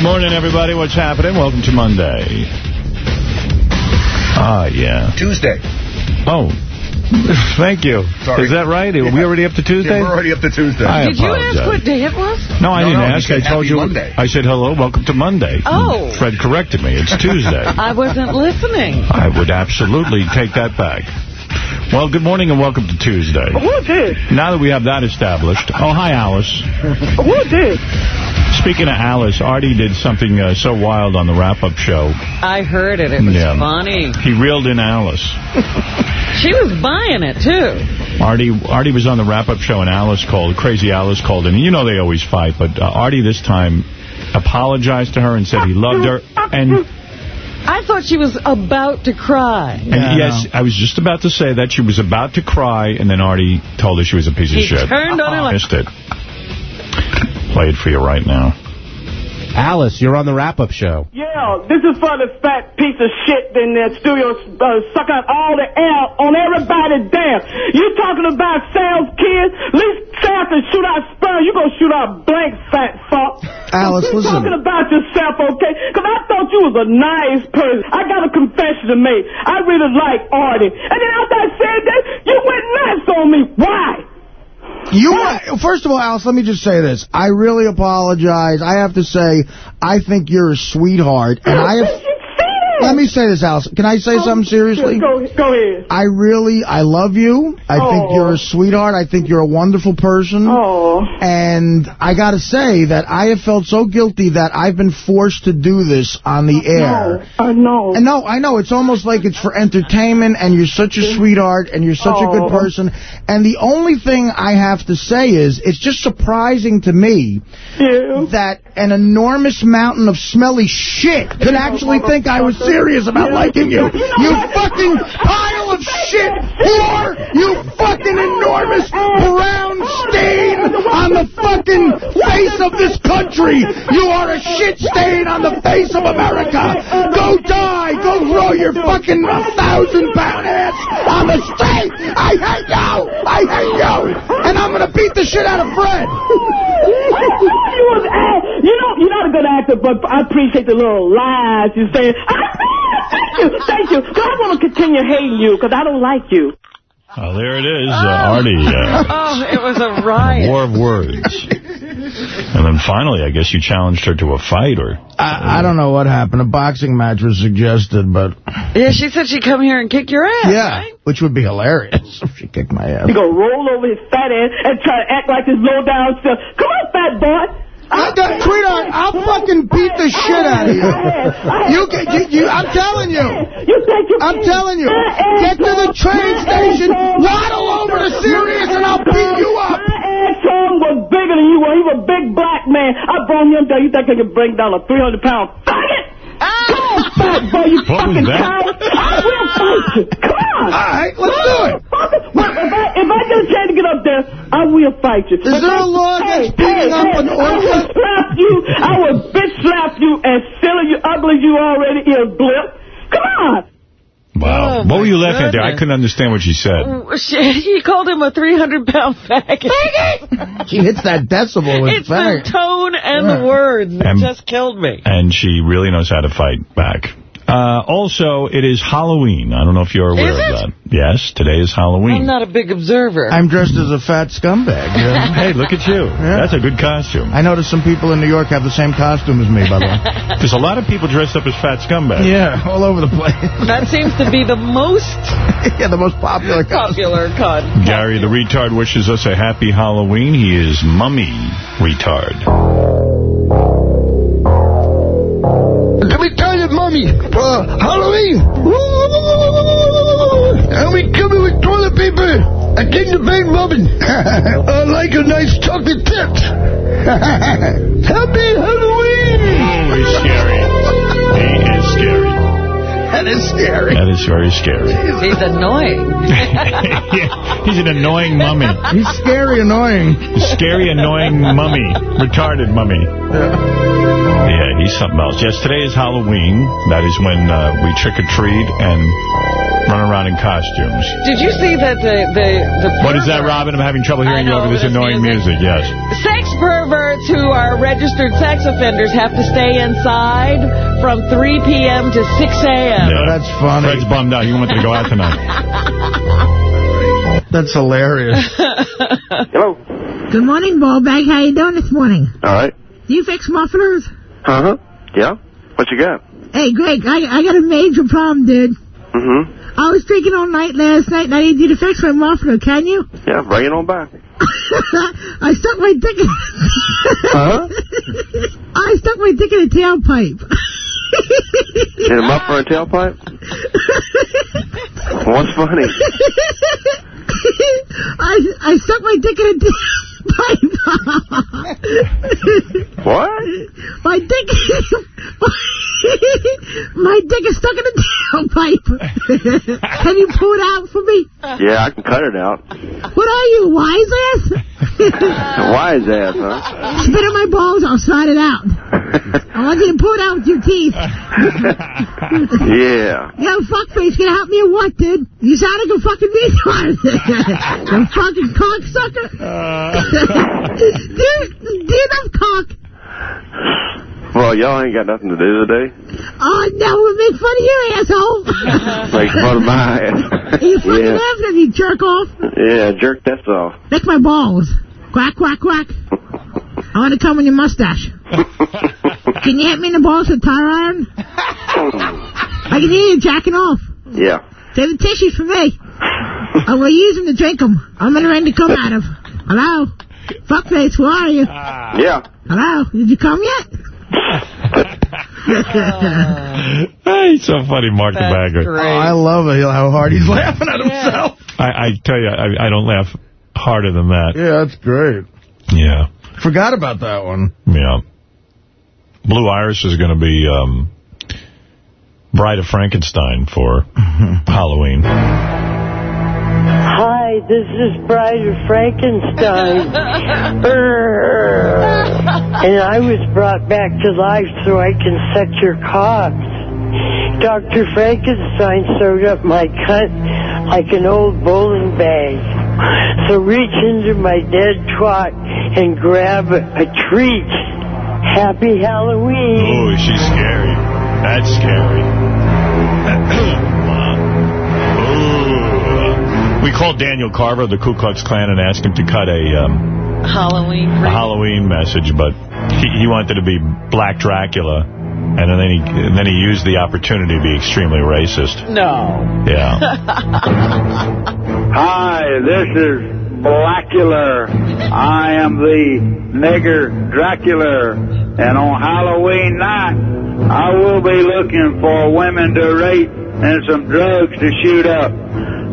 Good morning, everybody. What's happening? Welcome to Monday. Ah, yeah. Tuesday. Oh. Thank you. Sorry. Is that right? Are we already up to Tuesday? Yeah, we're already up to Tuesday. I Did you ask what day it was? No, I No, didn't no, ask. I told you. Monday. I said, hello, welcome to Monday. Oh. Fred corrected me. It's Tuesday. I wasn't listening. I would absolutely take that back. Well, good morning and welcome to Tuesday. Who did? Now that we have that established. Oh, hi, Alice. Who did? Speaking of Alice, Artie did something uh, so wild on the wrap-up show. I heard it. It was Yeah. funny. He reeled in Alice. She was buying it, too. Artie Artie was on the wrap-up show, and Alice called, Crazy Alice called in. You know they always fight, but uh, Artie this time apologized to her and said he loved her. And, I thought she was about to cry. and yes, I was just about to say that. She was about to cry, and then Artie told her she was a piece He of shit. He turned on her like... Missed it. Play it for you right now. Alice, you're on the wrap-up show. Yeah, this is for the fat piece of shit in the studio uh, suck out all the air on everybody damn. You talking about sales kids? At least say after shoot out sperm, you gonna shoot out blank fat fuck. Alice, you listen. talking about yourself, okay? Because I thought you was a nice person. I got a confession to make. I really like Artie. And then after I said that, you went nuts on me. Why? You first of all, Alice, let me just say this. I really apologize. I have to say, I think you're a sweetheart, and I have. Let me say this, Alice. Can I say oh, something seriously? Go, go ahead. I really, I love you. I think Oh. you're a sweetheart. I think you're a wonderful person. Oh. And I got to say that I have felt so guilty that I've been forced to do this on the air. Uh, I know. And no, I know. It's almost like it's for entertainment, and you're such a sweetheart, and you're such a Oh. good person. And the only thing I have to say is, it's just surprising to me Yeah. that an enormous mountain of smelly shit could actually think I was serious about liking you. You fucking pile of shit whore! You fucking enormous brown stain on the fucking face of this country! You are a shit stain on the face of America! Go die! Go grow your fucking thousand pound ass on the street! I hate you! I hate you! And I'm gonna beat the shit out of Fred! you was act- you know you're not a good actor, but I appreciate the little lies you say. Thank you, thank you. 'Cause I want to continue hating you because I don't like you. Oh, there it is, uh, Artie. Uh, Oh, it was a riot. war of words. And then finally, I guess you challenged her to a fight, or... I, I don't know what happened. A boxing match was suggested, but Yeah, she said she'd come here and kick your ass, yeah, right? which would be hilarious if she kicked my ass. He gonna roll over his fat ass and try to act like this low down stuff. Come on, fat boy. I, that, sweetheart, I'll fucking beat the shit out of you. You, can- you, you I'm telling you. You think you I'm telling you. Get to the train station, waddle over to Sirius, and I'll beat you up. Asshole was bigger than you were. He was a big black man. I brought him down. You think I could bring down a 300 pound faggot? Oh, Come on, fat boy, you What fucking coward. I will fight you. Come on. All right, let's do it. Oh, well, if I, if I get a chance to get up there, I will fight you. Is there a law against beating up an I will slap you. I will bitch slap you as silly you ugly you already is, Blip. Come on. Wow. Oh, what were you my laughing at there? I couldn't understand what she said. Oh, she, he called him a 300-pound faggot. She hits that decibel with It's the tone and Yeah. the words that And- just killed me. And she really knows how to fight back. Uh, also, it is Halloween. I don't know if you're aware Is of it? that. Yes, today is Halloween. I'm not a big observer. I'm dressed as a fat scumbag. yeah. Hey, look at you. That's a good costume. I noticed some people in New York have the same costume as me, by the way. There's a lot of people dressed up as fat scumbags. Yeah, all over the place. that seems to be the most yeah, the most popular costume. popular con. Gary the retard wishes us a happy Halloween. He is mummy retard. Let me tell you, Mommy, for Halloween, and we coming with toilet paper and gingerbread muffin. I like a nice chocolate tip. Happy Halloween! Oh, he's scary. He is scary. That is scary. That is very scary. He's annoying. Yeah, he's an annoying mummy. He's scary annoying. Scary, annoying mummy. Retarded mummy. Yeah, he's something else. Yes, today is Halloween. That is when uh, we trick-or-treat and run around in costumes. Did you see that the... the, the What is that, Robin? I'm having trouble hearing you over this annoying music. music. Yes. Sex perverts who are registered sex offenders have to stay inside from 3 p.m. to 6 a.m. Yeah. that's funny. Fred's bummed out. He wanted to go out tonight. That's hilarious. Hello. Good morning, Ballbag. How you doing this morning? All right. Do you fix mufflers? Uh-huh. Yeah? What you got? Hey, Greg, I, I got a major problem, dude. Mm-hmm. I was drinking all night last night, and I need you to fix my muffler. Can you? Yeah, bring it on back. I stuck my dick in... Huh? I stuck my dick in a tailpipe. In a muffler and tailpipe? What's funny? I, I stuck my dick in a tailpipe. What? My dick... my dick is stuck in a tailpipe. Can you pull it out for me? Yeah, I can cut it out. What are you, wise ass? Wise ass, huh? Spit in my balls, I'll slide it out. I want you to pull it out with your teeth. yeah. Yo, fuckface, gonna help me or what, dude? You sound like a fucking retard. you fucking cocksucker. Uh. Do, you, do you cock? Well, y'all ain't got nothing to do today. Oh, no, we'll make fun of you, asshole. Make fun of my ass. you fucking yeah. laughing at me, jerk off. Yeah, jerk that's off. Lick my balls. Quack, quack, quack. I want to come with your mustache. Can you hit me in the balls with a tire iron? I can hear you jacking off. Yeah. Save the tissues for me. I will use them to drink them. I'm in the rain to come out of. Hello? Fuckface, where are you? Yeah. Hello? Did you come yet? Hey, he's so funny, Mark the Bagger. Oh, I love it, how hard he's laughing at himself. I, I tell you, I, I don't laugh harder than that. Yeah, that's great. Yeah. Forgot about that one. Yeah. Blue Iris is going to be um, Bride of Frankenstein for Halloween. Hi, this is Bride of Frankenstein. And I was brought back to life so I can set your cocks. Dr. Frankenstein sewed up my cunt like an old bowling bag. So reach into my dead twat and grab a treat. Happy Halloween. Oh, she's scary. That's scary. Ooh. We called Daniel Carver of the Ku Klux Klan and asked him to cut a, um, Halloween. a Halloween message, but he, he wanted to be Black Dracula, and then he and then he used the opportunity to be extremely racist. No. Yeah. Hi, this is Blackula. I am the nigger Dracula. And on Halloween night, I will be looking for women to rape and some drugs to shoot up.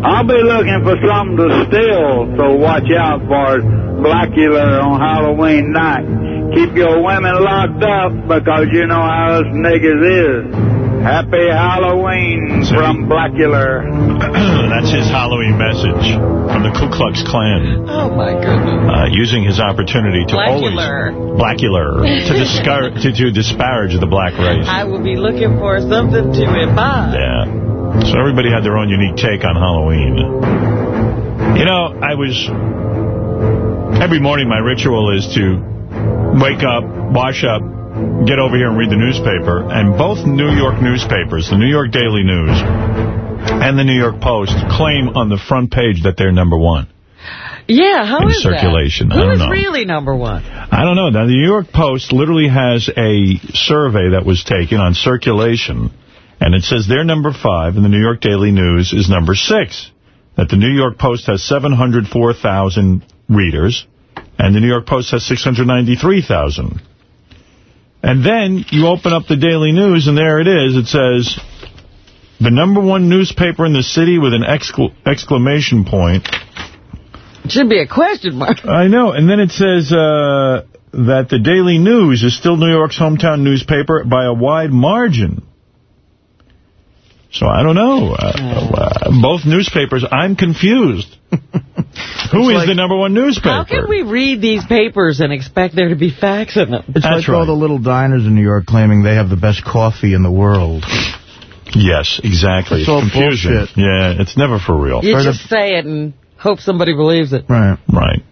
I'll be looking for something to steal, so watch out for Blackula on Halloween night. Keep your women locked up because you know how us niggas is. Happy Halloween from Blackula. That's his Halloween message from the Ku Klux Klan. Oh, my goodness. Uh, using his opportunity to Blackula. always Blackula to, discar to to disparage the black race. I will be looking for something to imbibe. Yeah. So everybody had their own unique take on Halloween. You know, I was every morning my ritual is to wake up, wash up, get over here and read the newspaper. And both New York newspapers, the New York Daily News and the New York Post, claim on the front page that they're number one. Yeah, how In is circulation. that? I don't is know. really number one? I don't know. Now, the New York Post literally has a survey that was taken on circulation, and it says they're number five, and the New York Daily News is number six. That the New York Post has 704,000 readers, and the New York Post has 693,000. And then you open up the Daily News, and there it is. It says, the number one newspaper in the city with an excla exclamation point. Should be a question mark. I know. And then it says uh, that the Daily News is still New York's hometown newspaper by a wide margin. So I don't know. Uh, uh, both newspapers, I'm confused. Who is the number one newspaper? How can we read these papers and expect there to be facts in them? It's That's like all the little diners in New York claiming they have the best coffee in the world. Yes, exactly. It's all confusion. bullshit. Yeah, it's never for real. You Or the- just say it and hope somebody believes it. Right. Right.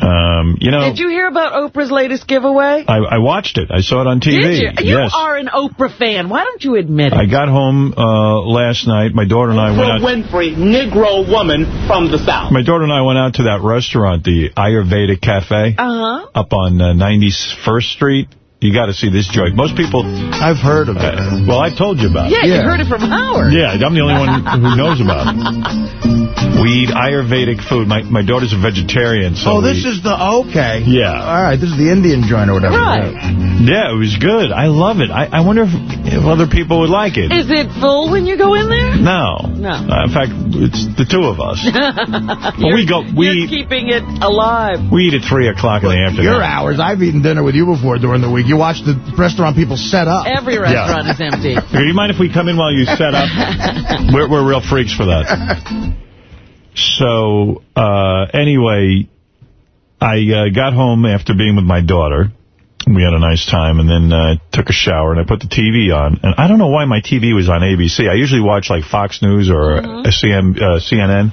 Um, you know, Did you hear about Oprah's latest giveaway? I, I watched it. I saw it on TV. Did you? You yes. are an Oprah fan. Why don't you admit it? I got home uh, last night. My daughter and I went out. Winfrey, Negro woman from the South. My daughter and I went out to that restaurant, the Ayurveda Cafe, Uh-huh. up on uh, 91st Street. You got to see this joint. Most people... I've heard of it. Uh, well, I've told you about Yeah, it. Yeah, you heard it from Howard. Yeah, I'm the only one who knows about it. We eat Ayurvedic food. My my daughter's a vegetarian, so oh, this we- is the, okay. Yeah. All right, this is the Indian joint or whatever. Right. Yeah, it was good. I love it. I, I wonder if, if other people would like it. Is it full when you go in there? No. No. Uh, in fact, it's the two of us. you're, we go- we- you're keeping it alive. We eat at 3 o'clock in the afternoon. Your hours. I've eaten dinner with you before during the week. You watch the restaurant people set up. Every restaurant is empty. Do you mind if we come in while you set up? we're, we're real freaks for that. So, uh, anyway, I uh, got home after being with my daughter. We had a nice time, and then uh, took a shower, and I put the TV on. And I don't know why my TV was on ABC. I usually watch, like, Fox News or uh, CM, uh, CNN.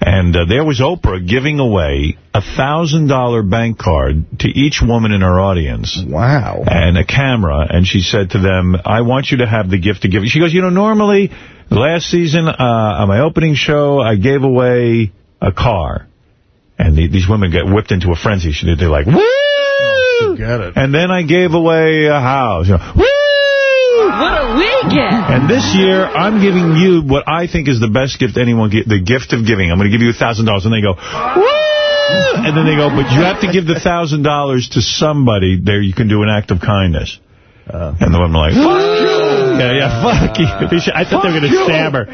And uh, there was Oprah giving away a $1,000 bank card to each woman in her audience. Wow. And a camera. And she said to them, I want you to have the gift to give. She goes, you know, normally, last season, uh, on my opening show, I gave away a car. And the, these women get whipped into a frenzy. She They're like, woo! Forget it. And then I gave away a house. You know, woo! What do we get? And this year, I'm giving you what I think is the best gift anyone get, the gift of giving. I'm going to give you $1,000. And they go, woo! And then they go, but you have to give the $1,000 to somebody. There, you can do an act of kindness. and the women were like, fuck you. Yeah, yeah, fuck you. I thought they were going to stab her.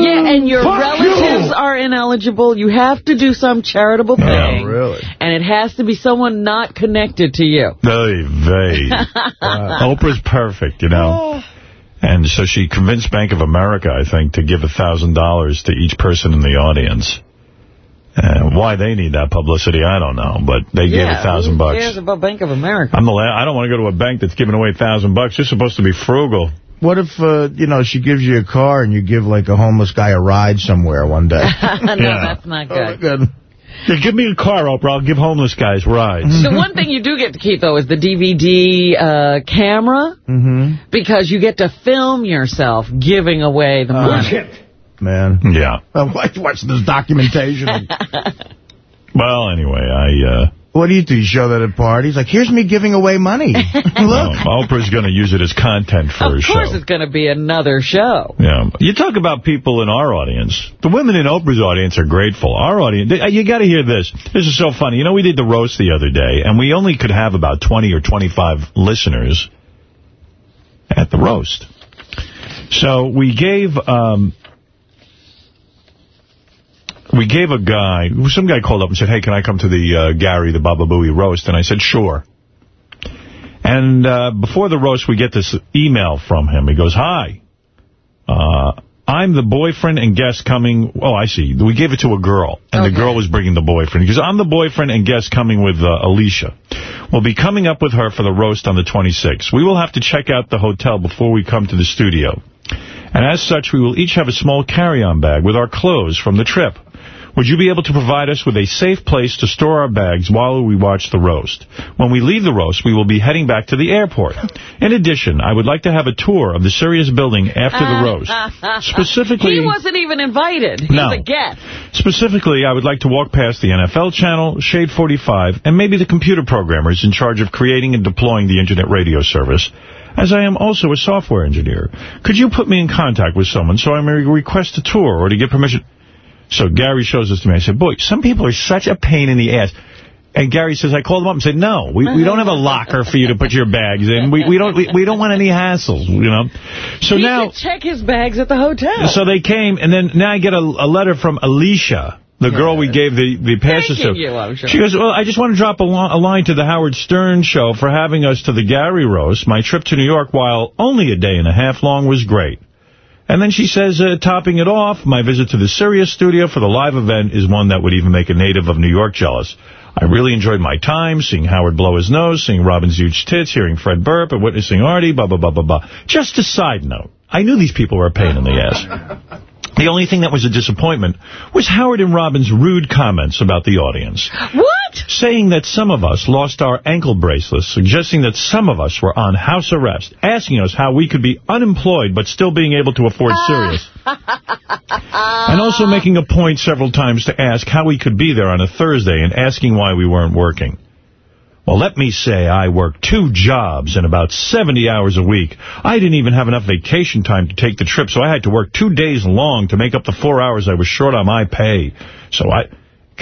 Yeah, and your Fuck relatives you. are ineligible. You have to do some charitable thing. Yeah, really. And it has to be someone not connected to you. Very, very. Uh, Oprah's perfect, you know. Oh. And so she convinced Bank of America, I think, to give a $1,000 to each person in the audience. Uh, why they need that publicity, I don't know, but they gave a thousand who bucks. cares about Bank of America? I'm the la I don't want to go to a bank that's giving away a thousand bucks. You're supposed to be frugal. What if, uh, you know, she gives you a car and you give, like, a homeless guy a ride somewhere one day? no, Yeah. that's not Oh, good. good. Yeah, give me a car, Oprah. I'll give homeless guys rides. The one thing you do get to keep, though, is the DVD uh, camera, Mm-hmm. because you get to film yourself giving away the money. Man. Yeah. I watch, watch this documentation. Well, anyway, I... Uh, what do you do? You show that at parties? Like, here's me giving away money. Look. well, Oprah's going to use it as content for her show. Of show. course it's going to be another show. Yeah. You talk about people in our audience. The women in Oprah's audience are grateful. Our audience, they- you got to hear this. This is so funny. You know, we did the roast the other day, and we only could have about 20 or 25 listeners at the roast. So we gave... Um, we gave a guy, some guy called up and said, hey, can I come to the uh, Gary, the Baba Booey roast? And I said, sure. And uh, before the roast, we get this email from him. He goes, hi. Uh, I'm the boyfriend and guest coming. Oh, I see. We gave it to a girl, and the girl was bringing the boyfriend. He goes, I'm the boyfriend and guest coming with uh, Alicia. We'll be coming up with her for the roast on the 26th. We will have to check out the hotel before we come to the studio. And as such, we will each have a small carry-on bag with our clothes from the trip. Would you be able to provide us with a safe place to store our bags while we watch the roast? When we leave the roast, we will be heading back to the airport. In addition, I would like to have a tour of the Sirius building after the roast. Specifically... He wasn't even invited. He No. was a guest. Specifically, I would like to walk past the NFL channel, Shade 45, and maybe the computer programmers in charge of creating and deploying the Internet radio service, as I am also a software engineer. Could you put me in contact with someone so I may request a tour or to get permission? So Gary shows this to me. I said, boy, some people are such a pain in the ass. And Gary says, I called him up and said, no, we, we don't have a locker for you to put your bags in. We, we don't we, we don't want any hassles, you know. So he now... check his bags at the hotel. So they came, and then now I get a, a letter from Alicia, the girl we gave the, the passes to. Thanking you, I'm sure. She goes, well, I just want to drop a, a line to the Howard Stern show for having us to the Gary Roast. My trip to New York, while only a day and a half long, was great. And then she says, uh, topping it off, my visit to the Sirius studio for the live event is one that would even make a native of New York jealous. I really enjoyed my time, seeing Howard blow his nose, seeing Robin's huge tits, hearing Fred burp, and witnessing Artie, blah, blah, blah, blah, blah. Just a side note. I knew these people were a pain in the ass. The only thing that was a disappointment was Howard and Robin's rude comments about the audience. What? Saying that some of us lost our ankle bracelets, suggesting that some of us were on house arrest, asking us how we could be unemployed but still being able to afford ah. Sirius. and also making a point several times to ask how we could be there on a Thursday and asking why we weren't working. Well, let me say I worked two jobs and about 70 hours a week. I didn't even have enough vacation time to take the trip, so I had to work two days long to make up the four hours I was short on my pay. So I...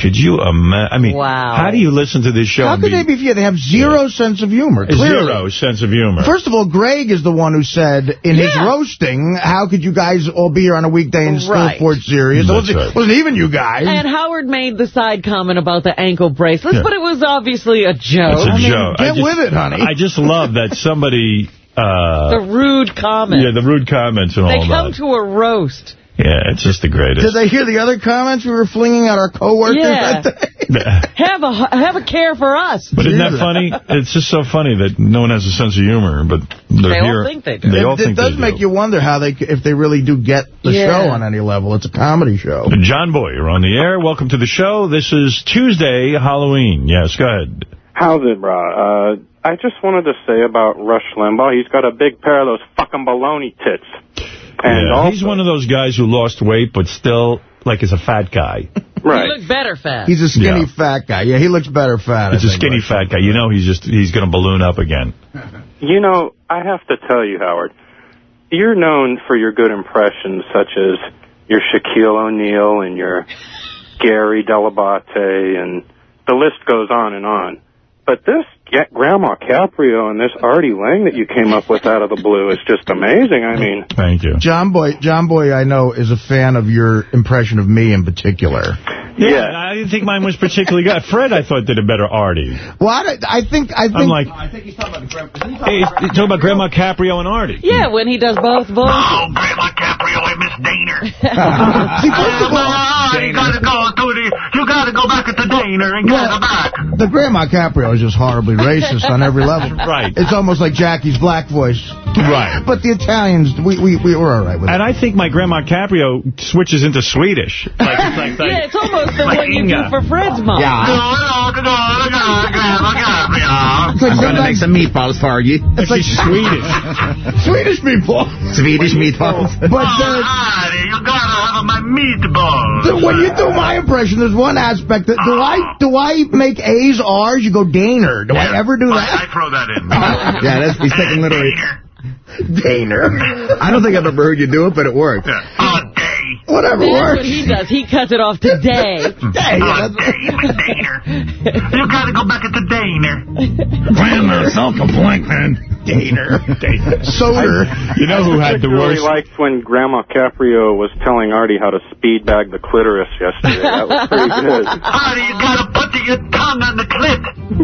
Could you imagine? I mean, Wow. how do you listen to this show? How and could they be fear? They have zero sense of humor. Clearly. Zero sense of humor. First of all, Greg is the one who said in his roasting, how could you guys all be here on a weekday and still Right. afford Sirius? It That's wasn't, right. wasn't even you guys. And Howard made the side comment about the ankle bracelets, Yeah. but it was obviously a joke. It's a I mean, joke. get I just- with it, honey. I just love that somebody... Uh, the rude comment. yeah, the rude comments and they all come to a roast. Yeah, it's just the greatest. Did they hear the other comments we were flinging at our coworkers Yeah. that day? Have a have a care for us. But isn't that funny? It's just so funny that no one has a sense of humor, but they're They all think they do. They all it, it does make do. you wonder how they, if they really do get the Yeah. show on any level. It's a comedy show. John Boy, you're on the air. Welcome to the show. This is Tuesday, Halloween. Yes, go ahead. How's it, bro? Uh, I just wanted to say about Rush Limbaugh. He's got a big pair of those fucking baloney tits. And Yeah, also, he's one of those guys who lost weight, but still, like, is a fat guy. right. He look better fat. He's a skinny Yeah. fat guy. Yeah, he looks better fat. He's I a think, skinny Rush. fat guy. You know he's just he's going to balloon up again. You know, I have to tell you, Howard, you're known for your good impressions, such as your Shaquille O'Neal and your Gary Dell'Abate, and the list goes on and on. But this Get Grandma Caprio and this Artie Lange that you came up with out of the blue is just amazing. I mean, Thank you. John Boy, John Boy, I know, is a fan of your impression of me in particular. Yeah, I didn't think mine was particularly good. Fred, I thought, did a better Artie. Well, I, I think, I think, I'm like, I think he's talking about the Grandma. hey, he's talking about Grandma Caprio and Artie. yeah, when he does both voices. Oh, Grandma Caprio and Miss Daner. see, first of all, you gotta go to the, you gotta go back to the Daner and get her back. the Grandma Caprio is just horribly racist on every level. Right. It's almost like Jackie's black voice. Right. But the Italians, we we we were all right with it. And I think my Grandma Caprio switches into Swedish. Like, it's like, like, yeah, it's almost the like one you do for Fred's mom. Yeah. I'm going to make some meatballs for you. It's like Swedish. Swedish people. Swedish meatballs. But uh, Artie, you gotta have my meatballs. the- when you do my impression, there's one aspect that do I do I make A's R's? You go Daner. Do I ever do I, I throw that in. Yeah, that's, he's taking literally. Daner. I don't think I've ever heard you do it, but it worked. Oh, day. Whatever That's works. what he does. He cuts it off today. Hey, Oh, day, You gotta go back to the Daner. Grandma, don't complain, man. Daner. Soder. You know who had the worst? I really liked when Grandma Caprio was telling Artie how to speed bag the clitoris yesterday. That was pretty good. Artie, you gotta put your tongue on the clit.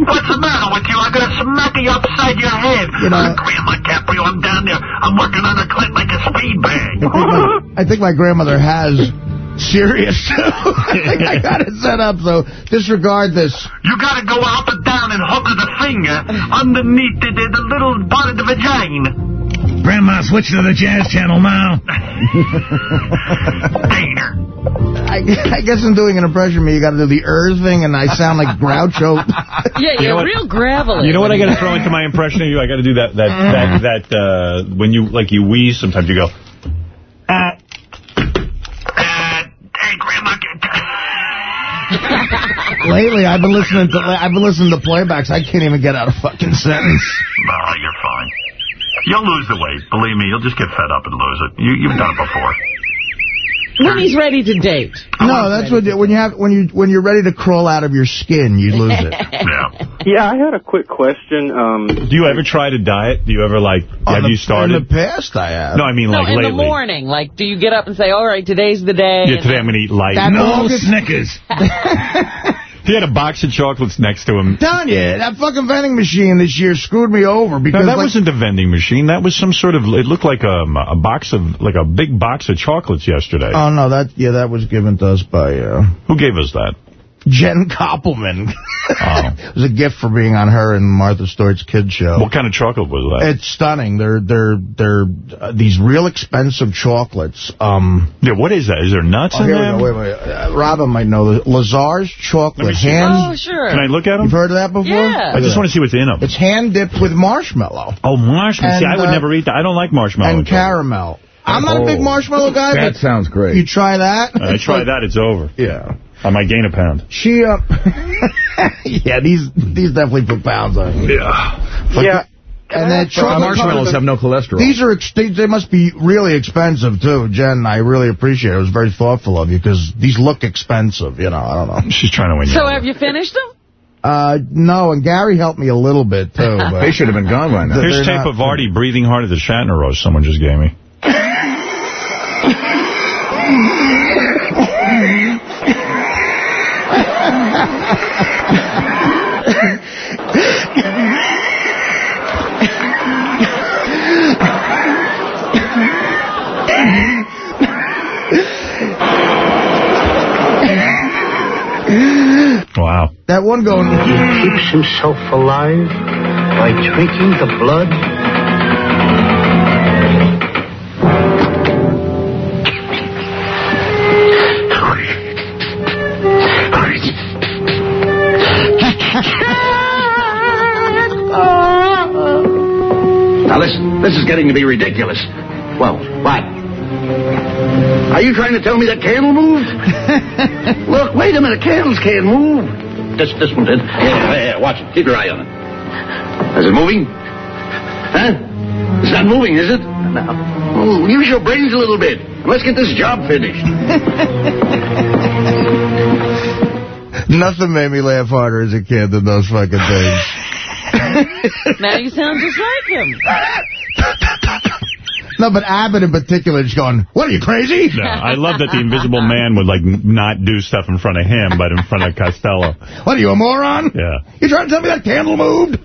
What's the matter with you? I'm gonna smack you upside your head. You know- Grandma Caprio, I'm down there. I'm working on the clit like a speed bag. I think my- I think my grandmother has serious. I think I got it set up, so disregard this. You gotta go up and down and hook the finger underneath the, the, the little part of the vagina. Grandma, switch to the jazz channel now. Daner. I, I guess in doing an impression of me, you got to do the er thing, and I sound like Groucho. Yeah, you're know what? real gravelly. You know what I got to throw into my impression of you? I got to do that, that, that, that, uh, when you, like, you wheeze, sometimes you go, ah. Uh, hey, Grandma. Lately, I've been listening to I've been listening to playbacks. I can't even get out a fucking sentence. Oh, you're fine. You'll lose the weight. Believe me, you'll just get fed up and lose it. You, you've done it before. When he's ready to date. No, that's what when you have when you when you're ready to crawl out of your skin, you lose it. Yeah. Yeah, I had a quick question. Um, Do you ever try to diet? Do you ever, like, On have the- you started? In the past, I have. no, I mean, No, like, in lately. the morning. Like, do you get up and say, all right, today's the day? Yeah, today I'm going to eat light. That No Snickers. He had a box of chocolates next to him. telling you, that fucking vending machine this year screwed me over. No, because that like, wasn't a vending machine. That was some sort of, it looked like a, a box of, like a big box of chocolates yesterday. Oh, no, that yeah, that was given to us by uh, Who gave us that? Jen Koppelman. Oh. it was a gift for being on her and Martha Stewart's kids show. What kind of chocolate was that? It's stunning. They're they're they're uh, these real expensive chocolates. Um, yeah, what is that? Is there nuts oh, in here them? we go. Wait, wait. Uh, Robin might know. this. Lazar's chocolate see. hand. Oh, sure. Can I look at them? You've heard of that before? Yeah. I just want to see what's in them. It's hand dipped with marshmallow Oh, marshmallow. See, I would uh, never eat that. I don't like marshmallow. and caramel. I'm not a big marshmallow guy, That but sounds great. you try that. I try that, it's over. Yeah. I might gain a pound. She, uh, yeah, these these definitely put pounds on you. Yeah. But Yeah. and that Uh, chocolate marshmallows have no cholesterol. These are ex- they they must be really expensive too, Jen. I really appreciate it. It was very thoughtful of you because these look expensive. You know, I don't know. She's trying to win you. So have you finished them? Uh, no, and Gary helped me a little bit too. But they should have been gone by now. Here's they're tape not- of Artie breathing hard at the Shatner roast someone just gave me. Wow. that one going. keeps himself alive by drinking the blood Now, this, this is getting to be ridiculous. Well, what? Are you trying to tell me that candle moved? Look, wait a minute. Candles can't move. This, this one did. Yeah, yeah, watch it. Keep your eye on it. Is it moving? Huh? It's not moving, is it? No. oh, use your brains a little bit. Let's get this job finished. Nothing made me laugh harder as a kid than those fucking things. Now you sound just like him. No, but Abbott in particular is going, what, are you crazy? No, I love that the Invisible Man would, like, not do stuff in front of him, but in front of Costello. What, are you, a moron? Yeah. You trying to tell me that candle moved?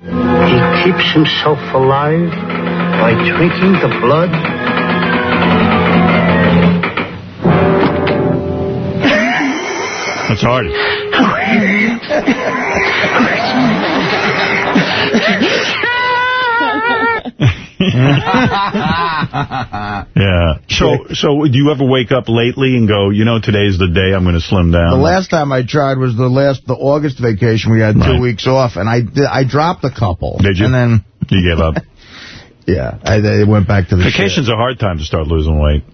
he keeps himself alive by drinking the blood That's hard. yeah. So, so do you ever wake up lately and go, you know, today's the day I'm going to slim down? The last time I tried was the last the August vacation. We had two Right. weeks off, and I I dropped a couple. Did you? And then, You gave up. yeah, I, I went back to the Vacation's a hard time to start losing weight.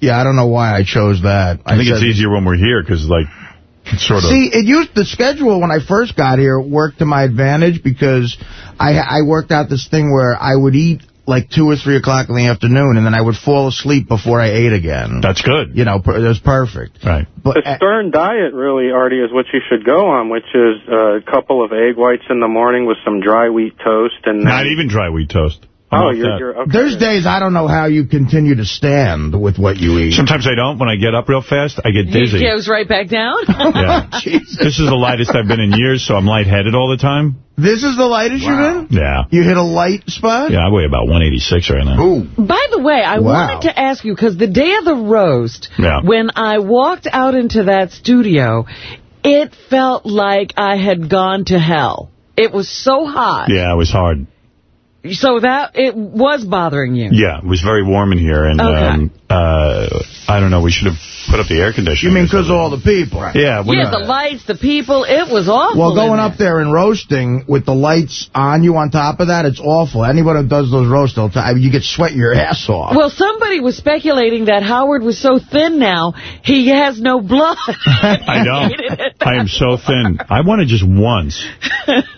Yeah, I don't know why I chose that. I, think it's said- easier when we're here because, like, it's sort of... See, it used the schedule when I first got here worked to my advantage because I I worked out this thing where I would eat like 2 or 3 o'clock in the afternoon, and then I would fall asleep before I ate again. That's good. You know, per- it was perfect. Right. But The Stern diet, really, Artie, is what you should go on, which is a couple of egg whites in the morning with some dry wheat toast. and Not even dry wheat toast. I'm Oh, off you're, you're okay. There's days I don't know how you continue to stand with what you eat. Sometimes I don't. When I get up real fast, I get dizzy. He dizzy. goes right back down. Yeah. This is the lightest I've been in years, so I'm lightheaded all the time. This is the lightest you've been? Yeah. You hit a light spot? Yeah, I weigh about 186 right now. Ooh. By the way, I Wow. wanted to ask you, because the day of the roast, Yeah. when I walked out into that studio, it felt like I had gone to hell. It was so hot. Yeah, it was hard. So that, it was bothering you. Yeah, it was very warm in here, and Okay. um, uh, I don't know, we should have put up the air conditioning. You mean because of all the people? Yeah, we're Yeah, not- the lights, the people, it was awful. Well, going up there and roasting with the lights on you on top of that, it's awful. Anyone who does those roasts, they'll tell you get sweat your ass off. Well, somebody was speculating that Howard was so thin now, he has no blood. I know. I am so thin. I want wanted just once.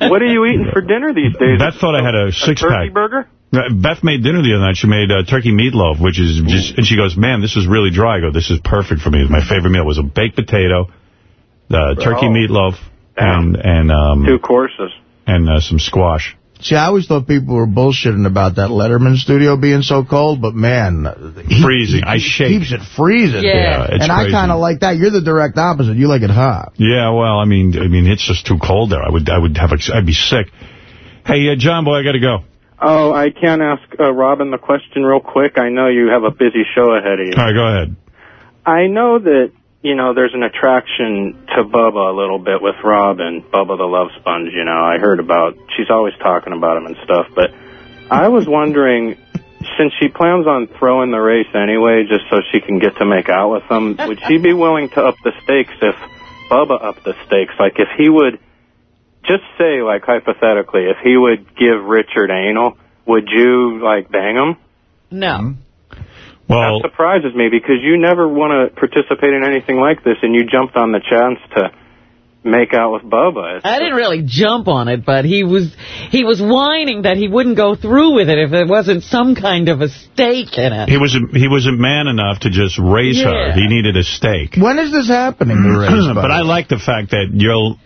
What are you eating for dinner these days? Beth thought I had a turkey burger? Uh, Beth made dinner the other night. She made uh, turkey meatloaf, which is just, and she goes, man, this is really dry. I go, this is perfect for me. My favorite meal was a baked potato, uh, turkey Oh. meatloaf, and and um, Two courses. and uh, some squash. See, I always thought people were bullshitting about that Letterman studio being so cold, but man, he, Freezing. I he shake. keeps it freezing. Yeah, it's and I kind of like that. You're the direct opposite. You like it hot. Yeah, well, I mean, I mean, it's just too cold there. I would, I would have, a, I'd be sick. Hey, uh, John Boy, I got to go. Oh, I can ask uh, Robin the question real quick. I know you have a busy show ahead of you. All right, go ahead. I know that, you know, there's an attraction to Bubba a little bit with Robin, Bubba the Love Sponge, you know. I heard about, she's always talking about him and stuff, but I was wondering, since she plans on throwing the race anyway, just so she can get to make out with him, would she be willing to up the stakes if Bubba upped the stakes? Like, if he would, just say, like, hypothetically, if he would give Richard anal, would you, like, bang him? No. Hmm. Well, that surprises me because you never want to participate in anything like this, and you jumped on the chance to make out with Bubba. It's I didn't really jump on it, but he was he was whining that he wouldn't go through with it if there wasn't some kind of a stake in it. He wasn't, he wasn't man enough to just raise her. He needed a stake. When is this happening, the race? but I like the fact that you'll...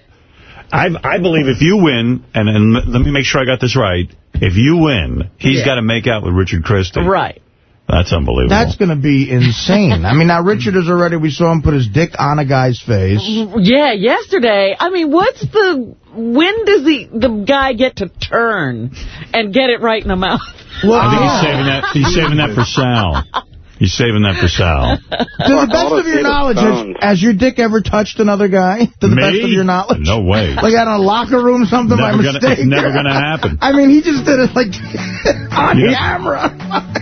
I, I believe if you win, and, and let me make sure I got this right, if you win, he's Yeah. got to make out with Richard Christie. Right. That's unbelievable. That's going to be insane. I mean, now Richard is already, we saw him put his dick on a guy's face. Yeah, yesterday. I mean, what's the... When does the, the guy get to turn and get it right in the mouth? I think he's saving that. He's saving that for Sal. He's saving that for Sal. To the best of your knowledge, has, has your dick ever touched another guy? To the Me? best of your knowledge? No way. Like at a locker room, something by gonna- mistake? it's never gonna happen. I mean, he just did it like on Yeah. camera.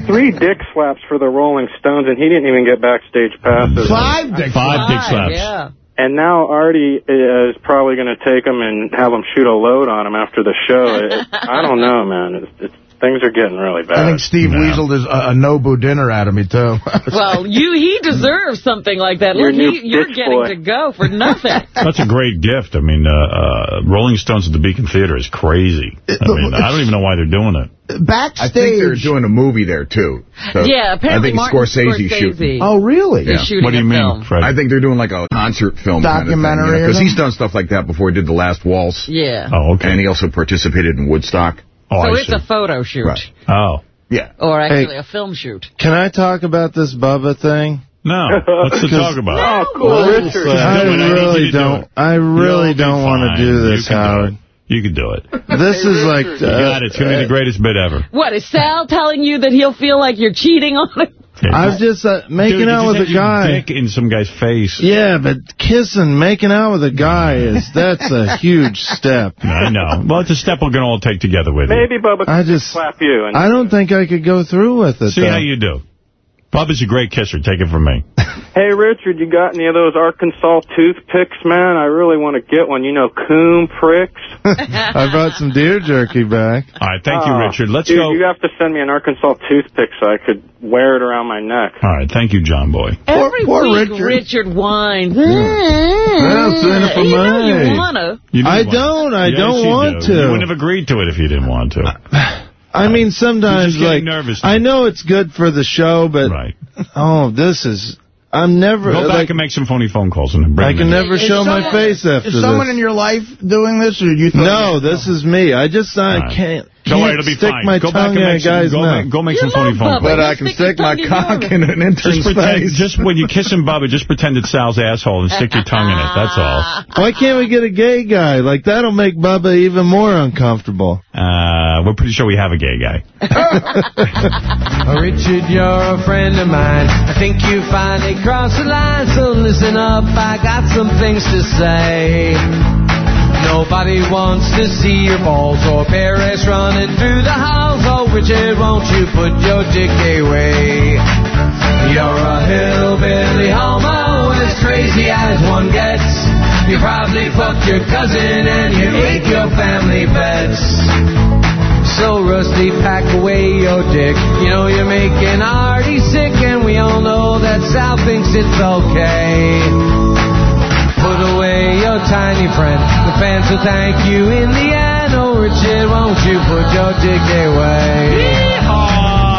Three dick slaps for the Rolling Stones, and he didn't even get backstage passes. Five dick Five dick slaps. Yeah. And now Artie is probably going to take him and have him shoot a load on him after the show. It, I don't know, man. It's, it's, things are getting really bad. I think Steve Weasel is a, a Nobu dinner out of me, too. Well, you he deserves something like that. Your Look, new he, you're getting boy. to go for nothing. That's a great gift. I mean, uh, uh, Rolling Stones at the Beacon Theater is crazy. I mean, I don't even know why they're doing it. Backstage. I think they're doing a movie there, too. So Yeah, apparently I think Martin Scorsese, Scorsese shooting. Oh, really? is shooting What do you mean. Fred? I think they're doing like a concert film Documentary or Because something? he's done stuff like that before. He did The Last Waltz. Yeah. Oh, okay. And he also participated in Woodstock. Oh, so I it's see. a photo shoot. Right. Oh. Yeah. Or actually a film shoot. Can I talk about this Bubba thing? No. What's to talk about? Oh, cool. Richard. I do. I really do don't. it. I really You'll don't want to do this, Howard. You can do it. This is like. You got it. It's going to be the uh, greatest bit ever. What, is Sal telling you that he'll feel like you're cheating on him? I'm just uh, making Dude, out with a guy. dick in some guy's face. Yeah, but kissing, making out with a guy is that's a huge step. I know. Well, it's a step we're going to all take together with you. Maybe Bubba I just- slap you. And I don't think I could go through with it. See though. how you do. Bubba's a great kisser. Take it from me. Hey, Richard, you got any of those Arkansas toothpicks, man? I really want to get one. You know, coon pricks. I brought some deer jerky back. All right. Thank you, Oh, Richard. Let's dude, go. you have to send me an Arkansas toothpick so I could wear it around my neck. All right. Thank you, John Boy. Every poor week Richard. Richard, whines. Well, sign up for you know you want to. You didn't I don't. I Yes, don't want do. to. You wouldn't have agreed to it if you didn't want to. I um, mean, sometimes You're just getting like nervous. I know it's good for the show, but Right. oh, this is. I'm never. Go back like, and make some phony phone calls and bring I can them in. never show my face after this. Is someone this. in your life doing this, or you? No, this is me. I just I Right. can't. Don't worry, it'll be stick fine. my Go back and in a make some, guy's go, mouth. make, go make You some phony love phone calls. But I can stick my cock in an intern's Just pretend, face. just when you kiss him, Bubba, just pretend it's Sal's asshole and stick your tongue in it. That's all. Why can't we get a gay guy? Like that'll make Bubba even more uncomfortable. Uh, we're pretty sure we have a gay guy. Oh, Richard, you're a friend of mine. I think you finally crossed the line, so listen up. I got some things to say. Nobody wants to see your balls or Paris running through the halls. Oh, Richard, won't you put your dick away? You're a hillbilly homo, as crazy as one gets. You probably fucked your cousin and you ate your family pets. So Rusty, pack away your dick. You know you're making Artie sick, and we all know that Sal thinks it's okay. Put away your tiny friend. The fans will thank you in the end. Oh, Richard, won't you put your dick away?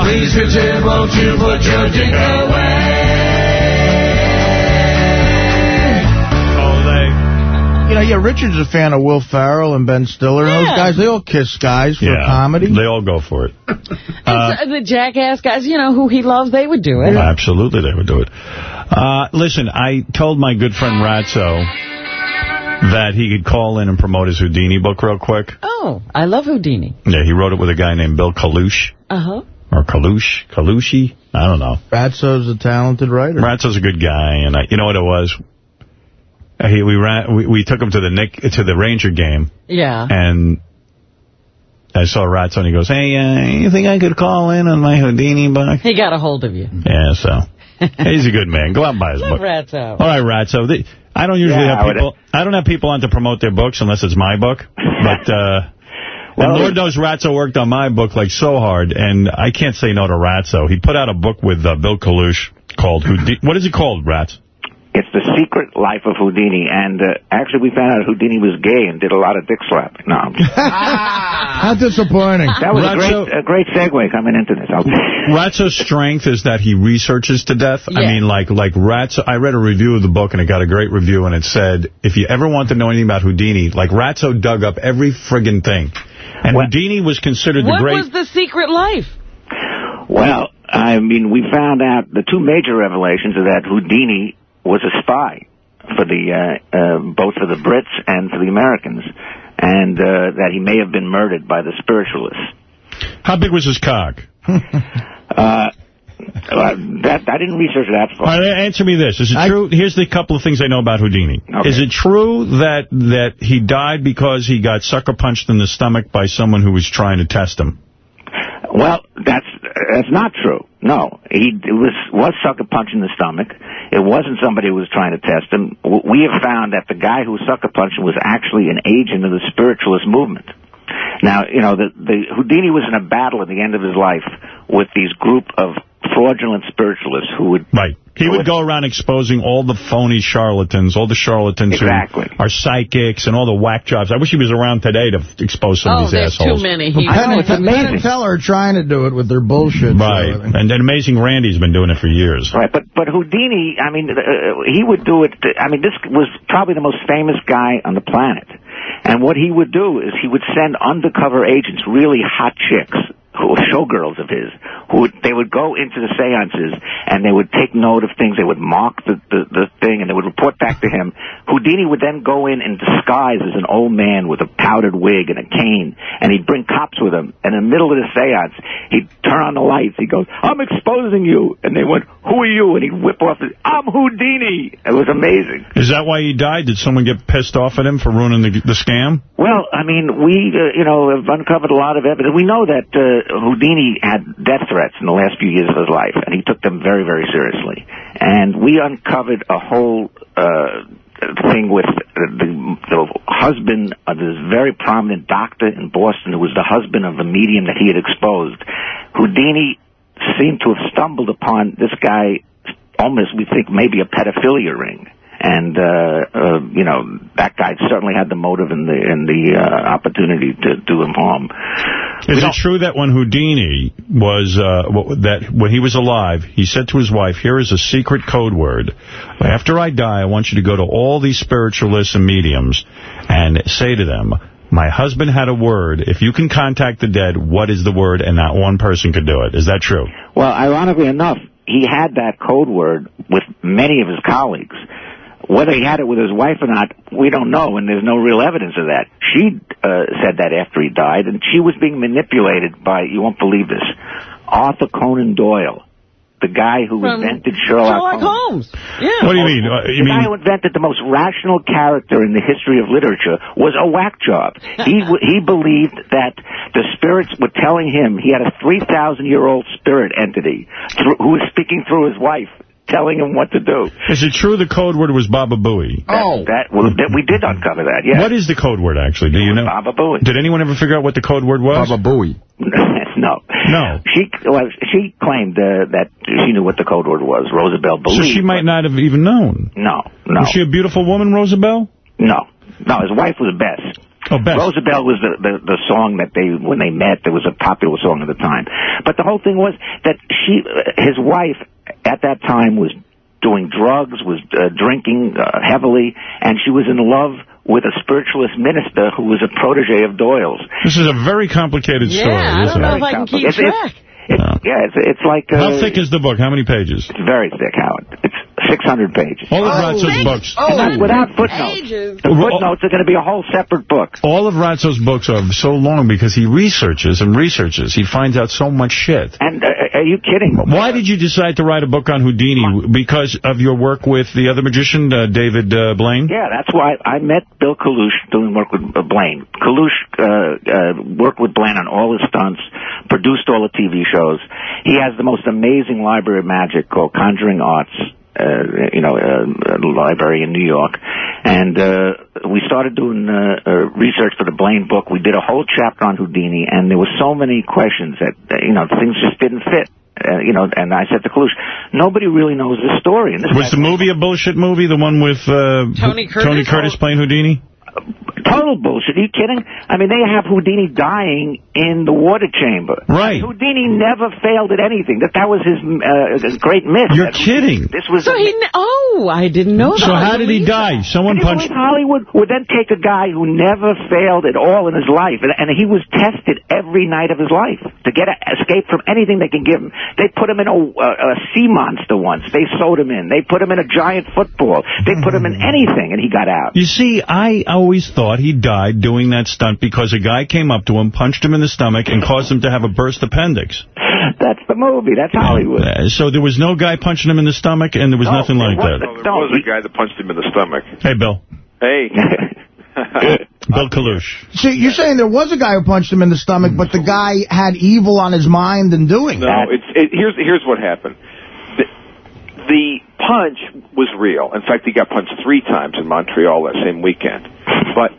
Please, Richard, won't you put your dick away? Oh. You You know, yeah, Richard's a fan of Will Ferrell and Ben Stiller and those guys. They all kiss guys for Yeah. comedy. They all go for it. And so the jackass guys, you know, who he loves, they would do it. Absolutely, they would do it. Uh, listen, I told my good friend Ratso that he could call in and promote his Houdini book real quick. Oh, I love Houdini. Yeah, he wrote it with a guy named Bill Kalush. Uh-huh. Or Kalush, Kalushi, I don't know. Ratso's a talented writer. Ratso's a good guy, and I, you know what it was? He, we ran, we, we took him to the Nick to the Ranger game, Yeah. and I saw Ratso, and he goes, "Hey, uh, you think I could call in on my Houdini book?" He got a hold of you. Yeah, so he's a good man. Go out and buy his Love book. Ratso. All right, Ratso. The, I don't usually Yeah, I have would- people. I don't have people on to promote their books unless it's my book. But uh, and Lord knows Ratso worked on my book like so hard, and I can't say no to Ratso. He put out a book with uh, Bill Kalush called Houdini. What is it called, Rats? It's the secret life of Houdini, and uh, actually we found out Houdini was gay and did a lot of dick slapping. No, How disappointing. that was a great, a great segue coming into this. I'll Ratso's strength is that he researches to death. I mean, like, like Ratso, I read a review of the book, and it got a great review, and it said, if you ever want to know anything about Houdini, like, Ratso dug up every friggin' thing. And What- Houdini was considered the What great... was the secret life? Well, I mean, we found out the two major revelations are that Houdini was a spy for the uh, uh, both for the Brits and for the Americans, and uh, that he may have been murdered by the spiritualists. How big was his cock? Uh, uh, that I didn't research that far. right, answer me this. Is it true? Here's the couple of things I know about Houdini. Okay. Is it true that that he died because he got sucker punched in the stomach by someone who was trying to test him? Well, that's that's not true. No, he was was sucker punch in the stomach. It wasn't somebody who was trying to test him. We have found that the guy who was sucker punching was actually an agent of the spiritualist movement. Now, you know, the, the Houdini was in a battle at the end of his life with these group of fraudulent spiritualists who would Right. He would go around exposing all the phony charlatans, all the charlatans Exactly. who are psychics and all the whack jobs. I wish he was around today to expose some Oh, of these assholes. there's assholes. too many. Well, He- Penn, it's amazing. Penn and Teller are trying to do it with their bullshit. Right. so And then Amazing Randi's been doing it for years. Right, but but Houdini, I mean, uh, he would do it. I mean, this was probably the most famous guy on the planet. And what he would do is he would send undercover agents, really hot chicks, who were showgirls of his, who would, they would go into the seances and they would take note of things. They would mark the, the, the thing and they would report back to him. Houdini would then go in and disguise as an old man with a powdered wig and a cane, and he'd bring cops with him. And in the middle of the seance, he'd turn on the lights. He goes, "I'm exposing you," and they went, "Who are you?" And he'd whip off, his, "I'm Houdini." It was amazing. Is that why he died? Did someone get pissed off at him for ruining the, the scam? Well, I mean, we, uh, you know, have uncovered a lot of evidence. We know that uh, Houdini had death threats in the last few years of his life, and he took them very, very seriously. And we uncovered a whole uh, thing with the, the husband of this very prominent doctor in Boston who was the husband of the medium that he had exposed. Houdini seemed to have stumbled upon this guy almost, we think, maybe a pedophilia ring. And, uh, uh, you know, that guy certainly had the motive and the, and the, uh, opportunity to do him harm. Is it true that when Houdini was, uh, that when he was alive, he said to his wife, here is a secret code word. After I die, I want you to go to all these spiritualists and mediums and say to them, my husband had a word. If you can contact the dead, what is the word? And not one person could do it. Is that true? Well, ironically enough, he had that code word with many of his colleagues. Whether he had it with his wife or not, we don't know, and there's no real evidence of that. She uh, said that after he died, and she was being manipulated by, you won't believe this, Arthur Conan Doyle, the guy who From invented Sherlock, Sherlock Holmes. Yeah. What do you mean? Uh, you the guy who invented the most rational character in the history of literature was a whack job. He w- he believed that the spirits were telling him he had a 3,000 year old spirit entity through, who was speaking through his wife, telling him what to do. Is it true the code word was Baba Booey? Oh, that, well, that we did uncover that. Yeah, What is the code word, actually? Do you know? Baba Booey. Did anyone ever figure out what the code word was? Baba Booey. no, No. she well, she claimed uh, that she knew what the code word was. Rosabelle Roosevelt So she might not have even known. No, no, Was she a beautiful woman, Rosabelle? no, no. His wife was Bess. Oh, Bess. Roosevelt was the, the the song that they when they met. There was a popular song at the time, but the whole thing was that she, his wife, at that time was doing drugs, was uh, drinking uh, heavily, and she was in love with a spiritualist minister who was a protege of Doyle's. This is a very complicated story. Yeah, I don't know it? if I can keep It's- it's- track. It's, Yeah, it's, it's like... Uh, How thick is the book? How many pages? It's very thick, Howard. It's 600 pages. All of Ratso's books. And that's without footnotes. The footnotes are going to be a whole separate book. All of Ratso's books are so long because he researches and researches. He finds out so much shit. And uh, are you kidding? Why did you decide to write a book on Houdini? Because of your work with the other magician, uh, David uh, Blaine? Yeah, that's why I met Bill Kalush doing work with uh, Blaine. Kalush uh, uh, worked with Blaine on all his stunts, produced all the TV shows. He has the most amazing library of magic called Conjuring Arts. Uh, you know, uh, a library in New York, and uh, we started doing uh, uh, research for the Blaine book. We did a whole chapter on Houdini, and there were so many questions that uh, you know things just didn't fit. Uh, you know, and I said to Kalush, nobody really knows this story. And this Was the movie a bullshit movie, the one with uh, Tony Curtis? Tony Curtis playing Houdini? Total bullshit. Are you kidding? I mean, they have Houdini dying in the water chamber. Right. Houdini never failed at anything. That that was his uh, great myth. You're That- kidding. This was. So he, oh, I didn't know that. So how did he die? Someone Can you punched... believe Hollywood would then take a guy who never failed at all in his life, and, and he was tested every night of his life to get a, escape from anything they can give him. They put him in a, a, a sea monster once. They sewed him in. They put him in a giant football. They put him in anything, and he got out. You see, I always thought he died doing that stunt because a guy came up to him, punched him in the stomach, and caused him to have a burst appendix. That's the movie. That's Hollywood. Uh, so there was no guy punching him in the stomach, and there was nothing like that. There was a guy that punched him in the stomach. Hey, Bill. Hey. Bill Kalush. See, you're saying there was a guy who punched him in the stomach, but the guy had evil on his mind in doing No, that. it's it, here's here's what happened. The, the punch was real. In fact, he got punched three times in Montreal that same weekend. But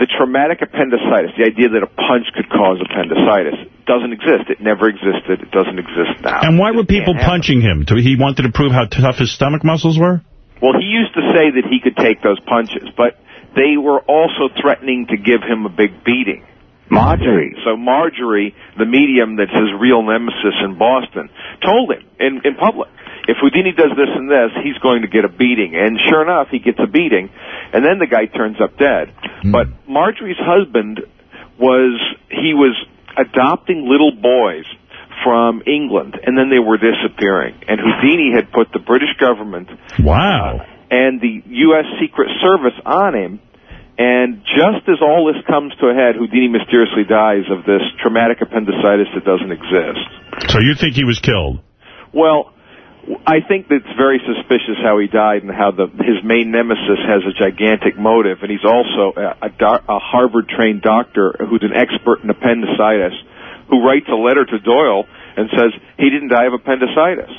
the traumatic appendicitis, the idea that a punch could cause appendicitis, doesn't exist. It never existed. It doesn't exist now. And why were people punching him? He wanted to prove how tough his stomach muscles were? Well, he used to say that he could take those punches, but they were also threatening to give him a big beating. Marjorie. So Marjorie, the medium that's his real nemesis in Boston, told him in, in public, if Houdini does this and this, he's going to get a beating. And sure enough, he gets a beating, and then the guy turns up dead. Hmm. But Marjorie's husband was, he was adopting little boys from England, and then they were disappearing. And Houdini had put the British government Wow. Uh, and the U.S. Secret Service on him. And just as all this comes to a head, Houdini mysteriously dies of this traumatic appendicitis that doesn't exist. So you think he was killed? Well, I think it's very suspicious how he died and how the his main nemesis has a gigantic motive, and he's also a, a, a Harvard-trained doctor who's an expert in appendicitis, who writes a letter to Doyle and says he didn't die of appendicitis.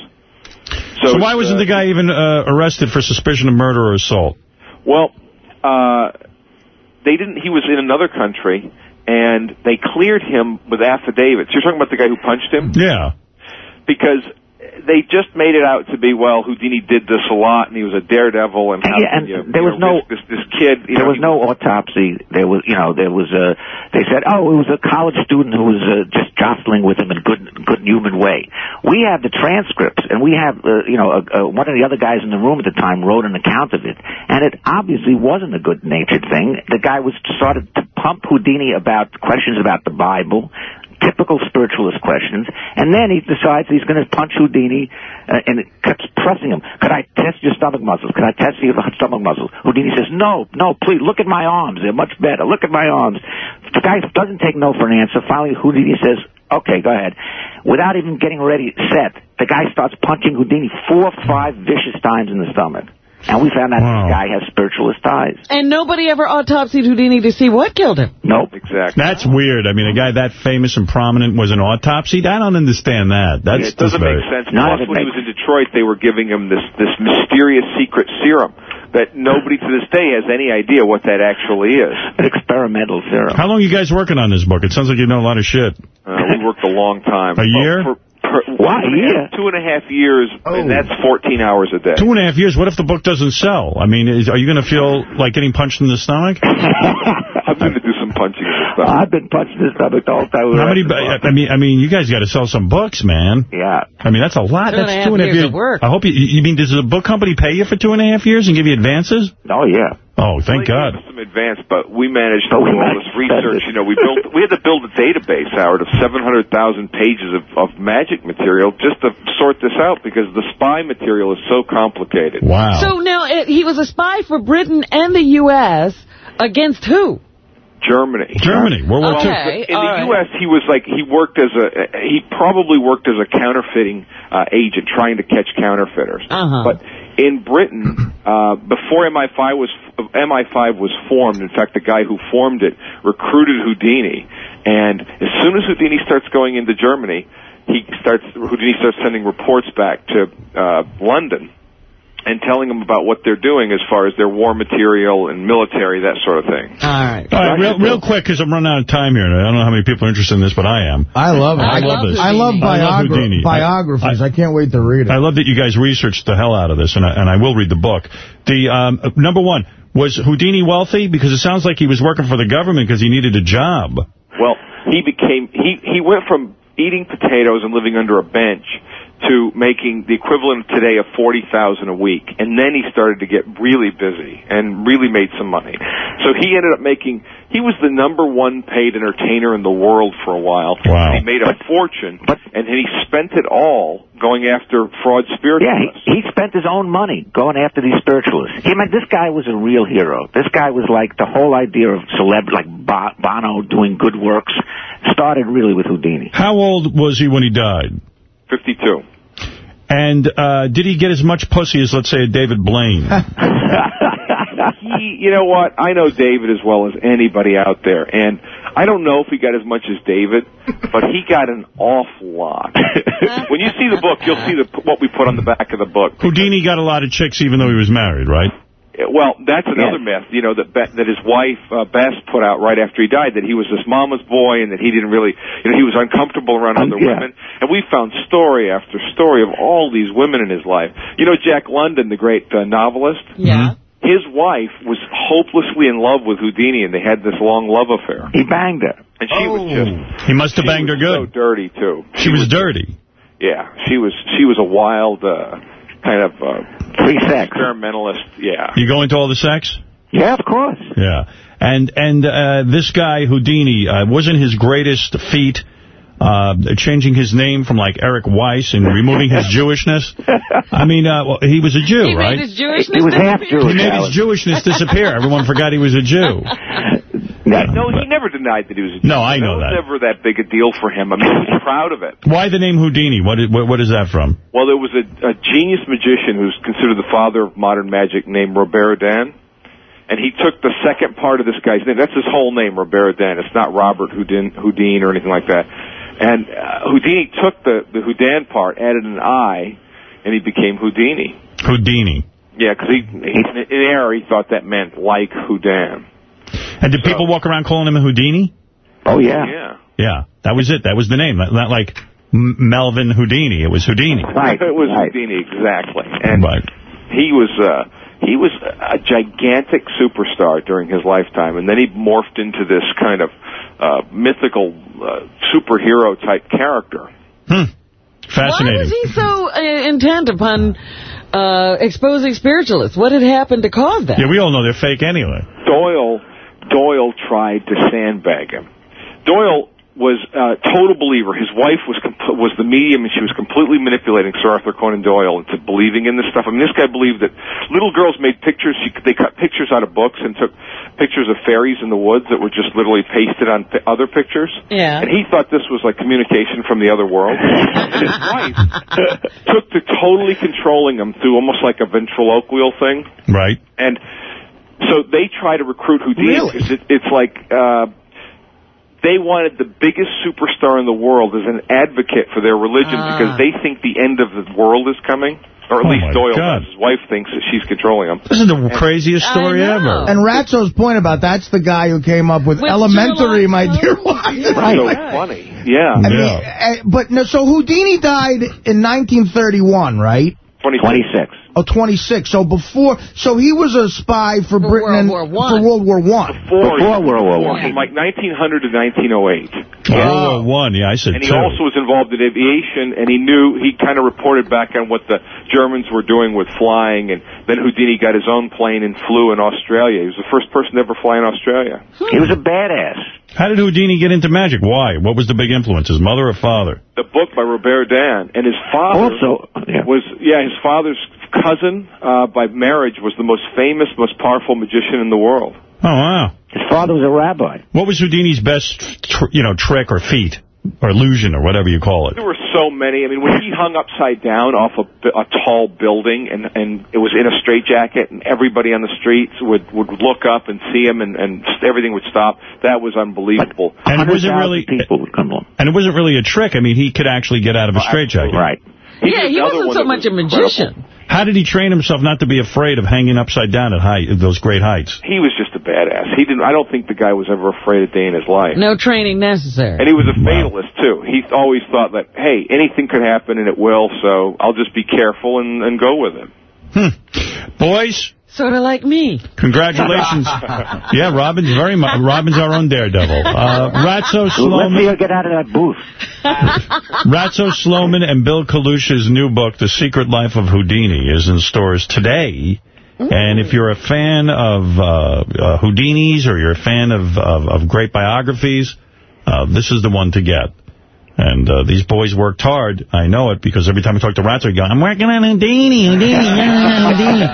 So, why wasn't uh, the guy even uh, arrested for suspicion of murder or assault? Well, uh, they didn't. He was in another country, and they cleared him with affidavits. You're talking about the guy who punched him, Yeah. because they just made it out to be well, Houdini did this a lot, and he was a daredevil, and Yeah, and you, there you was know, no- this this kid. There know, was no autopsy. There was, you know, there was a. They said, oh, it was a college student who was uh, just jostling with him in a good, good human way. We have the transcripts, and we have, uh, you know, uh, uh, one of the other guys in the room at the time wrote an account of it, and it obviously wasn't a good-natured thing. The guy was started to pump Houdini about questions about the Bible. Typical spiritualist questions, and then he decides he's going to punch Houdini, uh, and keeps pressing him. Could I test your stomach muscles? Could I test your stomach muscles? Houdini says, no, no, please, look at my arms. They're much better. Look at my arms. The guy doesn't take no for an answer. Finally, Houdini says, okay, go ahead. Without even getting ready, set, the guy starts punching Houdini four or five vicious times in the stomach. And we found out Wow. this guy has spiritualist ties. And nobody ever autopsied Houdini to see what killed him. Nope. Exactly. That's weird. I mean, a guy that famous and prominent was an autopsy? I don't understand that. That's it doesn't make sense. None Plus, of it when he was in Detroit, they were giving him this this mysterious secret serum that nobody to this day has any idea what that actually is. An experimental serum. How long you guys working on this book? It sounds like you know a lot of shit. Uh, we worked a long time. A year? For, for, Wow, two and a a year? half- Two and a half years, Oh. and that's 14 hours a day. Two and a half years. What if the book doesn't sell? I mean, is, are you going to feel like getting punched in the stomach? I'm going to do some punching in the stomach. I've been punched in the stomach the whole time. How many? at the. I mean, I mean, you guys got to sell some books, man. Yeah. I mean, that's a lot. Two that's a half two and a half years years of work. I hope you. You mean does the book company pay you for two and a half years and give you advances? Oh, yeah. Oh, thank Well, God. Some advance, but we managed to do all this research. You know, we built, we had to build a database, Howard, of 700,000 pages of, of magic material just to sort this out because the spy material is so complicated. Wow. So now uh, he was a spy for Britain and the U.S. against who? Germany. Germany, World War II. Okay, In all the right. U.S., he was like he worked as a he probably worked as a counterfeiting uh, agent, trying to catch counterfeiters. Uh-huh. But in Britain, uh, before MI5 was MI5 was formed, in fact, the guy who formed it recruited Houdini, and as soon as Houdini starts going into Germany, he starts Houdini starts sending reports back to uh, London and telling them about what they're doing as far as their war material and military, that sort of thing. All right. All right, real, real quick, because I'm running out of time here, and I don't know how many people are interested in this, but I am. I love it. I love this. I love, I love biogra- Houdini. biographies. I, can't wait to read it. I love that you guys researched the hell out of this, and I, and I will read the book. The um, Number one, was Houdini wealthy? Because it sounds like he was working for the government because he needed a job. Well, he became he he went from eating potatoes and living under a bench to making the equivalent today of forty thousand a week, and then he started to get really busy and really made some money. So he ended up making. He was the number one paid entertainer in the world for a while. Wow. He made a fortune, and then he spent it all going after fraud Yeah, spiritualists. he, he spent his own money going after these spiritualists. He meant this guy was a real hero. This guy was like the whole idea of celeb, like Bono doing good works, started really with Houdini. How old was he when he died? Fifty-two. And uh, did he get as much pussy as, let's say, a David Blaine? he, you know what? I know David as well as anybody out there, and I don't know if he got as much as David, but he got an awful lot. when you see the book, you'll see the, what we put on the back of the book. Houdini got a lot of chicks even though he was married, right? Well, that's another myth, you know, that Be- that his wife uh, Bess put out right after he died that he was his mama's boy and that he didn't really, you know, he was uncomfortable around other yeah. women. And we found story after story of all these women in his life. You know, Jack London, the great uh, novelist. Yeah. His wife was hopelessly in love with Houdini, and they had this long love affair. He banged her. And she was just He must have banged her was so good. dirty too. She was dirty. Yeah, she was she was a wild uh, kind of uh, Free sex. experimentalist. Yeah. You go into all the sex? Yeah, of course. Yeah. And and uh, this guy, Houdini, uh, wasn't his greatest feat uh, changing his name from, like, Eric Weiss and removing his Jewishness? I mean, uh, well, he was a Jew, He right? made his Jewishness He was half disappear. He made Alan. his Jewishness disappear. Everyone forgot he was a Jew. No, he never denied that he was a Jew. No, I know that. that. was never that big a deal for him. I mean, he was proud of it. Why the name Houdini? What is, what, what is that from? Well, there was a, a genius magician who's considered the father of modern magic named Robert Houdin. And he took the second part of this guy's name. That's his whole name, Robert Houdin. It's not Robert Houdin, Houdin or anything like that. And uh, Houdini took the, the Houdin part, added an I, and he became Houdini. Houdini. Yeah, because he, he, in error, he thought that meant like Houdin. And did people walk around calling him a Houdini? Oh, yeah. Yeah. Yeah, that was it. That was the name. Not, not like M- Melvin Houdini. It was Houdini. Right. it was right. Houdini, exactly. And Right. he was uh he was a gigantic superstar during his lifetime and then he morphed into this kind of uh mythical uh, superhero type character Hmm. Why was he so uh, intent upon uh, exposing spiritualists? What had happened to cause that? Yeah, we all know they're fake anyway. doyle doyle tried to sandbag him doyle was a total believer. His wife was comp- was the medium, and she was completely manipulating Sir Arthur Conan Doyle into believing in this stuff. I mean, this guy believed that little girls made pictures. She, they cut pictures out of books and took pictures of fairies in the woods that were just literally pasted on pi- other pictures. Yeah. And he thought this was like communication from the other world. and his wife took to totally controlling him through almost like a ventriloquial thing. Right. And so they try to recruit Houdini Really? it, it's like uh, they wanted the biggest superstar in the world as an advocate for their religion Ah. because they think the end of the world is coming. Or at Oh, least my Doyle does. His wife thinks that she's controlling him. This is the craziest story ever. And Ratso's point about that's the guy who came up with, With elementary, my dear wife. so Right. funny. Yeah. I Yeah. uh, but no, so Houdini died in 1931, right? 26. Oh, 26. So before, so he was a spy for, Britain World and War for World War One. Before, Before World War One. From like 1900 to 1908. World War One, yeah, I said And he two. also was involved in aviation, and he knew, he kind of reported back on what the Germans were doing with flying, and then Houdini got his own plane and flew in Australia. He was the first person to ever fly in Australia. He was a badass. How did Houdini get into magic? Why? What was the big influence? His mother or father? The book by Robert Houdin, and his father Also, yeah. was, yeah, his father's cousin uh, by marriage was the most famous, most powerful magician in the world. Oh, wow. His father was a rabbi. What was Houdini's best, tr you know, trick or feat? Or illusion, or whatever you call it. There were so many. I mean, when he hung upside down off a, a tall building, and and it was in a straitjacket, and everybody on the streets would would look up and see him, and and everything would stop. That was unbelievable. And it wasn't really, people would come along. and it wasn't really a trick. I mean, he could actually get out of a oh, straitjacket. Right. Yeah, he wasn't so that much a was magician. How did he train himself not to be afraid of hanging upside down at height, those great heights? He was just a badass. He didn't. I don't think the guy was ever afraid a day in his life. No training necessary. And he was a fatalist too. He always thought that, hey, anything could happen and it will, so I'll just be careful and, and go with it. Hmm. Boys, Sort of like me. congratulations. yeah, Robin's very much, Robin's our own daredevil. Uh, Ratso Let's see Sloman, her get out of that booth. Ratso Sloman and Bill Kalush's new book, The Secret Life of Houdini, is in stores today. And if you're a fan of uh, uh, Houdini's or you're a fan of, of, of great biographies, uh, this is the one to get. And uh, these boys worked hard. I know it because every time I talk to Ratso, he go, I'm working on Houdini, Houdini, yeah, Houdini.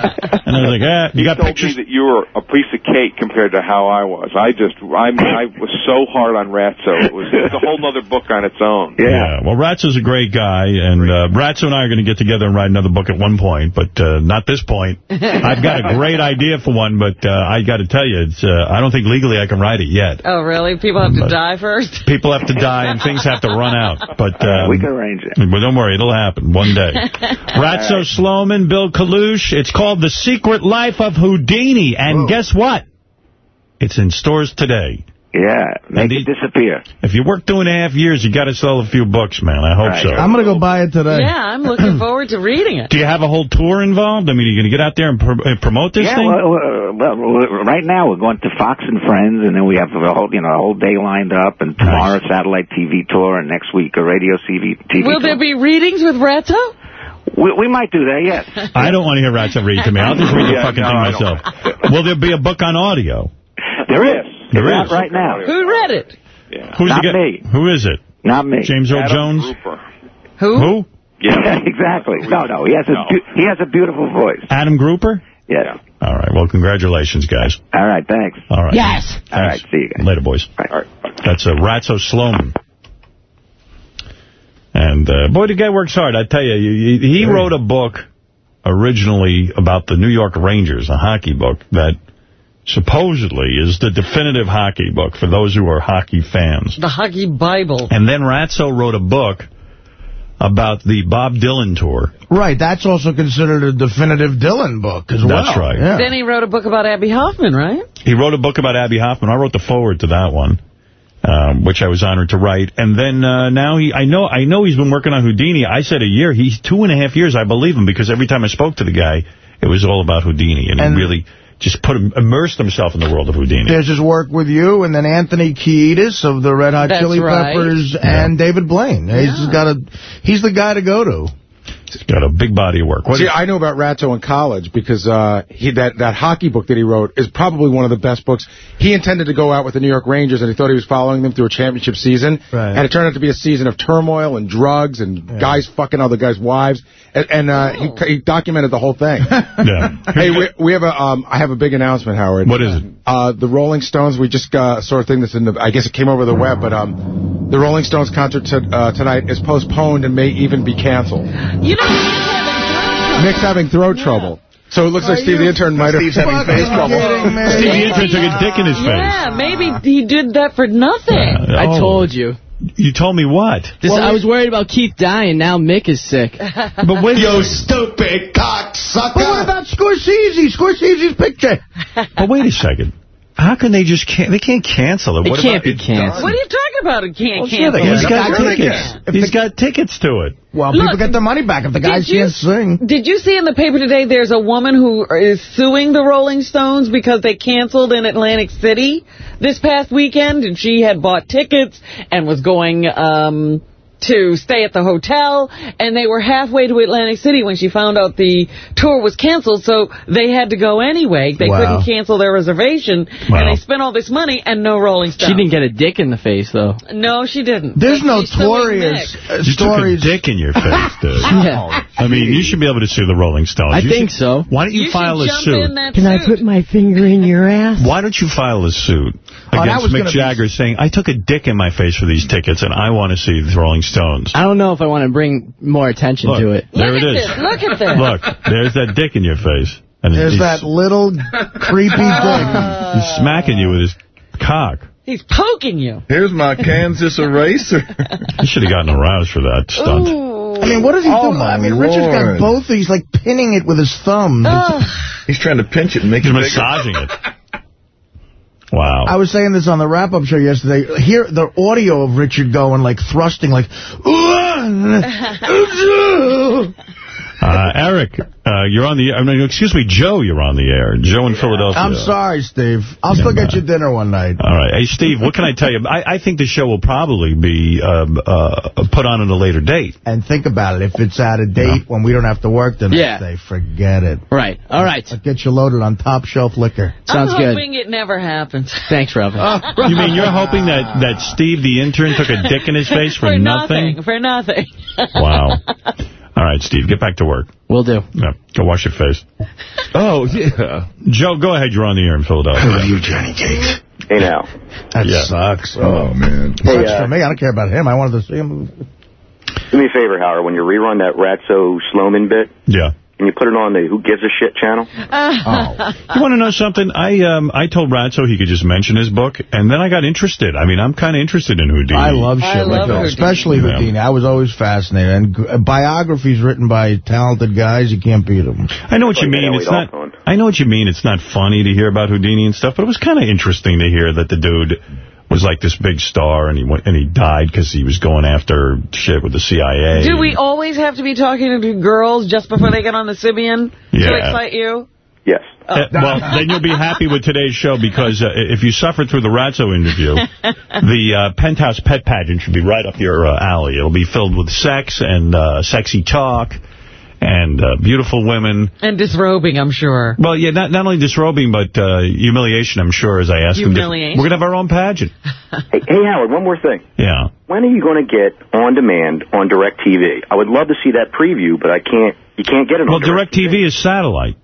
And I was like, ah, you he got told pictures? me that you were a piece of cake compared to how I was. I just, I mean, I was so hard on Ratso. It was, it was a whole other book on its own. Yeah. Well, Ratso's a great guy, and uh, Ratso and I are going to get together and write another book at one point, but uh, not this point. I've got a great idea for one, but uh, I got to tell you, it's, uh, I don't think legally I can write it yet. Oh, really? People have to die first? People have to die and things have to run out. But um, we can arrange it. But don't worry, it'll happen one day. Ratso Sloman, Bill Kalush. It's called The Secret Life of Houdini. And guess what? It's in stores today. Yeah, make it disappear. If you work two and a half years, you got to sell a few books, man. I hope so. I'm going to go buy it today. Yeah, I'm looking forward to reading it. Do you have a whole tour involved? I mean, are you going to get out there and pr uh, promote this yeah, thing? well, uh, well, well, right now we're going to Fox and Friends, and then we have a whole, you know, a whole day lined up, and tomorrow a satellite TV tour, and next week a radio TV, TV Will tour. there be readings with Ratso? We, we might do that, yes. I don't want to hear Ratso read to me. I'll just read the Yeah, fucking no, thing myself. Will there be a book on audio? There is. There It's is. right now. Who read it? Who's Not me. Who is it? Not me. James Earl Jones? Who? Who? Yeah, exactly. No, no, he has a beau- he has a beautiful voice. Adam Grouper? Yes. All right. Well, congratulations, guys. All right, thanks. All right. Yes. Thanks. All right, see you guys. Later, boys. All right. That's a Ratso Sloman. And, uh, boy, the guy works hard. I tell you, he, he wrote a book originally about the New York Rangers, a hockey book that supposedly is the definitive hockey book for those who are hockey fans. The Hockey Bible. And then Ratso wrote a book about the Bob Dylan tour. Right, that's also considered a definitive Dylan book as well. That's right. Yeah. Then he wrote a book about Abby Hoffman, right? He wrote a book about Abby Hoffman. I wrote the foreword to that one, um, which I was honored to write. And then uh, now he, I know, I know he's been working on Houdini. I said a year. He's two and a half years. I believe him because every time I spoke to the guy, it was all about Houdini, and, And- he really just put him, immersed himself in the world of Houdini. There's his work with you, and then Anthony Kiedis of the Red Hot That's Chili right. Peppers, and David Blaine. He's got a, he's the guy to go to. He's got a big body of work. What See, is- I knew about Ratso in college because uh, he that, that hockey book that he wrote is probably one of the best books. He intended to go out with the New York Rangers, and he thought he was following them through a championship season. Right. And it turned out to be a season of turmoil and drugs and guys fucking other guys' wives. And, and uh, he, he documented the whole thing. yeah. hey, we, we have a um, I have a big announcement, Howard. What is it? Uh, the Rolling Stones. We just uh, saw a thing that's in the. I guess it came over the web, but um, the Rolling Stones concert t- uh, tonight is postponed and may even be canceled. You know, Nick's having throat trouble. So it looks like Steve the intern might have Steve's having face trouble. kidding me. Steve the intern took a dick in his face. yeah, maybe he did that for nothing. Uh, I oh. told you. You told me what? This, I was worried about Keith dying. Now Mick is sick. But when, You stupid cocksucker. But what about Scorsese? Scorsese's picture. but wait a second. How can they just can't? They can't cancel it. It what can't about be canceled. What are you talking about? It can't Well, cancel. they He's Yeah, got the guy- tickets. He's got tickets to it. Well, Look, people get their money back if the guys did you- can't sing. Did you see in the paper today there's a woman who is suing the Rolling Stones because they canceled in Atlantic City this past weekend and she had bought tickets and was going um to stay at the hotel and they were halfway to Atlantic City when she found out the tour was canceled so they had to go anyway. They Wow. couldn't cancel their reservation Wow. and they spent all this money and no Rolling Stones. She didn't get a dick in the face, though. No, she didn't. There's But notorious Nick. uh, You took a stories. dick in your face, dude. Yeah. I mean, you should be able to sue the Rolling Stones. I You think should- so. Why don't you, You file a suit? in that Can I put my finger in your ass? Why don't you file a suit Oh, against was Mick gonna be- Jagger saying, I took a dick in my face for these tickets and I want to see the Rolling Stones? I don't know if I want to bring more attention Look, to it. there Look it at this. Look at this. Look, there's that dick in your face. And There's that little creepy thing. he's smacking you with his cock. He's poking you. Here's my Kansas eraser. You should have gotten aroused for that stunt. I mean, what is he Oh, doing? my I mean, Richard's got Lord. both. He's like pinning it with his thumb. He's trying to pinch it and make He's it bigger. massaging it. Wow. I was saying this on the wrap-up show yesterday. Hear the audio of Richard going, like, thrusting, like, Uh, Eric, uh, you're on the I mean, excuse me, Joe, you're on the air. Joe in Philadelphia. I'm sorry, Steve. I'll still get you dinner one night. All right. Hey, Steve, what can I tell you? I, I think the show will probably be um, uh, put on at a later date. And think about it. If it's out of date when we don't have to work the next Yeah. day, forget it. Right. All right. I'll get you loaded on top shelf liquor. Sounds good. I'm good. hoping it never happens. Thanks, Robin. You mean you're hoping that, that Steve, the intern, took a dick in his face for, For nothing. For nothing. Wow. All right, Steve, get back to work. Will do. Yeah, go wash your face. Oh, yeah. Joe, go ahead. You're on the air in Philadelphia. I love you, Johnny Cakes? Hey, now. That Yeah. sucks. Oh, man. Hey, Sucks uh, for me. I don't care about him. I wanted to see him. do me a favor, Howard. When you rerun that Ratso Sloman bit, Yeah. Can you put it on the Who Gives a Shit channel? Oh. You want to know something? I um I told Ratso he could just mention his book, and then I got interested. I mean, I'm kind of interested in Houdini. I love shit I like love that, Houdini. especially Yeah. Houdini. I was always fascinated. And biographies written by talented guys, you can't beat them. I know what you mean. It's not. Alphone. I know what you mean. It's not funny to hear about Houdini and stuff, but it was kind of interesting to hear that the dude was like this big star, and he went and he died because he was going after shit with the CIA. Do we always have to be talking to girls just before they get on the Sybian to excite you? Yes. Uh, well, then you'll be happy with today's show because uh, if you suffered through the Ratso interview, the uh, Penthouse Pet Pageant should be right up your uh, alley. It'll be filled with sex and uh, sexy talk and uh, beautiful women. And disrobing, I'm sure. Well, yeah, not not only disrobing, but uh, humiliation, I'm sure, as I ask them. to- Humiliation? We're going to have our own pageant. Hey, hey, Howard, one more thing. Yeah. When are you going to get on demand on Direct TV? I would love to see that preview, but I can't. You can't get it Well, on Direct. DirecTV is satellite.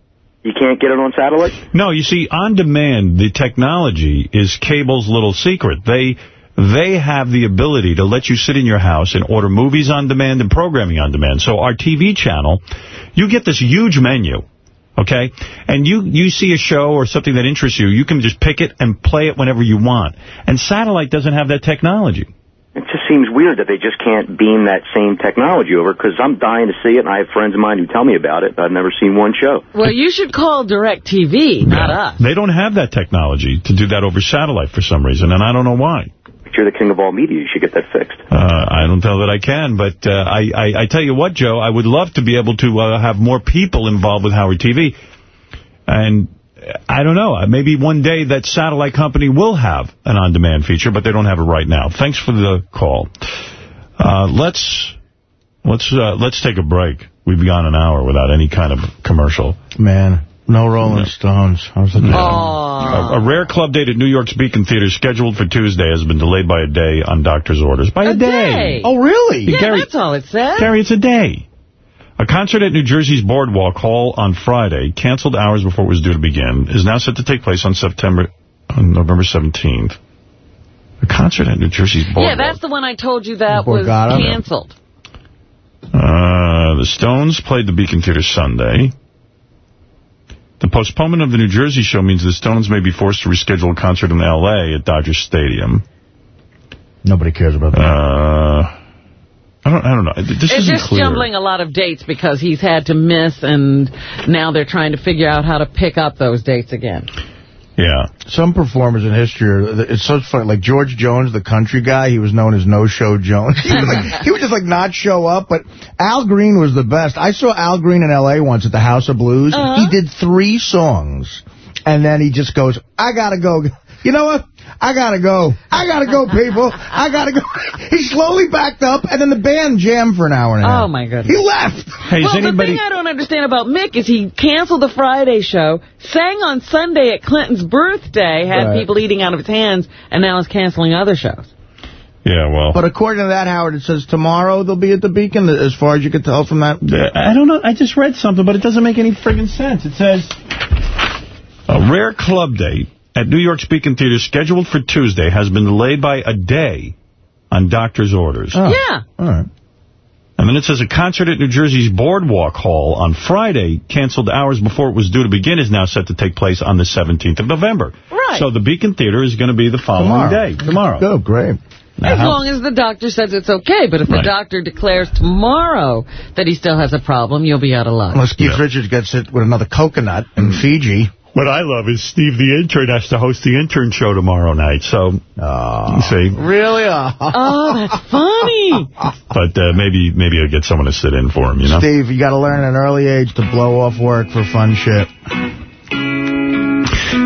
You can't get it on satellite. No, you see, on demand, the technology is cable's little secret. They they have the ability to let you sit in your house and order movies on demand and programming on demand. So our TV channel, you get this huge menu, okay? And you, you see a show or something that interests you, you can just pick it and play it whenever you want. And satellite doesn't have that technology. It just seems weird that they just can't beam that same technology over because I'm dying to see it, and I have friends of mine who tell me about it. But I've never seen one show. Well, you should call Direct TV, not us. They don't have that technology to do that over satellite for some reason, and I don't know why. But you're the king of all media. You should get that fixed. Uh, I don't know that I can, but uh, I, I, I tell you what, Joe, I would love to be able to uh, have more people involved with Howard TV. And I don't know, uh, maybe one day that satellite company will have an on-demand feature, but they don't have it right now. Thanks for the call. Uh, let's let's uh, let's take a break. We've gone an hour without any kind of commercial. Man, no Rolling Stones. How's the A, a rare club date at New York's Beacon Theater scheduled for Tuesday has been delayed by a day on doctor's orders. By a, A day. Oh, really? Yeah, Gary- that's all it says. Gary, it's a day. A concert at New Jersey's Boardwalk Hall on Friday, canceled hours before it was due to begin, is now set to take place on September, on November 17th. A concert at New Jersey's Boardwalk. Yeah, that's the one I told you that was canceled. Uh, the Stones played the Beacon Theater Sunday. The postponement of the New Jersey show means the Stones may be forced to reschedule a concert in L.A. at Dodger Stadium. Nobody cares about that. Uh, I don't. I don't know. This it's isn't just clear. jumbling a lot of dates because he's had to miss, and now they're trying to figure out how to pick up those dates again. Yeah. Some performers in history, are, it's so funny. Like George Jones, the country guy, he was known as No Show Jones. he, was like, he would just like not show up. But Al Green was the best. I saw Al Green in L.A. once at the House of Blues. Uh-huh. He did three songs, and then he just goes, "I gotta go." You know what? I gotta go. I gotta go, people. I gotta go. He slowly backed up, and then the band jammed for an hour and a half. Oh, my goodness. He left. well, the thing I don't understand about Mick is he canceled the Friday show, sang on Sunday at Clinton's birthday, had Right. people eating out of his hands, and now is canceling other shows. Yeah, well. But according to that, Howard, it says tomorrow they'll be at the Beacon, as far as you can tell from that. I don't know. I just read something, but it doesn't make any friggin' sense. It says, a rare club date at New York's Beacon Theater scheduled for Tuesday has been delayed by a day on doctor's orders. Oh. Yeah. All right. And then it says a concert at New Jersey's Boardwalk Hall on Friday, canceled hours before it was due to begin, is now set to take place on the 17th of November. Right. So the Beacon Theater is going to be the following Tomorrow. day, tomorrow. Oh, great. As long as the doctor says it's okay. But if the doctor declares tomorrow that he still has a problem, you'll be out of luck. Unless Keith Richards gets hit with another coconut in mm. Fiji. What I love is Steve the intern has to host the intern show tomorrow night. So, you see. Really? Oh, that's funny. But uh, maybe maybe I'll get someone to sit in for him, you know? Steve, you got to learn at an early age to blow off work for fun shit.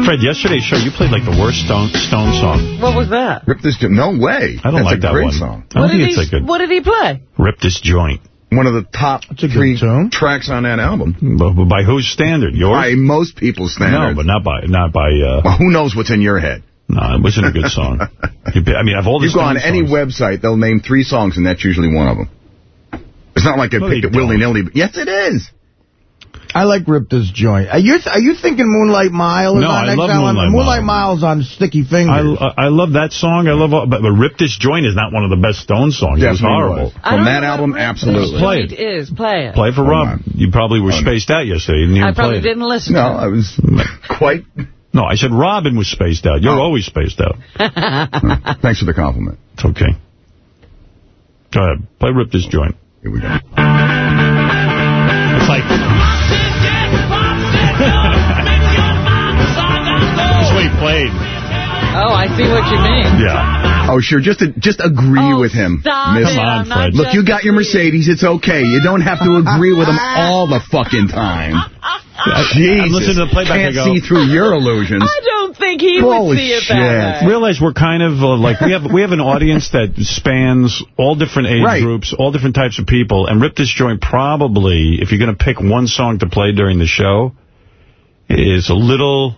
Fred, yesterday's show, you played like the worst Stone, Stone song. What was that? Rip this joint. No way. I don't That's like a that great one. song. I don't What think it's he, that good. what did he play? Rip This Joint. One of the top three tune. tracks on that album. But, but by whose standard? Yours? By most people's standards. No, but not by, not by, uh, Well, who knows what's in your head? no, it wasn't a good song. I mean, of all the You go on Stone any songs- website, they'll name three songs, and that's usually one of them. It's not like they No, picked they it willy-nilly. but- Yes, it is. I like Rip This Joint. Are you, are you thinking Moonlight Mile is No, on I love XLM? Moonlight Moonlight Mile. Mile's on Sticky I, Fingers. I love that song. I love, all, but, but Rip This Joint is not one of the best Stone songs. it was Definitely horrible. was. From that album, what Rip absolutely. Play it. Joint. Play it. Play it for Hold Rob. on. You probably were spaced out yesterday. You didn't even I probably play didn't listen No. I was quite... No, I said Robin was spaced out. You're Oh. always spaced out. Thanks for the compliment. It's okay. Go ahead. Play Rip This Joint. Here we go. Played. Oh, I see what you mean. Yeah. Oh, sure. Just to, just agree Oh, with him. stop miss. Come on, Fred. Look, you got your. Mercedes. It's okay. You don't have to agree with him all the fucking time. Jesus. I'm listening to the playback, Can't I go- see through your illusions. I don't think he would Holy see it shit. that way. Realize we're kind of uh, like we have we have an audience that spans all different age Right. groups, all different types of people, and Rip This Joint probably, if you're going to pick one song to play during the show, is a little,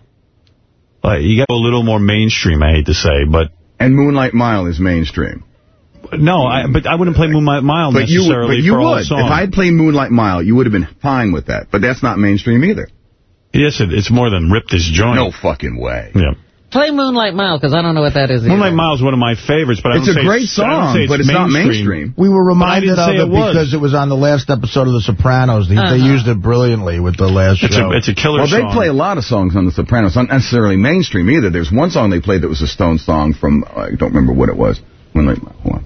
uh, you got a little more mainstream. I hate to say, but And Moonlight Mile is mainstream. no, I, but I wouldn't play Moonlight Mile But you, would- necessarily but you for a whole would. song. If I'd played Moonlight Mile, you would have been fine with that. But that's not mainstream either. yes, it, it's more than Rip This Joint. No fucking way. Yeah. Play Moonlight Mile, because I don't know what that is either. Moonlight Mile is one of my favorites, but I It's don't a say great it's, I don't song, say but it's not mainstream. we were reminded of it, it because it was on the last episode of The Sopranos. They, Uh-huh. they used it brilliantly with the last It's show. a, it's a killer Well, they play a lot of songs on The Sopranos, not necessarily mainstream either. There's one song they played that was a Stone song from, I don't remember what it was. Moonlight Mile. Hold on.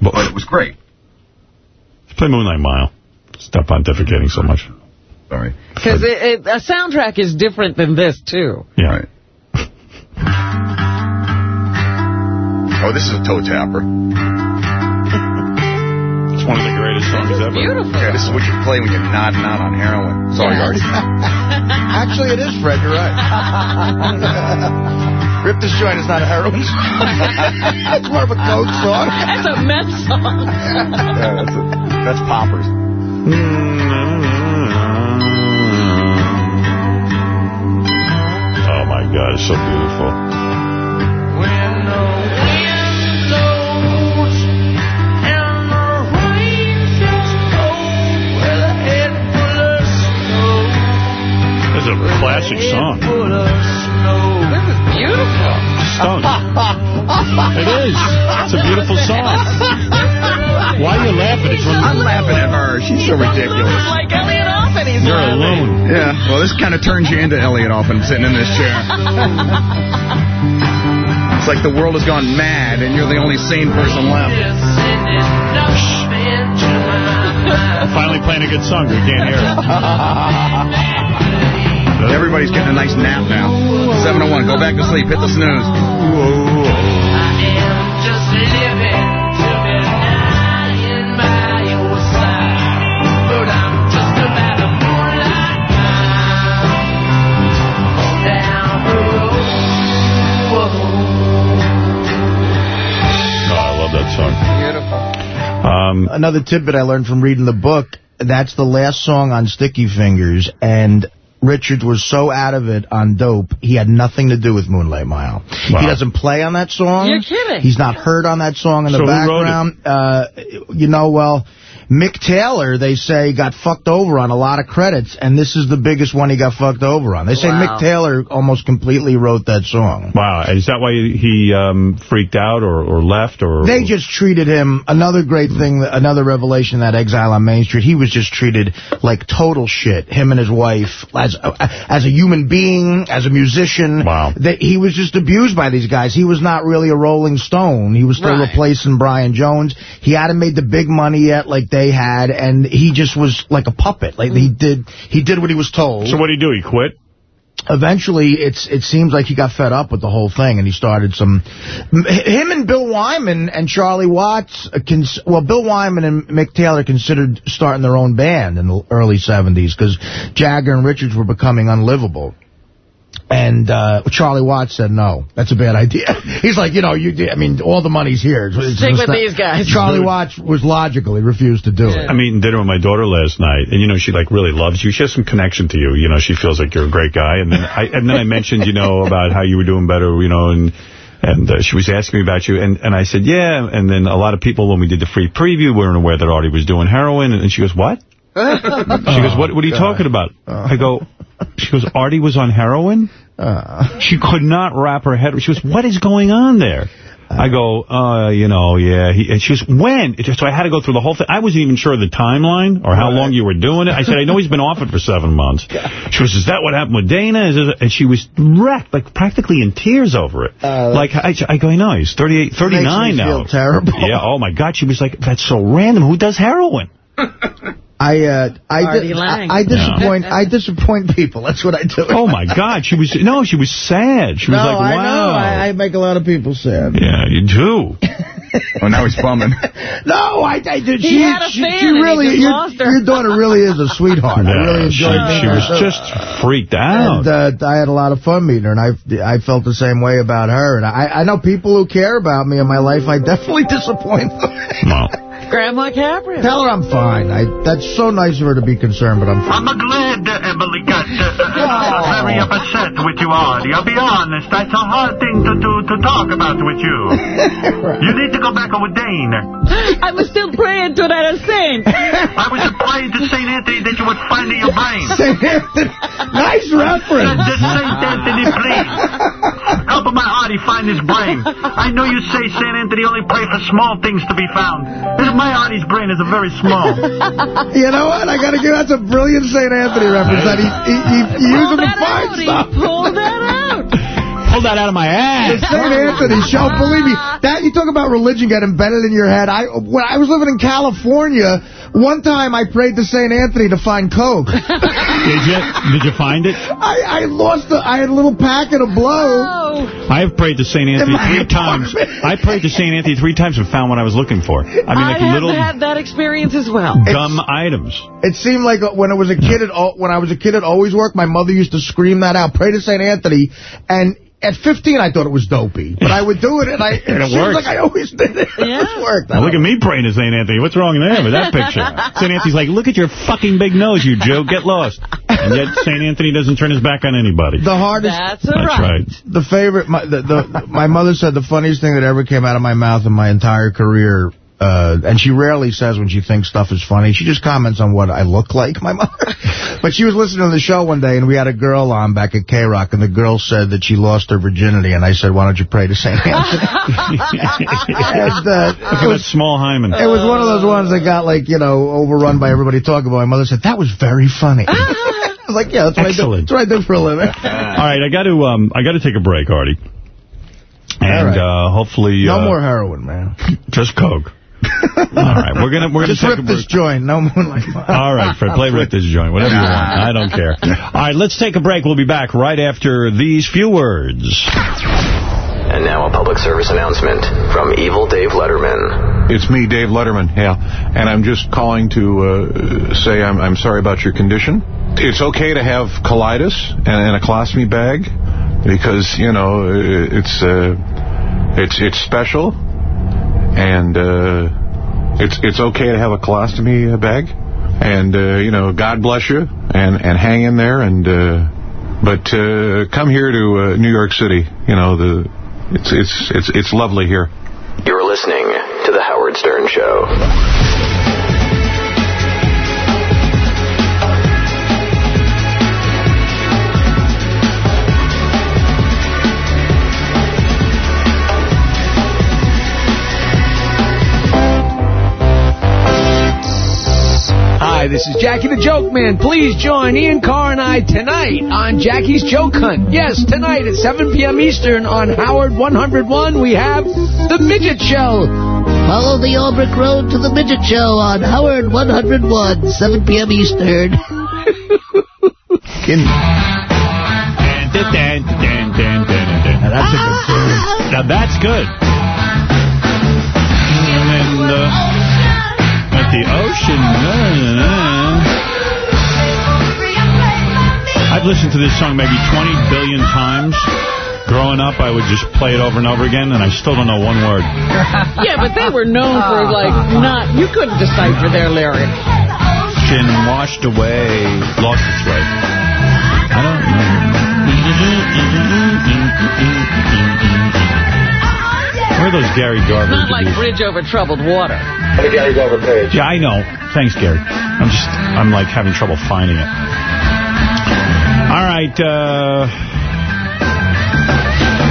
But it was great. Play Moonlight Mile. Stop pontificating so much. Sorry. Because a soundtrack is different than this, too. Yeah. Right. Oh, this is a toe tapper. It's one of the greatest songs ever. Beautiful. Yeah, this is what you play when you're nodding out on heroin. Sorry, Yeah. Artie. Actually, it is, Fred. You're right. Rip This Joint is not a heroin song. it's more of a coke song. That's a meth song. Yeah, that's, a, that's poppers. Mm-hmm. Oh, my God. It's so beautiful. This is a classic song. This is beautiful. Stone. It is. It's a beautiful song. Why are you laughing? It's from... I'm laughing at her. She's so ridiculous. It's like He's You're laughing. alone. Yeah, well, this kind of turns you into Elliot Offen sitting in this chair. It's like the world has gone mad and you're the only sane person left. I'm finally playing a good song. We can't hear it. Everybody's getting a nice nap now. 701, go back to sleep. Hit the snooze. Oh, oh. Just living song. Beautiful. Um, Another tidbit I learned from reading the book, that's the last song on Sticky Fingers, and Richards was so out of it on Dope, he had nothing to do with Moonlight Mile. He doesn't play on that song. You're kidding. He's not heard on that song in So the who wrote it? background. Uh, you know, well... Mick Taylor, they say, got fucked over on a lot of credits, and this is the biggest one he got fucked over on. They say Wow. Mick Taylor almost completely wrote that song. Wow, is that why he um, freaked out or, or left? or? They just treated him, another great thing, another revelation, that Exile on Main Street, he was just treated like total shit, him and his wife, as a, as a human being, as a musician. Wow. They, he was just abused by these guys. He was not really a Rolling Stone. He was still Right. replacing Brian Jones. He hadn't made the big money yet like they had, and he just was like a puppet. Like he mm. did, he did what he was told. So what did he do? He quit? Eventually, it's it seems like he got fed up with the whole thing, and he started some. Him and Bill Wyman and Charlie Watts, uh, well, Bill Wyman and Mick Taylor considered starting their own band in the early 70s because Jagger and Richards were becoming unlivable. And uh, Charlie Watts said, no, that's a bad idea. He's like, you know, you. I mean, all the money's here. It's- it's Stick with not- these guys. Charlie Watts was logical. He refused to do it. I'm eating dinner with my daughter last night, and, you know, she, like, really loves you. She has some connection to you. You know, she feels like you're a great guy. And then I, and then I mentioned, you know, about how you were doing better, you know, and and uh, she was asking me about you. And, and I said, yeah. And then a lot of people, when we did the free preview, weren't aware that Artie was doing heroin. And, and she goes, what? She goes, what, what are you talking about? I go, she goes, Artie was on heroin? Uh. She could not wrap her head. She goes, what is going on there? Uh. I go, uh, you know, yeah. He, and she goes, when? So I had to go through the whole thing. I wasn't even sure of the timeline or how long you were doing it. I said, I know he's been off it for seven months. She goes, is that what happened with Dana? And she was wrecked, like practically in tears over it. Uh, like, I, I go, I know, he's 38, 39 Makes me now. terrible. Yeah, oh my God. She was like, that's so random. Who does heroin? I uh, I, di- I, I disappoint I disappoint people. That's what I do. Oh my God. She was, no, she was sad. She was like, wow. I know. I, I make a lot of people sad. Yeah, you do. oh, now he's bumming. No, I, I did. He She, had a she, fan she and he really, just your, lost her. your daughter really is a sweetheart. I really she, enjoyed meeting she was just freaked out. And uh, I had a lot of fun meeting her, and I I felt the same way about her. And I, I know people who care about me in my life, I definitely disappoint them. Grandma Capri. Tell her I'm fine. I That's so nice of her to be concerned, but I'm fine. I'm glad that Emily got uh, uh, very upset with you, Artie. I'll be honest, that's a hard thing to, to, to talk about with you. You need to go back on with Dane. I was still praying to that saint. I was praying to St. Anthony that you would find in your brain. St. Anthony. Nice reference. The St. Anthony, please. Help my Artie find his brain. I know you say St. Anthony only pray for small things to be found. This- My Artie's brain is a very small. You know what? I got to give that's a brilliant St. Anthony reference. That he, he, he, he used him to find stuff. Pull that out. Pull that out of my The ass. St. Anthony show, believe me, that you talk about religion get embedded in your head. I when I was living in California, one time I prayed to St. Anthony to find coke. Did you? Did you find it? I, I lost the, I had a little packet of blow. I have prayed to St. Anthony In my three times. I prayed to St. Anthony three times and found what I was looking for. I mean, I like have little had that experience as well. gum items. It seemed like uh, when I was a kid, it, when I was a kid, it always worked. My mother used to scream that out, pray to St. Anthony, and at 15, I thought it was dopey. But I would do it, and I, it, And it seems works. like I always did it. It worked. Now, look at me praying to St. Anthony. What's wrong there with that picture? St. Anthony's like, look at your fucking big nose, you Joe. Get lost. And yet St. Anthony doesn't turn his back on anybody. The hardest. That's That's right. The favorite, my, the, the, my mother said the funniest thing that ever came out of my mouth in my entire career, uh, and she rarely says when she thinks stuff is funny. She just comments on what I look like, my mother. but she was listening to the show one day, and we had a girl on back at K-Rock, and the girl said that she lost her virginity, and I said, why don't you pray to St. Anthony? and, uh, Look at that small hymen. it was one of those ones that got, like, you know, overrun by everybody talking about. My mother said, that was very funny. I was like, yeah, that's what, I do. Excellent. that's what I do for a living. All right, I got to um, I got to take a break, Artie. And All right. uh, hopefully... No uh, more heroin, man. Just Coke. All right, we're gonna we're Just gonna rip take a this joint. No moonlight. All right, Fred, play Rip This Joint, whatever you want. I don't care. All right, let's take a break. We'll be back right after these few words. And now a public service announcement from Evil Dave Letterman. It's me, Dave Letterman, yeah. And I'm just calling to uh, say I'm, I'm sorry about your condition. It's okay to have colitis and, and a colostomy bag because, you know, it's uh, it's it's special. And uh, it's it's okay to have a colostomy bag. And, uh, you know, God bless you and, and hang in there. And uh, But uh, come here to uh, New York City. You know, the it's it's it's it's lovely here. You're listening to The Howard Stern Show. Hi, this is Jackie the Joke Man. Please join Ian Karr and I tonight on Jackie's Joke Hunt. Yes, tonight at 7 p.m. Eastern on Howard 101, we have The Midget Show. Follow the Albrecht Road to the Midget Show on Howard 101, 7 p.m. Eastern. Now that's a good tune. Now that's good. Uh, At the ocean. I've listened to this song maybe 20 billion times. Growing up, I would just play it over and over again, and I still don't know one word. yeah, but they were known for, like, not... You couldn't decipher their lyrics. Chin washed away, lost its way. I don't know. Where are those Gary Garver Not like interviews? Bridge Over Troubled Water. the Gary Garver page. Yeah, I know. Thanks, Gary. I'm just, I'm like having trouble finding it. All right, uh...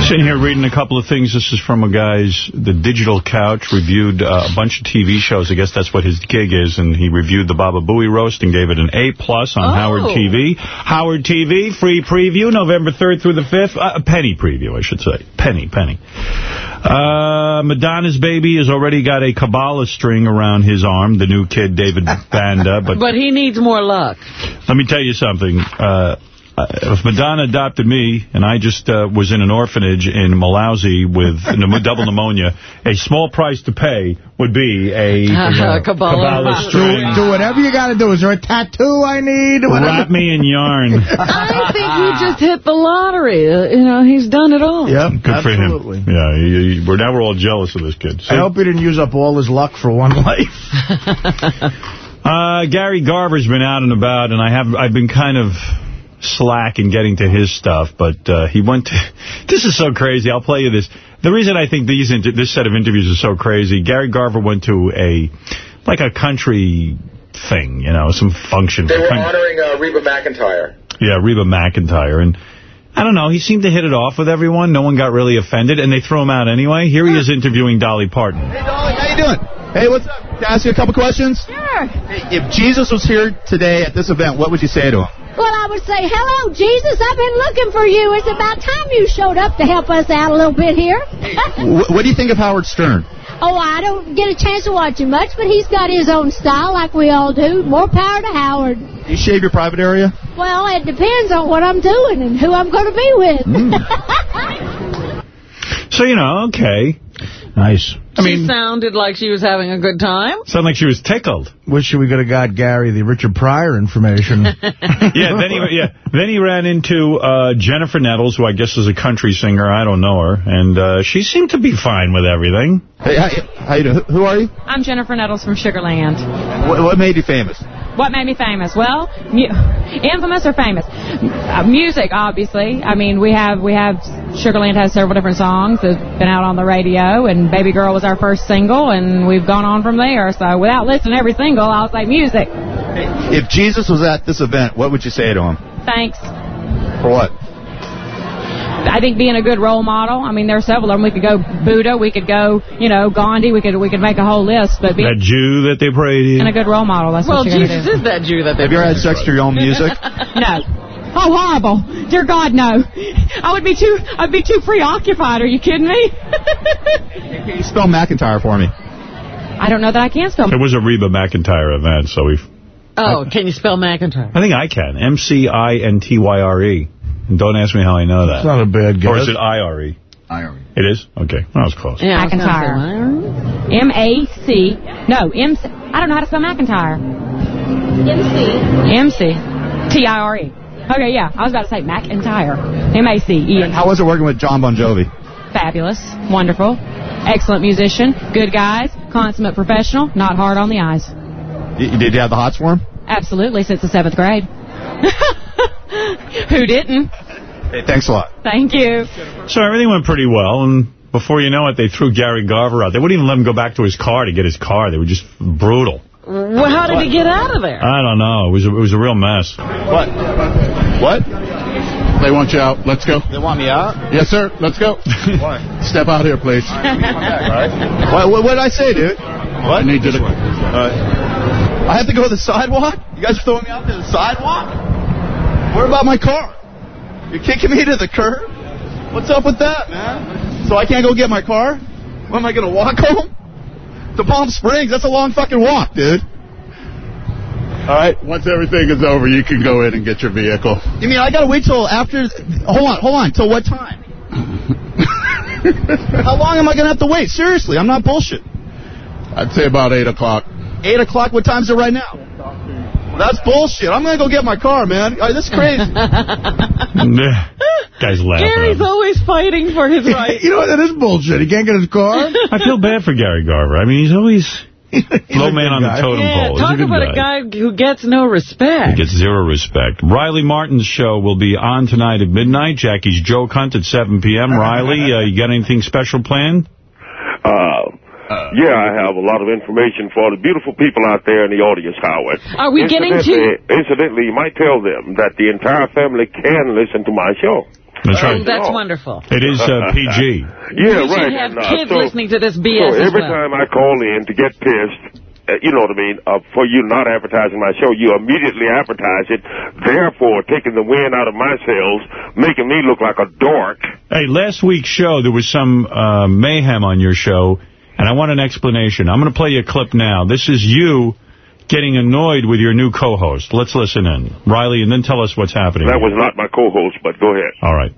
Sitting here reading a couple of things. This is from a guy's, The Digital Couch, reviewed uh, a bunch of TV shows. I guess that's what his gig is. And he reviewed the Baba Booey Roast and gave it an A plus on Oh. Howard TV. Howard TV, free preview, November 3rd through the 5th. Uh, penny preview, I should say. Penny, penny. Uh, Madonna's baby has already got a Kabbalah string around his arm, the new kid, David Banda. But But he needs more luck. let me tell you something. Uh, if Madonna adopted me and I just uh, was in an orphanage in Malawi with double pneumonia, a small price to pay would be a uh, Kabbalah Do, string. do whatever you got to do. Is there a tattoo I need? Wrap me in yarn. I think he just hit the lottery. Uh, you know, he's done it all. Yep, Good for him. Yeah, he, he, we're, now we're all jealous of this kid. See? I hope he didn't use up all his luck for one life. Uh, Gary Garver's been out and about, and I have I've been kind of slack in getting to his stuff, but uh, he went to... This is so crazy. I'll play you this. The reason I think these inter this set of interviews is so crazy, Gary Garver went to a, like a country thing, you know, some function. They were coun- honoring uh, Reba McEntire. yeah, Reba McEntire. And I don't know, he seemed to hit it off with everyone. No one got really offended, and they threw him out anyway. Here he is interviewing Dolly Parton. Hey, Dolly, how you doing? Hey, what's up? Can I ask you a couple questions? Sure. Hey, if Jesus was here today at this event, what would you say to him? Well, I would say, hello, Jesus, I've been looking for you. It's about time you showed up to help us out a little bit here. What do you think of Howard Stern? oh, I don't get a chance to watch him much, but he's got his own style like we all do. More power to Howard. You shave your private area? Well, it depends on what I'm doing and who I'm going to be with. Mm. So, you know, okay. Nice. She sounded like she was having a good time. Sounded like she was tickled. Wish we could have got Gary the Richard Pryor information. yeah, then he yeah, then he ran into uh, Jennifer Nettles, who I guess is a country singer. I don't know her, and uh, she seemed to be fine with everything. Hey, how, how you doing? Who- Who are you? I'm Jennifer Nettles from Sugarland. What, what made you famous? What made me famous? Well, mu infamous or famous? Uh, music, obviously. I mean, we have we have Sugarland has several different songs that's been out on the radio, and Baby Girl was our first single, and we've gone on from there. So without listening to every single, I'll say music. If Jesus was at this event, what would you say to him? Thanks. For what? I think being a good role model. I mean, there are several of them. We could go Buddha, we could go, you know, Gandhi. We could we could make a whole list, but being That Jew that they prayed in. And a good role model. That's well, what you're Jesus do. is that Jew that they Have you ever had sex to your own music? No. Oh, horrible. Dear God, no. I would be too, I'd be too preoccupied. Are you kidding me? Can you spell McEntire for me? I don't know that I can spell. It was a Reba McEntire event, so we've... Oh, can you spell McEntire? I think I can. M-C-I-N-T-Y-R-E. And don't ask me how I know that. It's not a bad guess. Or is it I-R-E? I-R-E. It is? Okay. That was close. Yeah, I was gonna McEntire. M-A-C. No, M. I don't know how to spell McEntire. M-C. M-C. T-I-R-E. Okay, yeah. I was about to say Mac and Tire, McEntire. M-A-C-E. How was it working with Jon Bon Jovi? Fabulous. Wonderful. Excellent musician. Good guys. Consummate professional. Not hard on the eyes. Y- Did you have the hots for him? Absolutely, since the seventh grade. Who didn't? Hey, thanks a lot. Thank you. So everything went pretty well, and before you know it, they threw Gary Garver out. They wouldn't even let him go back to his car to get his car. They were just brutal. Well, how did he get out of there? I don't know. It was a, it was a real mess. What? What? They want you out. Let's go. They want me out? Yes, sir. Let's go. Why? Step out here, please. What, what, what did I say, dude? What? I need you to... I have to go to the sidewalk? You guys are throwing me out to the sidewalk? What about my car? You're kicking me to the curb? What's up with that, man? So I can't go get my car? When am I going to walk home? To Palm Springs. That's a long fucking walk, dude. All right. Once everything is over, you can go in and get your vehicle. You mean I got to wait till after... Hold on, hold on. Till what time? How long am I going to have to wait? Seriously, I'm not bullshit. I'd say about 8 o'clock. 8 o'clock? What time is it right now? Well, that's bullshit. I'm going to go get my car, man. All right, this is crazy. Guy's laughing. Gary's always fighting for his rights. you know what? That is bullshit. He can't get his car. I feel bad for Gary Garver. I mean, he's always low man on the totem Yeah, pole. Talk a about guy. a guy who gets no respect. He gets zero respect. Riley Martin's show will be on tonight at midnight. Jackie's Joke Hunt at 7 p.m. Riley, uh, you got anything special planned? Uh, yeah, I have a lot of information for the beautiful people out there in the audience, Howard. Are we getting to- Incidentally- Incidentally, you might tell them that the entire family can listen to my show. That's Oh, right. that's wonderful. It is uh, PG. Yeah, we right. should have and, uh, kids so- listening to this So BS as every well. time I call in to get pissed, uh, you know what I mean, uh, for you not advertising my show, you immediately advertise it, therefore taking the wind out of my sails, making me look like a dork. Hey, last week's show, there was some uh, mayhem on your show, and I want an explanation. I'm going to play you a clip now. This is you getting annoyed with your new co-host. Let's listen in. Riley, and then tell us what's happening. That was not my co-host, but go ahead. All right.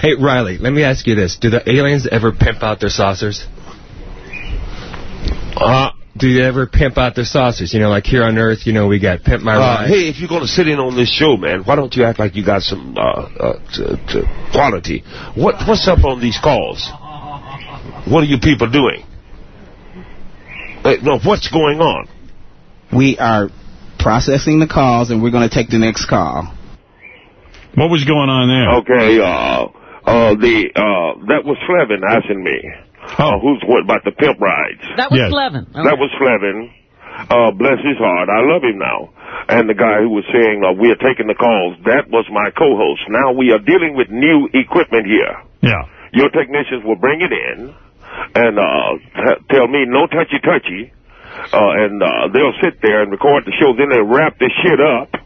Hey, Riley, let me ask you this. Do the aliens ever pimp out their saucers? Uh, do they ever pimp out their saucers? You know, like here on Earth, you know, we got Pimp My Uh, Ride. hey, if you're going to sit in on this show, man, why don't you act like you got some uh, uh, t- t- quality? What What's up on these calls? What are you people doing? Hey, no, what's going on? We are processing the calls, and we're going to take the next call. What was going on there? Okay, uh, uh, the, uh, that was Flevin asking me. Uh, who's what about the pimp rides? That was Slevin. That was Flevin. Uh, bless his heart. I love him now. And the guy who was saying, uh, we are taking the calls, that was my co-host. Now we are dealing with new equipment here. Yeah. Your technicians will bring it in and, uh, t- tell me no touchy-touchy. Uh, and, uh, they'll sit there and record the show. Then they wrap this shit up,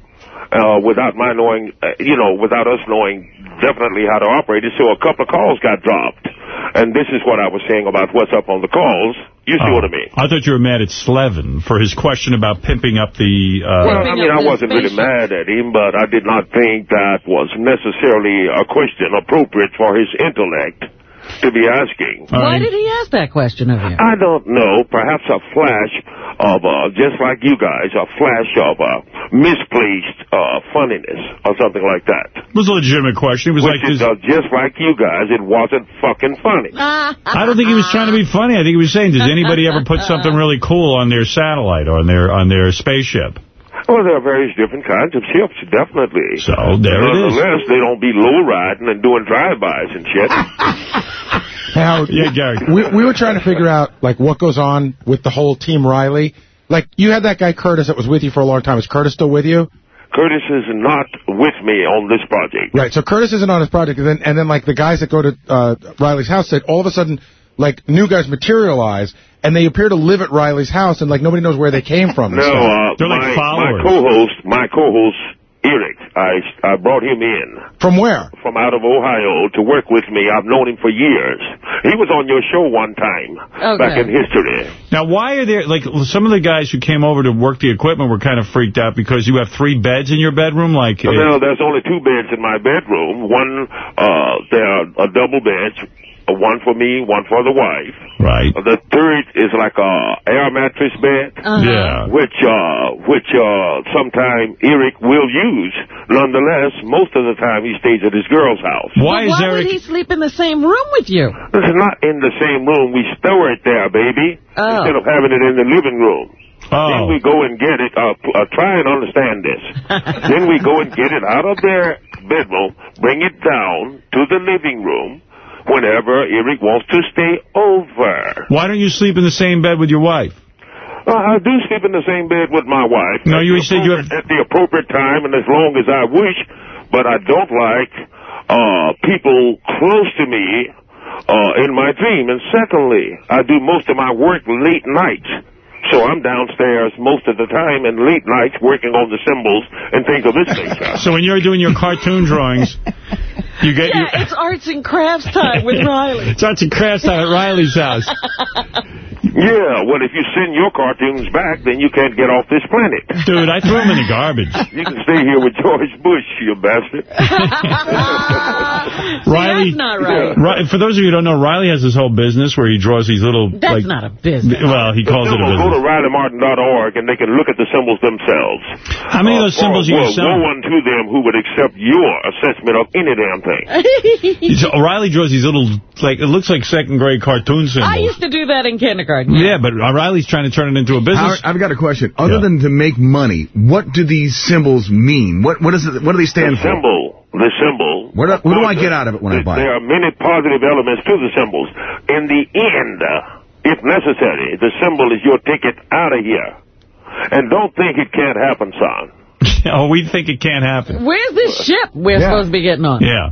uh, without my knowing, uh, you know, without us knowing definitely how to operate it. So a couple of calls got dropped. And this is what I was saying about what's up on the calls. You see Oh. what I mean? I thought you were mad at Slevin for his question about pimping up the... Uh, well, I mean, I wasn't really mad at him, but I did not think that was necessarily a question appropriate for his intellect to be asking. Why did he ask that question of you? I don't know. Perhaps a flash of, uh, just like you guys, a flash of uh, misplaced uh, funniness or something like that. It was a legitimate question. It was Which like... is, uh, just like you guys, it wasn't fucking funny. I don't think he was trying to be funny. I think he was saying, does anybody ever put something really cool on their satellite or on their on their spaceship? Well, there are various different kinds of ships, definitely. So, there it is. Nonetheless, they don't be low riding and doing drive-bys and shit. Howard, yeah, Gary. We, we were trying to figure out, like, what goes on with the whole Team Riley. Like, you had that guy Curtis that was with you for a long time. Is Curtis still with you? Curtis is not with me on this project. Right, so Curtis isn't on his project, and then, and then like, the guys that go to uh, Riley's house said all of a sudden, like, new guys materialize, and they appear to live at Riley's house, and, like, nobody knows where they came from. and No, stuff. uh, my, my co-host, my co-host Eric. I I brought him in From where? from out of Ohio to work with me. I've known him for years. He was on your show one time back in history. Now, why are there, like, some of the guys who came over to work the equipment were kind of freaked out because you have three beds in your bedroom? Like, uh, Well, there's only two beds in my bedroom. One, uh, there are a double beds, uh, one for me, one for the wife. Right. Uh, the third is like a air mattress bed. Uh-huh. Yeah. Which, uh, which, uh, sometime Eric will use. Nonetheless, most of the time he stays at his girl's house. Why, is Eric? Why would he sleep in the same room with you? This is not in the same room. We store it there, baby. Oh. Instead of having it in the living room. Oh. Then we go and get it. Uh, uh, try and understand this. then we go and get it out of their bedroom, bring it down to the living room whenever Eric wants to stay over. why don't you sleep in the same bed with your wife? Uh, I do sleep in the same bed with my wife. No, you the said you have- appropriate- At the appropriate time and as long as I wish, but I don't like uh, people close to me uh, in my dream. And secondly, I do most of my work late nights. So I'm downstairs most of the time and late nights working on the symbols and things of this nature. So when you're doing your cartoon drawings, you get Yeah, your... it's arts and crafts time with Riley. It's arts and crafts time at Riley's house. Yeah, well, if you send your cartoons back, then you can't get off this planet. Dude, I threw them in the garbage. You can stay here with George Bush, you bastard. Riley, that's not right. Ri- For those of you who don't know, Riley has this whole business where he draws these little... That's like, not a business. Well, he calls it a business. Go business. to RileyMartin.org and they can look at the symbols themselves. How many of uh, those symbols or, are you well, selling? Go on to them who would accept your assessment of any damn thing. He's- Riley draws these little, like, it looks like second grade cartoon symbols. I used to do that in kindergarten. Yeah, but O'Reilly's trying to turn it into a business. Howard, I've got a question. Other than to make money, what do these symbols mean? What what is it? What do they stand the for? symbol, the symbol. What, do- what do I get out of it when I buy There are many positive elements to the symbols. In the end, uh, if necessary, the symbol is your ticket out of here. And don't think it can't happen, son. oh, we think it can't happen. Where's this ship we're Yeah. supposed to be getting on? Yeah.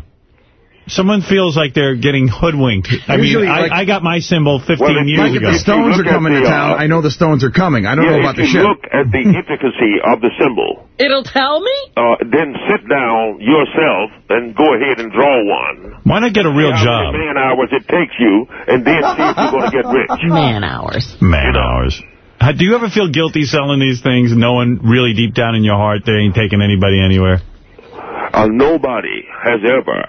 Someone feels like they're getting hoodwinked. I mean, Usually, I, like- I got my symbol 15 Well, years Like ago. the Stones are coming to town, uh, I know the Stones are coming. I don't yeah, know about if the you ship. look at the intricacy of the symbol, It'll tell me? uh, then sit down yourself and go ahead and draw one. Why not get a real See how job? man hours it takes you, and then see if you're going to get rich. Man hours. Man hours. How- Do you ever feel guilty selling these things, knowing really deep down in your heart they ain't taking anybody anywhere? Uh, nobody has ever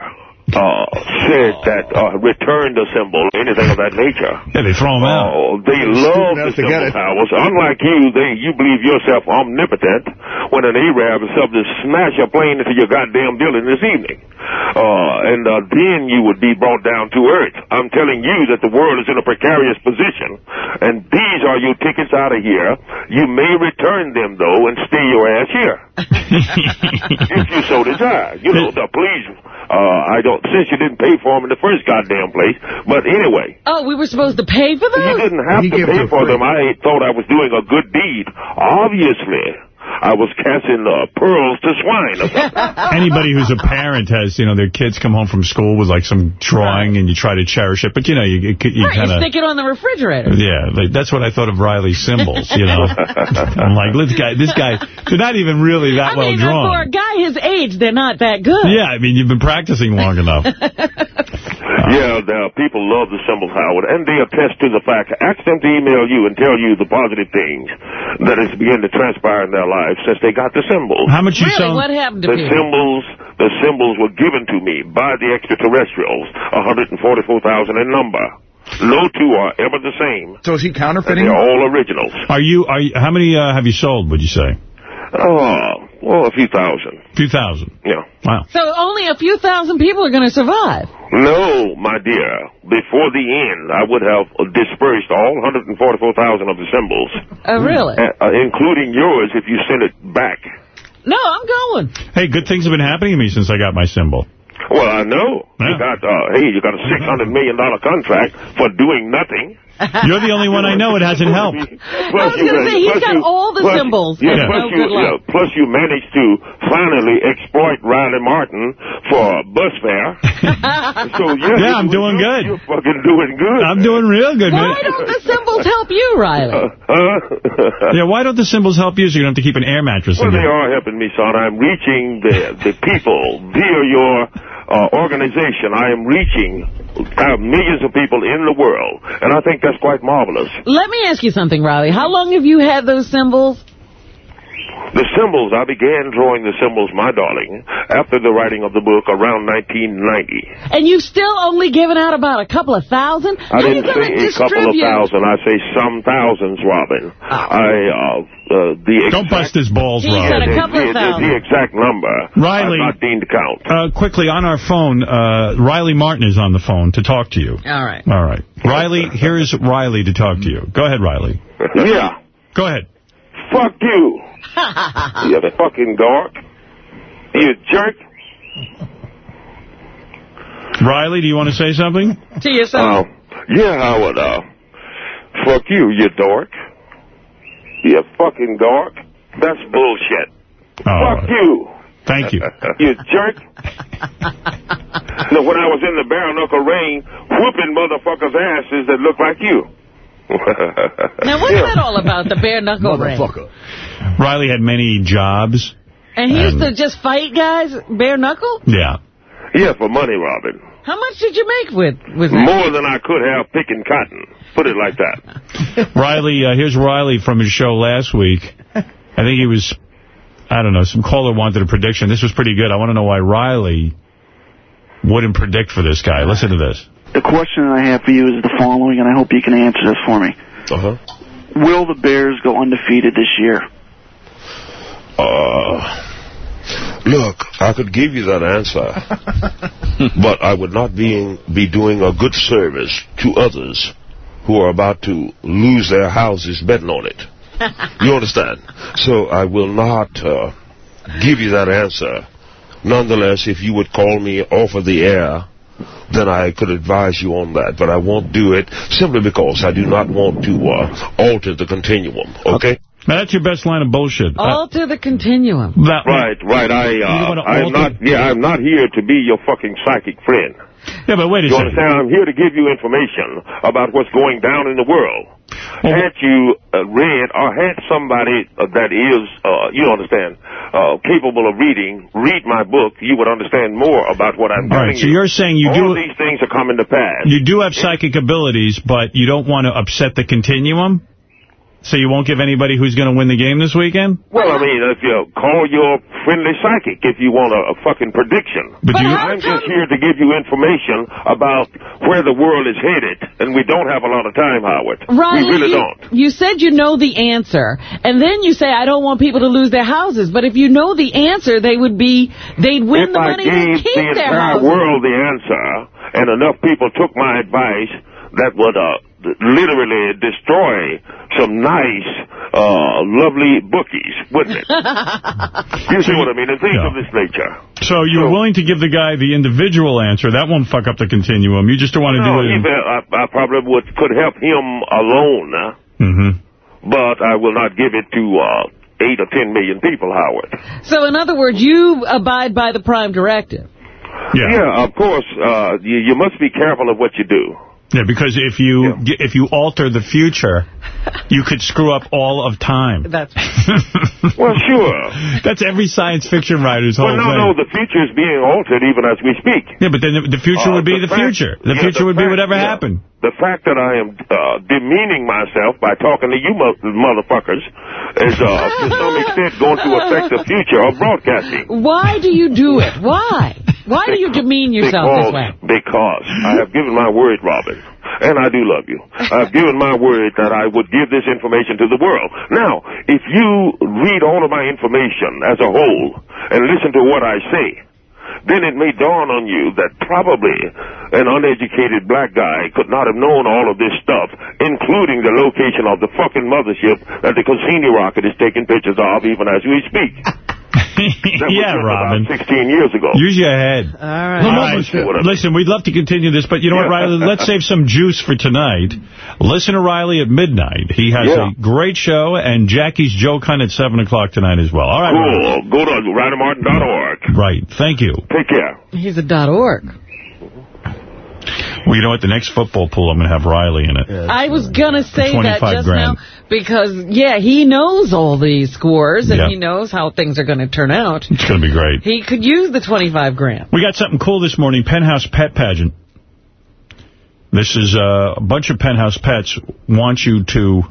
uh, said that uh, return the symbol, anything of that nature. Yeah, they throw them out. Oh, they love the symbol powers. Unlike you, they you believe yourself omnipotent when an Arab is up to smash a plane into your goddamn building this evening. Uh, and uh, then you would be brought down to earth. I'm telling you that the world is in a precarious position, and these are your tickets out of here. You may return them, though, and stay your ass here. if you so desire. You know, the please, uh, I don't, since you didn't pay for them in the first goddamn place, but anyway. Oh, we were supposed to pay for them? You didn't have to pay for them. I thought I was doing a good deed. Obviously, I was casting uh, pearls to swine. Anybody who's a parent has, you know, their kids come home from school with like some drawing and you try to cherish it, but you know, you, you, you Right, kind of... stick it on the refrigerator. Yeah, like, that's what I thought of Riley's symbols, you know. I'm like, this guy, this guy, they're not even really that I well mean, drawn. for a guy his age, they're not that good. Yeah, I mean, you've been practicing long enough. Yeah, the people love the symbols, Howard, and they attest to the fact. Ask them to email you and tell you the positive things that has begun to transpire in their lives since they got the symbols. How much you Really? selling? What happened to the people? symbols? The symbols were given to me by the extraterrestrials, 144,000 in number. No two are ever the same. So is he counterfeiting? They're all originals. Are you, are you, how many uh, have you sold, would you say? Oh, well, a few thousand. A few thousand. Yeah. Wow. So only a few thousand people are going to survive. No, my dear. Before the end, I would have dispersed all 144,000 of the symbols. Oh, really? Uh, uh, including yours if you send it back. No, I'm going. Hey, good things have been happening to me since I got my symbol. Well, I know. You got, uh, hey, you got a $600 million contract for doing nothing. You're the only one I know it hasn't helfed. I was going to say, he's got all the plus- symbols. Yeah, No plus, oh, you, good luck. yeah, plus you managed to finally exploit Riley Martin for a bus fare. so yeah, Yeah, I'm doing good. You're fucking doing good. I'm doing real good, man. Why don't the symbols symbols help you, Riley? Uh, yeah, why don't the symbols help you so you don't have to keep an air mattress Well, in they are helping me, son. I'm reaching the the people via your uh, organization. I am reaching uh, millions of people in the world, and I think that's quite marvelous. Let me ask you something, Riley. How long have you had those symbols? The symbols, I began drawing the symbols, my darling, after the writing of the book around 1990. And you've still only given out about a couple of thousand? I How didn't going say to a couple of thousand. I say some thousands, Robin. I, uh, uh, the Don't bust his balls, He Robin. said a the, couple of the, the, thousand. the exact number. Riley. I'm not deemed to count. Uh, quickly, on our phone, uh, Riley Martin is on the phone to talk to you. All right. All right. Riley, here is Riley to talk to you. Go ahead, Riley. Yeah. Go ahead. Fuck you. you the fucking dork. You jerk. Riley, do you want to say something? To yourself. Uh, yeah, Howard. Uh, fuck you, you dork. You fucking dork. That's bullshit. Oh, Fuck you. Thank you. you jerk. no, when I was in the bare knuckle ring, whooping motherfuckers' asses that look like you. Now, what's that all about, the bare knuckle ring? Riley had many jobs. And he used to just fight guys bare knuckle? Yeah. Yeah, for money, Robin. How much did you make with, with that? More than I could have picking cotton. Put it like that. Riley, uh, here's Riley from his show last week. I think he was, I don't know, some caller wanted a prediction. This was pretty good. I want to know why Riley wouldn't predict for this guy. Listen to this. The question I have for you is the following, and I hope you can answer this for me. Uh-huh. Will the Bears go undefeated this year? Uh, look, I could give you that answer, but I would not be, be doing a good service to others who are about to lose their houses betting on it. You understand? So I will not uh, give you that answer. Nonetheless, if you would call me off of the air, then I could advise you on that. But I won't do it simply because I do not want to uh, alter the continuum. Okay? Now, that's your best line of bullshit. Uh, Alter the continuum. that- Right, right. I, uh, I'm not, yeah, I'm not here to be your fucking psychic friend. Yeah, but wait a You second. understand? I'm here to give you information about what's going down in the world. Had you uh, read or had somebody uh, that is, uh, you understand, uh, capable of reading, read my book, you would understand more about what I'm All right, telling so you. you're saying you All do- these things are coming to pass. You do have psychic abilities, but you don't want to upset the continuum? So you won't give anybody who's going to win the game this weekend? Well, I mean, if you call your friendly psychic if you want a, a fucking prediction. But But you- I'm just here to give you information about where the world is headed, and we don't have a lot of time, Howard. Riley, we really you, don't. you said you know the answer, and then you say, I don't want people to lose their houses. But if you know the answer, they would be, they'd win if the I money and gave keep the their entire world the answer, and enough people took my advice, that would uh, literally destroy some nice, uh, lovely bookies, wouldn't it? you see what I mean? And things of this nature. So you're willing to give the guy the individual answer. That won't fuck up the continuum. You just don't want to No, do it. even, I, I probably would could help him alone, uh, hmm but I will not give it to uh, eight or ten million people, Howard. So in other words, you abide by the prime directive. Yeah, of course. Uh, you, you must be careful of what you do. Yeah, because if you if you alter the future, you could screw up all of time. That's well, sure. That's every science fiction writer's whole Well, no, thing. no, the future is being altered even as we speak. Yeah, but then the, the future Uh, would be the the, fact- future. The yeah, future the would be whatever yeah. happened. The fact that I am uh, demeaning myself by talking to you mo- motherfuckers is, uh, to some extent, going to affect the future of broadcasting. Why do you do it? Why? Why do you demean yourself because, this way? Because I have given my word, Robin, and I do love you. I've given my word that I would give this information to the world. Now, if you read all of my information as a whole and listen to what I say, then it may dawn on you that probably an uneducated black guy could not have known all of this stuff, including the location of the fucking mothership that the Cassini rocket is taking pictures of even as we speak. That was yeah, written Robin. About 16 years ago. Use your head. All right. Listen, we'd love to continue this, but you know what, Riley? Let's save some juice for tonight. Listen to Riley at midnight. He has Yeah. a great show, and Jackie's Joke Hunt at 7 o'clock tonight as well. All right, Riley. Cool. Go to rileymartin.org. Right. Thank you. Take care. He's a dot org. Well, you know what? The next football pool, I'm going to have Riley in it. I was going to say that 25 just grand. now because, yeah, he knows all these scores and Yeah. he knows how things are going to turn out. It's going to be great. He could use the 25 grand. We got something cool this morning, Penthouse Pet Pageant. This is uh, a bunch of Penthouse Pets want you to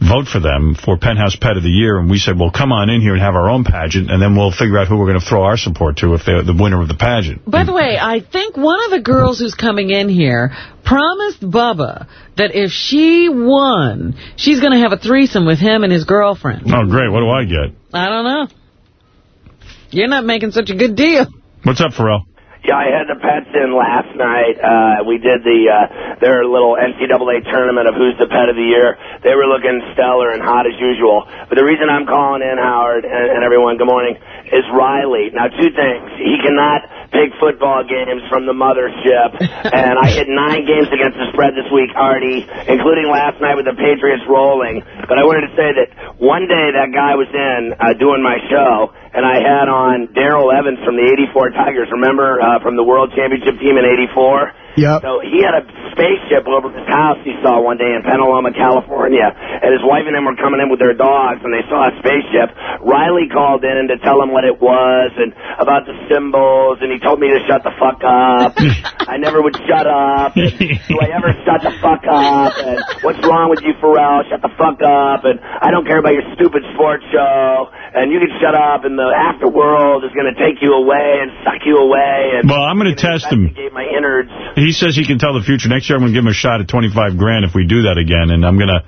vote for them for Penthouse Pet of the Year, and we said, well, come on in here and have our own pageant, and then we'll figure out who we're going to throw our support to if they're the winner of the pageant. By the way, I think one of the girls who's coming in here promised Bubba that if she won, she's going to have a threesome with him and his girlfriend. Oh, great. What do I get? I don't know. You're not making such a good deal. What's up, Ferrall? Yeah, I had the pets in last night. Uh, we did the uh, their little NCAA tournament of who's the pet of the year. They were looking stellar and hot as usual. But the reason I'm calling in, Howard, and, and everyone, good morning, is Riley. Now, two things. He cannot pick football games from the mothership. and I hit nine games against the spread this week, Artie, including last night with the Patriots rolling. But I wanted to say that one day that guy was in uh, doing my show, and I had on Darrell Evans from the 84 Tigers, remember, uh, from the World Championship team in 84? Yep. So he had a spaceship over his house he saw one day in Petaluma, California, and his wife and him were coming in with their dogs, and they saw a spaceship. Riley called in to tell him what it was and about the symbols, and he told me to shut the fuck up. I never would shut up. And, Do I ever shut the fuck up? And what's wrong with you, Ferrall? Shut the fuck up. And I don't care about your stupid sports show. And you can shut up, and the afterworld is going to take you away and suck you away. And Well, I'm going to test him. my innards. He says he can tell the future. Next year, I'm going to give him a shot at 25 grand if we do that again, and I'm going to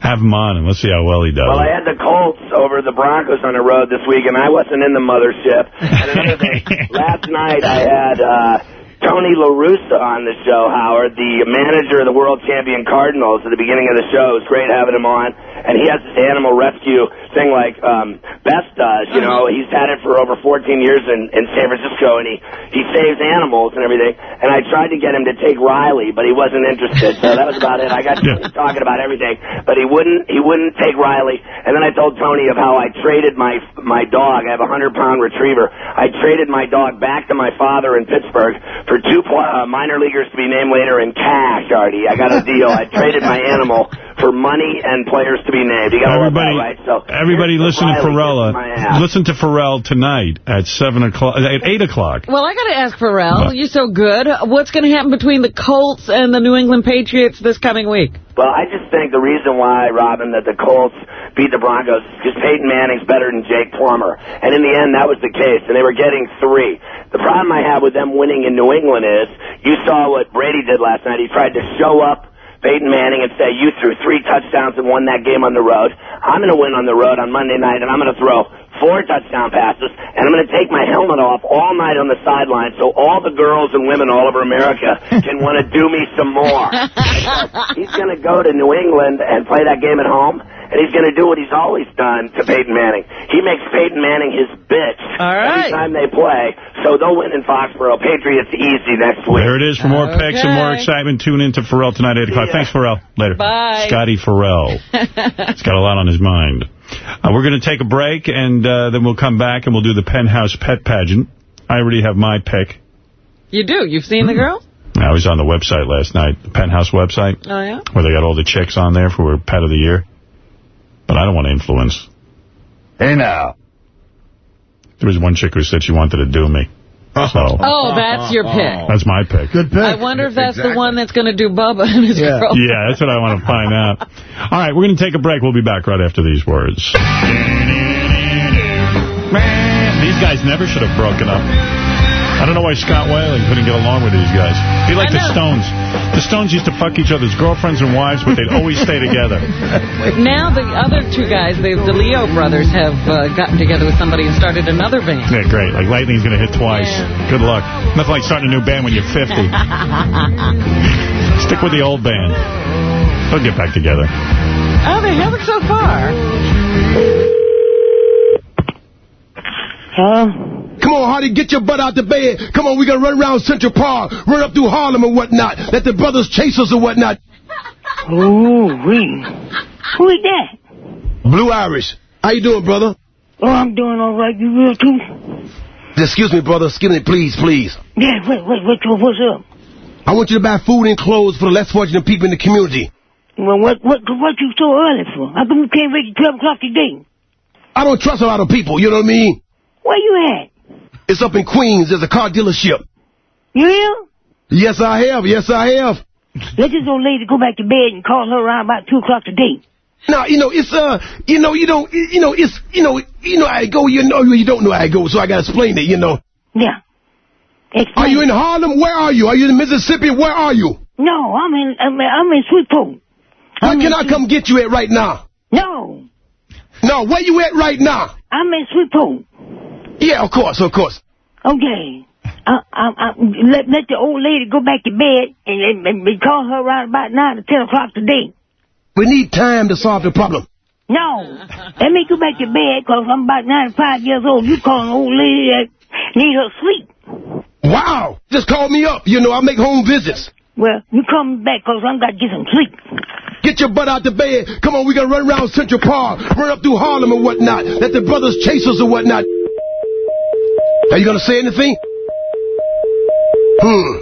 have him on, and let's see how well he does. Well, I had the Colts over the Broncos on the road this week, and I wasn't in the mothership. And another thing, last night I had uh, Tony La Russa on the show, Howard, the manager of the world champion Cardinals at the beginning of the show. It was great having him on. And he has this animal rescue thing like um, Best does. You know, he's had it for over 14 years in, in San Francisco, and he, he saves animals and everything. And I tried to get him to take Riley, but he wasn't interested. So that was about it. I got Tony talking about everything, but he wouldn't. He wouldn't take Riley. And then I told Tony of how I traded my my dog. I have a hundred pound retriever. I traded my dog back to my father in Pittsburgh for two uh, minor leaguers to be named later in cash. Artie, I got a deal. I traded my animal for money and players to be named. You got to love that, Everybody, right? So everybody listen to Riley Ferrall. kissing my ass. Listen to Ferrall tonight at 7 o'clock, at 8 o'clock. Well, I got to ask Ferrall, you're so good. What's going to happen between the Colts and the New England Patriots this coming week? Well, I just think the reason why, Robin, that the Colts beat the Broncos is because Peyton Manning's better than Jake Plummer. And in the end, that was the case, and they were getting three. The problem I have with them winning in New England is you saw what Brady did last night. He tried to show up Peyton Manning and say, you threw three touchdowns and won that game on the road. I'm going to win on the road on Monday night, and I'm going to throw four touchdown passes, and I'm going to take my helmet off all night on the sideline so all the girls and women all over America can want to do me some more. he's going to go to New England and play that game at home, and he's going to do what he's always done to Peyton Manning. He makes Peyton Manning his bitch every time they play, so they'll win in Foxborough. Patriots easy next week. There it is. For more picks and more excitement, tune in to Ferrall tonight at 8 o'clock. Thanks, Ferrall. Later. Bye. Scotty Ferrall. He's got a lot on his mind. Uh, we're going to take a break, and uh, then we'll come back, and we'll do the Penthouse Pet Pageant. I already have my pick. You do? You've seen the girl? I was on the website last night, the Penthouse website, Oh, yeah? where they got all the chicks on there for Pet of the Year. But I don't want to influence. Hey, now. There was one chick who said she wanted to do me. Oh. So Oh, that's your pick. that's my pick. Good pick. I wonder if that's the one that's going to do Bubba and his Yeah. girl. yeah, that's what I want to find out. All right, we're going to take a break. We'll be back right after these words. These guys never should have broken up. I don't know why Scott Weiland couldn't get along with these guys. He like the Stones. The Stones used to fuck each other's girlfriends and wives, but they'd always stay together. Now the other two guys, the, the Leo brothers, have uh, gotten together with somebody and started another band. Yeah, great. Like lightning's going to hit twice. Good luck. Nothing like starting a new band when you're 50. Stick with the old band. They'll get back together. oh, they haven't so far. Huh? Come on, Hardy, get your butt out the bed. Come on, we gonna run around Central Park, run up through Harlem and whatnot. Let the brothers chase us or whatnot. Ooh, wee. Who is that? Blue Iris. How you doing, brother? Oh, I'm doing all right. You real too? Excuse me, brother. Excuse me, please, please. Yeah, wait, wait, wait, what's up? I want you to buy food and clothes for the less fortunate people in the community. Well, what what what you so early for? How come you can't wait till 12 o'clock today? I don't trust a lot of people, you know what I mean? Where you at? It's up in Queens. There's a car dealership. You? Yes, I have. Yes, I have. Let this old lady go back to bed and call her around about 2 o'clock today. Now, you know, it's, uh, you know, you don't, you know, it's, you know, you know I go, you know, you don't know I go, so I gotta explain it, you know. Yeah. Are you in Harlem? Where are you? Are you in Mississippi? Where are you? No, I'm in, I'm, in- I'm in Sweetport. Where can I come get you at right now? No, No, where you at right now? I'm in Sweetport. Yeah, of course, of course. Okay. I, I, I, let, let the old lady go back to bed and, and, and call her around about 9 or 10 o'clock today. We need time to solve the problem. No. Let me go back to bed because I'm about 95 years old. You calling an old lady that need her sleep. Wow! Just call me up. You know, I make home visits. Well, you come back because I'm got to get some sleep. Get your butt out the bed. Come on, we gonna run around Central Park, run up through Harlem and whatnot. Let the brothers chase us or whatnot. Are you gonna say anything? Hmm.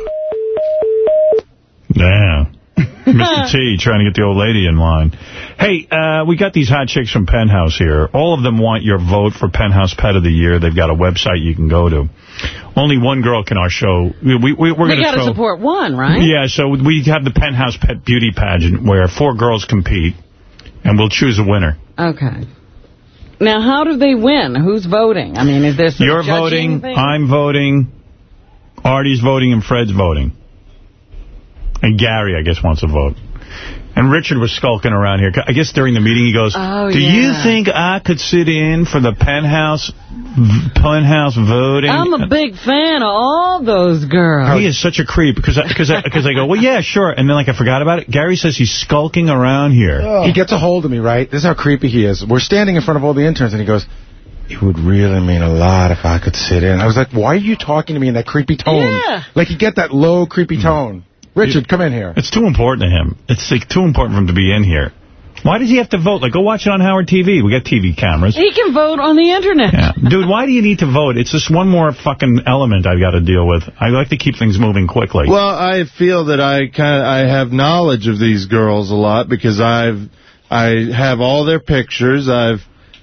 Yeah. Mr. T trying to get the old lady in line. Hey, uh, we got these hot chicks from Penthouse here. All of them want your vote for Penthouse Pet of the Year. They've got a website you can go to. Only one girl can our show. We, we, we're We going got to throw... support one, right? Yeah, so we have the Penthouse Pet Beauty Pageant where four girls compete, and we'll choose a winner. Okay. Now, how do they win? Who's voting? I mean, is there some You're voting, thing? I'm voting, Artie's voting, and Fred's voting. And Gary, I guess, wants a vote. And Richard was skulking around here. I guess during the meeting he goes, Oh, do you think I could sit in for the penthouse penthouse voting? I'm a big fan of all those girls. He is such a creep because I, cause I, cause I go, well, yeah, sure. And then, like, I forgot about it. Gary says he's skulking around here. Oh. He gets a hold of me, right? This is how creepy he is. We're standing in front of all the interns, and he goes, it would really mean a lot if I could sit in. I was like, why are you talking to me in that creepy tone? Yeah. Like, you get that low, creepy mm. tone. Richard, come in here. It's too important to him. It's like too important for him to be in here. Why does he have to vote? Like, go watch it on Howard TV. We got TV cameras. He can vote on the internet. Yeah. Dude, why do you need to vote? It's just one more fucking element I've got to deal with. I like to keep things moving quickly. Well, I feel that I kind of I have knowledge of these girls a lot because I've I have all their pictures. I've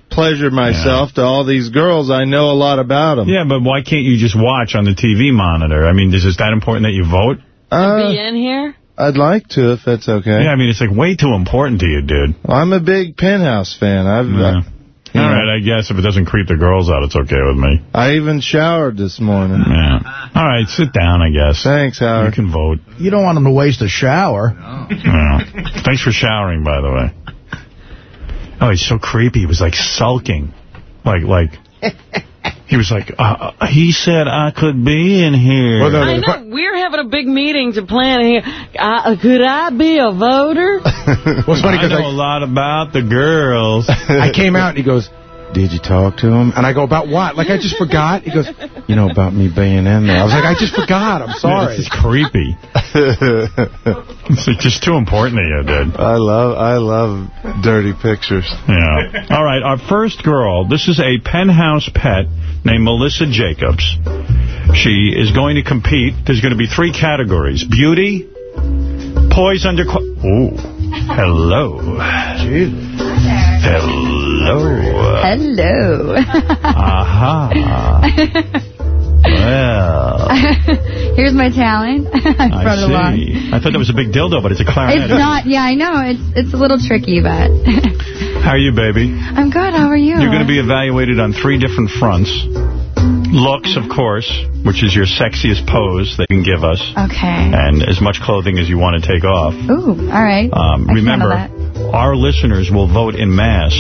pleasured myself to all these girls. I know a lot about them. yeah, but why can't you just watch on the TV monitor? I mean, is it that important that you vote? Uh, Be in here? I'd like to if that's okay. Yeah, I mean, it's like way too important to you, dude. I'm a big penthouse fan. I've Yeah. uh, All right, I guess if it doesn't creep the girls out, it's okay with me. I even showered this morning. Yeah. All right, sit down, I guess. Thanks, Howard. You can vote. You don't want them to waste a shower. Yeah. Thanks for showering, by the way. Oh, he's so creepy. He was like sulking. Like, like, he was like, uh, uh, he said I could be in here. I know. We're having a big meeting to plan here. Uh, could I be a voter? What's funny I know a lot about the girls. I came out and he goes, did you talk to him? And I go, about what? Like, I just forgot. He goes, you know, about me being in there. I was like, I just forgot. I'm sorry. This is creepy. it's like just too important to you, dude. I love I love dirty pictures. Yeah. All right, our first girl, this is a penthouse pet named Melissa Jacobs. She is going to compete. There's going to be three categories. Beauty, poise under... Ooh. Hello. Hello. Hello. Aha. Well, Here's my talent. I I brought it along. see. I thought that was a big dildo, but it's a clarinet. It's not. Yeah, I know. It's it's a little tricky, but How are you, baby? I'm good. How are you? You're going to be evaluated on three different fronts. Looks, of course, which is your sexiest pose that you can give us. Okay. And as much clothing as you want to take off. Ooh. All right. Um, remember, our listeners will vote in mass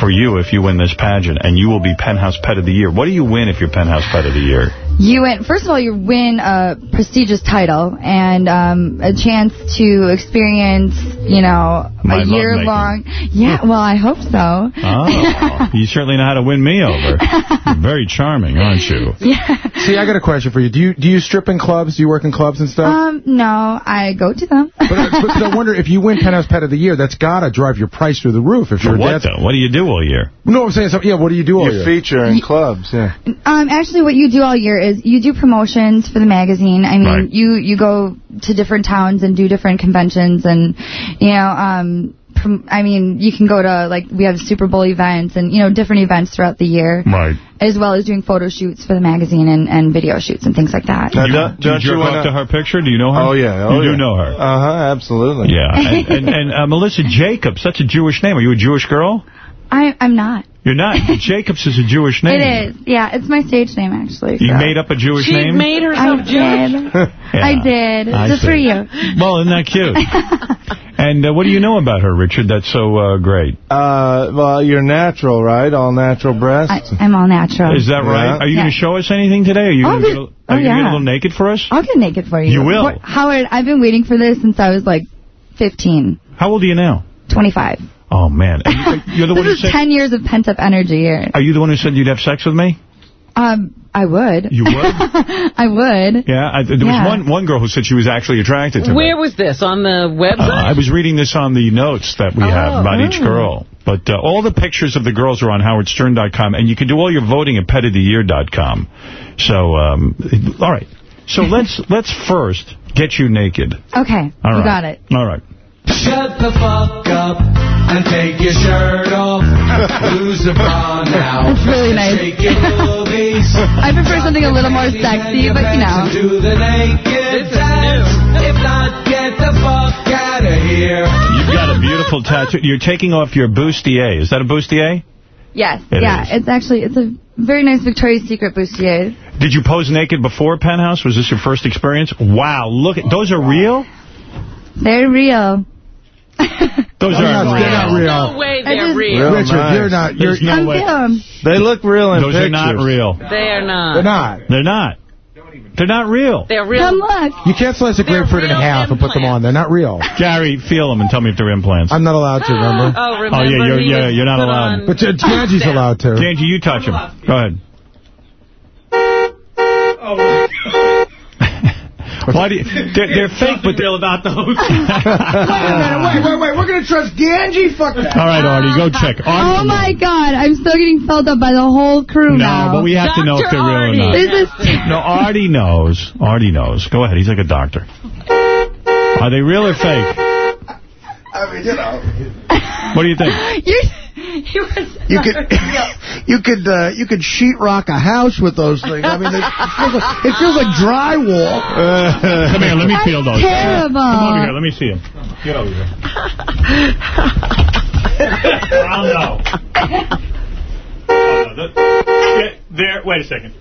for you if you win this pageant, and you will be Penthouse Pet of the Year. What do you win if you're Penthouse Pet of the Year? You win. First of all, you win a prestigious title and um, a chance to experience, you know, My a year lovemaking. long. Yeah. Well, I hope so. Oh, you certainly know how to win me over. You're very charming, aren't you? Yeah. See, I got a question for you. Do you do you strip in clubs? Do you work in clubs and stuff? Um, no, I go to them. But, uh, because I wonder if you win Penthouse Pet of the Year, that's got to drive your price through the roof. If you're a what, dancer. though? What do you do all year? No, I'm saying, so, yeah, what do you do all You year? feature in clubs, yeah. Um, actually, what you do all year is you do promotions for the magazine. I mean, Right. you you go to different towns and do different conventions, and you know, um, prom- I mean, you can go to like we have Super Bowl events and you know different events throughout the year, Right. as well as doing photo shoots for the magazine and, and video shoots and things like that. Do you, don't- do you don't you jerk off wanna- to her picture? Do you know her? Oh, yeah. Oh, you do know her. Uh-huh, absolutely. Yeah. And, and, and uh, Melissa Jacobs, that's a Jewish name. Are you a Jewish girl? I I'm not. You're not. Jacobs is a Jewish name. It is. Yeah, it's my stage name actually. You so. made up a Jewish She name? made herself I Jewish. did. I did. I Just see. for you. Well, isn't that cute? and uh, what do you know about her, Richard, that's so uh, great? Uh, well, you're natural, right? All natural breasts. I, I'm all natural. Is that right? Are you Yeah. going to show us anything today? Are you Oh, going to we- get, a- oh, are you get a little naked for us? I'll get naked for you. You will? Howard, I've been waiting for this since I was like 15, How old are you now? 25. Oh, man. You- You're the one who This is said... 10 years of pent-up energy here. Are you the one who said you'd have sex with me? Um, I would. You would? I would. Yeah, I, there Yeah. was one one girl who said she was actually attracted to me. Where was this? On the Uh. I was reading this on the notes that we have Oh. about each girl. But uh, all the pictures of the girls are on howardstern.com, and you can do all your voting at petoftheyear.com. So, um, all right. So let's let's first get you naked. Okay, All you right. got it. All right. Shut the fuck up and take your shirt off. Lose the bra now. That's really nice. Shake. I prefer something a little more sexy, but you know. Do the naked dance. If not, get the fuck out of here. You've got a beautiful tattoo. You're taking off your bustier. Is that a bustier? Yes, It yeah, is. it's actually, it's a very nice Victoria's Secret bustier. Did you pose naked before Penthouse? Was this your first experience? Wow, look at those are real. They're real. Those They're aren't real. they're not real. No way they're just- real. Real Richard, nice. you're not. You're, There's no way. film. They look real in Those pictures. are not real. They are not. they're not. They're not. They're not real. They're real. Come look. You can't slice a They're grapefruit in real half and put them on. They're not real. Gary, feel them and tell me if they're implants. I'm not allowed to, remember? Oh, oh remember yeah, you're- yeah, you're not allowed. But Angie's allowed to. Angie, you touch them. Go ahead. Why do you, they're, they're fake, but they're about those. Wait a minute, wait, wait, wait. We're going to trust Ganji? Fuck that. All right, Artie, go check. Artie, Oh my god, I'm still getting filled up by the whole crew No, now. No, but we have to know if they're real or not. This is No, Artie knows. Artie knows. Go ahead. He's like a doctor. Are they real or fake? I mean, you know. What do you think? You're, you were You could, you could, uh, you could sheetrock a house with those things. I mean, it feels like, it feels like drywall. Come here, let me feel those. terrible. Come over here, let me see them. Get over here. oh, no. Oh, no. The- There, wait a second.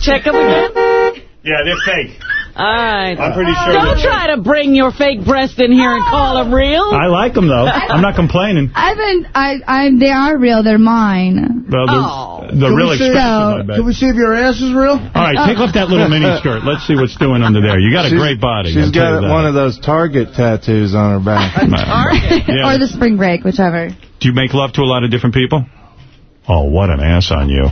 Check them again. Yeah, they're fake. All right. I'm pretty sure Don't they're try to bring your fake breast in here and call them real. I like them, though. I'm not complaining. I've been, I, I, they are real. They're mine. Well, the, Oh. the Can real expensive, So- I bet. Can we see if your ass is real? All right, take off that little mini skirt. Let's see what's doing under there. You got a She's- great body. She's I'll got one of those Target tattoos on her back. Yeah. or the spring break, whichever. Do you make love to a lot of different people? Oh, what an ass on you.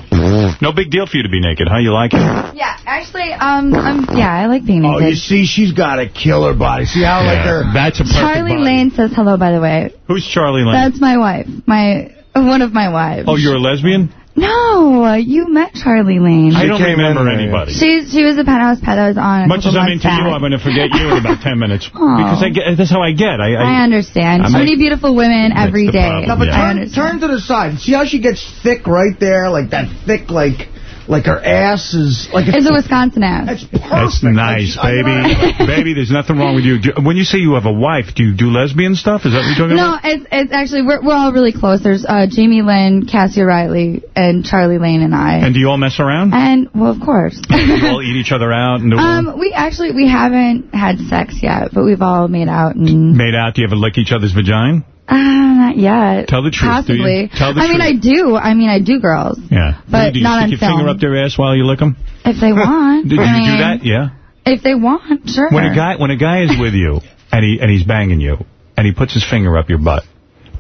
No big deal for you to be naked, huh? You like it? Yeah, actually, um, um, yeah, I like being naked. Oh, you see, she's got a killer body. See how, like, her... That's a perfect Charlie body. Laine says hello, by the way. Who's Charlie Laine? That's my wife. My, one of my wives. oh, you're a lesbian? No, uh, you met Charlie Laine. I don't came remember anybody. She's, she was a penthouse pet that was on Much as I'm months into you. I'm going to forget you in about 10 minutes. Aw. Because I get, that's how I get. I, I understand. I so many beautiful women That's every the day. problem, No, but Yeah. Turn, turn to the side. See how she gets thick right there? Like that thick, like like her ass is... like It's a Wisconsin ass. That's perfect. That's nice, Like, baby. baby, there's nothing wrong with you. Do, when you say you have a wife, do you do lesbian stuff? Is that what you're talking No, about? it's it's actually we're we're all really close. There's uh, Jamie Lynn, Cassie Riley, and Charlie Laine and I. And do you all mess around? And well, of course. you all eat each other out and um, we actually we haven't had sex yet, but we've all made out and made out? Do you ever lick each other's vagina? Uh, not yet. Tell the truth. Possibly. Tell the I mean, I do. I mean, I do, girls. Yeah. But do you not stick on your finger up their ass while you lick them? If they want. Did I you mean, do that? Yeah. If they want, sure. When a guy when a guy is with you and he and he's banging you and he puts his finger up your butt,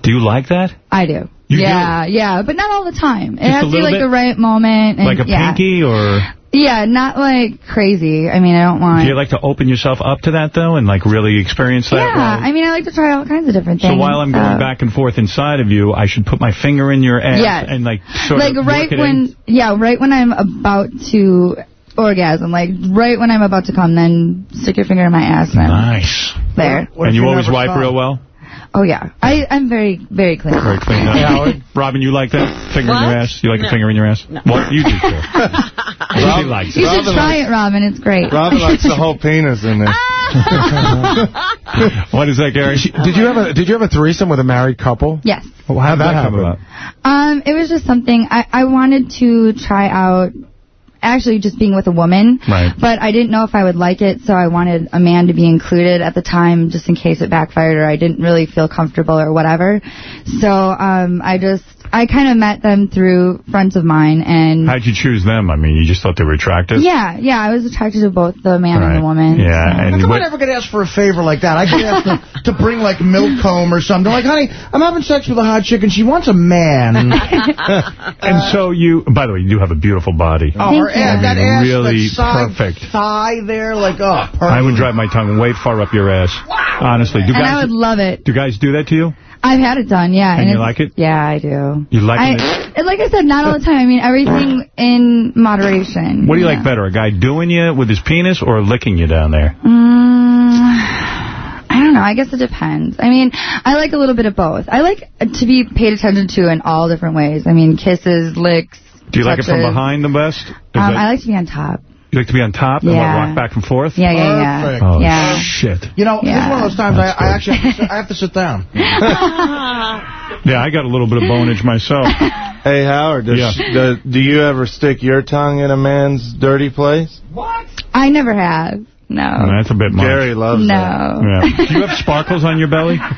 do you like that? I do. You yeah, yeah, but not all the time. It Just has to be like bit? the right moment. And, like a yeah. pinky or Yeah, not like crazy. I mean, I don't want. do you like to open yourself up to that though and like really experience that? yeah, while- I mean, I like to try all kinds of different things. so while I'm going so- back and forth inside of you, I should put my finger in your ass Yes. and like sort like of right when, in? yeah, right when I'm about to orgasm. Like, right when I'm about to come, then stick your finger in my ass. And I'm Nice. There. and you always wipe real well? Oh, yeah. I, I'm very, very clean. Very clean. Huh? Robin, you like that? Finger in your ass? You like No. a finger in your ass? What? You do, too. she likes You it. should try it, Robin. It's great. Robin likes the whole penis in there. what is that, Gary? Did you have a Did you have a threesome with a married couple? Yes. Well, how'd that happen? Um, it was just something I, I wanted to try out. Actually, just being with a woman. Right. But I didn't know if I would like it, so I wanted a man to be included at the time, just in case it backfired or I didn't really feel comfortable or whatever. So um, I just I kind of met them through friends of mine, and How'd you choose them? I mean, you just thought they were attractive? yeah, yeah, I was attracted to both the man and the woman. Yeah, How and come I what, never get asked for a favor like that? I could ask to, to bring, like, milk comb or something. Like, honey, I'm having sex with a hot chick, and she wants a man. and so you, by the way, you do have a beautiful body. Oh, her ass, that I mean, ass, really that side perfect. thigh there, like, oh, perfect. I would drive my tongue way far up your ass. Honestly. Do and I would love it. do guys do that to you? I've had it done, yeah. And you like it? Yeah, I do. You like I, it? like I said, not all the time. I mean, everything in moderation. What do you like better, a guy doing you with his penis or licking you down there? Mm, I don't know. I guess it depends. I mean, I like a little bit of both. I like to be paid attention to in all different ways. I mean, kisses, licks. Do you like it from behind the best? Um, I like to be on top. You like to be on top and what, Yeah. back and forth? Yeah, yeah, yeah. Perfect. Oh, Yeah. shit. You know, this is one of those times I, I actually have to, sit- I have to sit down. Yeah, I got a little bit of bonage myself. Hey, Howard, does, Yeah. do, do you ever stick your tongue in a man's dirty place? What? I never have. No. That's a bit much. Gary loves No. that. Yeah. Do you have sparkles on your belly?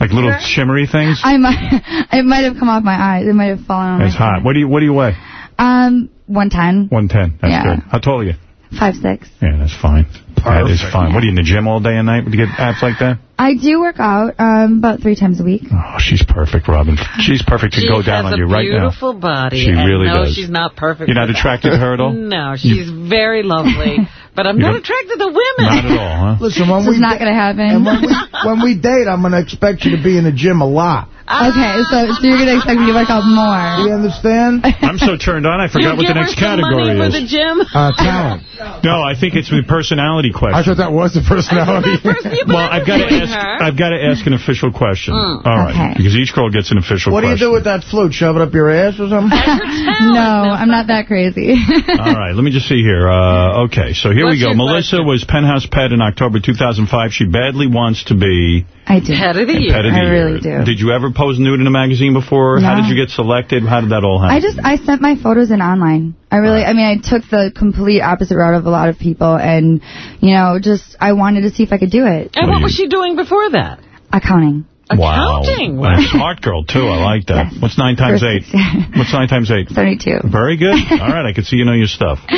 Like little shimmery things? I might. It might have come off my eyes. It might have fallen on It's my. hot. What do you What do you weigh? Um, one ten, 110. That's Yeah. good. How tall are you? five six. Yeah, that's fine. That is fine. What are you in the gym all day and night to get abs like that? I do work out um about three times a week. Oh, she's perfect, Robin. She's perfect to she go down on you a right now. She has a beautiful body. She and really no, does. she's not perfect. You're not for that. attracted to her at all? No, she's very lovely. But I'm You not don't- attracted to women. Not at all, huh? Listen, when This we is not going to happen. and when we when we date, I'm going to expect you to be in the gym a lot. Okay, so so you're going to expect me to work out more. Do you understand? I'm so turned on, I forgot what the Give her next some category money for is. the gym. Uh, talent. No, I think it's the personality question. I thought that was the personality. well, I've got to ask. her. I've got to ask an official question. Mm. All right, Okay. because each girl gets an official question. What do you do with that flute? Shove it up your ass or something? No, I'm not that crazy. All right, let me just see here. Uh, okay, so here What's we go. your Melissa was Penthouse Pet in October 2005. She badly wants to be I do. Head of the a year. Pet of the I Year. really do. Did you ever pose nude in a magazine before? How did you get selected? How did that all happen? I just I sent my photos in online. I really I mean I took the complete opposite route of a lot of people and you know just I wanted to see if I could do it. And what was she doing before that? Accounting. Wow. Accounting. And a smart girl, too. I like that. Yes. What's nine times First eight? six- What's nine times eight? 72. Very good. All right, I can see you know your stuff.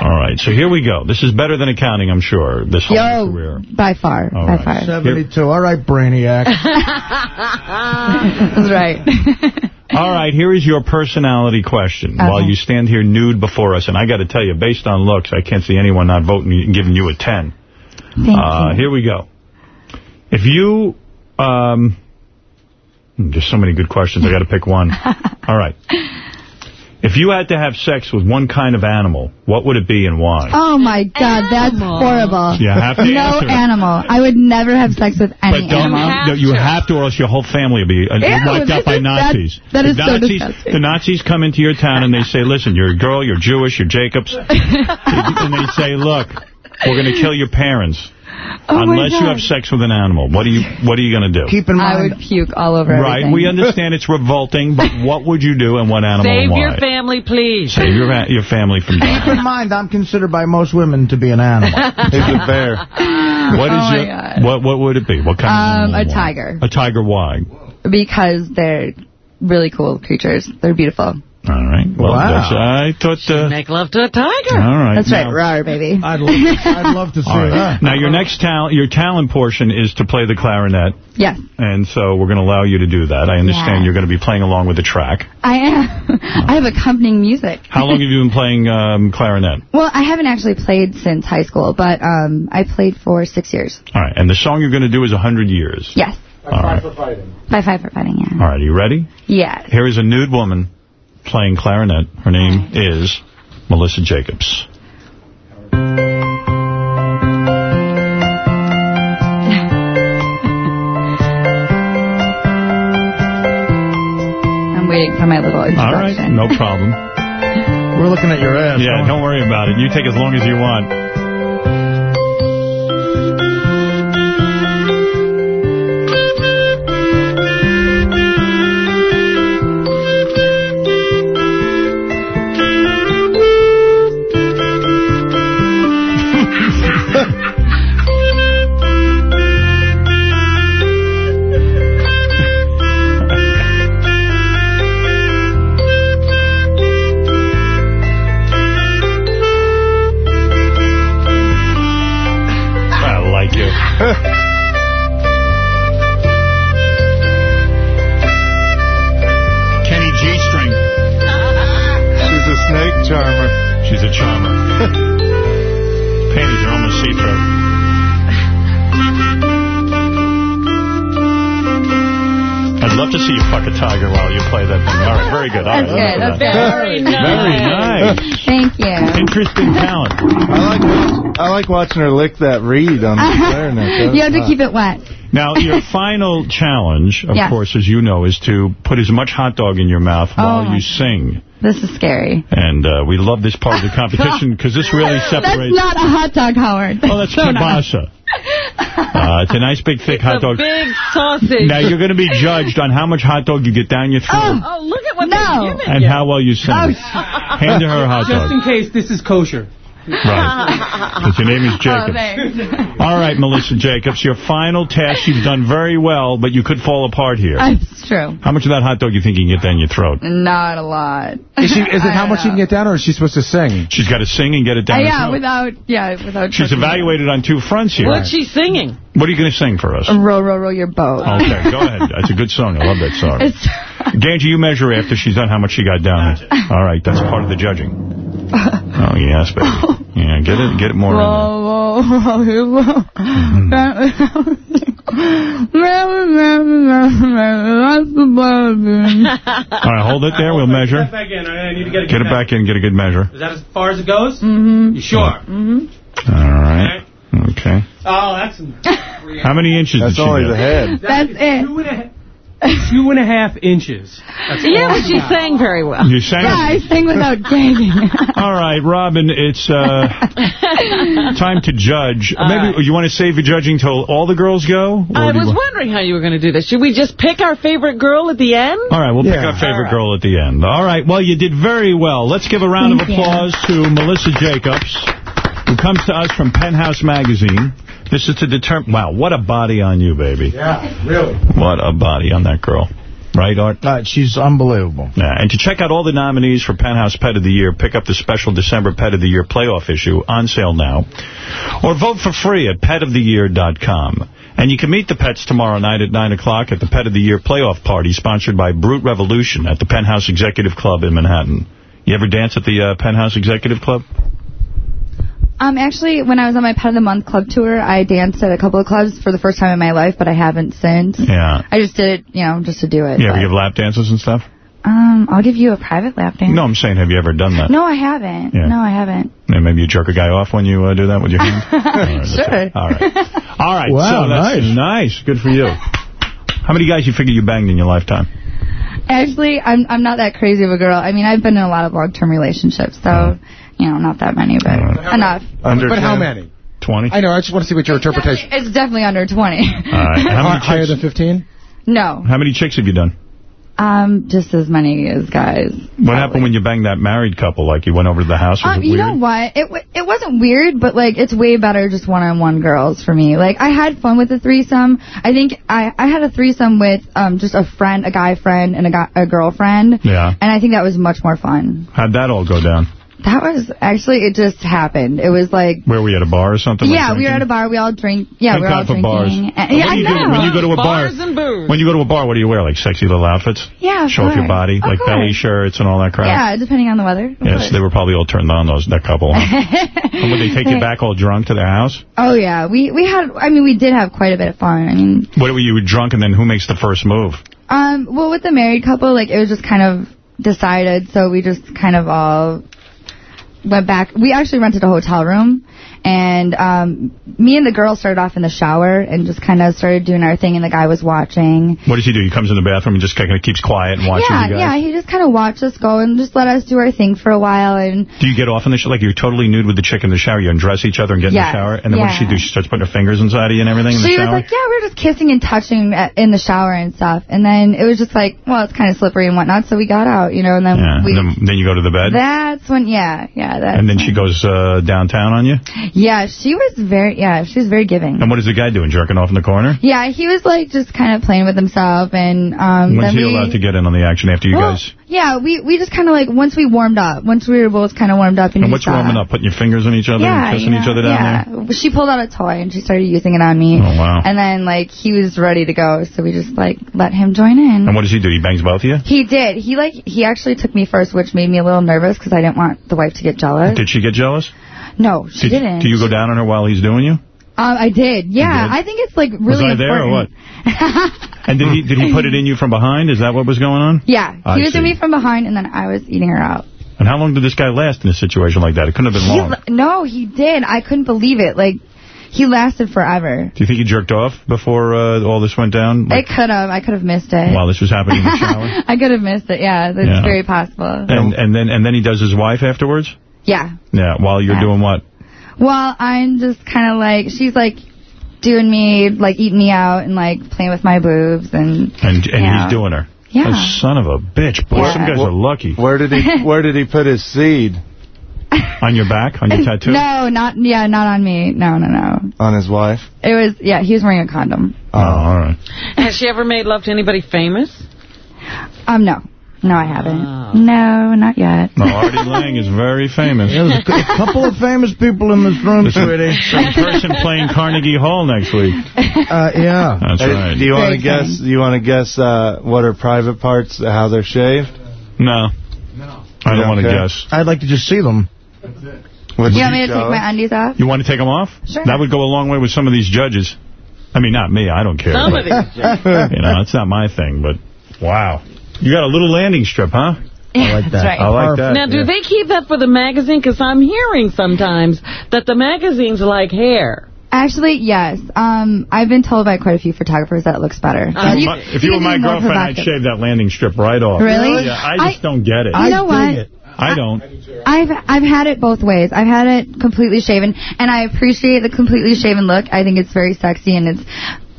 All right, so here we go. This is better than accounting, I'm sure, this whole Yo, career. by far, All by right. far. 72. All right, Brainiac. That's right. All right, here is your personality question. Okay. While you stand here nude before us, and I got to tell you, based on looks, I can't see anyone not voting and giving you a 10. Thank Uh, you. here we go. If you, um, hmm, there's so many good questions, I got to pick one. All right. If you had to have sex with one kind of animal, what would it be and why? Oh my God, that's horrible. You have to no animal. I would never have sex with any But don't, animal. no, you have to, or else your whole family will be uh, Ew, wiped out by Nazis. that the is so disgusting. The Nazis come into your town and they say, listen, you're a girl, you're Jewish, you're Jacobs. and they say, look, we're going to kill your parents. Oh unless you have sex with an animal. What are you What are you going to do? Keep in mind, I mind, would puke all over Right, everything. we understand it's revolting, but what would you do and what animal Save and why? your family, please. Save your, your family from keep in mind, I'm considered by most women to be an animal. He's a bear. What is Oh, your, God. what what would it be? What kind of Um, animal a and why? tiger. A tiger, why? Because they're really cool creatures. They're beautiful. All right. Well, Wow. that's, I thought... Uh, Make love to a tiger. all right. That's now, right, rawr, baby. I'd love, I'd love to see All right. that. Now, your next talent, your talent portion is to play the clarinet, Yes, and so we're going to allow you to do that. I understand Yeah. you're going to be playing along with the track. I am. I have accompanying music. How long have you been playing um, clarinet? Well, I haven't actually played since high school, but um, I played for six years. All right, and the song you're going to do is 100 Years. Yes, All right. for fighting. by five for fighting. Yeah. All right, are you ready? Yeah. Here is a nude woman playing clarinet. Her name is Melissa Jacobs. I'm waiting for my little introduction. All right, no problem. We're looking at your ass. Yeah, don't worry about it. You take as long as you want. To see you fuck a tiger while you play that thing. All right, very good. All That's right, good. That's that. very Very nice. Thank you. Interesting talent. I like I like watching her lick that reed on the clarinet. you have to keep it wet. Now, your final challenge, of Yes. course, as you know, is to put as much hot dog in your mouth while my you sing. This is scary. And uh, we love this part of the competition because this really separates... That's separates... not a hot dog, Howard. Oh, that's So not. Kielbasa. Uh, it's a nice big thick hot dog. Big sausage. Now you're going to be judged on how much hot dog you get down your throat Oh, look at what No. they're giving and you. how well you sing. Hand her a hot Just dog. Just in case this is kosher. Right. But your name is Oh, All right, Melissa Jacobs, your final test. You've done very well, but you could fall apart here. It's true. How much of that hot dog do you think you can get down your throat? Not a lot. Is, she, is it how much you can get down, or is she supposed to sing? She's got to sing and get it Uh, down her yeah, throat. without, yeah, without. She's evaluated on two fronts here. What's she singing? What are you going to sing for us? Row, row, row your boat. Okay, go ahead. That's a good song. I love that song. It's, Ganji, you measure after she's done how much she got down. All right, that's part of the judging. Oh, yes, baby. Yeah, get it get it more in there. All right, hold it there. We'll measure. Get back in. I need to get it back in. Get a good measure. Is that as far as it goes? Mm-hmm. You sure? Mm-hmm. All right. Okay. Oh, that's How many inches That's did she only the head. That's it. Two and a half. Two and a half inches. That's Yeah, all but she she sang very well. You sang Yeah, I sing without gagging. All right, Robin, it's uh, time to judge. All Maybe right. you want to save your judging till all the girls go? I was wondering how you were going to do this. Should we just pick our favorite girl at the end? All right, we'll pick our favorite All right. girl at the end. All right, well, you did very well. Let's give a round Thank of you. applause to Melissa Jacobs, who comes to us from Penthouse Magazine. This is to determine... Wow, what a body on you, baby. Yeah, really. What a body on that girl. Right, Art? Uh, she's unbelievable. Yeah, and to check out all the nominees for Penthouse Pet of the Year, pick up the special December Pet of the Year playoff issue on sale now. Or vote for free at petoftheyear.com. And you can meet the pets tomorrow night at 9 o'clock at the Pet of the Year playoff party sponsored by Brute Revolution at the Penthouse Executive Club in Manhattan. You ever dance at the uh, Penthouse Executive Club? Um, actually, when I was on my Pet of the Month club tour, I danced at a couple of clubs for the first time in my life, but I haven't since. Yeah. I just did it, you know, just to do it. You ever but- give lap dances and stuff? Um, I'll give you a private lap dance. No, I'm saying, have you ever done that? No, I haven't. Yeah. No, I haven't. Yeah, maybe you jerk a guy off when you uh, do that with your hand? right, sure. All right. All right. Wow, so that's nice. Good for you. How many guys you figure you banged in your lifetime? Actually, I'm I'm not that crazy of a girl. I mean, I've been in a lot of long-term relationships, so you know, not that many, but enough. Under but how many? 20? I know. I just want to see what your interpretation. It's definitely under 20. All right. How many Higher than 15? no, how many chicks have you done? um, just as many as guys. What happened when you banged that married couple? Like you went over to the house? Was Um, it you weird? know what? It w- it wasn't weird, but like it's way better just one-on-one girls for me. Like I had fun with the threesome. I think I I had a threesome with um just a friend, a guy friend, and a guy, a girlfriend. Yeah. And I think that was much more fun. How'd that all go down? That was actually it just happened. It was like Where we you at a bar or something? like yeah, we were at a bar. We all drink. Yeah, Thank we were all God for drinking. bars. And- What yeah, do you I do when you go to a bar? Bars and booze. When you go to a bar, what do you wear? Like sexy little outfits? Yeah, of Show off your body, Of like course. belly shirts and all that crap. Yeah, depending on the weather. of Yes, course. they were probably all turned on, those that couple. Huh? and would they take you back all drunk to their house? Oh yeah, we we had. I mean, we did have quite a bit of fun. I mean, What were you drunk, and then who makes the first move? um, well, with the married couple, like it was just kind of decided, so we just kind of all went back. We actually rented a hotel room, and um, me and the girl started off in the shower and just kind of started doing our thing, and the guy was watching. What does he do? He comes in the bathroom and just kind of keeps quiet and watches yeah, yeah, he just kind of watched us go and just let us do our thing for a while, and Do you get off in the shower? Like, you're totally nude with the chick in the shower. You undress each other and get in the shower? And then what does she do? She starts putting her fingers inside of you and everything in she the was like, yeah, we were just kissing and touching at, in the shower and stuff, and then it was just like, well, it's kind of slippery and whatnot, so we got out, you know, and then yeah. we. and then, then you go to the bed? That's when, yeah, yeah, that's and then she goes uh, downtown on you? Yeah, she was very, yeah, she was very giving. And what is the guy doing? Jerking off in the corner? Yeah, he was like just kind of playing with himself, and um, When's then he we, allowed to get in on the action after you Well, guys? Yeah, we we just kind of like once we warmed up, once we were both kind of warmed up, and, And what's warming up? Putting your fingers on each other Yeah, and kissing you each other down yeah. there? She pulled out a toy and she started using it on me. Oh, wow. And then like he was ready to go, so we just like let him join in. And what does he do? He bangs both of you? He did. He like he actually took me first, which made me a little nervous because I didn't want the wife to get jealous. Did she get jealous? No, she Did, didn't. do you go down on her while he's doing you? Um, I did. Yeah, did? I think it's like really Was I there or what? And did he did he put it in you from behind? Is that what was going on? Yeah, he was in me from behind, and then I was eating her out. And how long did this guy last in a situation like that? It couldn't have been He, long. no, he did. I couldn't believe it. Like, he lasted forever. Do you think he jerked off before uh, all this went down? I could have. I could have missed it. while this was happening in the shower? I could have missed it. Yeah, that's Yeah. very possible. and and then and then he does his wife afterwards? Yeah. Yeah, while you're Yeah. doing what? Well, I'm just kind of like she's like doing me like eating me out and like playing with my boobs and And and Yeah. he's doing her. Yeah. Oh, son of a bitch. Boy, some guys are lucky. Where did he Where did he put his seed? On your back? On your tattoo? no, not yeah, not on me. No, no, no. On his wife? It was yeah, he was wearing a condom. Oh, all right. Has she ever made love to anybody famous? Um, no, no, I haven't. No, not yet. No, Artie Lange is very famous. There's a, a couple of famous people in this room, sweetie. Some person playing Carnegie Hall next week. Uh, yeah. That's Hey, right. Do you want to guess? Do you want to guess uh, what are private parts? How they're shaved? No. No. I don't want to Okay. guess. I'd like to just see them. That's it. Would You want me to take my undies off? You want to take them off? Sure. That would go a long way with some of these judges. I mean, not me. I don't care. Some but, of these judges. You know, it's not my thing, but wow. You got a little landing strip, huh? I like that. That's right. I like that. Now, do yeah. they keep that for the magazine? Because I'm hearing sometimes that the magazines like hair. Actually, yes. Um, I've been told by quite a few photographers that it looks better. Uh, You- My- if you were my girlfriend, I'd shave that landing strip right off. Really? Yeah, I just I- don't get it. You know I what? it. I don't. I've I've had it both ways. I've had it completely shaven, and I appreciate the completely shaven look. I think it's very sexy and it's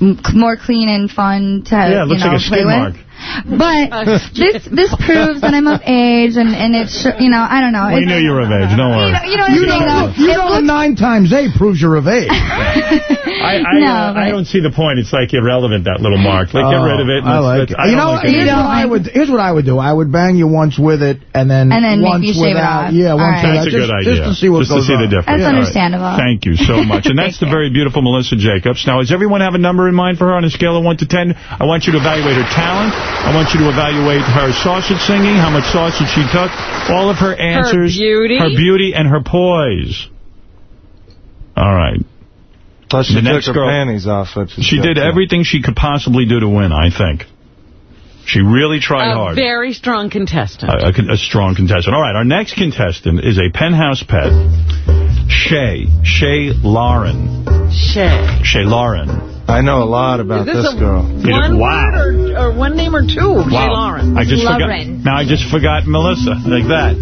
m- more clean and fun to have. Yeah, it looks you know like a play skid with. Mark. But this this proves that I'm of age, and and it's you know I don't know. We It's- knew you were of age. Don't worry. You know, you know what I'm saying, know, though? you know nine times eight proves you're of age. I, I, No, uh, I don't see the point. It's like irrelevant, that little mark. Like, get Oh, rid of it. I like it. I you know, like here's You what don't I would. Here's what I would do. I would bang you once with it, and then And then make once me shave it without. off. Yeah, All once right. without. That's a just, good idea. Just to see what Just to goes see the on. difference. That's All right. understandable. Thank you so much. And that's the very beautiful Melissa Jacobs. Now, does everyone have a number in mind for her on a scale of 1 to 10? I want you to evaluate her talent. I want you to evaluate her sausage singing, how much sausage she took, all of her answers. Her beauty. Her beauty and her poise. All right. Plus, she The took next her girl- panties off. Which is She did too. everything she could possibly do to win, I think. She really tried A hard. very strong contestant. a, a a strong contestant. All right, our next contestant is a penthouse pet, Shay. Shay Laren. Shay. Shay Laren. I know a lot about this this girl. One wow. word or, or one name or two? Shay Laren. I just forgot. Now I just forgot Melissa. Like that.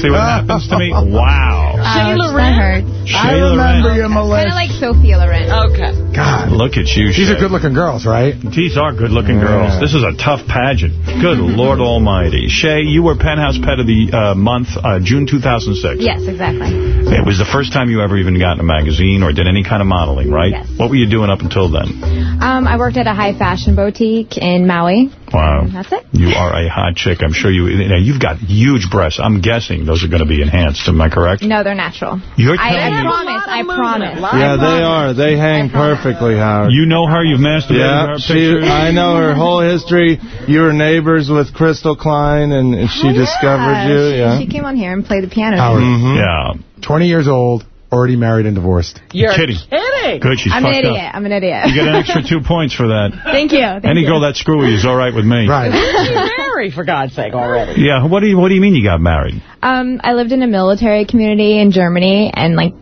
See what happens to me? Wow. Shay Ouch, Loren? that hurts. Shay I remember Loren. you, Melissa. Kind of like Sophia Loren. Okay. God. Look at you, These Shay. are good-looking girls, right? These are good-looking Yeah. girls. This is a tough pageant. Good Lord Almighty. Shay, you were Penthouse Pet of the uh, Month, uh, June 2006. Yes, exactly. It was the first time you ever even got in a magazine or did any kind of modeling, right? Yes. What were you doing up until then? Um, I worked at a high fashion boutique in Maui. Wow. That's it. You are a hot chick. I'm sure you, you know, you've got huge breasts. I'm guessing those are going to be enhanced. Am I correct? No, they're natural. You're I, telling I me. promise. I promise. Yeah, they are. They hang perfectly, Howard. You know her. You've masturbated Yeah, her she. I know her whole history. You were neighbors with Crystal Klein, and she discovered you. She, Yeah. she came on here and played the piano. Howard. Mhm. Yeah. 20 years old, already married and divorced. You're kidding. kidding. Good, she's I'm an fucked idiot. up. I'm an idiot. You get an extra two points for that. Thank you. Thank Any you. girl that screwy is all right with me. Right. you marry, for God's sake, already. Yeah, what do you what do you mean you got married? Um, I lived in a military community in Germany, and like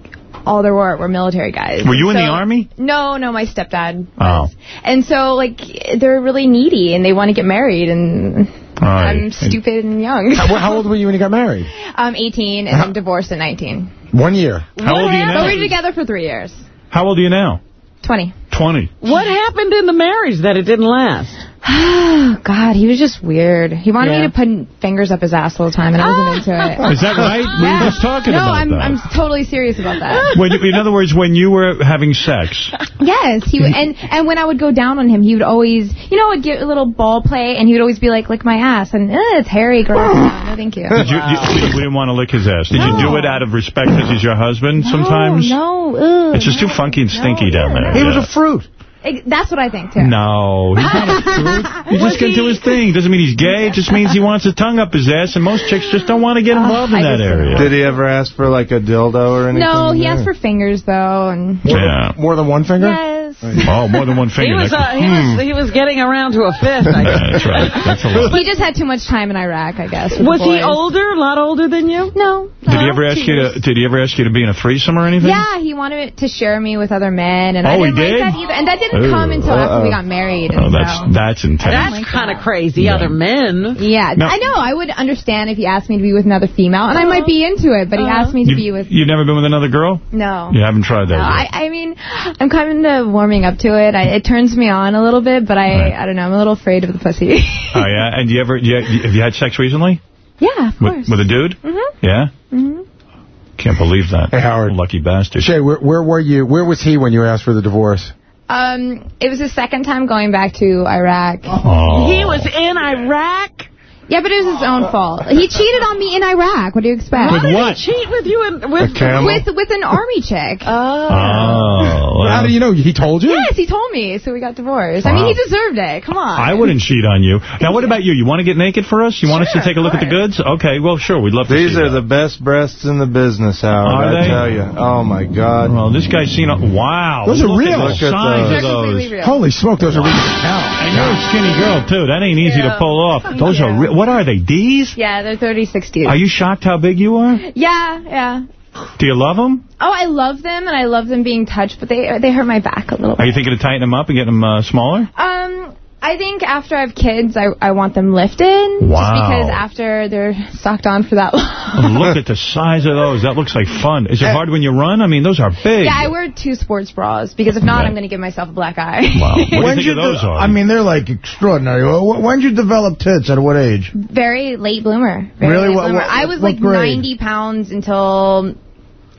all there were were military guys. Were you in the army? No, no, my stepdad. Oh. And so like they're really needy, and they want to get married, and All right. I'm stupid and young. How, how old were you when you got married? I'm 18 and I'm divorced at 19. One year. How old are you But now? we were together for three years. How old are you now? 20. 20. What happened in the marriage that it didn't last? Oh, God, he was just weird. He wanted Yeah. me to put fingers up his ass all the time, and I wasn't ah! into it. Is that right? We were just talking no, about I'm, that. I'm totally serious about that. When, in other words, when you were having sex, Yes, he and and when I would go down on him, he would always, you know, would get a little ball play, and he would always be like, "Lick my ass," and it's hairy, gross. No, no, thank you. did you, you, so you didn't want to lick his ass. Did you do it out of respect because he's your husband sometimes? No, ugh, It's just too funky and stinky down there. He was a fruit. Ex- That's what I think too. No, he's not a fruit. He's just going to do his thing. Doesn't mean he's gay. It just means he wants his tongue up his ass, and most chicks just don't want to get involved in that area. Did he ever ask for like a dildo or anything? No, he there? asked for fingers though, and Yeah. More than one finger? yes. Oh, more than one He was, uh, he, Hmm. was, he was getting around to a fifth, I guess. that's right. That's a lot. He just had too much time in Iraq, I guess. Was he older, a lot older than you? No. Did he ever ask you to? Did he ever ask you to be in a threesome or anything? Yeah, he wanted to share me with other men, and Oh, he didn't like did? that either. And that didn't Ooh, come until after uh-oh. we got married. Oh, that's so. that's intense. That's kind of crazy. Yeah. Other men. Yeah, Now- I know. I would understand if he asked me to be with another female, and I might be into it. But he asked me to be You've, with you've never been with another girl? no. You haven't tried that No. I, I mean, I'm kind of warming up to it. I, it turns me on a little bit, but I, I don't know. I'm a little afraid of the pussy. Oh yeah, and you ever you, have you had sex recently yeah, of with, course. with a dude? Mm -hmm. Yeah, Mm -hmm. can't believe that. Hey, Howard. lucky bastard. Shay, where, where were you? Where was he when you asked for the divorce? Um, it was his second time going back to Iraq. Oh. He was in Iraq. Yeah, but it was his own fault. He cheated on me in Iraq. What do you expect? With How did what? he cheat with you? In, with, With with an army chick. Oh. oh, well, How do you know? He told you? Yes, he told me, so we got divorced. I mean, he deserved it. Come on. I wouldn't cheat on you. Now, what about you? You want to get naked for us? You want us to take a look at the goods? Okay, well, sure, we'd love to These see are that. the best breasts in the business, Howard. Are I they? tell you. Oh my God. Well, this guy's seen... A, wow. Those are real. Look at size those. of They're completely those. real. Holy smoke, those are real. hell. And you're a skinny girl, too. That ain't easy to pull off. Thank Those are... you. What are they, D's? Yeah, they're 30, 60. Are you shocked how big you are? Yeah, yeah. Do you love them? Oh, I love them, and I love them being touched, but they they hurt my back a little bit. Are you thinking of tightening them up and getting them uh, smaller? Um, I think after I have kids, I I want them lifted. Wow. Just because after they're socked on for that long. Look at the size of those. That looks like fun. Is it uh, hard when you run? I mean, those are big. Yeah, I wear two sports bras because if not, Right. I'm going to give myself a black eye. Wow. What do you think of those are? I mean, they're like extraordinary. Wh- When did you develop tits? At what age? Very late bloomer. Very Really? late What- bloomer. what- I was what like grade? 90 pounds until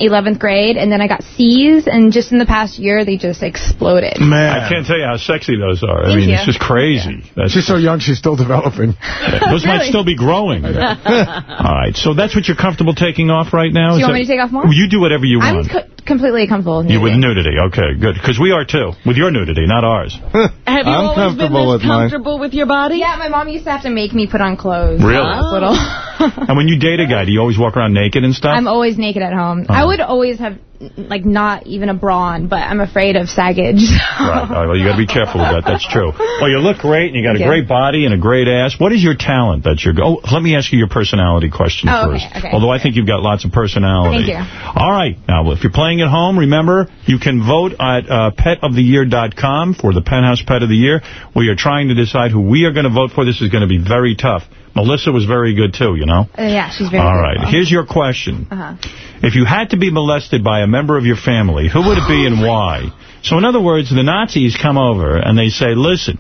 11th grade, and then I got C's, and just in the past year, they just exploded. Man. I can't tell you how sexy those are. I Thank mean, you. it's just crazy. That's, She's so young, she's still developing. those might still be growing. All right, so that's what you're comfortable taking off right now? Do Is you want that- me to take off more? You do whatever you I'm want. co- completely comfortable with you with nudity. nudity. Okay, good. Because we are, too. With your nudity, not ours. Have you I'm always comfortable been with this mine. comfortable with your body? Yeah, my mom used to have to make me put on clothes. Really? when I was little. Oh. And when you date a guy, do you always walk around naked and stuff? I'm always naked at home. Oh. I would always have, like, not even a bra on, but I'm afraid of saggage. Right. All right, well, you got to be careful with that. That's true. Well, you look great, and you got Thank a you. great body and a great ass. What is your talent that you're... Oh, let me ask you your personality question Oh, okay, first. okay. Although I think you've got lots of personality. Thank you. All right. Now, if you're playing at home, remember, you can vote at uh, petoftheyear.com for the Penthouse Pet of the Year. We are trying to decide who we are going to vote for. This is going to be very tough. Melissa was very good, too, you know? Uh, yeah, she's very All good. Here's your question. Uh-huh. If you had to be molested by a member of your family, who would it be and why? So in other words, the Nazis come over and they say, listen,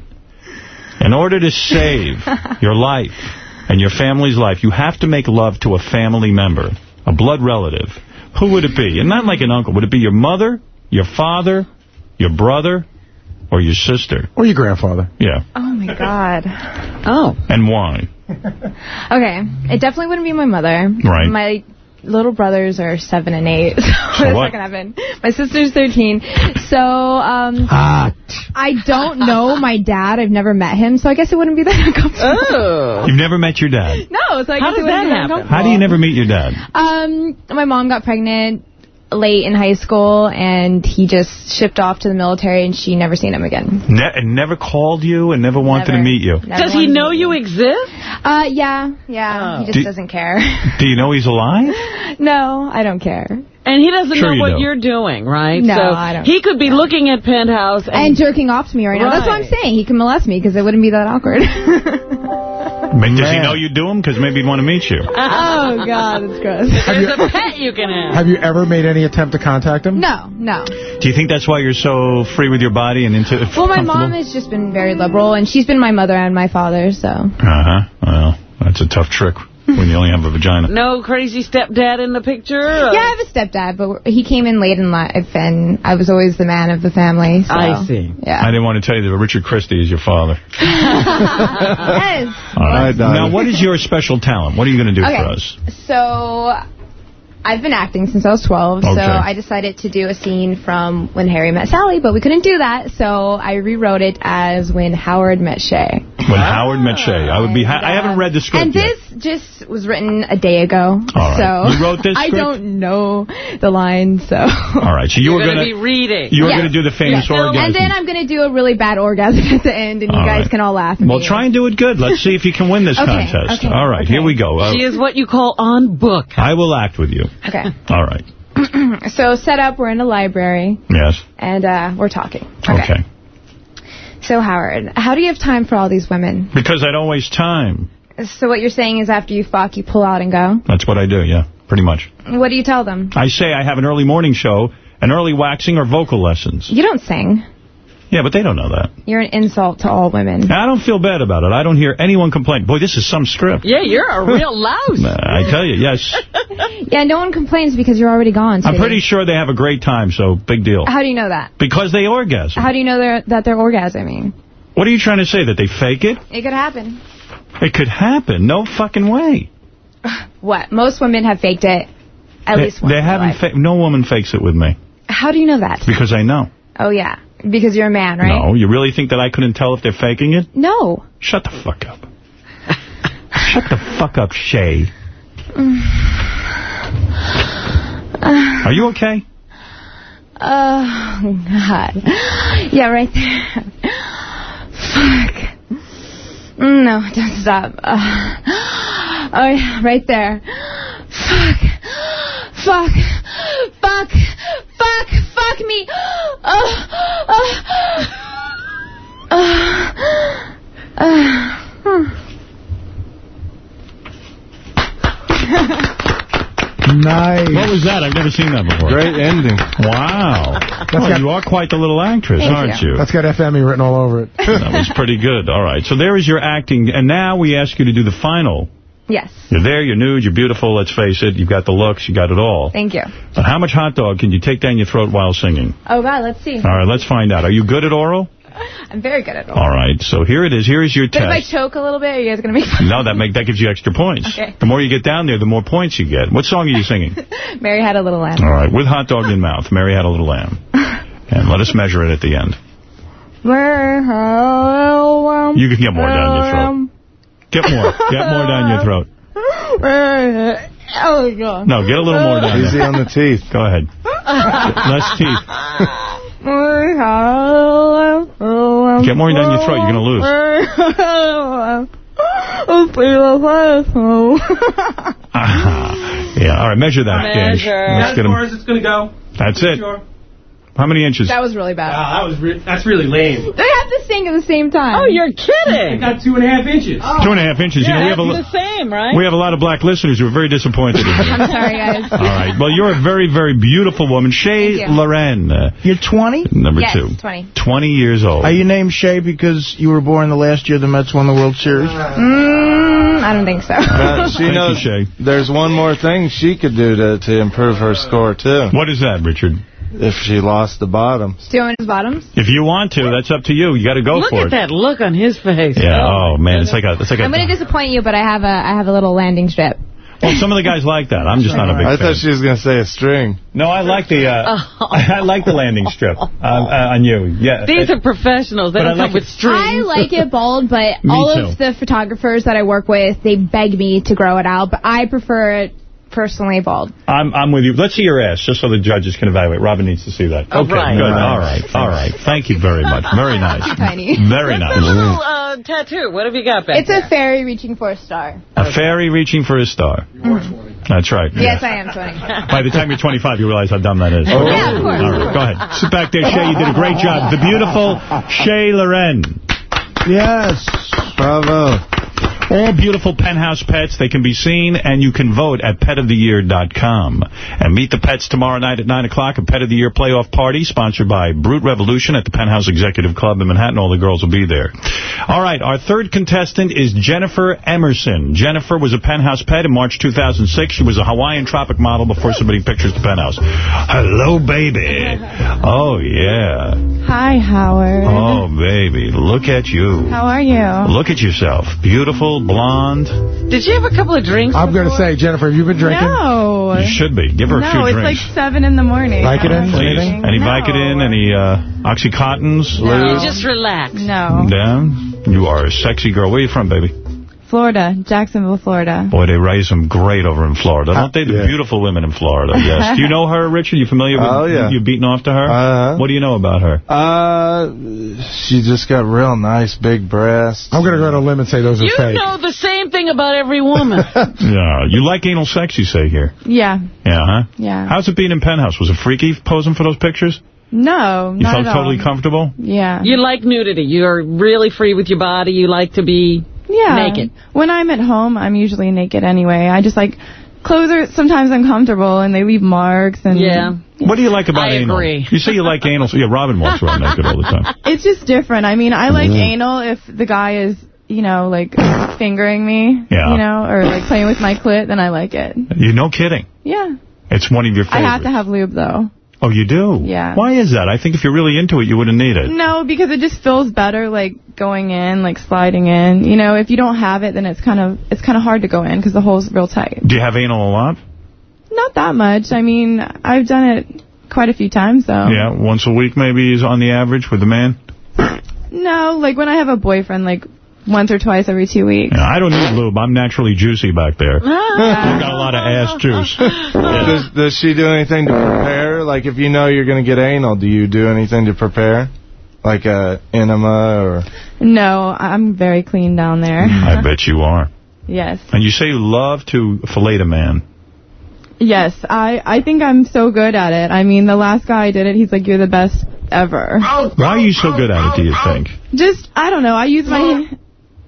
in order to save your life and your family's life, you have to make love to a family member, a blood relative. Who would it be? And not like an uncle. Would it be your mother, your father, your brother, or your sister? Or your grandfather. Yeah. Oh, my God. Oh. And why? Okay. It definitely wouldn't be my mother. Right. My little brothers are seven and eight. So, that's what? not going to happen. My sister's 13. So, um, Hot. I don't know my dad. I've never met him, so I guess it wouldn't be that uncomfortable. Oh. You've never met your dad. No, so I How guess it wouldn't that be happen? uncomfortable. How do you never meet your dad? Um, my mom got pregnant late in high school, and he just shipped off to the military, and she never seen him again. Ne and never called you and never wanted Never. to meet you. Never Does he know you me. exist? Uh, yeah, yeah. He just Do- doesn't care. Do you know he's alive? no, I don't care. And he doesn't Sure know you what do. you're doing, right? No, so I don't. He could be looking at Penthouse and, And jerking off to me right now. That's what I'm saying. He can molest me because it wouldn't be that awkward. I mean, does he know you do him? Because maybe he'd want to meet you. oh, God, it's gross. There's a pet you can have. Have you ever made any attempt to contact him? No, no. Do you think that's why you're so free with your body and into Well, my mom has just been very liberal, and she's been my mother and my father, so. Uh-huh. Well, that's a tough trick when you only have a vagina. No crazy stepdad in the picture? Yeah, I have a stepdad, but he came in late in life, and I was always the man of the family. So. I see. Yeah. I didn't want to tell you that Richard Christie is your father. yes. All right. Now, what is your special talent? What are you going to do Okay. for us? So, I've been acting since I was 12, Okay. so I decided to do a scene from When Harry Met Sally, but we couldn't do that, so I rewrote it as When Howard Met Shay. When Howard met Shay. I would be. Ha- I haven't read the script And yet. this just was written a day ago, All right. so You wrote this I don't know the lines, so... All right. So you You're were going going to be reading. You were Yes. going to do the famous Yes. orgasm. And then I'm going to do a really bad orgasm at the end, and you All guys right. can all laugh at Well, me. try and do it good. Let's see if you can win this Okay, contest. okay, All right. Here we go. Uh, She is what you call on book. I will act with you. Okay. All right. so set up, we're in a library, Yes. and uh, we're talking. Okay. So, Howard, how do you have time for all these women? Because I don't waste time. So what you're saying is after you fuck, you pull out and go? That's what I do, yeah. Pretty much. What do you tell them? I say I have an early morning show, an early waxing, or vocal lessons. You don't sing. Yeah, but they don't know that. You're an insult to all women. I don't feel bad about it. I don't hear anyone complain. Boy, this is some script. Yeah, you're a real louse. I tell you, yes. Yeah, no one complains because you're already gone. I'm pretty sure they have a great time, so big deal. How do you know that? Because they orgasm. How do you know they're, that they're orgasming? What are you trying to say, that they fake it? It could happen. It could happen. No fucking way. What? Most women have faked it at they, least once. They haven't. life. Fa no woman fakes it with me. How do you know that? Because I know. Oh, yeah. Because you're a man, right? No, you really think that I couldn't tell if they're faking it? No. Shut the fuck up. Shut the fuck up, Shay. Are you okay? Oh, God. Yeah, right there. Fuck. No, don't stop. Uh, oh, yeah, right there. Fuck. Fuck. Fuck. Fuck. Fuck me. Oh. Oh. Uh, uh, hmm. Nice. What was that? I've never seen that before. Great ending. Wow. Well, you are quite the little actress, aren't you? That's got FME written all over it. that was pretty good. All right. So there is your acting. And now we ask you to do the final. Yes. You're there, you're nude, you're beautiful, let's face it. You've got the looks, you got it all. Thank you. But how much hot dog can you take down your throat while singing? Oh, God, let's see. All right, let's find out. Are you good at oral? I'm very good at oral. All right. So here it is. Here is your But if I choke a little bit, are you guys going to make fun? No, that make that gives you extra points. Okay. The more you get down there, the more points you get. What song are you singing? Mary had a little lamb. All right, with hot dog in mouth. Mary had a little lamb. And let us measure it at the end. Mary had a little lamb. You can get more down your throat. Get more. Get more down your throat. Mary- Oh, God. No, get a little more down Easy there. on the teeth. Go ahead. Less teeth. Mary had a little lamb. Get more down your throat. You're going to lose. Mary had a lamb. Oh, please, oh. Ah, yeah. All right, measure that, Gage. Let's As far as it's going to go. That's it. Sure. How many inches? That was really bad. Wow, that was re that's really lame. They have to sing at the same time. Oh, you're kidding. I kidding. got two and a half inches. Two and a half inches. you know, we have a That's the same, right? we have a lot of black listeners who are very disappointed. I'm sorry, guys. All right. Well, you're a very, very beautiful woman. Shay Thank you. Laren, uh, You're 20? number Yes, two. 20. 20 years old. Are you named Shay because you were born the last year the Mets won the World Series? Mm, I don't think so. Uh, she Thank knows you, Shay. there's one more thing she could do to, to improve her score, too. What is that, Richard? If she lost the bottoms. Do you want his bottoms? If you want to, that's up to you. You got to go Look for at that look on his face. Yeah. Oh man, it's like a. It's like a. I'm going to disappoint you, but I have a I have a little landing strip. Well, some of the guys like that. I'm just not a big I fan. thought she was going to say a string. No, I like the. Uh, I like the landing strip uh, uh, on you. Yeah. These are professionals. They don't come like with it. strings. I like it bald, but all too. of the photographers that I work with, they beg me to grow it out, but I prefer it personally bald. I'm I'm with you. Let's see your ass, just so the judges can evaluate. Robin needs to see that. Oh, okay, right. good. All right, all right. Thank you very much. Very nice. Tiny. Very What's nice. the little uh, tattoo? What have you got back It's a fairy reaching for a star. A fairy reaching for a star. That's right. Yes, I am 20. By the time you're 25, you realize how dumb that is. Oh. Yeah, of course, All of right, course. go ahead. Sit back there, Shay. You did a great job. The beautiful Shay Laren. Yes. Bravo. All beautiful penthouse pets. They can be seen, and you can vote at petoftheyear.com. And meet the pets tomorrow night at 9 o'clock, a Pet of the Year playoff party sponsored by Brute Revolution at the Penthouse Executive Club in Manhattan. All the girls will be there. All right, our third contestant is Jennifer Emerson. Jennifer was a penthouse pet in March 2006. She was a Hawaiian tropic model before submitting pictures to Penthouse. Hello, baby. Oh, yeah. Hi, Howard. Oh, baby. Look at you. How are you? Look at yourself. Beautiful, blonde. Did you have a couple of drinks? I'm going to say, Jennifer, have you been drinking? No. You should be. Give her a few drinks. no, it's like 7 in the morning. Vicodin? Please. Anything? Any No. Vicodin? Any uh, Oxycontins? You Lube? just relax. No. Yeah. You are a sexy girl. Where are you from, baby? Florida. Jacksonville, Florida. Boy, they raise them great over in Florida. Don't they? The beautiful women in Florida, yes. Do you know her, Richard? You familiar with Oh, yeah. you beating off to her? Uh-huh. What do you know about her? Uh, she just got real nice, big breasts. I'm going to go on a limb and say those are You fake. know the same thing about every woman. Yeah. You like anal sex, you say here. Yeah. Yeah, huh? Yeah. How's it being in Penthouse? Was it freaky posing for those pictures? No, You not felt at totally all. comfortable? Yeah. You like nudity. You're really free with your body. You like to be yeah. naked. When I'm at home, I'm usually naked anyway. I just like clothes are sometimes uncomfortable and they leave marks and Yeah. What do you like about I anal? agree. You say you like anal. So yeah, Robin walks around naked all the time. It's just different. I mean, I like Mhm. anal if the guy is, you know, like fingering me, Yeah. you know, or like playing with my clit, then I like it. You no kidding. Yeah. It's one of your I favorites. have to have lube though. Oh, you do? Yeah. Why is that? I think if you're really into it, you wouldn't need it. No, because it just feels better like going in, like sliding in. You know, if you don't have it, then it's kind of it's kind of hard to go in because the hole's real tight. Do you have anal a lot? Not that much. I mean, I've done it quite a few times though. Yeah, once a week maybe is on the average with the man. No, like when I have a boyfriend, like once or twice every two weeks. Yeah, I don't need lube. I'm naturally juicy back there. I've got a lot of ass juice. Does, does she do anything to prepare? Like, if you know you're going to get anal, do you do anything to prepare? Like a enema or... No, I'm very clean down there. I bet you are. yes. And you say you love to fillet a man. Yes, I, I think I'm so good at it. I mean, the last guy I did it, he's like, you're the best ever. Why are you so good at it, do you think? Just, I don't know, I use my...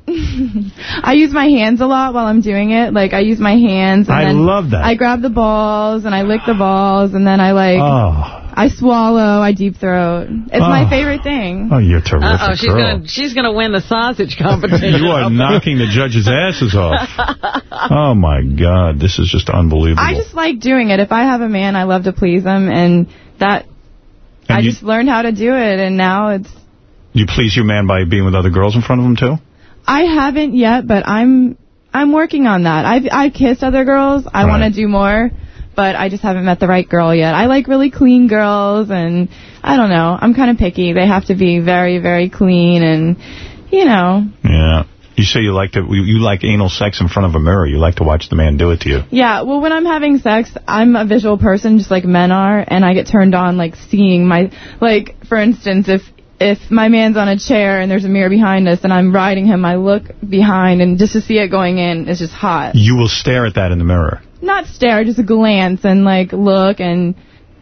I use my hands a lot while I'm doing it. Like, I use my hands. And I then love that. I grab the balls, and I lick the balls, and then I, like... Oh. I swallow, I deep throat. It's Oh. my favorite thing. Oh, you're terrific Uh-oh, she's girl. gonna she's gonna win the sausage competition. You are knocking the judges' asses off. Oh, my God. This is just unbelievable. I just like doing it. If I have a man, I love to please him, and that And I you- just learned how to do it, and now it's. You please your man by being with other girls in front of him, too? I haven't yet, but I'm I'm working on that. I've I've kissed other girls. I want to do more, but I just haven't met the right girl yet. I like really clean girls, and I don't know. I'm kind of picky. They have to be very very clean, and you know. Yeah. You say you like to you you like anal sex in front of a mirror. You like to watch the man do it to you. Yeah, well, when I'm having sex, I'm a visual person, just like men are, and I get turned on, like, seeing my, like, for instance, if if my man's on a chair and there's a mirror behind us and I'm riding him, I look behind, and just to see it going in is just hot. You will stare at that in the mirror. Not stare, just a glance and, like, look and...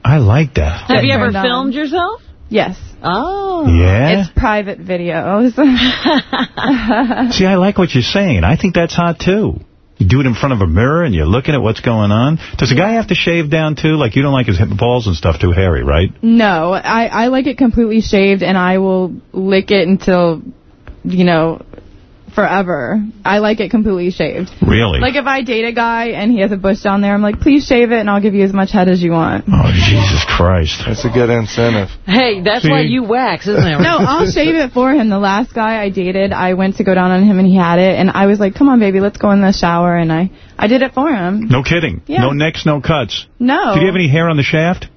I like that. Have you ever on. Um, filmed yourself? Yes. Oh. Yeah? It's private videos. See, I like what you're saying. I think that's hot, too. You do it in front of a mirror and you're looking at what's going on. Does a guy have to shave down, too? Like, you don't like his balls and stuff too hairy, right? no, I, I like it completely shaved, and I will lick it until, you know, forever. I like it completely shaved. Really? Like if I date a guy and he has a bush down there, I'm like, please shave it and I'll give you as much head as you want. Oh, Jesus Christ. That's a good incentive. Hey, that's See? why you wax, isn't it? No, I'll shave it for him. The last guy I dated, I went to go down on him and he had it, and I was like, come on, baby, let's go in the shower, and I, I did it for him. No kidding. Yeah. No necks, no cuts. No. Did you have any hair on the shaft?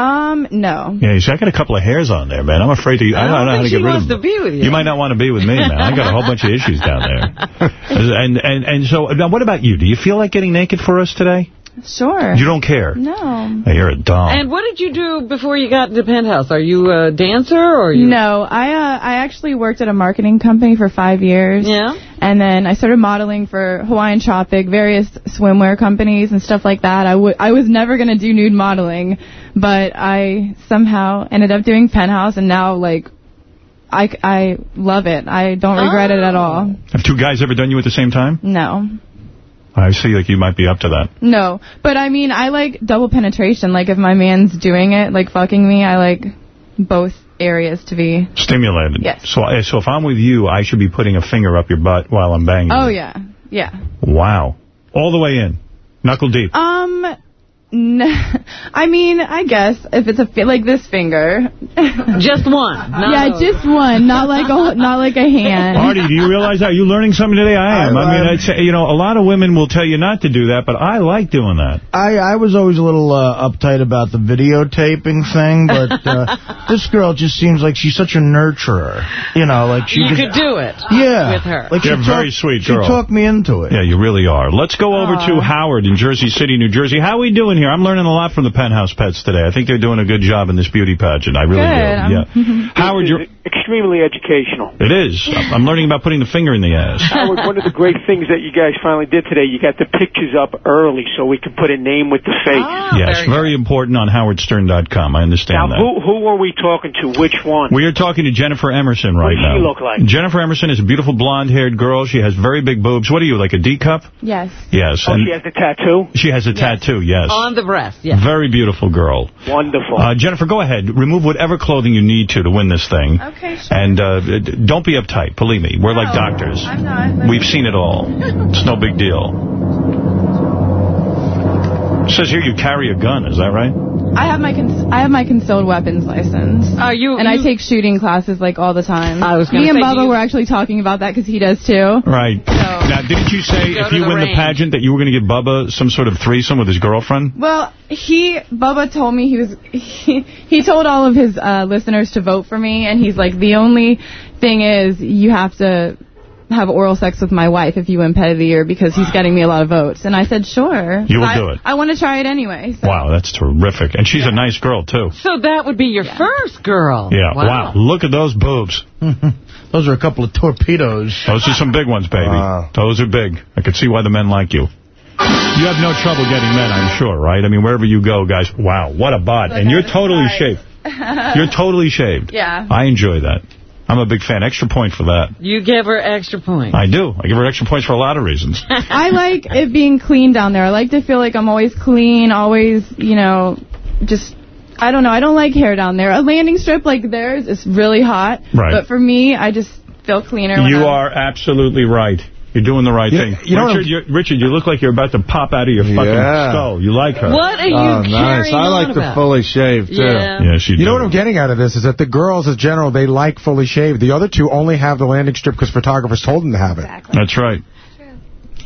Um, no. Yeah, you see, I got a couple of hairs on there, man. I'm afraid to. I don't, know how to get rid of them. be with You might not want to be with me, man. I got a whole bunch of issues down there. and and and so, now what about you? Do you feel like getting naked for us today? Sure. You don't care? No. Hey, you're a doll. And what did you do before you got into Penthouse? Are you a dancer or you? No, I uh, I actually worked at a marketing company for five years. Yeah. And then I started modeling for Hawaiian Tropic, various swimwear companies and stuff like that. I, w- I was never going to do nude modeling, but I somehow ended up doing Penthouse, and now, like, I, I love it. I don't regret it at all. Have two guys ever done you at the same time? No. I see like you might be up to that. No. But, I mean, I like double penetration. Like, if my man's doing it, like fucking me, I like both areas to be... Stimulated. Yes. So, eh, so if I'm with you, I should be putting a finger up your butt while I'm banging. Oh, you. yeah. Yeah. Wow. All the way in. Knuckle deep. Um, n I mean, I guess if it's a fi like this finger. just one. yeah, just one, not like a not like a hand. Marty, do you realize that? Are you learning something today? I am. I, mean, I'd say, you know, a lot of women will tell you not to do that, but I like doing that. I, I was always a little uh, uptight about the videotaping thing, but uh, this girl just seems like she's such a nurturer. You know, like she You just, could do it. Yeah. With her. Like You're a very talked- sweet she girl. talked me into it. Yeah, you really are. Let's go over to Howard in Jersey City, New Jersey. How are we doing here? I'm learning a lot from the Penthouse Pets today. I think they're doing a good job in this beauty pageant. I really Good. do. Yeah. Howard, you're... Extremely educational. It is. I'm learning about putting the finger in the ass. Howard, one of the great things that you guys finally did today, you got the pictures up early so we can put a name with the face. Ah, yes, very, important on howardstern.com. I understand Now, that. who who are we talking to? Which one? We are talking to Jennifer Emerson right What does now. she look like? Jennifer Emerson is a beautiful blonde-haired girl. She has very big boobs. What are you, like a D cup? Yes. Yes. Oh, and she has a tattoo? she has a tattoo, yes. On the breast, yeah. Very beautiful girl. Wonderful. Uh, Jennifer, go ahead. Remove whatever clothing you need to to win this thing. Okay, sure. And uh, don't be uptight. Believe me, we're like doctors. I'm not. We've seen it all. It's no big deal. It says here you carry a gun. Is that right? I have my I have my concealed weapons license. Are you? And I take shooting classes like all the time. I was gonna Me and say, do Bubba you- were actually talking about that because he does too. Right. Now, didn't you say Go if you the win the pageant that you were going to give Bubba some sort of threesome with his girlfriend? Well, he Bubba told me he was he, he told all of his uh, listeners to vote for me, and he's like the only thing is you have to have oral sex with my wife if you win pet of the year because he's getting me a lot of votes. And I said sure. You will I, do it. I want to try it anyway. So. Wow, that's terrific. And she's a nice girl, too. So that would be your first girl. Yeah, wow. Look at those boobs. Those are a couple of torpedoes. Those are some big ones, baby. Those are big. I can see why the men like you. You have no trouble getting men, I'm sure, right? I mean, wherever you go, guys, wow, what a bod. and you're totally shaved. You're totally shaved. Yeah. I enjoy that. I'm a big fan. Extra point for that. You give her extra points. I do. I give her extra points for a lot of reasons. I like it being clean down there. I like to feel like I'm always clean, always, you know, just, I don't know. I don't like hair down there. A landing strip like theirs is really hot. Right. But for me, I just feel cleaner. You I'm- are absolutely right. You're doing the right You- thing. you Richard, you Richard, you look like you're about to pop out of your fucking Yeah. skull. You like her. What are you Oh, nice. carrying I like on the about? fully shaved, too. Yeah. Yes, you, You know what I'm getting out of this is that the girls, as general, they like fully shaved. The other two only have the landing strip because photographers told them to have it. Exactly. That's right.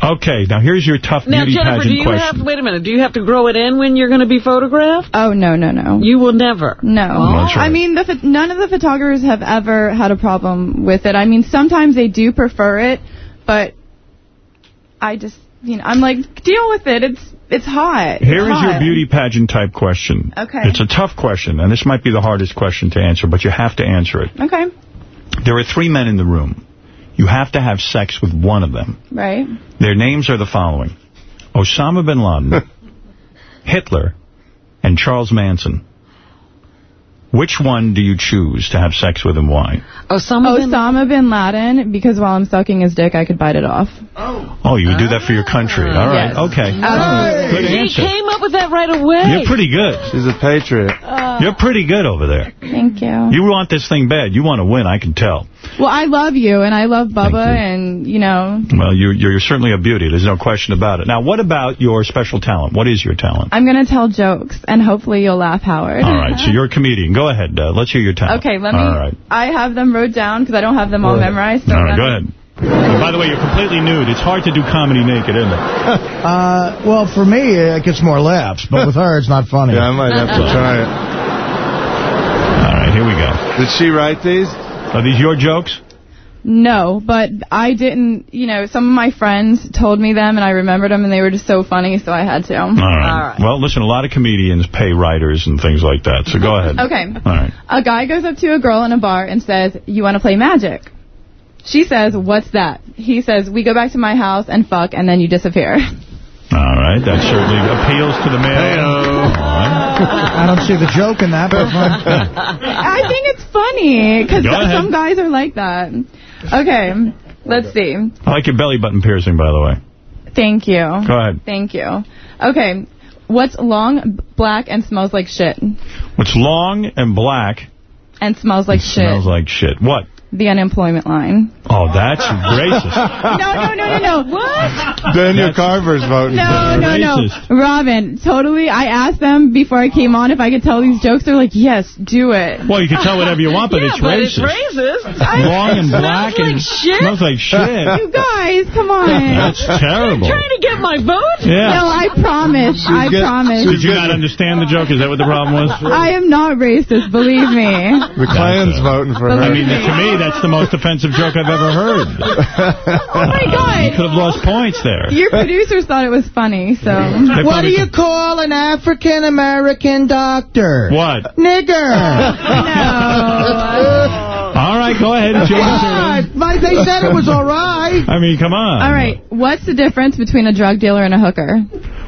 Okay, now here's your tough Now, beauty Jennifer, do pageant you question. have, wait a minute, do you have to grow it in when you're going to be photographed? Oh, no, no, no. You will never. No. Oh, that's right. I mean, the, none of the photographers have ever had a problem with it. I mean, sometimes they do prefer it, but I just, you know, I'm like, deal with it. It's it's hot. Here it's is your beauty pageant type question. Okay. It's a tough question, and this might be the hardest question to answer, but you have to answer it. Okay, There are three men in the room. You have to have sex with one of them. right. Their names are the following. Osama bin Laden, Hitler, and Charles Manson. Which one do you choose to have sex with and why? Osama bin Osama bin Laden, because while I'm sucking his dick, I could bite it off. Oh, oh you would do that for your country. Ah. All right, Yes. okay. Absolutely. Good He answer. came up with that right away. You're pretty good. She's a patriot. Ah. You're pretty good over there. Thank you. You want this thing bad. You want to win, I can tell. Well, I love you, and I love Bubba, and, you know, Well, you're, you're certainly a beauty. There's no question about it. Now, what about your special talent? What is your talent? I'm going to tell jokes, and hopefully you'll laugh, Howard. All right, so you're a comedian. Go ahead. Uh, let's hear your time. Okay, let me. All right. I have them wrote down because I don't have them all memorized. So All right, go ahead. And by the way, you're completely nude. It's hard to do comedy naked, isn't it? Uh, well, for me, it gets more laughs, but with her, it's not funny. Yeah, I might have to try it. All right, here we go. Did she write these? Are these your jokes? No, but I didn't, you know, some of my friends told me them and I remembered them and they were just so funny, so I had to. All right. Well, listen, a lot of comedians pay writers and things like that, so go ahead. Okay. All right. A guy goes up to a girl in a bar and says, you want to play magic? She says, what's that? He says, we go back to my house and fuck and then you disappear. All right. That certainly appeals to the male. I don't see the joke in that, but. I think it's funny because some guys are like that. Okay, let's see. I like your belly button piercing, by the way. Thank you. Go ahead. Thank you. Okay, what's long, black, and smells like shit? What's long and black And smells like shit. smells like shit. What? The unemployment line. Oh, that's racist. No, no, no, no, no. What? Daniel Carver's voting. No, no, no. Racist. Robin, totally. I asked them before I came on if I could tell these jokes. They're like, yes, do it. Well, you can tell whatever you want, but it's but racist. it's racist. Long and black Smells and like shit. smells like shit. You guys, come on. That's terrible. You're Trying to get my vote? Yeah. No, I promise. I Get- promise. Did you not understand the joke? Is that what the problem was? I am not racist, believe me. The Klan's voting for her. I mean, to me, that's the most offensive joke I've ever heard. Oh my God. You could have lost points there. Your producers thought it was funny, so. They What do you call an African American doctor? What? Nigger. All right, go ahead. It's your turn. What? Like they said it was all right. I mean, come on. All right, what's the difference between a drug dealer and a hooker?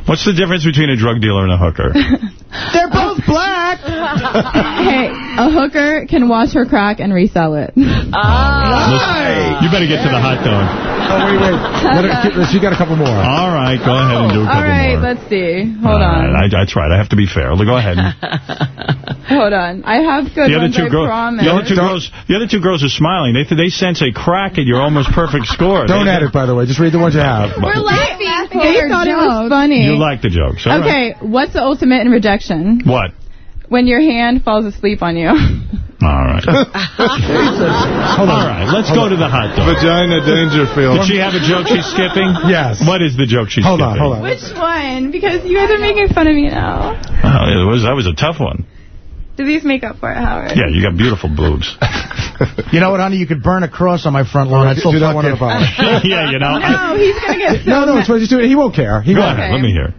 What's the difference between a drug dealer and a hooker? They're both black. hey, a hooker can wash her crack and resell it. Oh. Listen, you better get to the hot dog. Oh, wait, wait. Let her, she got a couple more. All right, go ahead and do a All couple right, more. let's see. Hold All on. right, I, that's right. I have to be fair. Go ahead. Hold on. I have good the other ones, two I girls, promise. the other two girls, the other two girls are smiling. They they sense a crack at your almost perfect score. Don't they, edit, by the way. Just read the ones you have. We're laughing. They thought it was funny. You like the jokes. all right. Okay, what's the ultimate in rejection? What? When your hand falls asleep on you. All right. Hold on. All right, let's go to the hot dog. Vagina Dangerfield. Did she have a joke she's skipping? Yes. What is the joke she's Hold on, skipping? hold on. Which one? Because you guys are making fun of me now. Oh, it was, that was a tough one. Do these make up for it, Howard? Yeah, you got beautiful boobs. You know what, honey? You could burn a cross on my front lawn. I'd still Do that fuck one you. at yeah, you know. No, he's going to get so No, no, mad. it's what he's doing. He won't care. He Go won't. ahead, let me hear.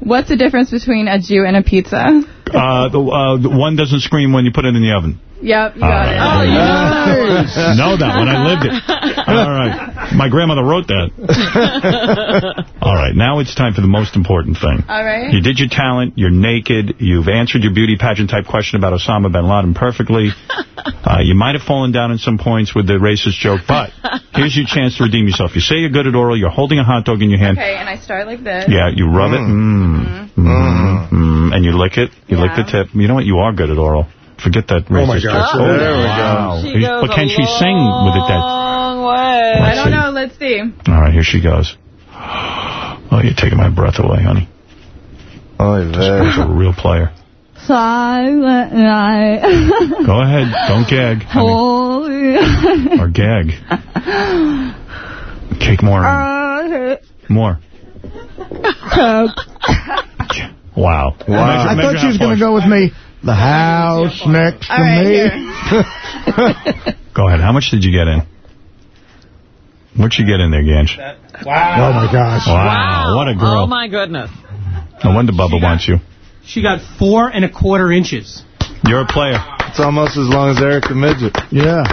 What's the difference between a Jew and a pizza? Uh, the, uh, the one doesn't scream when you put it in the oven. Yep, you got right. it. Oh, you know that one. I lived it. All right. My grandmother wrote that. All right. Now it's time for the most important thing. All right. You did your talent. You're naked. You've answered your beauty pageant type question about Osama bin Laden perfectly. Uh, you might have fallen down in some points with the racist joke, but here's your chance to redeem yourself. You say you're good at oral. You're holding a hot dog in your hand. Okay, and I start like this. Yeah, you rub it, mm, mm, mm, and you lick it. You lick the tip. You know what? You are good at oral. Forget that racist Oh, my gosh. Oh, there oh, we wow. She goes But can she sing with it? That long way. I don't know. Let's see. all right, here she goes. Oh, you're taking my breath away, honey. Oh, She's a real player. Silent night. Go ahead. Don't gag. honey. Holy. Or gag. Cake more. Uh, more. Wow. I thought she was going to go with me. The house next to All right, me. Go ahead. How much did you get in? What'd you get in there, Ganj? Oh, my gosh. Wow. What a girl. Oh, my goodness. No wonder Bubba wants you. She got four and a quarter inches. You're a player. It's almost as long as Eric the Midget. Yeah.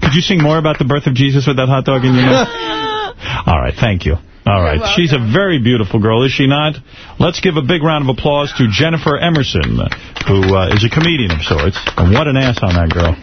Could you sing more about the birth of Jesus with that hot dog in your mouth? All right, thank you. All right, she's a very beautiful girl, is she not? Let's give a big round of applause to Jennifer Emerson, who uh, is a comedian of sorts. And what an ass on that girl.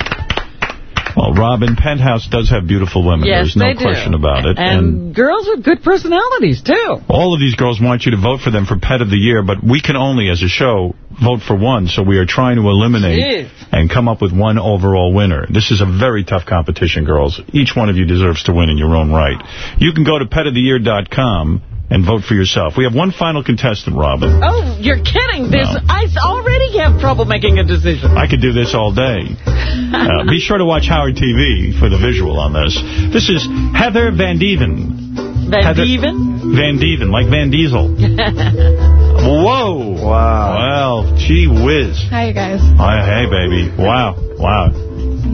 Well, Robin, Penthouse does have beautiful women. Yes, There's no they do. question about it. And, girls with good personalities, too. All of these girls want you to vote for them for Pet of the Year, but we can only, as a show, vote for one. So we are trying to eliminate Jeez. and come up with one overall winner. This is a very tough competition, girls. Each one of you deserves to win in your own right. You can go to petoftheyear.com and vote for yourself. We have one final contestant, Robin. Oh, you're kidding. This No. I already have trouble making a decision. I could do this all day. Uh, be sure to watch Howard TV for the visual on this. This is Heather Van Deven. Van Heather- Deven? Van Deven, like Van Diesel. Whoa. Wow. Well, gee whiz. Hi, you guys. Hi, hey, baby. Wow. Wow.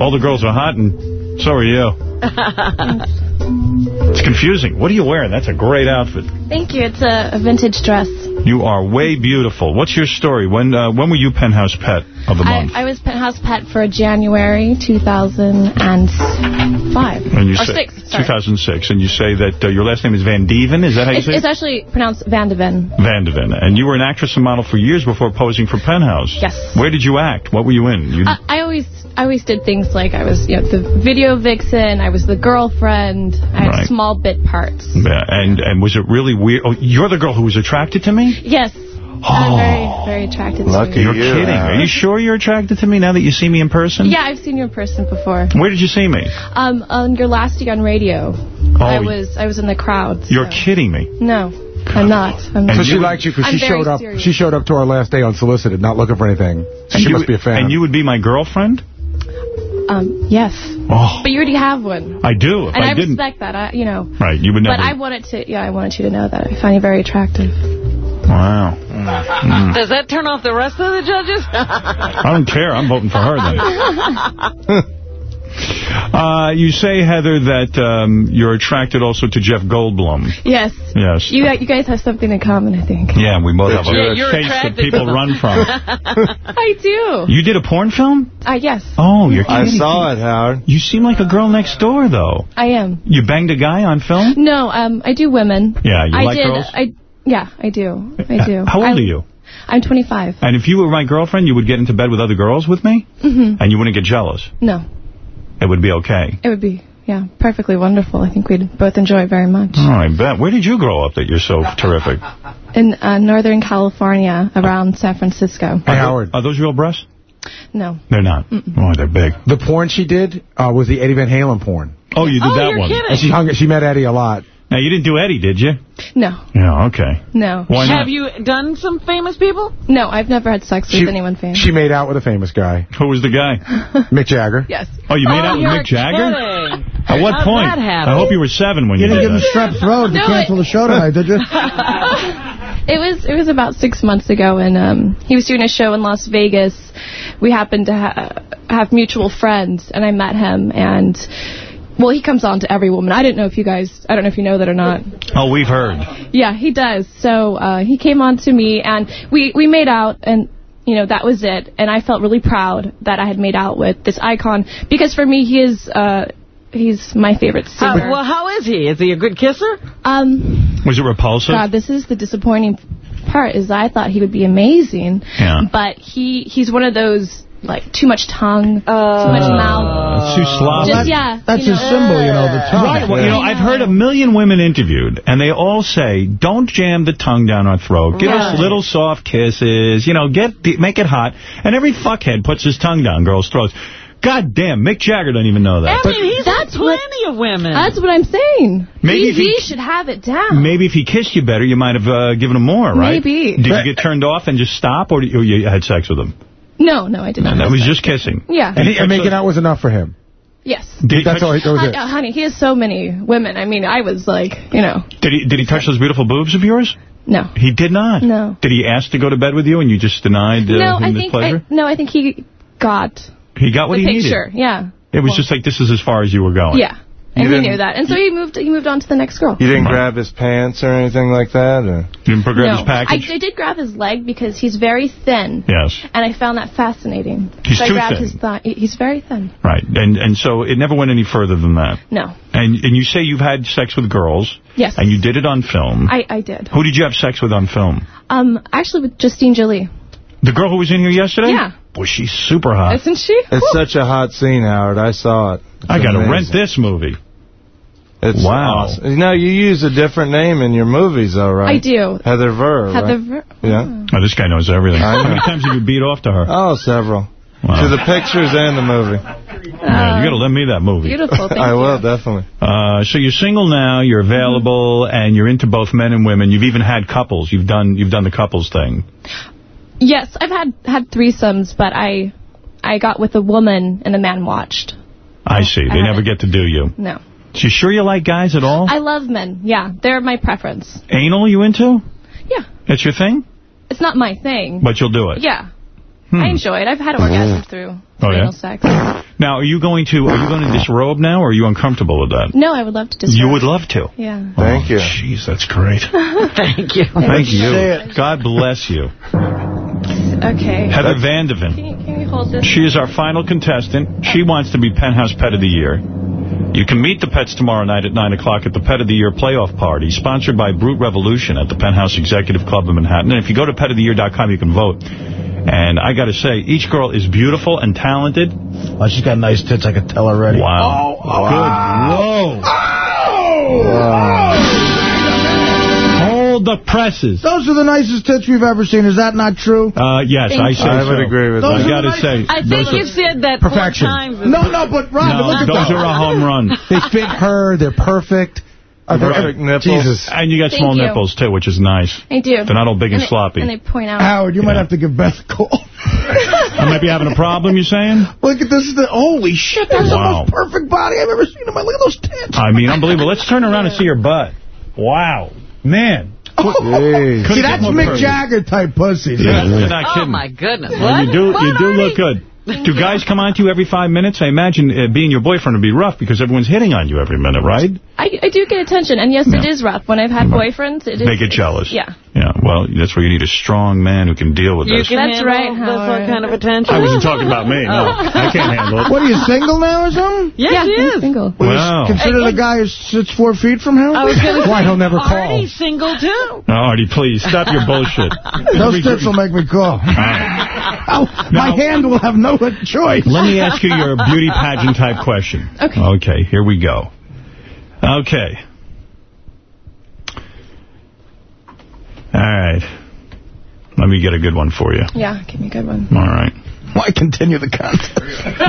All the girls are hot, and So are you. It's confusing. What are you wearing? That's a great outfit. Thank you. It's a, a vintage dress. You are way beautiful. What's your story? When uh, when were you penthouse pet of the I, month? I was penthouse pet for January 2005. And you or say, six, sorry. 2006. And you say that uh, your last name is Van Deven. Is that how you It's, say it? it's actually pronounced Van Deven. Vandeven. Vandeven. And you were an actress and model for years before posing for Penthouse. Yes. Where did you act? What were you in? You, I, I always I always did things like I was you know the video vixen, I was the girlfriend, I had Right. small bit parts. Yeah, and and was it really weird? Oh, you're the girl who was attracted to me? Yes. I'm very, very attracted to you. You're kidding. Are you sure you're attracted to me now that you see me in person? Yeah, I've seen you in person before. Where did you see me? Um, on your last day on radio, I was I was in the crowd. You're kidding me. No, I'm not. I'm So not. she liked you because she showed up. serious. She showed up to our last day unsolicited, not looking for anything. So And she must would- be a fan. And you would be my girlfriend? Um, yes. Oh, But you already have one. I do. If and I, I, didn't. respect that. I, you know. Right, you would never. But I wanted to, yeah, I wanted you to know that. I find you very attractive. Wow. Mm. Does that turn off the rest of the judges? I don't care. I'm voting for her then. Uh, you say, Heather, that um, you're attracted also to Jeff Goldblum. yes. Yes. You you guys have something in common, I think. Yeah, we both have a Yeah, you're face that people run from. I do. You did a porn film? Uh, yes. Oh, you're I kidding. saw it, Howard. You seem like a girl next door, though. I am. You banged a guy on film? No, um, I do women. Yeah, you I like did, girls? I yeah, I do. I do. How old I, are you? I'm 25. And if you were my girlfriend, you would get into bed with other girls with me? hmm And you wouldn't get jealous? No, It would be okay. it would be yeah, perfectly wonderful. I think we'd both enjoy it very much. Oh, I bet. Where did you grow up that you're so terrific? In uh, Northern California, around San Francisco. Hey, Howard. Are those real breasts? No. They're not. Oh, they're big. The porn she did uh, was the Eddie Van Halen porn. Oh, you did Oh, that you're one. kidding. And she hung. She met Eddie a lot. Now, you didn't do Eddie, did you? No, Yeah, okay. no. Why not? Have you done some famous people? No, I've never had sex with She- anyone famous. She made out with a famous guy, Who was the guy? Mick Jagger. Yes. Oh, you made oh, out with Mick Jagger? kidding. At what How'd point? that happen? I hope you were seven when you, You didn't did give him that. strep throat to No, cancel it- the show tonight, did you? It was it was about six months ago, and um, he was doing a show in Las Vegas. We happened to ha have mutual friends, and I met him, and well, he comes on to every woman. I didn't know if you guys, I don't know if you know that or not. Oh, we've heard. Yeah, he does. So uh, he came on to me, and we we made out, and you know that was it. And I felt really proud that I had made out with this icon because for me, he is. Uh, He's my favorite How, singer. well, how is he? Is he a good kisser? Um, Was it repulsive? God, this is the disappointing part. Is I thought he would be amazing, Yeah. but he he's one of those like too much tongue, too much mouth. It's too sloppy. Just yeah, That's you his know, symbol, you know, the tongue. Right. Well, you know, I've heard a million women interviewed, and they all say, don't jam the tongue down our throat. Give us little soft kisses. You know, get the, make it hot. And every fuckhead puts his tongue down girls' throats. God damn, Mick Jagger doesn't even know that. I mean, he's had plenty of women. That's what I'm saying. Maybe he, he- he should have it down. Maybe if he kissed you better, you might have uh, given him more, right? Maybe. Did you get turned off and just stop, or, or you had sex with him? No, no, I did not. And that was just kissing. Yeah. And, he, and making out was enough for him. Yes. Did That's all. That was Uh, it. uh, honey, he has so many women. I mean, I was like, you know, did he did he touch those beautiful boobs of yours? no. He did not. No. Did he ask to go to bed with you and you just denied uh, no, him I this think pleasure? I, no, I think he got he got what the he picture. needed. Yeah. It was just like this is as far as you were going. Yeah. You And he knew that. And so he moved he moved on to the next girl. You didn't grab his pants or anything like that? Or? You didn't grab no. his package. I, I did grab his leg because he's very thin. Yes. And I found that fascinating. He's so too I grabbed thin. his thigh. He's very thin. Right. And and so it never went any further than that. No. And and you say you've had sex with girls. Yes. And you did it on film. I, I did. Who did you have sex with on film? Um, actually with Justine Joli. The girl who was in here yesterday? Yeah. Boy, she's super hot. Isn't she? It's Whew. such a hot scene, Howard. I saw it. It's I got to rent this movie. It's Wow. awesome. You know, you use a different name in your movies, though, right? I do. Heather Ver, Heather right? Ver- Yeah. Oh, this guy knows everything. I know. How many times have you beat off to her? Oh, several. Wow. To the pictures and the movie. Yeah, you got to lend me that movie. Beautiful. Thank I you. will, definitely. Uh, so you're single now, you're available, and you're into both men and women. You've even had couples. You've done you've done the couples thing. Yes, I've had had threesomes, but I I got with a woman and the man watched. I see. They I never get to do you. No. So you sure you like guys at all? I love men. Yeah, they're my preference. Anal you into? Yeah. That's your thing? It's not my thing. But you'll do it. Yeah. Hmm. I enjoy it. I've had orgasms through Oh, yeah? anal sex. Now, are you going to are you going to disrobe now, or are you uncomfortable with that? No, I would love to disrobe. You would love to. Yeah. Thank you. Jeez, that's great. Thank you. Thank you. God bless you. Okay. Heather Vandeven. Can you, can you hold this? She is our final contestant. She wants to be Penthouse Pet of the Year. You can meet the pets tomorrow night at 9 o'clock at the Pet of the Year playoff party, sponsored by Brute Revolution at the Penthouse Executive Club in Manhattan. And if you go to petoftheyear.com, you can vote. And I got to say, each girl is beautiful and talented. Oh, she's got nice tits. I could tell already. Wow. Oh, oh. Hold the presses. Those are the nicest tits we've ever seen. Is that not true? Uh, yes, Thank I say I would agree with I that. got to say. I think you are- said that Perfection. four times. No, no, but Robin, No, look at those that. are a home run. They fit her. They're perfect. Uh, Perfect nipples. Jesus. And you got Thank small you. nipples, too, which is nice. I do. They're not all big and they- sloppy. And they point out. Howard, you might have to give Beth a call. I might be having a problem, you're saying? Look at this. The, holy shit, that's the most perfect body I've ever seen in my Look at those tits. I mean, unbelievable. Let's turn around and see your butt. Wow. Man. See, that's get Mick. Jagger type pussy. Yeah, oh, you're not Oh, my goodness. Well, What? you do, What, you do look good. Do guys come on to you every five minutes? I imagine uh, being your boyfriend would be rough because everyone's hitting on you every minute, right? I, I do get attention, and yes, it Yeah. is rough. When I've had boyfriends, it is. They get jealous. Yeah. Yeah, well, that's where you need a strong man who can deal with You this. can That's handle right, this Howard. kind of attention. I wasn't talking about me. No, I can't handle it. What, are you single now or something? Yes, yeah, he I'm is. single. Well, Wow. Consider the guy who sits four feet from him? I was going to Why he'll never call. Artie's single, too. No, Artie, please, stop your bullshit. Those tits will make me call. Oh, my hand will have no choice. Let me ask you your beauty pageant type question. Okay. Okay, here we go. Okay. All right. Let me get a good one for you. Yeah, give me a good one. All right. Why continue the contest?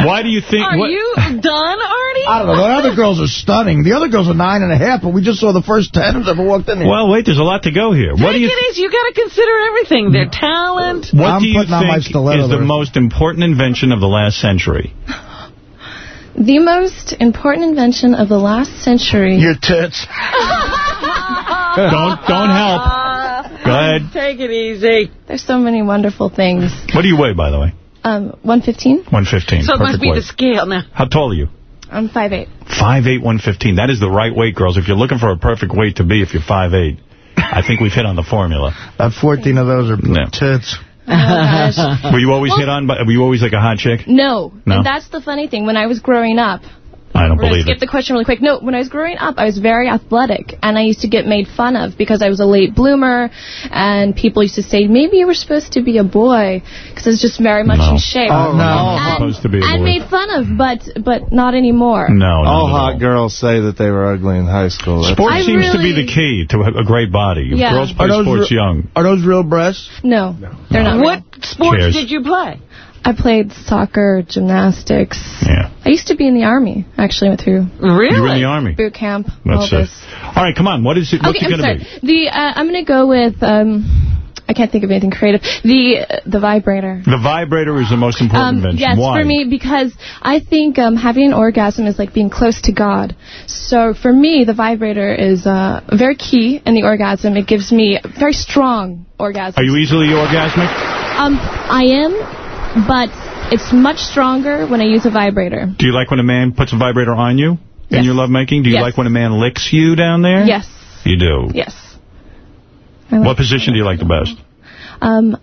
Why do you think... Are what- you done, Artie? I don't know. The other girls are stunning. The other girls are nine and a half, but we just saw the first ten who's ever walked in here. Well, wait, there's a lot to go here. What do Take you... it easy. You got to consider everything. Their talent. What I'm do you putting on my think stiletto is the most important invention of the last century? The most important invention of the last century. Your tits. don't don't help. Go ahead. Take it easy. There's so many wonderful things. What do you weigh, by the way? Um, 115. 115. So it must be weight. the scale now. How tall are you? I'm 5'8". 5'8", 115. That is the right weight, girls. If you're looking for a perfect weight to be if you're 5'8", I think we've hit on the formula. About 14 of those are Yeah. tits. Oh, gosh. Were you always hit on? by Were you always like a hot chick? No. No? And that's the funny thing. When I was growing up, I don't we're believe skip it. the question really quick. No, when I was growing up, I was very athletic, and I used to get made fun of because I was a late bloomer, and people used to say, maybe you were supposed to be a boy, because I was just very much No. in shape. Oh, no. And, Supposed to be a and made fun of, but but not anymore. No, not All hot all. girls say that they were ugly in high school. That's- Sports I seems to be the key to a a great body. If Yeah. girls play sports young. Are those real breasts? No, no. they're not. What sports Cheers. did you play? I played soccer, gymnastics. Yeah. I used to be in the army, actually, went through Really? You were in the army. boot camp, all That's it. this. All right, come on. What is it? What's okay, it I'm going to sorry. be? The uh, I'm going to go with um, I can't think of anything creative. The uh, the vibrator. The vibrator is the most important Um, invention. yes, Why? for me, because I think um, having an orgasm is like being close to God. So for me, the vibrator is uh, very key in the orgasm. It gives me a very strong orgasm. Are you easily orgasmic? Um, I am, but it's much stronger when I use a vibrator. Do you like when a man puts a vibrator on you in Yes. your lovemaking? Do you Yes. like when a man licks you down there? Yes, You do? yes. Like What position do you like the best? Um,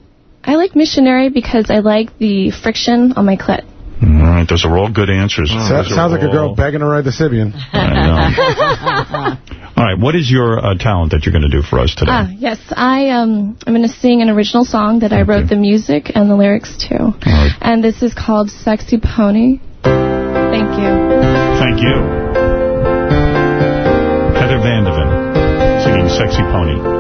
I like missionary because I like the friction on my clit. All right, those are all good answers. So- Those sounds like a girl begging to ride the Sybian. I know. all right, what is your uh, talent that you're going to do for us today? Ah, yes. I um I'm going to sing an original song that I wrote the music and the lyrics to. And this is called Sexy Pony. Thank you. Thank you. Heather Vandeven singing Sexy Pony.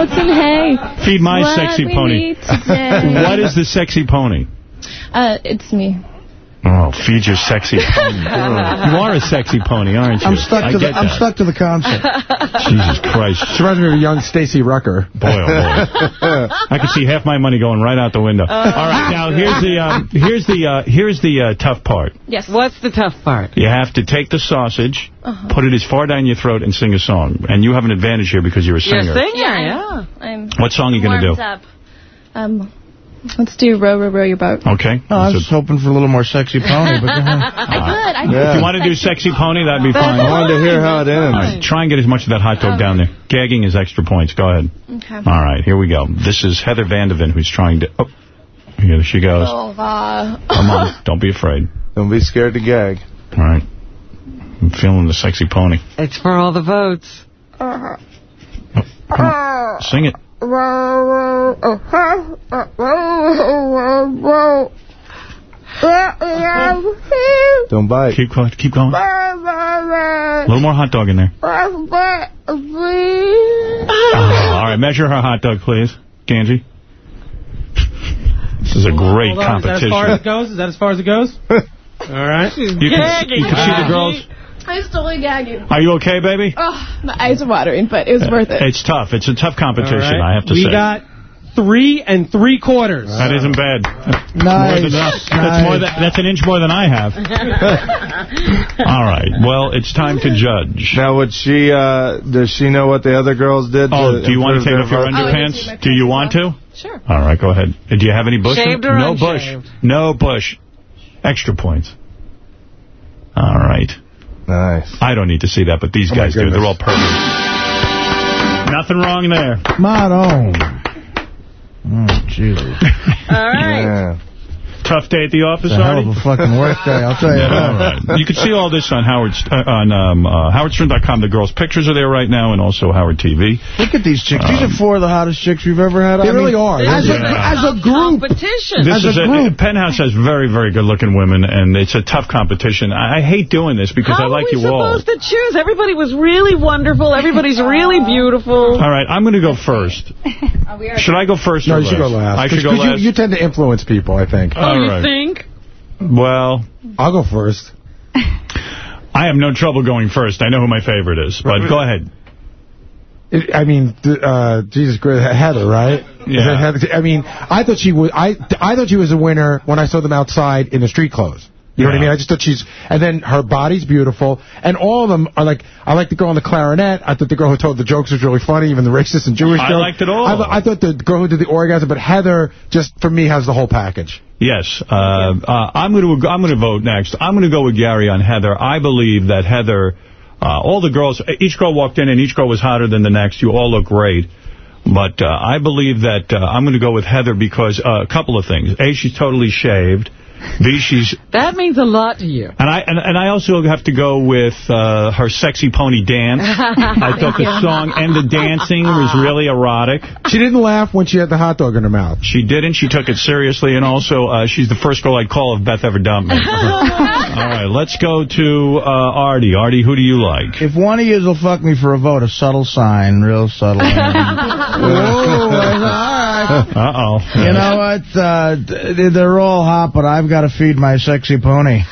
Oats and hay. Feed my What sexy pony. What is the sexy pony? Uh, it's me. Oh, feed your sexy pony. you are a sexy pony, aren't you? I'm stuck I to the get I'm stuck to the concept. Jesus Christ. She reminds me of a young Stacy Rucker. Boy, oh boy. I can see half my money going right out the window. All right, now here's the uh, here's the uh, here's the uh, tough part. Yes. What's the tough part? You have to take the sausage, Uh-huh. put it as far down your throat, and sing a song. And you have an advantage here because you're a singer. You're a singer. singer, yeah. I'm What song are you going to warmed do? up. Um, let's do row, row, row your boat. Okay. Oh, I was hoping for a little more sexy pony, but go ahead. I could. I If you want to do Sexy Pony, that'd be That's fine. I wanted to hear how it ends. All right, try and get as much of that hot dog down there. Gagging is extra points. Go ahead. Okay. All right, here we go. This is Heather Vanderven who's trying to... Oh, here she goes. Oh, uh, Come on, don't be afraid. Don't be scared to gag. All right. I'm feeling the sexy pony. It's for all the votes. Sing it. Don't bite. Keep going. Keep going. A little more hot dog in there. Oh, all right, measure her hot dog, please. Ganji. This is a great Hold on, Is that as far as it goes? Is that as far as it goes? All right. You can, you can see the girls. I'm still gagging. Are you okay, baby? Oh, my eyes are watering, but it was worth it. It's tough. It's a tough competition, All right. I have to we say. got three and three quarters. That isn't bad. Nice. More than enough. That's, more than, that's an inch more than I have. All right. Well, it's time to judge. Now, would she, uh, does she know what the other girls did? Oh, do you want to take off your their vote? underpants? Do you want to? Sure. All right, go ahead. Uh, Do you have any bush? Shaved or no bush. No bush. Extra points. All right. Nice. I don't need to see that, but these Oh, guys do. They're all perfect. Nothing wrong there. Not on. Oh, Jesus. All right. Yeah. Tough day at the office, It's a hell of a fucking work day, I'll tell you Yeah, that. all right. You can see all this on Howard's uh, on um, uh, howardstern.com. The girls' pictures are there right now, and also Howard TV. Look at these chicks. These are four of the hottest chicks we've ever had. They I really mean, are. As a, as a group. Competition. This As is a a, group. Penthouse has very, very good-looking women, and it's a tough competition. I, I hate doing this because How I like you are we you all. supposed to choose? Everybody was really wonderful. Everybody's really beautiful. All right, I'm going to go first. Should I go first No, or you should go last. I should 'Cause go you, last. you tend to influence people, I think. Oh, All you right. think? Well, I'll go first. I have no trouble going first. I know who my favorite is, but go ahead. It, I mean, th- uh, Jesus Christ, Heather, right? Yeah. Heather? I mean, I thought she was. I I thought she was a winner when I saw them outside in the street clothes. You know what I mean? I just thought she's, and then her body's beautiful, and all of them are like, I like the girl on the clarinet. I thought the girl who told the jokes was really funny, even the racist and Jewish I jokes. liked it all. I, I thought the girl who did the orgasm, but Heather, just for me, has the whole package. Yes, uh, uh, I'm going to I'm going to vote next. I'm going to go with Gary on Heather. I believe that Heather, uh, all the girls, each girl walked in and each girl was hotter than the next. You all look great. But uh, I believe that uh, I'm going to go with Heather because uh, a couple of things. A, she's totally shaved. B, That means a lot to you. And I and, and I also have to go with uh, her sexy pony dance. I thought the song and the dancing was really erotic. She didn't laugh when she had the hot dog in her mouth. She didn't. She took it seriously, and also uh, she's the first girl I'd call if Beth ever dumped me. All right, let's go to uh, Artie. Artie, who do you like? If one of you will fuck me for a vote, a subtle sign, real subtle. oh, all right. Uh-oh. You know what? Uh, they're all hot, but I've got to feed my sexy pony.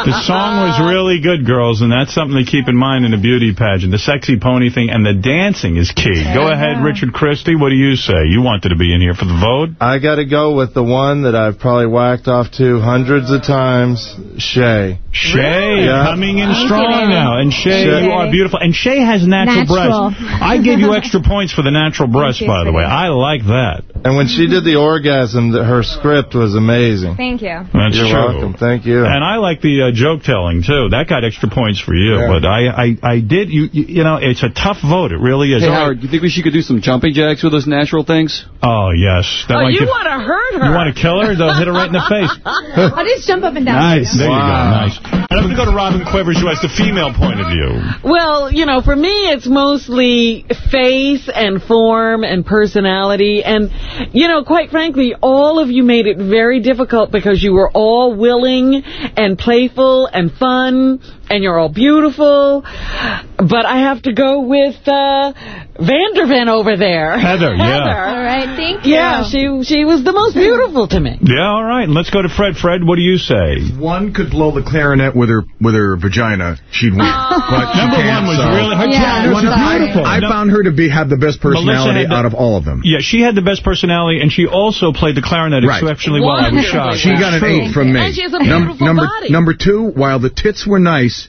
The song was really good, girls, and that's something to keep in mind in a beauty pageant. The sexy pony thing and the dancing is key. Go ahead, Richard Christie. What do you say? You wanted to be in here for the vote? I got to go with the one that I've probably whacked off to hundreds of times, Shay. Shay Yeah. coming in Thank strong you. now. And Shay, Shay. you are beautiful. And Shay has natural, Natural. breasts. I gave you extra points for the natural breasts, by the way. I like that. And when she did the orgasm, th- her script was amazing. Thank you. That's You're true. welcome. Thank you. And I like the uh, joke telling too. That got extra points for you. Yeah. But I, I, I did. You, you, you know, it's a tough vote. It really is. Hey, Howard, do you think we should could do some jumping jacks with those natural things? Oh yes. That Oh, might you want to hurt her. You want to kill her? They'll hit her right in the face. I'll just jump up and down. Nice. There you go. Nice. And I'm going to go to Robin Quivers, who has the female point of view. Well, you know, for me, it's mostly face and form and personality. And, you know, quite frankly, all of you made it very difficult because you were all willing and playful and fun and you're all beautiful. But I have to go with uh, Vandeven over there. Heather, yeah. Heather. All right, thank you. Yeah, she she was the most beautiful to me. Yeah, all right. And let's go to Fred. Fred, what do you say? One could blow the clarinet with her with her vagina. She'd win. But she Number can't, one was so- really... Her Yeah, talent was I- beautiful. I, found her to be have the best personality the- out of all of them. Yeah, she had the best personality, and she also played the clarinet Right. exceptionally well. I was shocked. She got an eight from me. And she has a Num- beautiful number, body. Number two, while the tits were nice,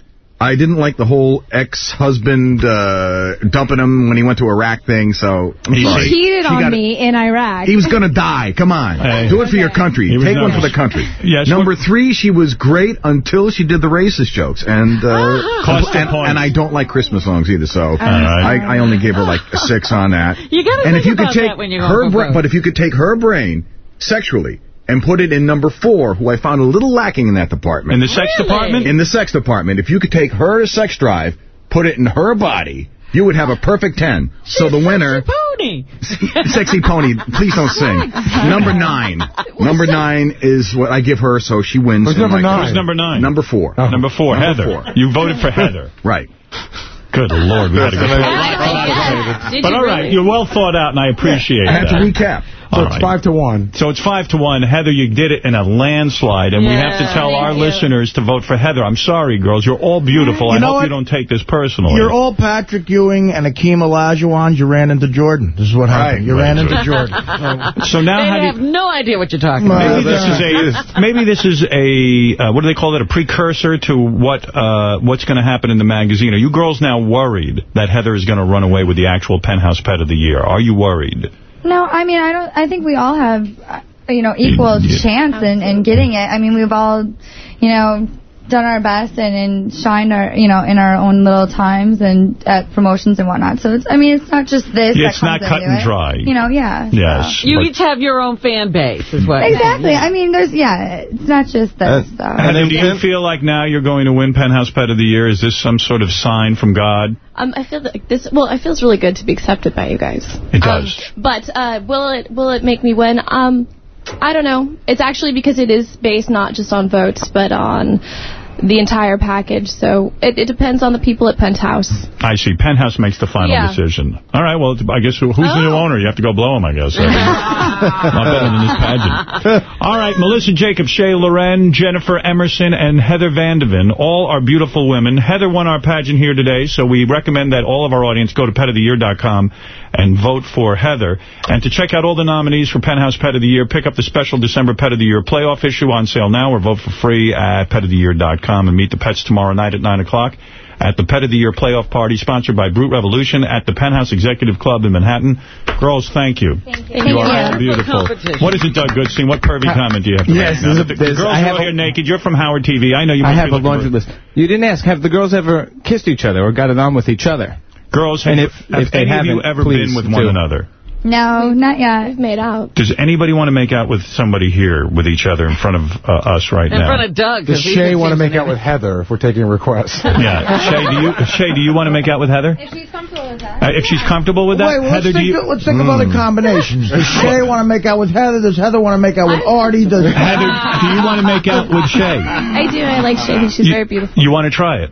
I didn't like the whole ex-husband uh, dumping him when he went to Iraq thing, so I'm He sorry. cheated She on got- me in Iraq. He was going to die. Come on. Hey. Do it for your country. He was Take one nice. for the country. Yes, Number three, she was great until she did the racist jokes. And uh, Cost and, and I don't like Christmas songs either, so right. I, I only gave her like a six on that. You gotta and think if you about could take that when you're her going for bra- votes. But if you could take her brain sexually and put it in number four, who I found a little lacking in that department. In the sex Really? department? In the sex department. If you could take her sex drive, put it in her body, you would have a perfect 10. so the winner... Pony. Sexy pony, please don't sing. Number nine. Number nine is what I give her, so she wins. Who's number nine? Who's number nine? Number four. Oh. Number four, Number Heather. four. You voted for Heather. Right. Good Lord, we had a good Did But all right, really? you're well thought out, and I appreciate I have that. to recap. So All it's right. five to one. So it's five to one. Heather, you did it in a landslide, and we have to tell our you. listeners to vote for Heather. I'm sorry, girls. You're all beautiful. You I know hope what? you don't take this personally. You're all Patrick Ewing and Akeem Olajuwon. You ran into Jordan. This is what happened. You Right, ran into. Jordan. so now They how do have you... no idea what you're talking about. Maybe this is a maybe this is a uh, what do they call it a precursor to what uh, what's going to happen in the magazine. Are you girls now worried that Heather is going to run away with the actual penthouse pet of the year? Are you worried? No, I mean, I don't. I think we all have, uh, you know, equal chance in, in getting it. I mean, we've all, you know, done our best and, and shined our, you know, in our own little times and at promotions and whatnot. So it's, I mean, it's not just this. Yeah, it's not cut and it. dry. You know, yeah. Yes. You each have your own fan base, is what. Exactly. I mean, there's, yeah, it's not just this. So. Heather, do you feel like now you're going to win Penthouse Pet of the Year? Is this some sort of sign from God? Um, I feel like this. Well, it feels really good to be accepted by you guys. It Um, does. but uh, will it will it make me win? Um, I don't know. It's actually because it is based not just on votes, but on the entire package. So it, it depends on the people at Penthouse. I see. Penthouse makes the final Yeah. decision. All right, well, I guess who, who's the new oh. owner? You have to go blow him, I guess. I mean, not better than this pageant. All right, Melissa Jacob, Shay Laren, Jennifer Emerson, and Heather Vandeven, all are beautiful women. Heather won our pageant here today, so we recommend that all of our audience go to petoftheyear.com and vote for Heather. And to check out all the nominees for Penthouse Pet of the Year, pick up the special December Pet of the Year playoff issue on sale now or vote for free at petoftheyear.com and meet the pets tomorrow night at 9 o'clock at the Pet of the Year playoff party sponsored by Brute Revolution at the Penthouse Executive Club in Manhattan. Girls, thank you. Thank you. You are Thank beautiful. What is it, Doug Goodstein? What pervy comment do you have to Yes, make? now? a- the, the girls I are have all here naked. You're from Howard TV. I know you I have a laundry list. You didn't ask, have the girls ever kissed each other or got it on with each other? Girls, have, And if- have if they any of you ever please been with do. one another? No, not yet. I've made out. Does anybody want to make out with somebody here, with each other, in front of uh, us right In now? In front of Doug. 'cause Does Shay want to make out with Heather if we're taking requests? yeah. Shay, do you Shay, do you want to make out with Heather? If she's comfortable with that. Uh, if she's comfortable with that, Wait, well, Heather, let's, do think, you? let's think of other Mm. combinations. Does Shay want to make out with Heather? Does Heather want to make out with Artie? Does Heather, do you want to make out with Shay? I do. I like Shay. She's very beautiful. You want to try it?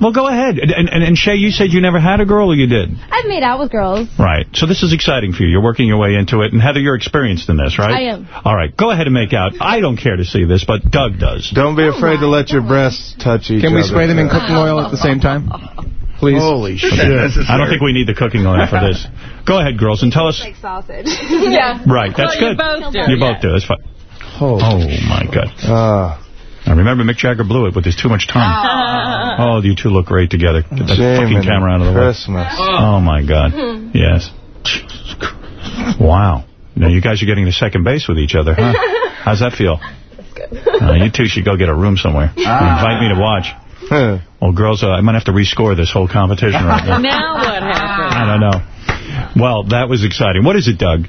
Well, go ahead. And, and, and Shay, you said you never had a girl, or you did? I've made out with girls. Right. So this is exciting for you. You're working your way into it. And Heather, you're experienced in this, right? I am. All right. Go ahead and make out. I don't care to see this, but Doug does. Don't be afraid to let your breasts touch each other. Can other. we spray them in cooking oil at the same time? Please. Holy shit. I don't think we need the cooking oil for this. Go ahead, girls, and tell us. Like sausage. yeah. Right. That's Well, you both do, You yeah. both do. That's fine. Oh, Oh, my God. uh, I remember Mick Jagger blew it but there's too much tongue. Oh, you two look great together. Get that fucking camera out of the way. Christmas. Oh, my God. Yes. Wow. Now, you guys are getting to second base with each other, huh? How's that feel? Uh, you two should go get a room somewhere. Invite me to watch. Well, girls, uh, I might have to rescore this whole competition right now. Now what happened? I don't know. Well, that was exciting. What is it, Doug?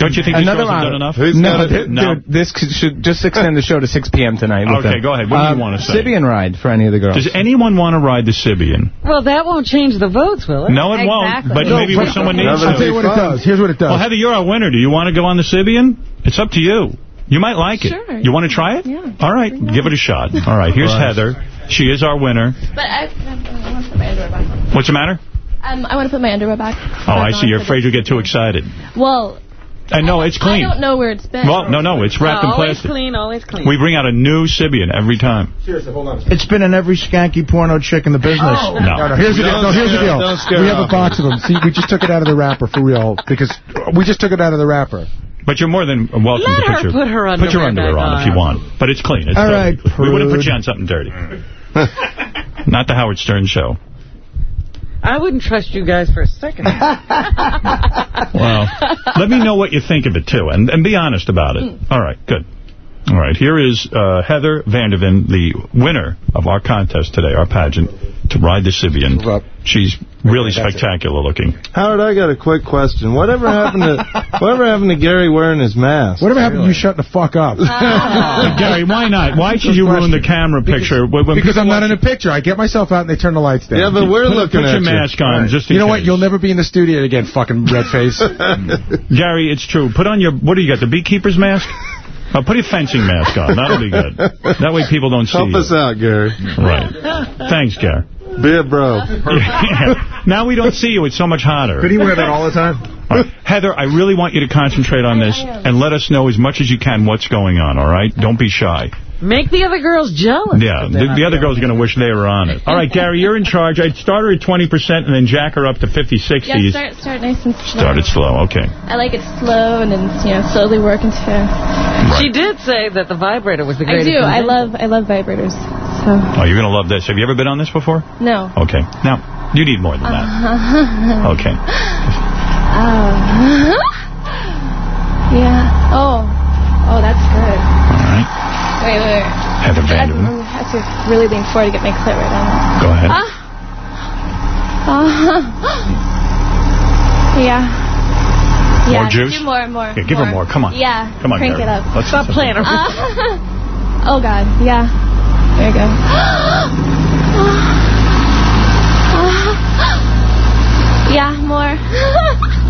Don't you think these Another girls have round. done enough? No, dude, dude, this should just extend the show to 6 p.m. tonight. with Okay, them. go ahead. What do you Um, wanna say? Sybian ride for any of the girls. Does anyone want to ride the Sybian? Well, that won't change the votes, will it? No, it won't. But No, maybe but- someone needs I'll tell you to. what it does. Here's what it does. Well, Heather, you're our winner. Do you want to go on the Sybian? It's up to you. You might like it. Sure. You want to try it? Yeah. All right, give it a shot. All right, here's Right. Heather. She is our winner. But I, I want to put my underwear back on. What's the matter? Um, I want to put my underwear back. Oh, I see. You're afraid you'll get too excited. Well, And no, it's I clean. don't know where it's been. Well, no, no, it's wrapped in plastic. always plastic. clean, always clean. We bring out a new Sybian every time. Seriously, hold on. It's been in every skanky porno chick in the business. Oh. No, no, here's the deal. No, here's the deal. We have her a box of them. See, we just took it out of the wrapper for real because we just took it out of the wrapper. But you're more than welcome Let to put her your, put her put your underwear underwear back on if you want. But it's clean. It's All totally right, clean. We wouldn't put you on something dirty. Not the Howard Stern show. I wouldn't trust you guys for a second. Well, let me know what you think of it, too, and, and be honest about it. All right, good. All right, here is uh, Heather Vandeven, the winner of our contest today, our pageant, to ride the Sybian. She's really spectacular looking. Howard, I got a quick question. Whatever happened to whatever happened to Gary wearing his mask? Whatever happened to you shutting the fuck up? Gary, why not? Why should you ruin the camera picture? When- when Because I'm not in a picture. I get myself out and they turn the lights down. Yeah, but we're Put- looking put at your you. mask on, just in You know what? You'll never be in the studio again, fucking red face. Gary, it's true. Put on your, what do you got, the beekeeper's mask? Oh, put your fencing mask on. That'll be good. That way people don't see Help you. us out, Gary. Right. Thanks, Gary. Be a bro. Yeah. Now we don't see you. It's so much hotter. Could he wear that all the time? All right. Heather, I really want you to concentrate on this and let us know as much as you can what's going on, all right? Don't be shy. Make the other girls jealous. Yeah, the, the other girls are going to wish they were on it. All right, Gary, you're in charge. I'd start her at 20% and then jack her up to 50, 60. Yeah, start, start nice and slow. Start it slow, okay. I like it slow and then, you know, slowly work into She did say that the vibrator was the greatest. I do. I love I love vibrators. So, Oh, you're going to love this. Have you ever been on this before? no. Okay. Now, you need more than that. Uh, Okay. yeah. Oh. Oh, that's good. Wait, wait, wait. Heather I have to really lean forward to get my clit right on. Go ahead. Ah. Ah. yeah. More Yeah, juice? Do more, and more. Yeah, give her more. Come on. Yeah. Come on, Crank Gary. it up. Let's Stop playing her. oh, God. Yeah. There you go. yeah, more.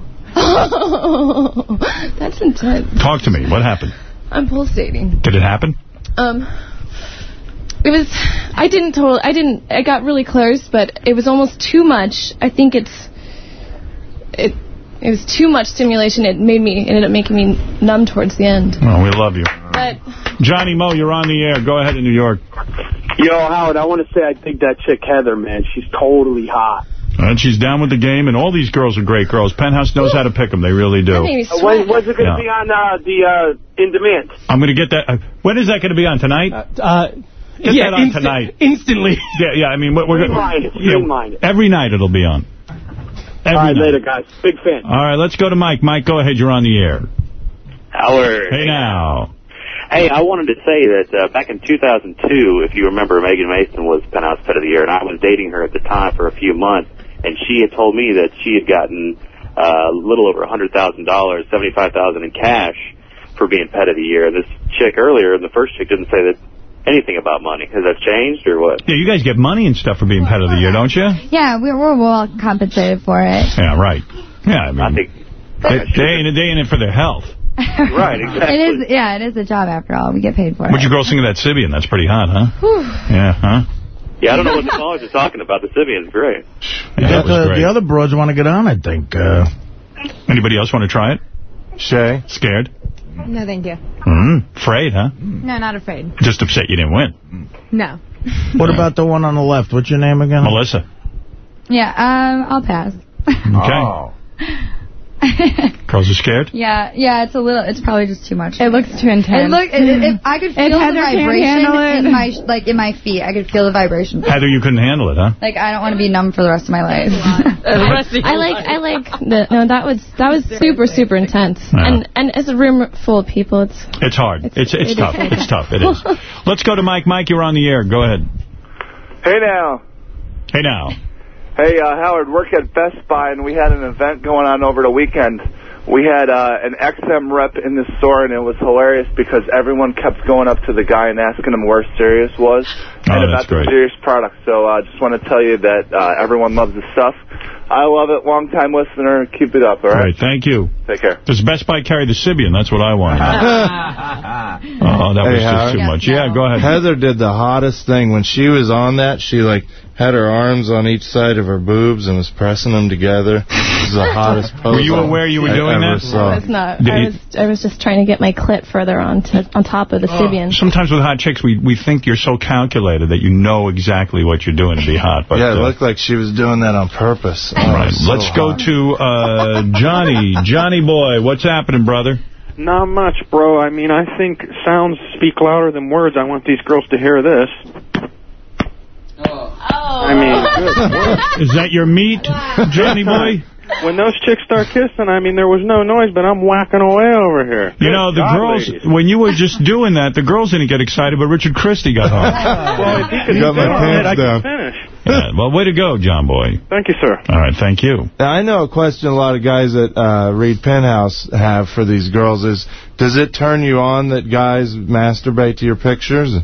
That's intense. Talk to me. What happened? I'm pulsating. Did it happen? Um, it was. I didn't total. I didn't. I got really close, but it was almost too much. I think it's. It. It was too much stimulation. It made me. It ended up making me numb towards the end. Oh, we love you. But Johnny Mo, you're on the air. Go ahead in New York. Yo, Howard, I want to say I think that chick Heather, man, she's totally hot. And she's down with the game, and all these girls are great girls. Penthouse knows how to pick them. They really do. Uh, when, when's it going to Yeah. be on uh, the uh, In Demand? I'm going to get that. Uh, when is that going to be on tonight? Uh, Get yeah, that on insta- tonight. Instantly. Yeah, yeah. I mean, we're, we're Streamline it, yeah, streamline every night it'll be on. Every All right, night. later, guys. Big fan. All right, let's go to Mike. Mike, go ahead. You're on the air. Howard. Hey now. Hey, I wanted to say that uh, back in 2002, if you remember, Megan Mason was Penthouse Pet of the Year, and I was dating her at the time for a few months, and she had told me that she had gotten uh, a little over $100,000, 75,000 in cash for being Pet of the Year. This chick earlier, the first chick, didn't say that anything about money. Has that changed or what? Yeah, you guys get money and stuff for being pet of the year, don't you? Yeah, we're, we're well compensated for it. Yeah, right. Yeah, I mean, they, they, ain't, they ain't in it for their health. Right, exactly. It is, yeah, it is a job after all. We get paid for What'd it. you girls think of that Sybian? That's pretty hot, huh? Whew. Yeah, huh? Yeah, I don't know what the callers are talking about. The Sybian's great. Yeah, the, great. the other broads want to get on, I think. Uh, Anybody else want to try it? Shay? Scared? No, thank you. Mm, afraid, huh? No, not afraid. Just upset you didn't win. No. What about the one on the left? What's your name again? Melissa. Yeah, um, I'll pass. Okay. Girls are scared? Yeah, yeah, it's a little, it's probably just too much. It looks too intense. It look, it, it, it- I could feel the vibration in my, like, in my feet. I could feel the vibration. Heather, you couldn't handle it, huh? Like, I don't want to be numb for the rest of my life. I like I like the no that was that was super super intense Yeah. and and as a room full of people it's It's hard. It's it's, it is tough. It's tough. It is. Let's go to Mike. Mike, you're on the air. Go ahead. Hey now. Hey now. Hey, uh, Howard, work at Best Buy, and we had an event going on over the weekend. We had uh, an XM rep in the store, and it was hilarious because everyone kept going up to the guy and asking him where Sirius was and Oh, about great. the Sirius product. So I uh, just want to tell you that uh, everyone loves the stuff. I love it. Long-time listener. Keep it up, all All right? right. Thank you. Take care. Does Best Buy carry the Sybian? That's what I want. oh, that was Hey, just Howard. too much. Yeah, go ahead. Heather did the hottest thing. When she was on that, she, like, had her arms on each side of her boobs and was pressing them together. This is the hottest pose Were you aware you were I doing that? Saw. I was not Did I was I was just trying to get my clit further on to, on top of the Sybian Sometimes with hot chicks, we, we think you're so calculated that you know exactly what you're doing to be hot. But, yeah, it uh, looked like she was doing that on purpose. All right. Let's go to uh, Johnny. Johnny boy, what's happening, brother? Not much, bro. I mean, I think sounds speak louder than words. I want these girls to hear this. Oh. I mean, good. Is that your meat, Johnny boy? When those chicks start kissing, I mean, there was no noise, but I'm whacking away over here. You know, the God, girls, ladies. when you were just doing that, the girls didn't get excited, but Richard Christie got home. well, if you could Got my sit on it, pants I down. finish. Yeah, well, way to go, John boy. Thank you, sir. All right, thank you. Now, I know a question a lot of guys at uh, Reed Penthouse have for these girls is, does it turn you on that guys masturbate to your pictures?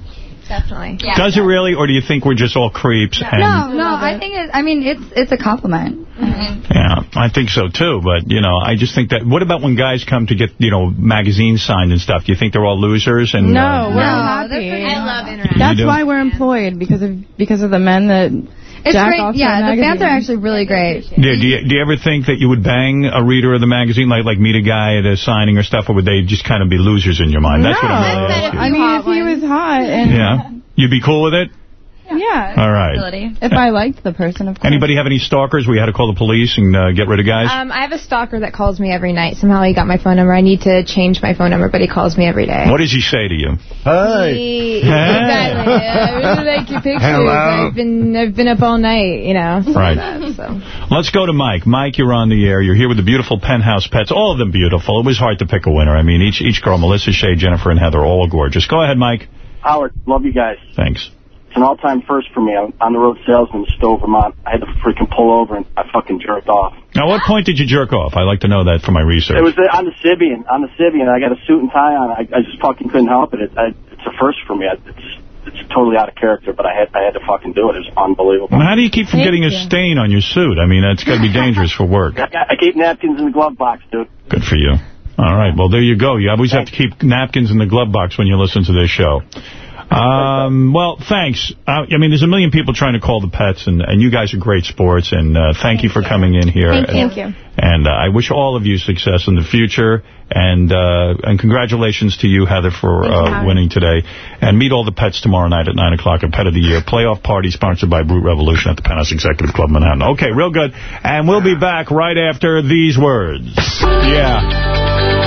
Definitely. Does it really, or do you think we're just all creeps? And, No, no, I think it, I mean, it's it's a compliment. Yeah, I think so, too. But, you know, I just think that, what about when guys come to get, you know, magazines signed and stuff? Do you think they're all losers? And No, uh, we're happy. I love internet. That's why we're employed because of because of the men that It's jack great. off Yeah, to the fans are actually really great. Do, do, you, do you ever think that you would bang a reader of the magazine, like like meet a guy at a signing or stuff, or would they just kind of be losers in your mind? That's what I'm really asking. I mean, if he was hot and Yeah. You'd be cool with it? Yeah. All right. If I liked the person, of course. Anybody have any stalkers where you had to call the police and uh, get rid of guys? Um, I have a stalker that calls me every night. Somehow he got my phone number. I need to change my phone number, but he calls me every day. what does he say to you? He, exactly. I really like your pictures. Hello. I've been I've been up all night, you know. stuff Right. that, so. Let's go to Mike. Mike, you're on the air. You're here with the beautiful penthouse pets. All of them beautiful. It was hard to pick a winner. I mean, each each girl, Melissa, Shay, Jennifer, and Heather, all gorgeous. Go ahead, Mike. Howard, love you guys. Thanks. It's an all-time first for me. I'm on the road salesman in Stowe, Vermont. I had to freaking pull over and I fucking jerked off. Now, what point did you jerk off? I'd like to know that for my research. It was uh, on the Sybian. On the Sybian, I got a suit and tie on. I, I just fucking couldn't help it. it I, it's a first for me. It's it's totally out of character, but I had I had to fucking do it. It was unbelievable. Well, how do you keep from getting a stain on your suit? I mean, that's got to be dangerous for work. I, got- I keep napkins in the glove box, dude. Good for you. All right. Well, there you go. You always have to keep napkins in the glove box when you listen to this show. Um, well, thanks. Uh, I mean, there's a million people trying to call the pets, and, and you guys are great sports, and uh, thank, you for coming in here. Thank you. and, you. And uh, I wish all of you success in the future, and uh, and congratulations to you, Heather, for Thank you, uh, winning today. And meet all the pets tomorrow night at 9 o'clock at Pet of the Year. Playoff party sponsored by Brute Revolution at the Penthouse Executive Club Manhattan. Okay, real good. And we'll be back right after these words. Yeah.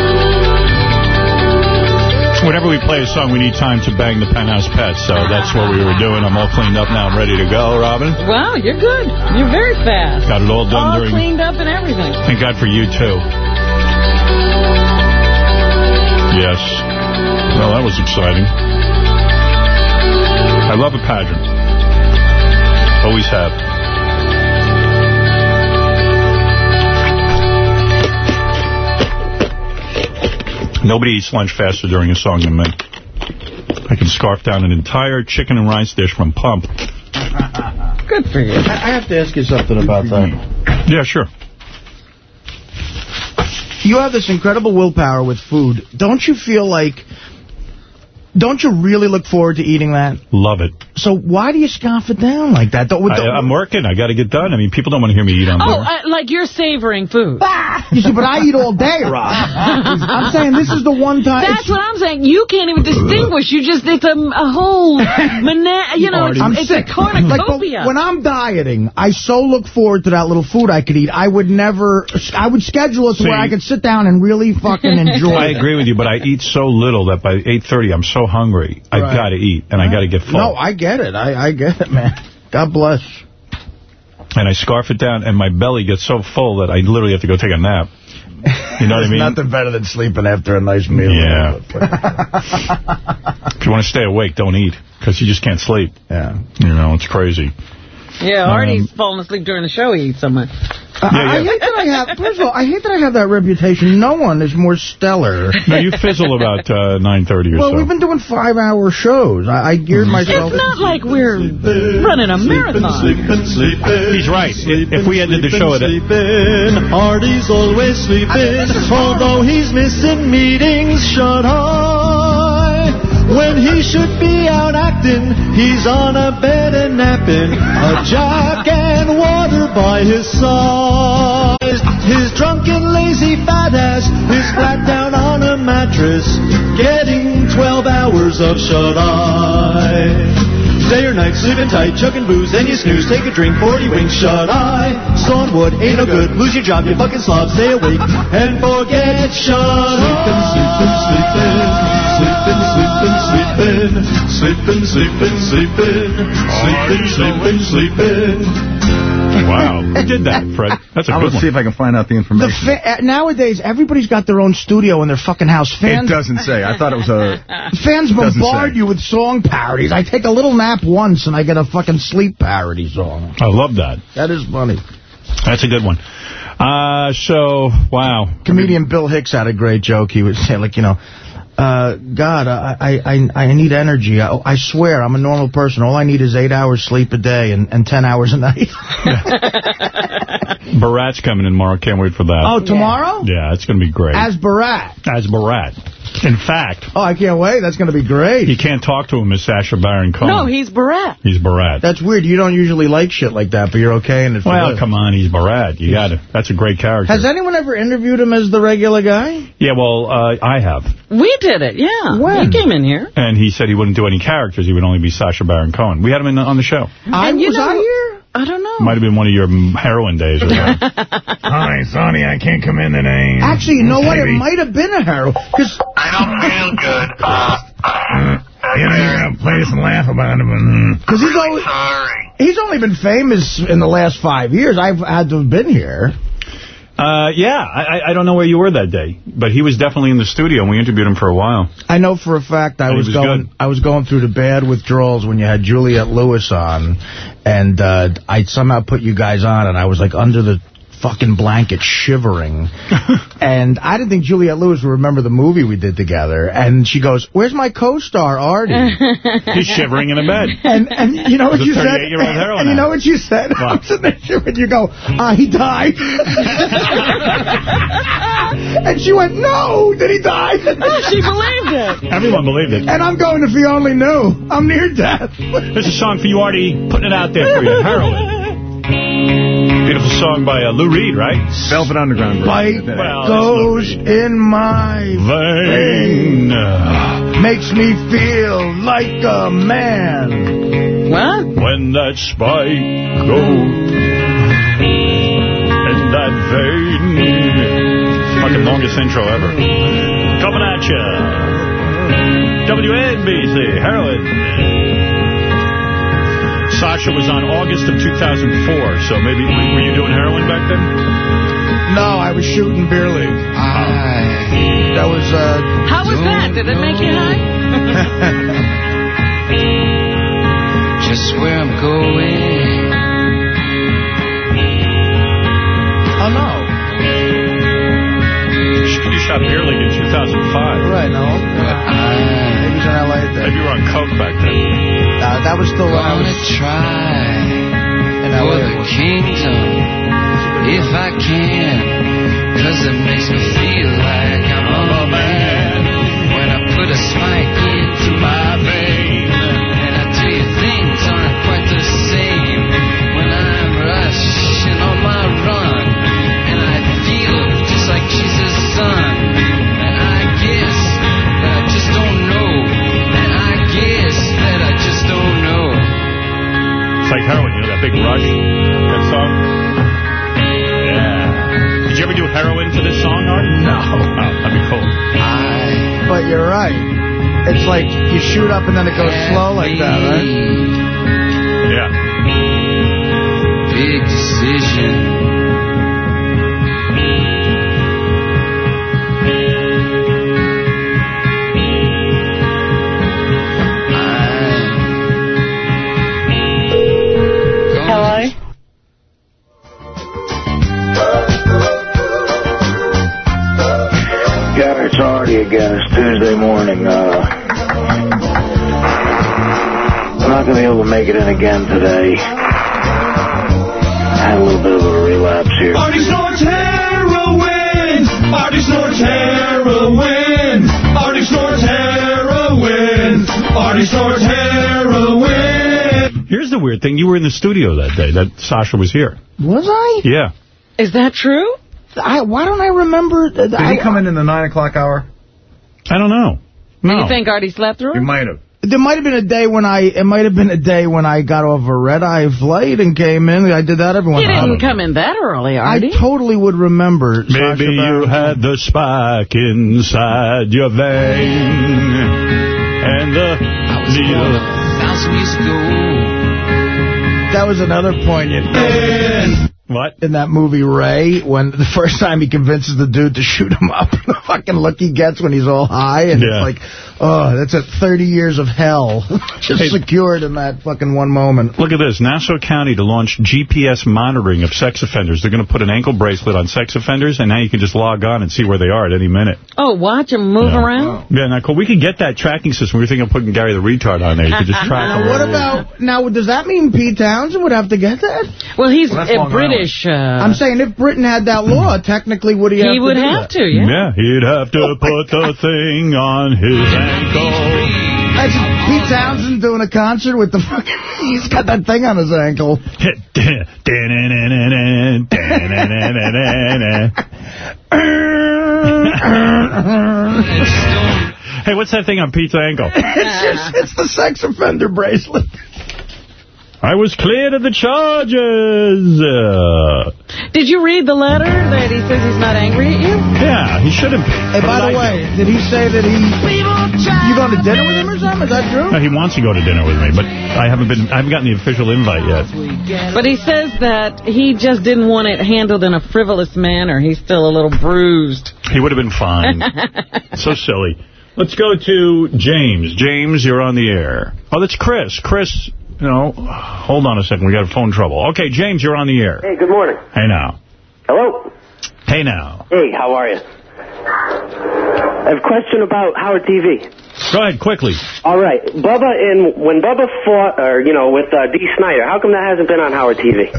Whenever we play a song, we need time to bang the penthouse pets, so that's what we were doing. I'm all cleaned up now. I'm ready to go, Robin. Wow, you're good. You're very fast. Got it all done All during... cleaned up and everything. Thank God for you, too. Yes. Well, that was exciting. I love a pageant. Always have. Nobody eats lunch faster during a song than me. I can scarf down an entire chicken and rice dish from Pump. Good for you. I have to ask you something about that. Yeah, sure. You have this incredible willpower with food. Don't you feel like Don't you really look forward to eating that? Love it. So why do you scoff it down like that? Though, with the- I, I'm working. I got to get done. I mean, people don't want to hear me eat on Oh, uh, like you're savoring food. you see, but I eat all day, Rob. I'm saying this is the one time. That's what I'm saying. You can't even distinguish. You just, it's a, a whole, mana- you know, it's, I'm it's sick. a cornucopia. Like, when I'm dieting, I so look forward to that little food I could eat. I would never, I would schedule it to See- where I could sit down and really fucking enjoy I agree with you, but I eat so little that by 8.30 I'm so hungry. I've Right. got to eat, and I got to get full. No, I get it. I, I get it, man. God bless. and I scarf it down, and my belly gets so full that I literally have to go take a nap. You know what I mean? nothing better than sleeping after a nice meal. Yeah. If you want to stay awake, don't eat, because you just can't sleep. Yeah. You know, it's crazy. Yeah, Um, Artie's falling asleep during the show. He eats so much. I, I hate that I have. First of all, I hate that I have that reputation. No one is more stellar. No, you fizzle about uh, 9.30 or Well, so. we've been doing five-hour shows. I, I geared myself. It's not like we're running a marathon. He's right. If, if we ended the show at a, sleeping. Artie's always sleeping. Although he's missing meetings, shut high. When he should be out acting, he's on a bed and napping. A jack and water by his side. His drunken, lazy fat ass is flat down on a mattress, getting 12 hours of shut eye. Day or night, sleeping tight, chugging booze, then you snooze, take a drink, 40 winks, shut eye. Wood, ain't no good, lose your job, you fucking slob, stay awake, and forget shut eye. Sleeping, sleeping, sleeping, sleeping, sleeping, sleeping, sleeping, sleeping, sleeping, sleeping, sleeping. Wow. Who did that, Fred? That's a I'm good gonna one. see if I can find out the The information. fa- uh, nowadays, everybody's got their own studio in their fucking house. Fans, it doesn't say. I thought it was a... fans Doesn't bombard say. you with song parodies. I take a little nap once and I get a fucking sleep parody song. I love that. That is funny. That's a good one. Uh, so, wow. Comedian Bill Hicks had a great joke. He was saying, like, you know, uh, God, I, I, I, I need energy. I, I swear, I'm a normal person. All I need is eight hours sleep a day and, and ten hours a night. Borat's coming in tomorrow. Can't wait for that. oh, tomorrow? Yeah, it's going to be great. As Borat. As Borat. In fact, Oh, I can't wait. That's going to be great. you can't talk to him as Sacha Baron Cohen. No, he's Borat. He's Borat. That's weird. You don't usually like shit like that, but you're okay in it. Well, this. come on, he's Borat. You got it. That's a great character. Has anyone ever interviewed him as the regular guy? yeah, well, uh, I have. We did it, yeah. When? He came in here. And he said he wouldn't do any characters. He would only be Sacha Baron Cohen. We had him in, on the show. I, And you know- I here? I don't know. Might have been one of your heroin days or something. Hi, Sonny, I can't come in today. Actually, you know what? It might have been a heroin. Because I don't feel good. you know, you're going to play this and laugh about it, but... mm. Cause he's, always, he's only been famous in the last five years. I've had to have been here. Uh, yeah, I, I- don't know where you were that day, but he was definitely in the studio, and we interviewed him for a while. I know for a fact I was, was going good. I was going through the bad withdrawals when you had Juliette Lewis on, and uh, I somehow put you guys on, and I was like under the fucking blanket shivering. and I didn't think Juliette Lewis would remember the movie we did together. And she goes, where's my co-star, Artie? He's shivering in a bed. And and you know what you said? 38-year-old heroin and you know what you said? I'm sitting. You go, ah, he died. and she went, no, did he die? No, she believed it. Everyone believed it. And I'm going, if he only knew. I'm near death. There's a song for you, Artie, putting it out there for you. Heroin. Beautiful song by uh, Lou Reed, right? Velvet Underground. version. Light Well, goes in my Vein. makes me feel like a man. What? When that spike goes in that vein. Fucking longest intro ever. Coming at ya. WNBC, Heroin. Sacha was on August of 2004, so maybe, were you doing heroin back then? No, I was shooting beer league. That was, uh... How was that? Did it make you high? Just where I'm going. Oh, no. You shot Beer League in 2005. Right, no. Maybe it was in L.A. then. Maybe you were on coke back then. Uh, that was still when I was try in for L.A. the kingdom if I can. Cause it makes me feel like I'm a man. When I put put a spike into my vein. And I tell you, things aren't quite the same when I'm rushing on It's like heroin, you know, that big rush, that song? Yeah. Did you ever do heroin to this song, Art? No. Oh, that'd be cool. But you're right. It's like you shoot up and then it goes slow like that, right? Yeah. Big decision. Again. Tuesday morning. Uh, I'm not going to be able to make it in again today. I had a little bit of a relapse here. Artie snorts heroin. Artie snorts heroin. Artie snorts heroin. Artie snorts heroin. Here's the weird thing. You were in the studio that day that Sacha was here. Was I? Yeah. Is that true? I, why don't I remember? Did Did he come in in the 9 o'clock hour? I don't know. Do you think Artie slept through? He might have. There might have been a day when I, it might have been a day when I got off a red-eye flight and came in. I did that every once He in a didn't come in that early, Artie. I totally would remember. Maybe Sacha you had the spike inside your vein. And the needle. Thousand years ago. That was another poignant moment. What? In that movie, Ray, when the first time he convinces the dude to shoot him up, the fucking look he gets when he's all high, and Yeah. it's like, oh, that's a 30 years of hell just Hey. secured in that fucking one moment. Look at this. Nassau County to launch GPS monitoring of sex offenders. They're going to put an ankle bracelet on sex offenders, and now you can just log on and see where they are at any minute. Oh, watch them move around? Yeah, now, cool. We could get that tracking system. We were thinking of putting Gary the retard on there. You could just track him. Now, what about, now, does that mean Pete Townshend would have to get that? Well, he's Well, that's a Long British. Uh, I'm saying if Britain had that law, technically would he have He to would have that? to, yeah. Yeah, he'd have to put the thing on his ankle. That's Pete Townshend doing a concert with the fucking... He's got that thing on his ankle. hey, what's that thing on Pete's ankle? it's just, it's the sex offender bracelet. I was cleared of the charges. Uh, Did you read the letter that he says he's not angry at you? yeah, he shouldn't be. Hey, by the way, did he say that he... You going to dinner with him or something? Is that true? No, he wants to go to dinner with me, but I haven't been. I haven't gotten the official invite yet. But he says that he just didn't want it handled in a frivolous manner. He's still a little bruised. He would have been fine. so silly. Let's go to James. James, you're on the air. Oh, that's Chris. Chris, you know, hold on a second. We got a phone trouble. Okay, James, you're on the air. Hey, good morning. Hey now. Hello? Hey now. Hey, how are you? I have a question about Howard TV. Go ahead, quickly. All right, Bubba, in when Bubba fought, or, you know, with uh, Dee Snider, how come that hasn't been on Howard TV?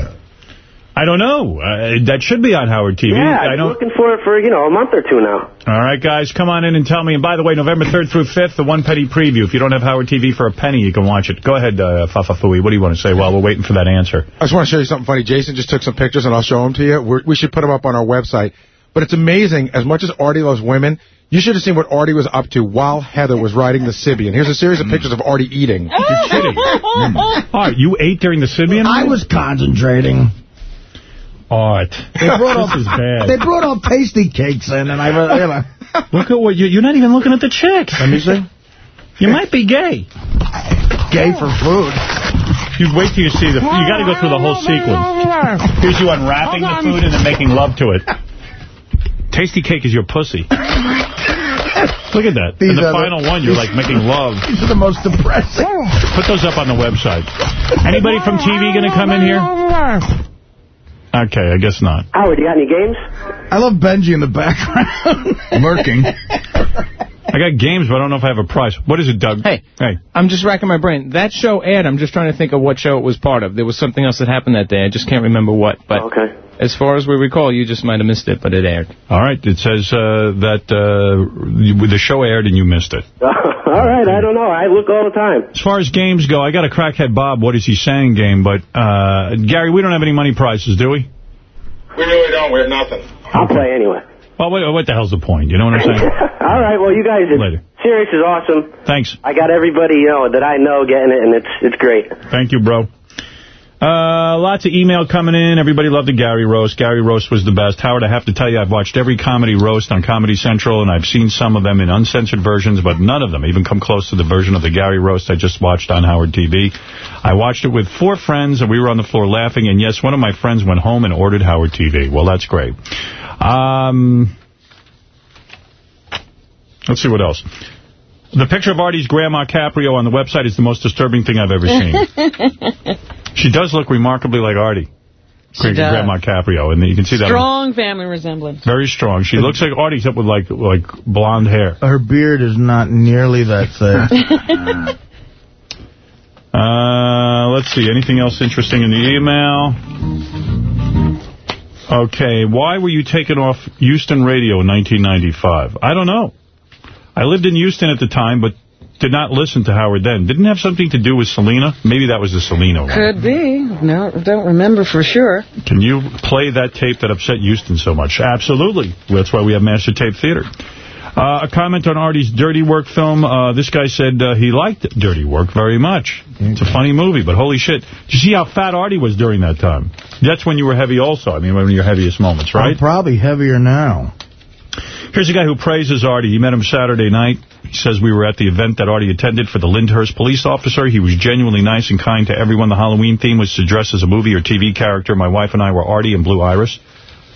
I don't know. Uh, that should be on Howard TV. Yeah, I I've been don't. looking for it for, you know, a month or two now. All right, guys, come on in and tell me. And by the way, November 3rd through 5th, the one penny preview. If you don't have Howard TV for a penny, you can watch it. Go ahead, uh, Fafa Fooey. What do you want to say while we're waiting for that answer? I just want to show you something funny. Jason just took some pictures, and I'll show them to you. We're, we should put them up on our website. But it's amazing. As much as Artie loves women, you should have seen what Artie was up to while Heather was riding the Sybian. Here's a series of pictures of Artie eating. You're kidding. Mm. All right, you ate during the Sybian? I was concentrating. Art. They brought this all, is bad. They brought all tasty cakes in, and I, you know. Look at what you, you're not even looking at the chicks. Let me see. You might be gay. Gay for food. You wait till you see the. You got to go through the whole sequence. Here's you unwrapping the food and then making love to it. Tasty cake is your pussy. Oh Look at that. These In the are the- final one, you're like making love. These are the most depressing. Put those up on the website. Anybody from TV going to come in here? Okay, I guess not. Howard, you got any games? I love Benji in the background. Lurking. I got games, but I don't know if I have a price. What is it, Doug? Hey. Hey. I'm just racking my brain. That show aired. I'm just trying to think of what show it was part of. There was something else that happened that day. I just can't remember what. But Okay. As far as we recall, you just might have missed it, but it aired. All right. It says uh, that uh, the show aired and you missed it. all right, I don't know. I look all the time. As far as games go, I got a crackhead Bob, what is he saying game, but uh, Gary, we don't have any money prizes, do we? We really don't. We have nothing. I'll play anyway. Well, what, what the hell's the point? You know what I'm saying? all right, well, you guys, it, Later. Sirius is awesome. Thanks. I got everybody, you know, that I know getting it, and it's it's great. Thank you, bro. Uh, lots of email coming in. Everybody loved the Gary roast. Gary roast was the best. Howard, I have to tell you, I've watched every comedy roast on Comedy Central, and I've seen some of them in uncensored versions, but none of them even come close to the version of the Gary roast I just watched on Howard TV. I watched it with four friends, and we were on the floor laughing, and yes, one of my friends went home and ordered Howard TV. Well, that's great. Um, let's see what else. The picture of Artie's Grandma Caprio on the website is the most disturbing thing I've ever seen. She does look remarkably like Artie. She Great does. Grandma Caprio, and you can see that. Strong family resemblance. Very strong. She looks like Artie, except with like like blonde hair. Her beard is not nearly that thick. Uh, let's see. Anything else interesting in the email? Okay. Why were you taken off Houston radio in 1995? I don't know. I lived in Houston at the time, but did not listen to Howard then. Didn't it have something to do with Selena? Maybe that was the Selena one. Could be. No, don't remember for sure. Can you play that tape that upset Houston so much? Absolutely. That's why we have Master Tape Theater. Uh, a comment on Artie's Dirty Work film. Uh, this guy said uh, he liked Dirty Work very much. It's a funny movie, but holy shit. Did you see how fat Artie was during that time? That's when you were heavy also. I mean, one of your heaviest moments, right? I'm probably heavier now. Here's a guy who praises Artie. He met him Saturday night. He says we were at the event that Artie attended for the Lyndhurst police officer. He was genuinely nice and kind to everyone. The Halloween theme was to dress as a movie or TV character. My wife and I were Artie and Blue Iris.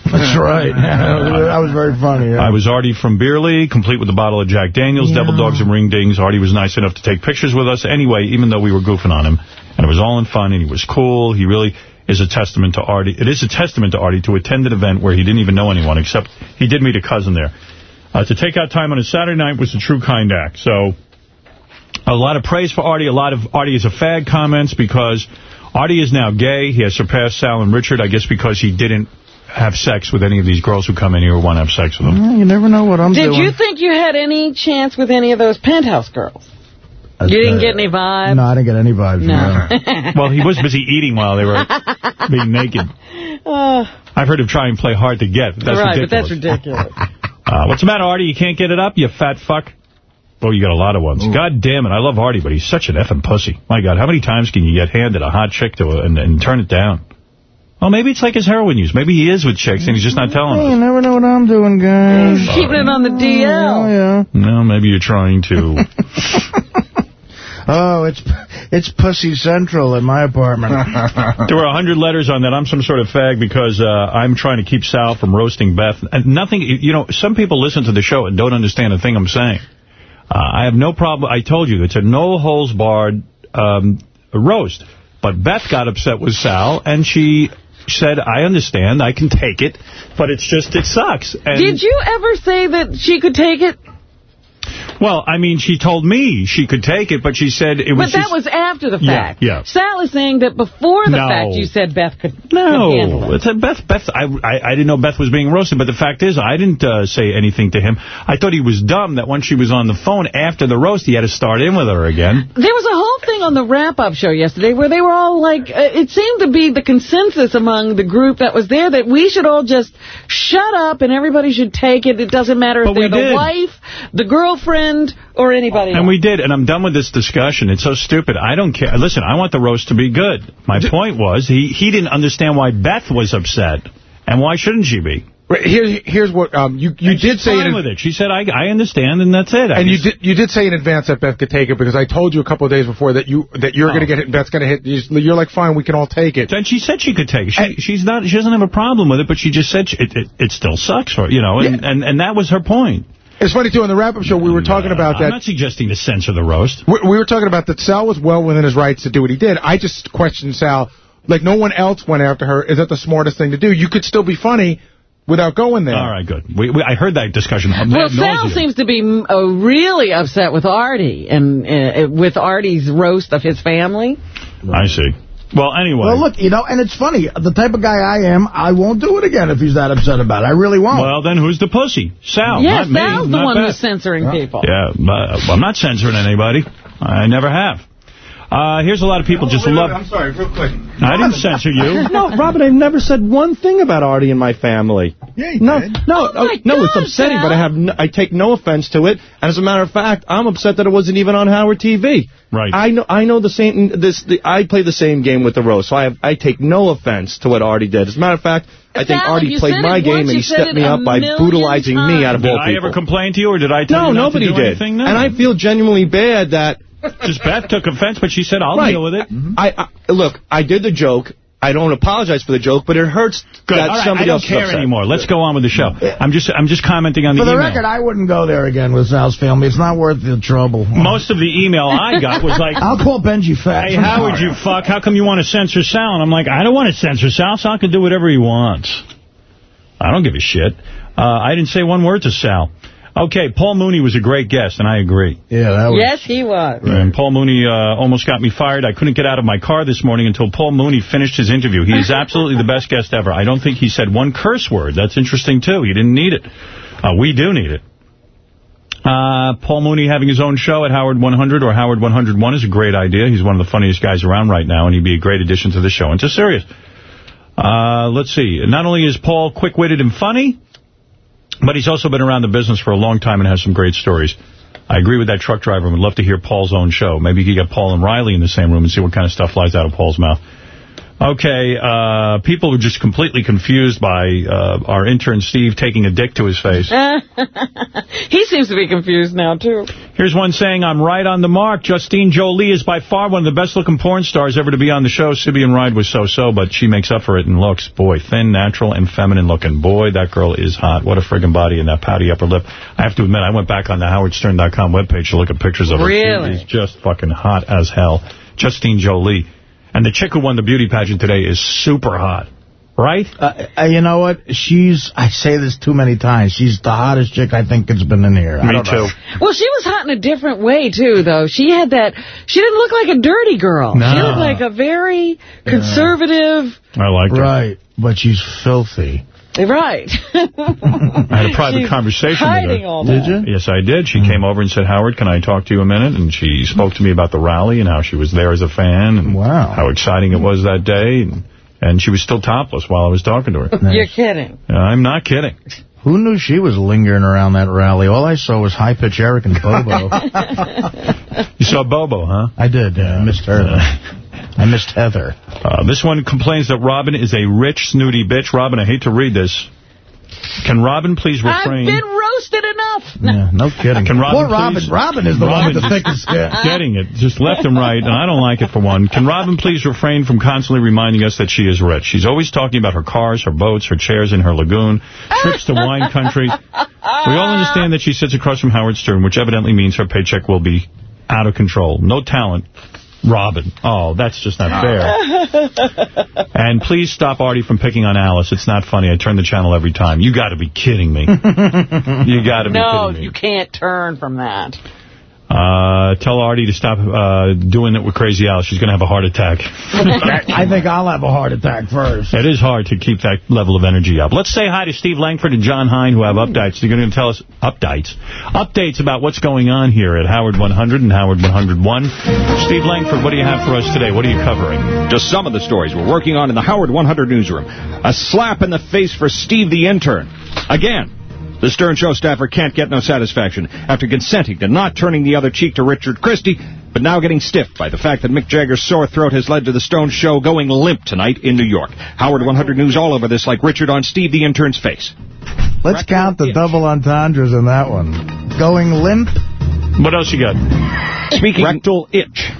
That's right. that was very funny. Yeah. I was Artie from Beer League, complete with a bottle of Jack Daniels, Yeah. Devil Dogs and Ring Dings. Artie was nice enough to take pictures with us anyway, even though we were goofing on him. And it was all in fun, and he was cool. He really is a testament to Artie. It is a testament to Artie to attend an event where he didn't even know anyone, except he did meet a cousin there. Uh, to take out time on a Saturday night was a true kind act. So a lot of praise for Artie. A lot of Artie is a fag comments because Artie is now gay. He has surpassed Sal and Richard, I guess because he didn't have sex with any of these girls who come in here who want to have sex with him. Yeah, you never know what I'm Did doing. Did you think you had any chance with any of those penthouse girls? That's you didn't get any vibes? No, I didn't get any vibes. No. from well, he was busy eating while they were being naked. Uh, I've heard him try and play hard to get. That's right, ridiculous. but that's ridiculous. Uh, what's the matter, Artie? You can't get it up, you fat fuck? Oh, you got a lot of ones. God damn it. I love Artie, but he's such an effing pussy. My God, how many times can you get handed a hot chick to and, and turn it down? Oh, maybe it's like his heroin use. Maybe he is with chicks and he's just not telling Hey, us. you never know what I'm doing, guys. Keeping it on the DL. Oh, yeah. No, maybe you're trying to. Oh, it's it's Pussy Central in my apartment. there were a hundred letters on that. I'm some sort of fag because uh, I'm trying to keep Sal from roasting Beth. And nothing, you know, some people listen to the show and don't understand a thing I'm saying. Uh, I have no problem. I told you, it's a no holes barred um, roast. But Beth got upset with Sal, and she said, I understand, I can take it, but it's just, it sucks. And Did you ever say that she could take it? Well, I mean, she told me she could take it, but she said it was But that was after the fact. yeah. Sal is saying that before the No. fact you said Beth could, could No, it. it's a Beth. Beth, I, I, I didn't know Beth was being roasted, but the fact is, I didn't uh, say anything to him. I thought he was dumb that when she was on the phone after the roast, he had to start in with her again. There was a whole thing on the wrap-up show yesterday where they were all like, uh, it seemed to be the consensus among the group that was there that we should all just shut up and everybody should take it. It doesn't matter if But they're the wife, the girlfriend, or anybody And else. we did, and I'm done with this discussion. It's so stupid. I don't care. Listen, I want the roast to be good. My point was, he, he didn't understand why Beth was upset, and why shouldn't she be? Right, Here, here's what um, you you And did she's say. fine in- with it. She said, I, I understand, and that's it. I And you did you did say in advance that Beth could take it because I told you a couple of days before that you that you're Oh. going to get hit and Beth's going to hit. you- You're like, fine, we can all take it. And she said she could take it. She, she's not. She doesn't have a problem with it, but she just said she, it, it. It still sucks for her, you know. And, and and that was her point. It's funny too. On the wrap-up show, we were talking about that I'm not suggesting to censor the roast. We, we were talking about that Sal was well within his rights to do what he did. I just questioned Sal. Like no one else went after her. Is that the smartest thing to do? You could still be funny without going there. All right, good. We, we, I heard that discussion. ad Well, Sal nauseam. seems to be uh, really upset with Artie and uh, with Artie's roast of his family. I see. Well, anyway. Well, look, you know, and it's funny. The type of guy I am, I won't do it again if he's that upset about it. I really won't. Well, then who's the pussy? Sal, yeah, not me. Sal's the not one Beth. who's censoring people. Yeah, but I'm not censoring anybody. I never have. Uh, here's a lot of people just love... I'm sorry, real quick. I didn't censor you. No, Robin, I've never said one thing about Artie and my family. Yeah, no, no, oh, no, it's upsetting, but I have no, I take no offense to it. And as a matter of fact, I'm upset that it wasn't even on Howard TV. Right. I know I know the same this the, I play the same game with the Rose, so I have, I take no offense to what Artie did. As a matter of fact, I think Sal, Artie played my game once, and he stepped me up by million brutalizing me out of Did all people. Did I people. ever complain to you, or did I tell no, you not nobody to do did. anything? No. And I feel genuinely bad that Just Beth took offense, but she said, I'll Right. deal with it. I, I look, I did the joke. I don't apologize for the joke, but it hurts Good. that All right, somebody I don't else is care upset. anymore. Let's go on with the show. I'm just I'm just commenting on the email. For the email. record, I wouldn't go there again with Sal's family. It's not worth the trouble. Most of the email I got was like, I'll call Benji fat. Hey, Howard, you fuck, how come you want to censor Sal? And I'm like, I don't want to censor Sal. Sal can do whatever he wants. I don't give a shit. Uh, I didn't say one word to Sal. Okay, Paul Mooney was a great guest, and I agree. Yeah, that was... Yes, he was. And Paul Mooney uh, almost got me fired. I couldn't get out of my car this morning until Paul Mooney finished his interview. He is absolutely the best guest ever. I don't think he said one curse word. That's interesting, too. He didn't need it. Uh, we do need it. Uh, Paul Mooney having his own show at Howard 100 or Howard 101 is a great idea. He's one of the funniest guys around right now, and he'd be a great addition to the show. And to serious. Uh, let's see. Not only is Paul quick-witted and funny, but he's also been around the business for a long time and has some great stories. I agree with that truck driver. Would love to hear Paul's own show. Maybe you could get Paul and Riley in the same room and see what kind of stuff flies out of Paul's mouth. Okay, uh, people are just completely confused by uh, our intern Steve taking a dick to his face. he seems to be confused now, too. Here's one saying, I'm right on the mark. Justine Jolie is by far one of the best-looking porn stars ever to be on the show. Sibian Ride was so-so, but she makes up for it in looks. Boy, thin, natural, and feminine looking. Boy, that girl is hot. What a friggin' body and that pouty upper lip. I have to admit, I went back on the howardstern.com webpage to look at pictures of her. Really? She's just fucking hot as hell. Justine Jolie. And the chick who won the beauty pageant today is super hot. Right? Uh, uh, you know what? She's, I say this too many times, she's the hottest chick I think has been in here. I Me don't too. know. Well, she was hot in a different way, too, though. She had that... She didn't look like a dirty girl. No. She looked like a very conservative... I like her. Right, but she's filthy. Right. I had a private She's conversation with her. all that. Did you? Yes, I did. She came over and said, Howard, can I talk to you a minute? And she spoke to me about the rally and how she was there as a fan and Wow. how exciting it was that day. And, and she was still topless while I was talking to her. You're kidding. I'm not kidding. Who knew she was lingering around that rally? All I saw was High Pitch Eric and Bobo. You saw Bobo, huh? I did. Yeah, I missed her. I missed Heather. Uh, this one complains that Robin is a rich, snooty bitch. Robin, I hate to read this. Can Robin please refrain? I've refrain? been roasted enough. Yeah, no kidding. Can Robin Poor Robin. please- Robin is the one with the thickest skin. getting it, just left and right, and I don't like it for one. Can Robin please refrain from constantly reminding us that she is rich? She's always talking about her cars, her boats, her chairs in her lagoon, trips to wine country. We all understand that she sits across from Howard Stern, which evidently means her paycheck will be out of control. No talent. Robin. Oh, that's just not fair. And please stop Artie from picking on Alice. It's not funny. I turn the channel every time. You got to be kidding me. You got to be No, kidding me. you can't turn from that. Uh, tell Artie to stop uh, doing it with Crazy Alice. She's going to have a heart attack. I think I'll have a heart attack first. It is hard to keep that level of energy up. Let's say hi to Steve Langford and John Hine, who have updates. They're going to tell us updates, updates about what's going on here at Howard 100 and Howard 101. Steve Langford, what do you have for us today? What are you covering? Just some of the stories we're working on in the Howard 100 newsroom. A slap in the face for Steve the intern. Again. The Stern Show staffer can't get no satisfaction after consenting to not turning the other cheek to Richard Christie, but now getting stiffed by the fact that Mick Jagger's sore throat has led to the Stone Show going limp tonight in New York. Howard 100 News all over this like Richard on Steve the intern's face. Let's count the double entendres in that one. Going limp. What else you got? Speaking rectal itch.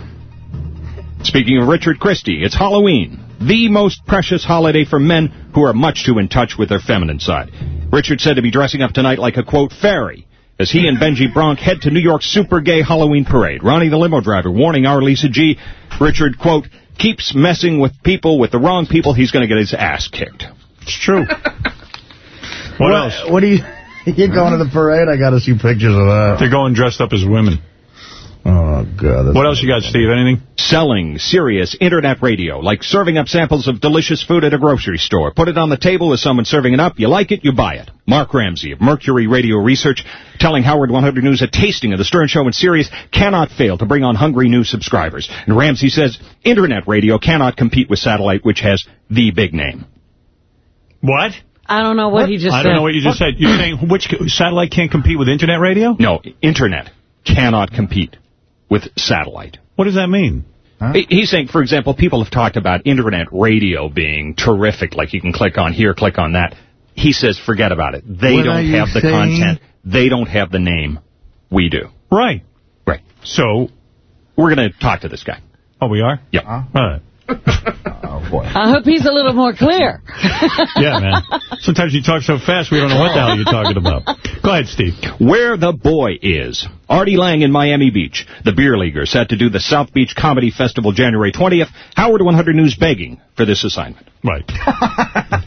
Speaking of Richard Christie, it's Halloween, the most precious holiday for men who are much too in touch with their feminine side. Richard said to be dressing up tonight like a, quote, fairy, as he and Benji Bronk head to New York's super gay Halloween parade. Ronnie the limo driver warning our Lisa G. Richard, quote, keeps messing with people, with the wrong people, he's going to get his ass kicked. It's true. What What- else? What do you... You're going to the parade? I got to see pictures of that. They're going dressed up as women. Oh, God. What else you got, Steve? Anything? Selling serious internet radio, like serving up samples of delicious food at a grocery store. Put it on the table as someone serving it up. You like it, you buy it. Mark Ramsey of Mercury Radio Research telling Howard 100 News a tasting of the Stern Show and Sirius cannot fail to bring on hungry new subscribers. And Ramsey says internet radio cannot compete with satellite, which has the big name. What? I don't know what, he just I said. don't know what you just said. You're saying which satellite can't compete with internet radio? No, internet cannot compete with satellite. What does that mean? He- He's saying, for example, people have talked about internet radio being terrific, like you can click on here, click on that. He says, forget about it. They What don't have the saying? content. They don't have the name. We do. Right. Right. So? We're going to talk to this guy. Oh, we are? Yep. All right. Oh, boy. I hope he's a little more clear. Yeah, man. Sometimes you talk so fast we don't know what the hell you're talking about. Go ahead, Steve. Where the boy is. Artie Lang in Miami Beach. The beer leaguer set to do the South Beach Comedy Festival January 20th. Howard 100 News begging for this assignment. Right.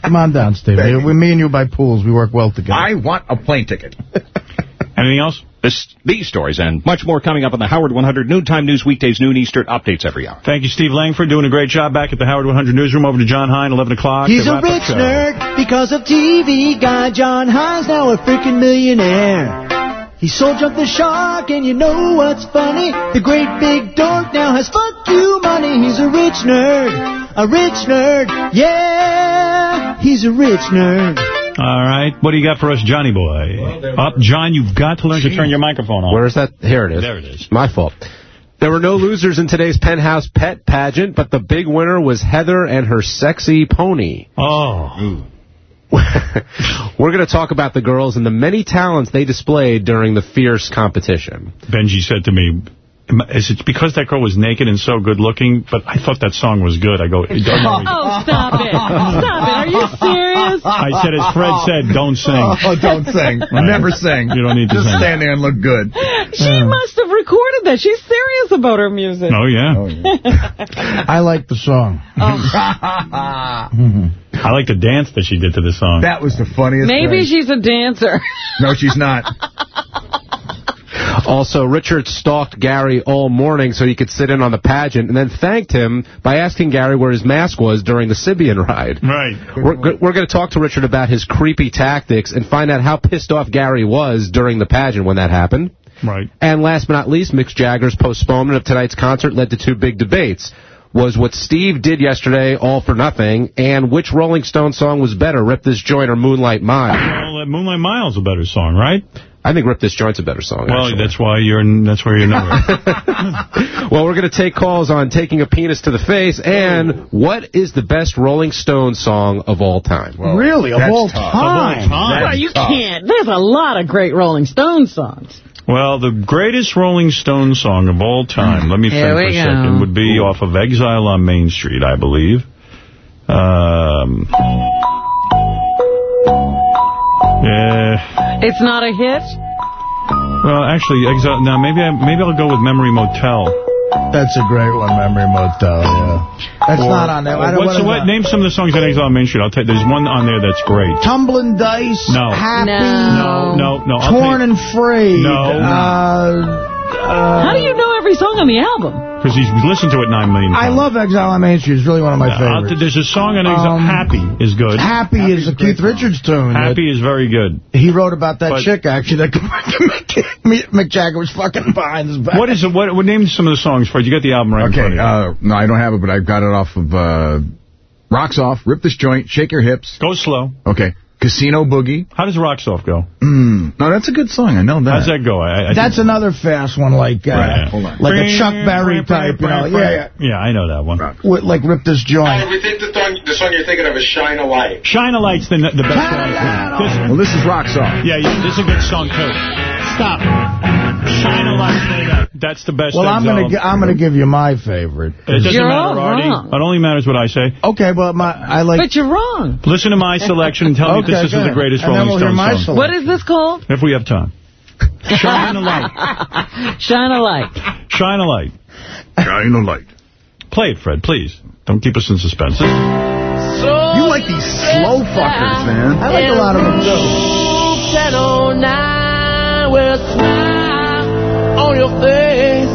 Come on down, Steve. We, me and you by pools. We work well together. I want a plane ticket. Anything else? This, these stories and much more coming up on the Howard 100 Noontime News weekdays, noon Eastern, updates every hour. Thank you, Steve Langford, doing a great job back at the Howard 100 Newsroom. Over to John Hine, 11 o'clock. He's a rich nerd because of TV guy. John Hines now a freaking millionaire. He sold Jump the Shark, and you know what's funny? The great big dork now has fuck you money. He's a rich nerd, a rich nerd, yeah. He's a rich nerd. All right. What do you got for us, Johnny boy? Up, John, you've got to learn to turn your microphone on. Where is that? Here it is. There it is. My fault. There were no losers in today's Penthouse Pet pageant, but the big winner was Heather and her sexy pony. Oh. We're going to talk about the girls and the many talents they displayed during the fierce competition. Benji said to me, is it because that girl was naked and so good looking? But I thought that song was good. I go, don't worry. Oh, stop it. Stop it. Are you serious? I said, as Fred said, don't sing. Oh, don't sing. Right. Never sing. You don't need to Just sing. stand there and look good. She must have recorded that. She's serious about her music. Oh, yeah. Oh, I like the song. Oh. I like the dance that she did to the song. That was the funniest Maybe thing. she's a dancer. No, she's not. Also, Richard stalked Gary all morning so he could sit in on the pageant and then thanked him by asking Gary where his mask was during the Sibian ride. Right. We're, we're going to talk to Richard about his creepy tactics and find out how pissed off Gary was during the pageant when that happened. Right. And last but not least, Mick Jagger's postponement of tonight's concert led to two big debates. Was what Steve did yesterday all for nothing, and which Rolling Stone song was better, Rip This Joint or Moonlight Mile? Well, uh, Moonlight Mile's a better song, right? I think Rip This Joint's a better song, Well, actually. that's why you're that's where you're number. Well, we're going to take calls on taking a penis to the face and what is the best Rolling Stone song of all time? really? Of that's all time? well, you can't. There's a lot of great Rolling Stone songs. well, the greatest Rolling Stone song of all time, let me think for a go. second, would be off of Exile on Main Street, I believe. Um, yeah. It's not a hit? Well, actually, Now, maybe I maybe I'll go with Memory Motel. That's a great one, Memory Motel, yeah. That's Or- not on there. I don't What's, what what, is name some of the songs on Exile on Main Street. I'll tell you. There's one on there that's great. Tumbling Dice, No. Happy, No, no, no. I'll Torn and Free. No. Uh, How do you know every song on the album? Because he's listened to it nine million times. I love Exile on Main Street. It's really one of my Yeah, I'll- favorites. there's a song on Exile. Um, Happy is good. Happy is a Keith Richards tune. Happy is very good. He wrote about that But- chick, actually, that Mick, Mick Jagger was fucking behind his back. What is it? What, what name some of the songs for? You got the album right in front Okay, of you. uh, no, I don't have it, but I've got it off of uh, Rocks Off, Rip This Joint, Shake Your Hips. Go slow. Okay, Casino Boogie. How does Rocks Off go? Mm, no, that's a good song. I know that. How's that go? I, I That's another fast one, like uh, Right, hold on. like a Chuck Berry type, you know. Yeah, yeah. Yeah, I know that one. With, like Rip This Joint. we think the song, the song you're thinking of is Shine a Light. Shine a Light's the, the best one. This, Well, this is Rocks Off. yeah, yeah, this is a good song, too. Stop. Shine a Light. That's the best Well, I'm gonna I'm gonna give you my favorite. It doesn't You're matter, all Artie. wrong. It only matters what I say. Okay, but my I like. But you're wrong. Listen to my selection and tell me if this is good. the greatest And then Rolling we'll hear my song. selection. What is this called? If we have time. Shine a light. Shine a light. Shine a light. Shine a light. Play it, Fred, please. Don't keep us in suspense. You like these slow fuckers, man. I like a lot of them too. On your face.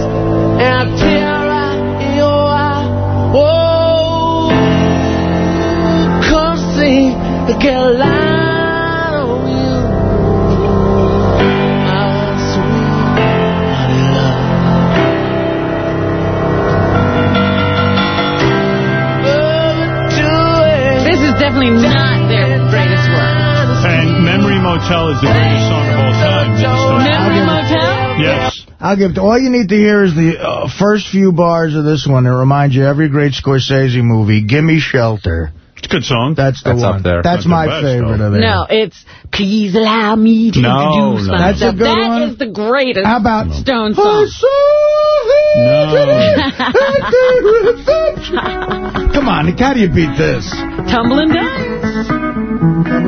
and a tear in your eye. Whoa, come see the Carolina on you. My sweet love. This is definitely not their greatest work. And Memory Motel is the greatest song of all time. Memory Motel? Yes. I'll give it. All you need to hear is the uh, first few bars of this one. It reminds you every great Scorsese movie. Gimme Shelter. It's a good song. That's the That's one. up there. That's Not my best, favorite though. of it. No, it's Please Allow Me to No, Introduce no. Myself. That's a good That one. is the greatest How about Stone I song. saw Come on, how do you beat this? Tumbling Dice.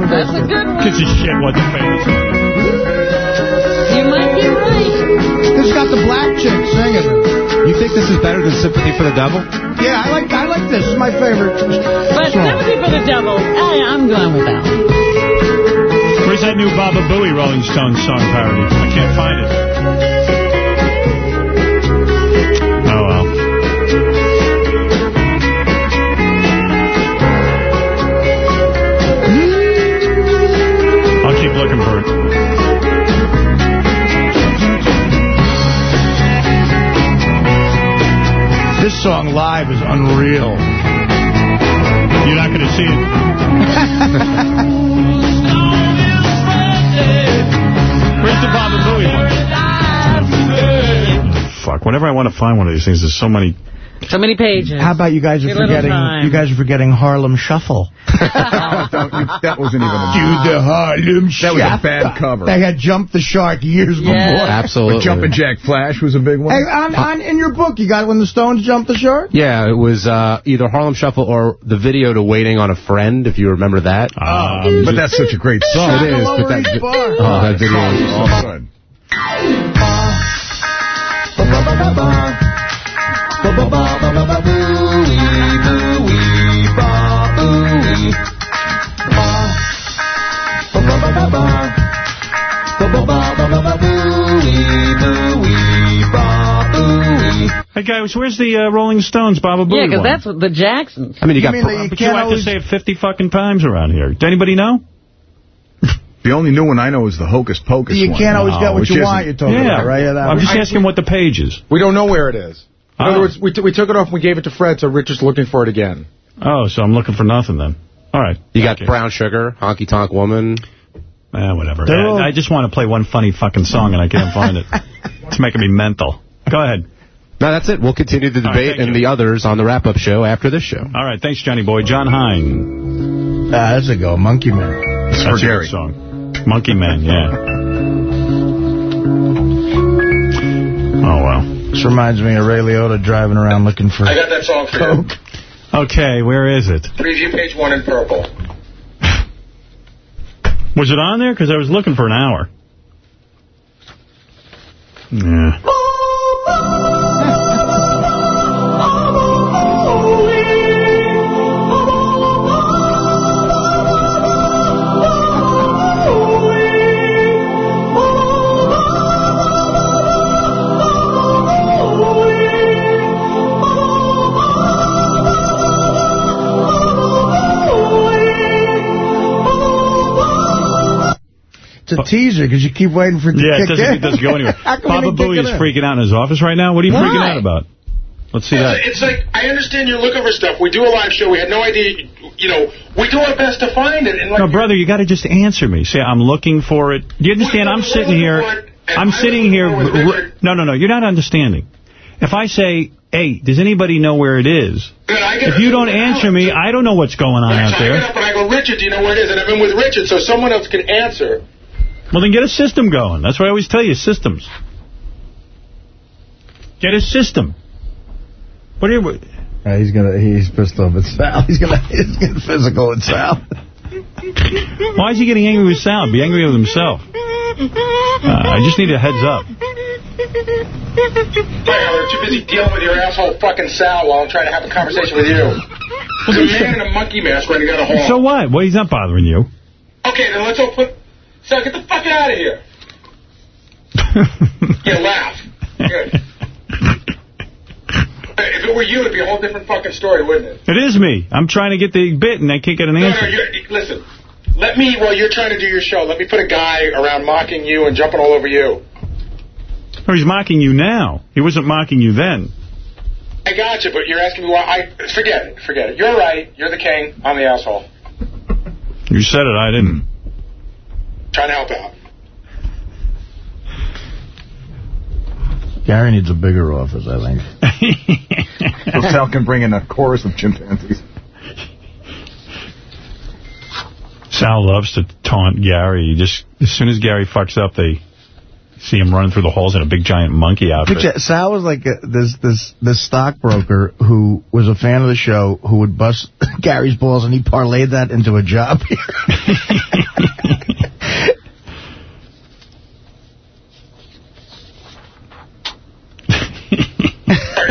That's a good one. Kids of shit, what the famous This got the black chick singing. You think this is better than Sympathy for the Devil? Yeah, I like I like this. It's my favorite But song. Sympathy for the Devil, I, I'm going with that one. Where's that new Baba Booey Rolling Stones song parody? I can't find it. Song live is unreal. You're not going to see it. Where's the Baba Booey one? Fuck, whenever I want to find one of these things, there's so many... So many pages. How about you guys are Your little forgetting? You guys are forgetting Harlem Shuffle. that wasn't even a... Do the Harlem That was a Shuffle. bad cover. They had Jump the Shark years before. Absolutely. But Jumpin' Jack Flash was a big one. Hey, on, on, in your book, you got when the Stones jumped the shark? Yeah, it was uh, either Harlem Shuffle or the video to Waiting on a Friend, if you remember that. Um, but that's such a great song. It is, but that, Lower oh, that video is Oh, good. Hey, guys, where's the uh, Rolling Stones Baba Booey Yeah, because one? that's what the Jacksons. I mean, you got... mean that you But you can't have to always... say it 50 fucking times around here. Does anybody know? The only new one I know is the Hocus Pocus You one. can't always get No, what which you isn't- want, you're talking yeah. about, right? Yeah, that I'm one. just asking what the page is. We don't know where it is. In Oh. other words, we, t we took it off and we gave it to Fred, so Richard's looking for it again. Oh, so I'm looking for nothing then. All right. You got Okay. Brown Sugar, Honky Tonk Woman. Eh, whatever. They're all- I, I just want to play one funny fucking song and I can't find it. It's making me mental. Go ahead. No, that's it. We'll continue the debate thank and you. the others on the wrap-up show after this show. All right. Thanks, Johnny Boy. John Hine. Ah, that's a go. Monkey Man. It's That's for a Gary. song. Monkey Man, yeah. Oh, well. This reminds me of Ray Liotta driving around looking for I got that song for you. coke. Okay, where is it? Preview page one in purple. Was it on there? Because I was looking for an hour. Yeah. A teaser because you keep waiting for it to Yeah, it kick doesn't, in. it doesn't go anywhere. How come Baba it didn't kick Booey it is in? freaking out in his office right now. What are you Why? freaking out about? Let's see uh, that. It's like, I understand you're looking for stuff. We do a live show. We had no idea, you know, we do our best to find it. And like, No, brother, you got to just answer me. Say, I'm looking for it. Do you understand? I'm sitting here. I'm sitting here. No, no, no. You're not understanding. If I say, hey, does anybody know where it is? If you don't answer me, I don't know what's going on out so I get there. up and I go, Richard, do you know where it is? And I've been with Richard, so someone else can answer. Well, then get a system going. That's what I always tell you, systems. Get a system. What are you... Yeah, he's gonna. He's pissed off at Sal. He's gonna. He's getting physical at Sal. Why is he getting angry with Sal? Be angry with himself. Uh, I just need a heads up. Right, I'm too busy dealing with your asshole fucking Sal while I'm trying to have a conversation with you. There's a man in a monkey mask running down a hall. So what? Well, he's not bothering you. Okay, then let's all put... Sal, get the fuck out of here. yeah, laugh. Good. If it were you, it'd be a whole different fucking story, wouldn't it? It is me. I'm trying to get the bit, and I can't get an No, no, answer. you listen. Let me, while you're trying to do your show, let me put a guy around mocking you and jumping all over you. Oh, he's mocking you now. He wasn't mocking you then. I got you, but you're asking me why. I Forget it. Forget it. You're right. You're the king. I'm the asshole. You said it. I didn't. Trying to help out. Gary needs a bigger office, I think. So Sal can bring in a chorus of chimpanzees. Sal loves to taunt Gary. He just as soon as Gary fucks up, they see him running through the halls in a big giant monkey outfit. Picture, Sal was like a, this this this stockbroker who was a fan of the show who would bust Gary's balls, and he parlayed that into a job here.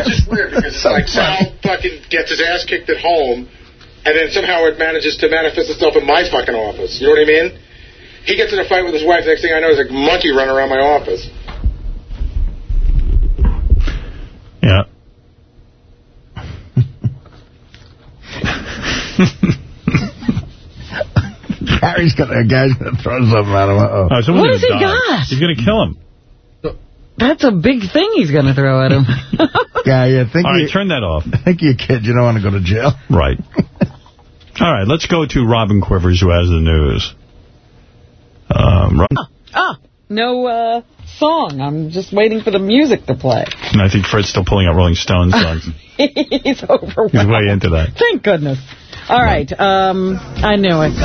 It's just weird because it's like Sal fucking gets his ass kicked at home, and then somehow it manages to manifest itself in my fucking office. You know what I mean? He gets in a fight with his wife. Next thing I know, there's a monkey running around my office. Yeah. Gary's gonna Gary's gonna throw something at him. Uh-oh. Oh, What gonna has he die. got? He's going to kill him. That's a big thing he's going to throw at him. yeah, I think All right, you, turn that off. I think you're a kid. You don't want to go to jail. Right. All right, let's go to Robin Quivers, who has the news. Um, Rob- ah, no uh, song. I'm just waiting for the music to play. and I think Fred's still pulling out Rolling Stones songs. he's overwhelmed. He's way into that. Thank goodness. All right. Um, I knew it.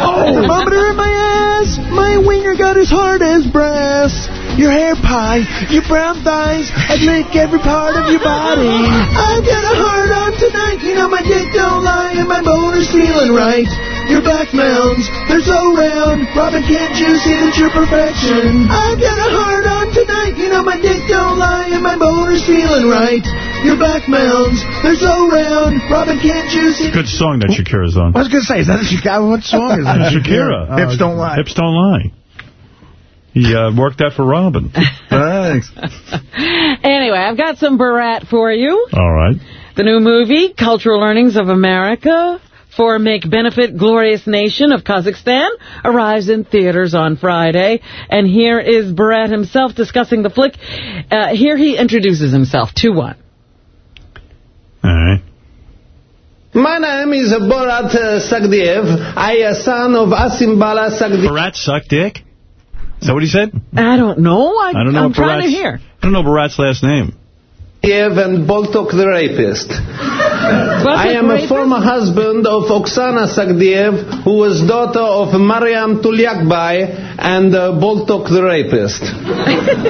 Oh, Vomiter in my ass. My winger got as hard as brass. Your hair pie, your brown thighs, I'd lick every part of your body. I've got a hard on tonight. You know my dick don't lie and my boner's feeling right. Your back mounds, they're so round. Robin, can't you see that you're perfection? I've got a hard on tonight. You know my dick don't lie and my boner's feeling right. Your back mounds, they're so round. Robin, can't you see? Good song that Shakira's on. I was gonna say, is that a Shakira? What song is that? Shakira. Oh, Hips don't lie. Hips don't lie. He uh, worked that for Robin. Thanks. Anyway, I've got some Barat for you. All right. The new movie, Cultural Learnings of America, for Make Benefit Glorious Nation of Kazakhstan, arrives in theaters on Friday. And here is Barat himself discussing the flick. Uh, here he introduces himself. 2-1. All right. My name is Borat uh, Sagdiev. I am son of Asimbala Sagdiev. Barat suck dick? Is that what he said? I don't know. I, I don't know I'm what trying to hear. I don't know Barat's last name. and Boltok the rapist. I am a former husband of Oksana Sagdiev, who was daughter of Mariam Tulyakbai and uh, Boltok the rapist.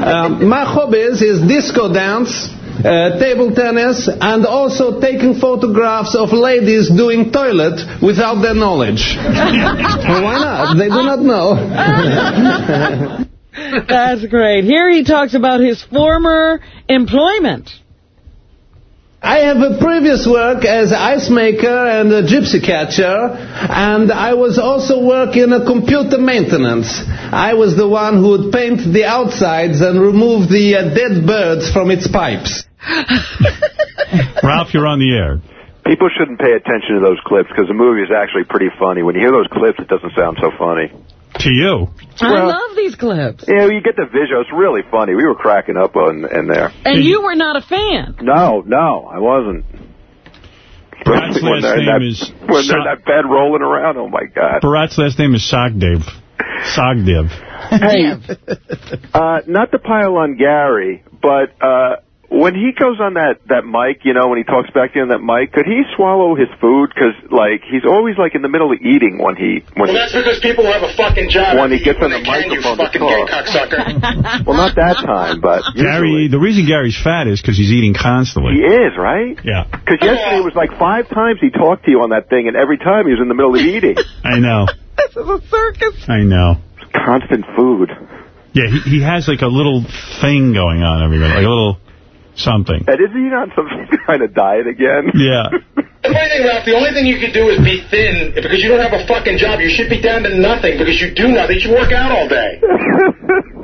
Um, my hobbies is disco dance, uh, table tennis, and also taking photographs of ladies doing toilet without their knowledge. why not? They do not know. That's great. Here he talks about his former employment. I have a previous work as ice maker and a gypsy catcher, and I was also working in computer maintenance. I was the one who would paint the outsides and remove the uh, dead birds from its pipes. Ralph, you're on the air. People shouldn't pay attention to those clips because the movie is actually pretty funny. When you hear those clips, it doesn't sound so funny. To you. I Well- love these clips. Yeah, you get the visual. It's really funny. We were cracking up on in there. And you were not a fan. No, no, I wasn't. Barat's when last name that, is when they're in that bed rolling around. Oh my God! Barat's last name is Sogdev. Sogdev. Hey, uh, not to pile on Gary, but uh, when he goes on that that mic, you know, when he talks back to you on that mic, could he swallow his food? Because like he's always like in the middle of eating when he when Well, that's because people who have a fucking job When he gets when on they the can, you to fucking gay talk. cocksucker. well, not that time, but Gary, the reason Gary's fat is because he's eating constantly. he is right. Yeah. Because yesterday it was like five times he talked to you on that thing, and every time he was in the middle of eating. I know. This is a circus. I know. Constant food. Yeah, he, he has like a little thing going on every minute, like a little something. And isn't he on some kind of diet again? Yeah. The funny thing, Ralph, the only thing you could do is be thin because you don't have a fucking job. You should be down to nothing because you do nothing. You should work out all day.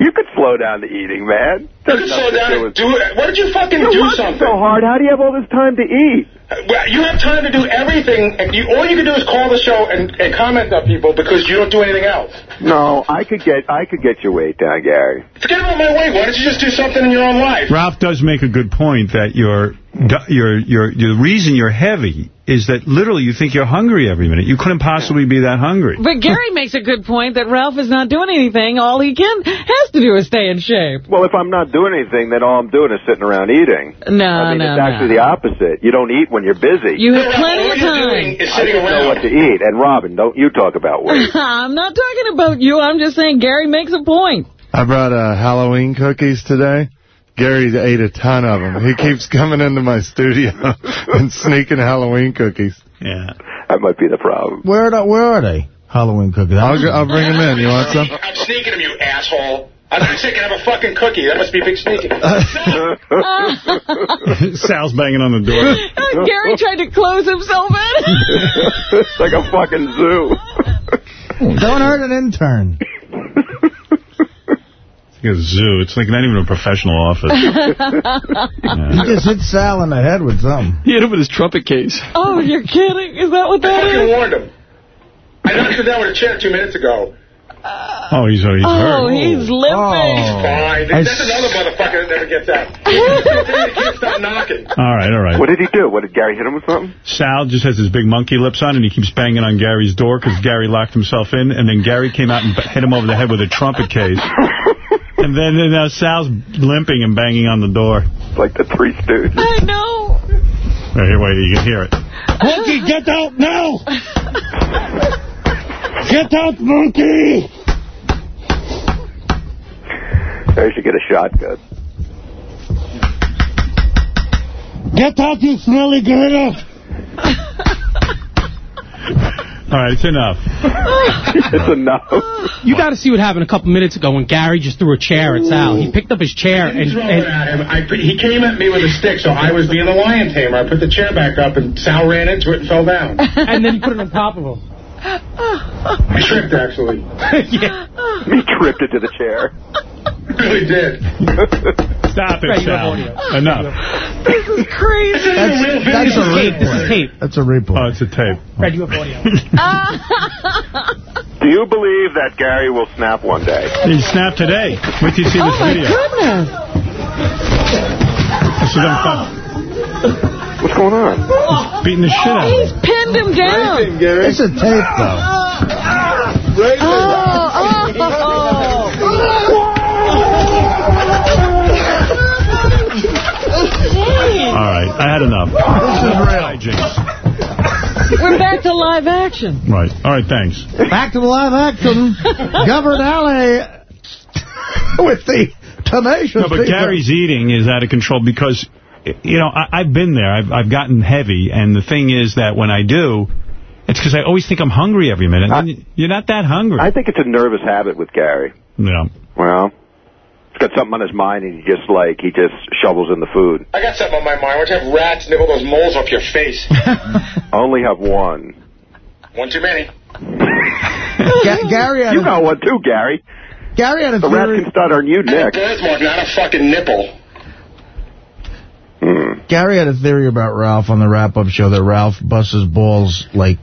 You could slow down to eating, man. You can slow down and do it. Why don't you fucking You're do something? so hard. How do you have all this time to eat? Well, you have time to do everything. And you, all you can do is call the show and, and comment on people because you don't do anything else. No, I could get I could get your weight down, Gary. Forget about my weight. Why don't you just do something in your own life? Ralph does make a good point that your your your the reason you're heavy is that literally you think you're hungry every minute. You couldn't possibly be that hungry. But Gary makes a good point that Ralph is not doing anything. All he can has to do is stay in shape. Well, if I'm not doing anything, then all I'm doing is sitting around eating. No, I mean, no, it's actually the opposite. You don't eat when you're busy. You have plenty of time. I just know what to eat. And Robin, don't you talk about weight. I'm not talking about you. I'm just saying Gary makes a point. I brought uh, Halloween cookies today. Gary ate a ton of them. He keeps coming into my studio and sneaking Halloween cookies. Yeah. That might be the problem. Where are, where are they? Halloween cookies. I'll, I'll bring them in. You want some? I'm sneaking them, you asshole. I'm sick and have a fucking cookie. That must be big sneaking. Sal's banging on the door. Gary tried to close himself in. it's like a fucking zoo. Don't hurt an intern. It's like a zoo. It's like not even a professional office. He just hit Sal in the head with something. He hit him with his trumpet case. Oh, you're kidding? Is that what that? I that fucking is? warned him. I knocked him down with a chair two minutes ago. Oh, he's, oh, he's Oh, hurt. he's oh. limping. Oh. Fine. That's s- another motherfucker that never gets out. He can't stop knocking. All right, all right. What did he do? What did Gary hit him with something? Sal just has his big monkey lips on, and he keeps banging on Gary's door because Gary locked himself in, and then Gary came out and hit him over the head with a trumpet case. and then and now Sal's limping and banging on the door. Like the Three Stooges. I know. Wait, here, wait, you can hear it. Monkey, get out now! Get out, monkey! I should get a shotgun. Get out, you smelly gorilla! All right, it's enough. it's enough. You got to see what happened a couple minutes ago when Gary just threw a chair at Sal. He picked up his chair I and, throw and at him. I, he came at me with a stick, so I was being the lion tamer. I put the chair back up, and Sal ran into it and fell down. and then he put it on top of him. I tripped, actually. yeah. He tripped into the chair. really did. Stop Right, it, you have Sal. Enough. This is crazy. That's, that's a tape. This is tape. That's a replay. Oh, it's a tape. Fred, you have audio. Do you believe that Gary will snap one day? He snapped today. Wait till you see Oh, this my video. goodness. This is gonna fuck. What's going on? He's beating the shit out of him. He's him. pinned him down. It's a tape, though. Oh, oh, oh. All right, I had enough. This is real. Hijinks. We're back to live action. Right. All right, thanks. Back to the live action. Governor Alley with the tenacious No, but people. Gary's eating is out of control because, you know, I, I've been there. I've, I've gotten heavy, and the thing is that when I do, it's because I always think I'm hungry every minute. And you're not that hungry. I think it's a nervous habit with Gary. Yeah. Well, he's got something on his mind, and he just like he just shovels in the food. I got something on my mind. Why don't you have rats nibble those moles off your face? Only have one. One too many. Ga- Gary You got one too, Gary. Gary had a The rats theory. can start on you next. Birthmark, not a fucking nipple. Hmm. Gary had a theory about Ralph on the wrap-up show that Ralph busses balls like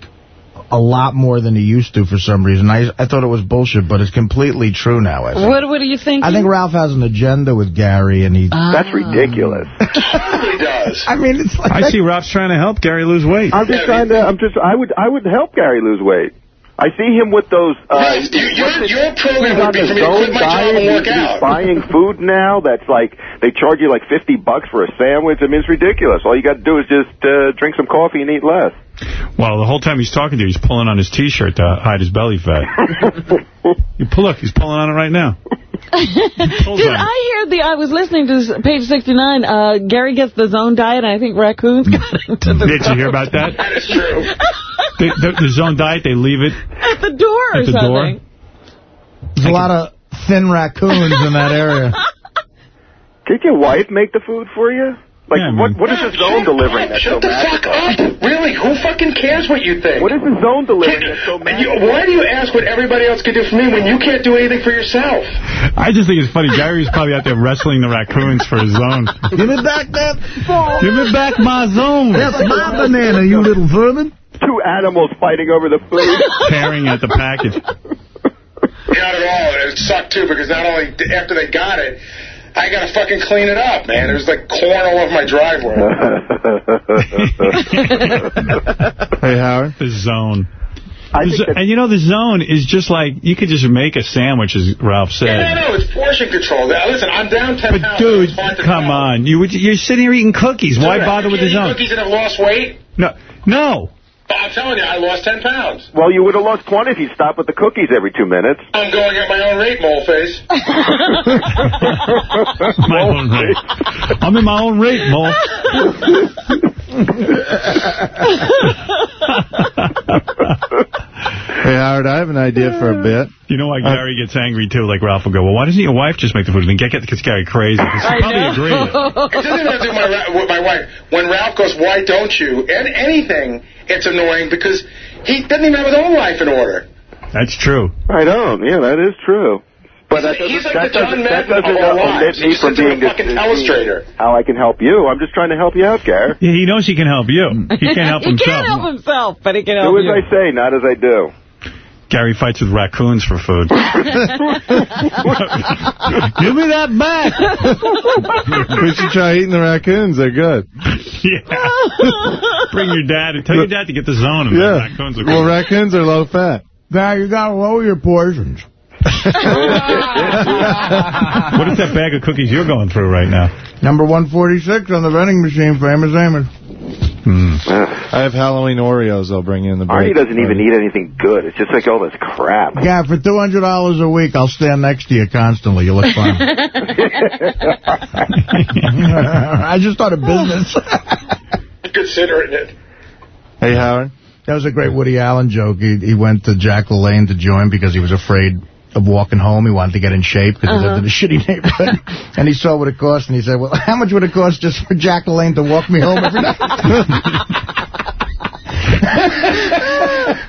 a lot more than he used to for some reason. I I thought it was bullshit, but it's completely true now. I think. What, what do you think? I think Ralph has an agenda with Gary, and he. That's ridiculous. He does. I mean, it's like I see Ralph's trying to help Gary lose weight. I'm just trying to. I'm just. I would. I would help Gary lose weight. I see him with those. Uh, Yes, you- your, your program would on be the for me to quit my job and work He's out. buying food now. That's like they charge you like 50 bucks for a sandwich. I mean, it's ridiculous. All you got to do is just uh, drink some coffee and eat less. Well, the whole time he's talking to you, he's pulling on his T-shirt to hide his belly fat. you pull, look, he's pulling on it right now. Pulls Did on. I hear the, I was listening to s- page 69, uh, Gary gets the zone diet, and I think raccoons got into the Did you hear about that? That is true. The, the, the zone diet, they leave it At the door or at the door. something. There's a lot of thin raccoons in that area. Did your wife make the food for you? Like, what, what is the zone delivering that's so Shut the fuck up. Really, who fucking cares what you think? What is the zone delivering that's so And you, why do you ask what everybody else can do for me when you can't do anything for yourself? I just think it's funny. Gary's probably out there wrestling the raccoons for his zone. Give me back that Give me back my zone. That's my banana, you little vermin. Two animals fighting over the food. Tearing at the package. Not at all. It sucked too because not only after they got it, I gotta fucking clean it up, man. There was like corn all over my driveway. Hey, Howard. The zone. I The think zo- that- and you know, the zone is just like, you could just make a sandwich, as Ralph said. Yeah, no, no, it's portion control. Now, listen, I'm down 10 But pounds. dude, to come tell. on. You, you're sitting here eating cookies. Why bother with the zone? cookies and have lost weight? No. No. I'm telling you, I lost 10 pounds. Well, you would have lost 20 if you stopped with the cookies every two minutes. I'm going at my own rate, mole face. my own rate. I'm in my own rate, Mo. Hey, Howard, I have an idea for a bit. You know why Gary gets angry, too? Like Ralph will go, well, why doesn't your wife just make the food? And then get, get gets Gary crazy. 'cause he probably agree. It doesn't have to do with my, with my wife. When Ralph goes, why don't you? And anything, it's annoying because he doesn't even have his own life in order. That's true. I don't. Yeah, that is true. But that He's doesn't, like that the John doesn't, that Madden of doesn't our omit lives. me He's from just a being the, fucking illustrator. how I can help you. I'm just trying to help you out, Gary. Yeah, he knows he can help you. He can't help he himself. can't help himself, but he can help Do as you. I say, not as I do. Gary fights with raccoons for food. Give me that back. we should try eating the raccoons. They're good. yeah. Bring your dad and tell your dad to get the zone. Yeah. Raccoons are Well, raccoons are low fat. Now you gotta lower your portions. what is that bag of cookies you're going through right now? Number 146 on the vending machine, famous Amos. Mm. I have Halloween Oreos I'll bring you in the Arnie break. doesn't even eat anything good. It's just like all this crap. Yeah, for $200 a week, I'll stand next to you constantly. You look fine. I just thought started business. Considering it. Hey, Howard. That was a great Woody Allen joke. He, he went to Jack LaLanne to join because he was afraid of walking home. He wanted to get in shape because he lived in a uh-huh. shitty neighborhood. and he saw what it cost, and he said, well, how much would it cost just for Jack LaLanne to walk me home every night?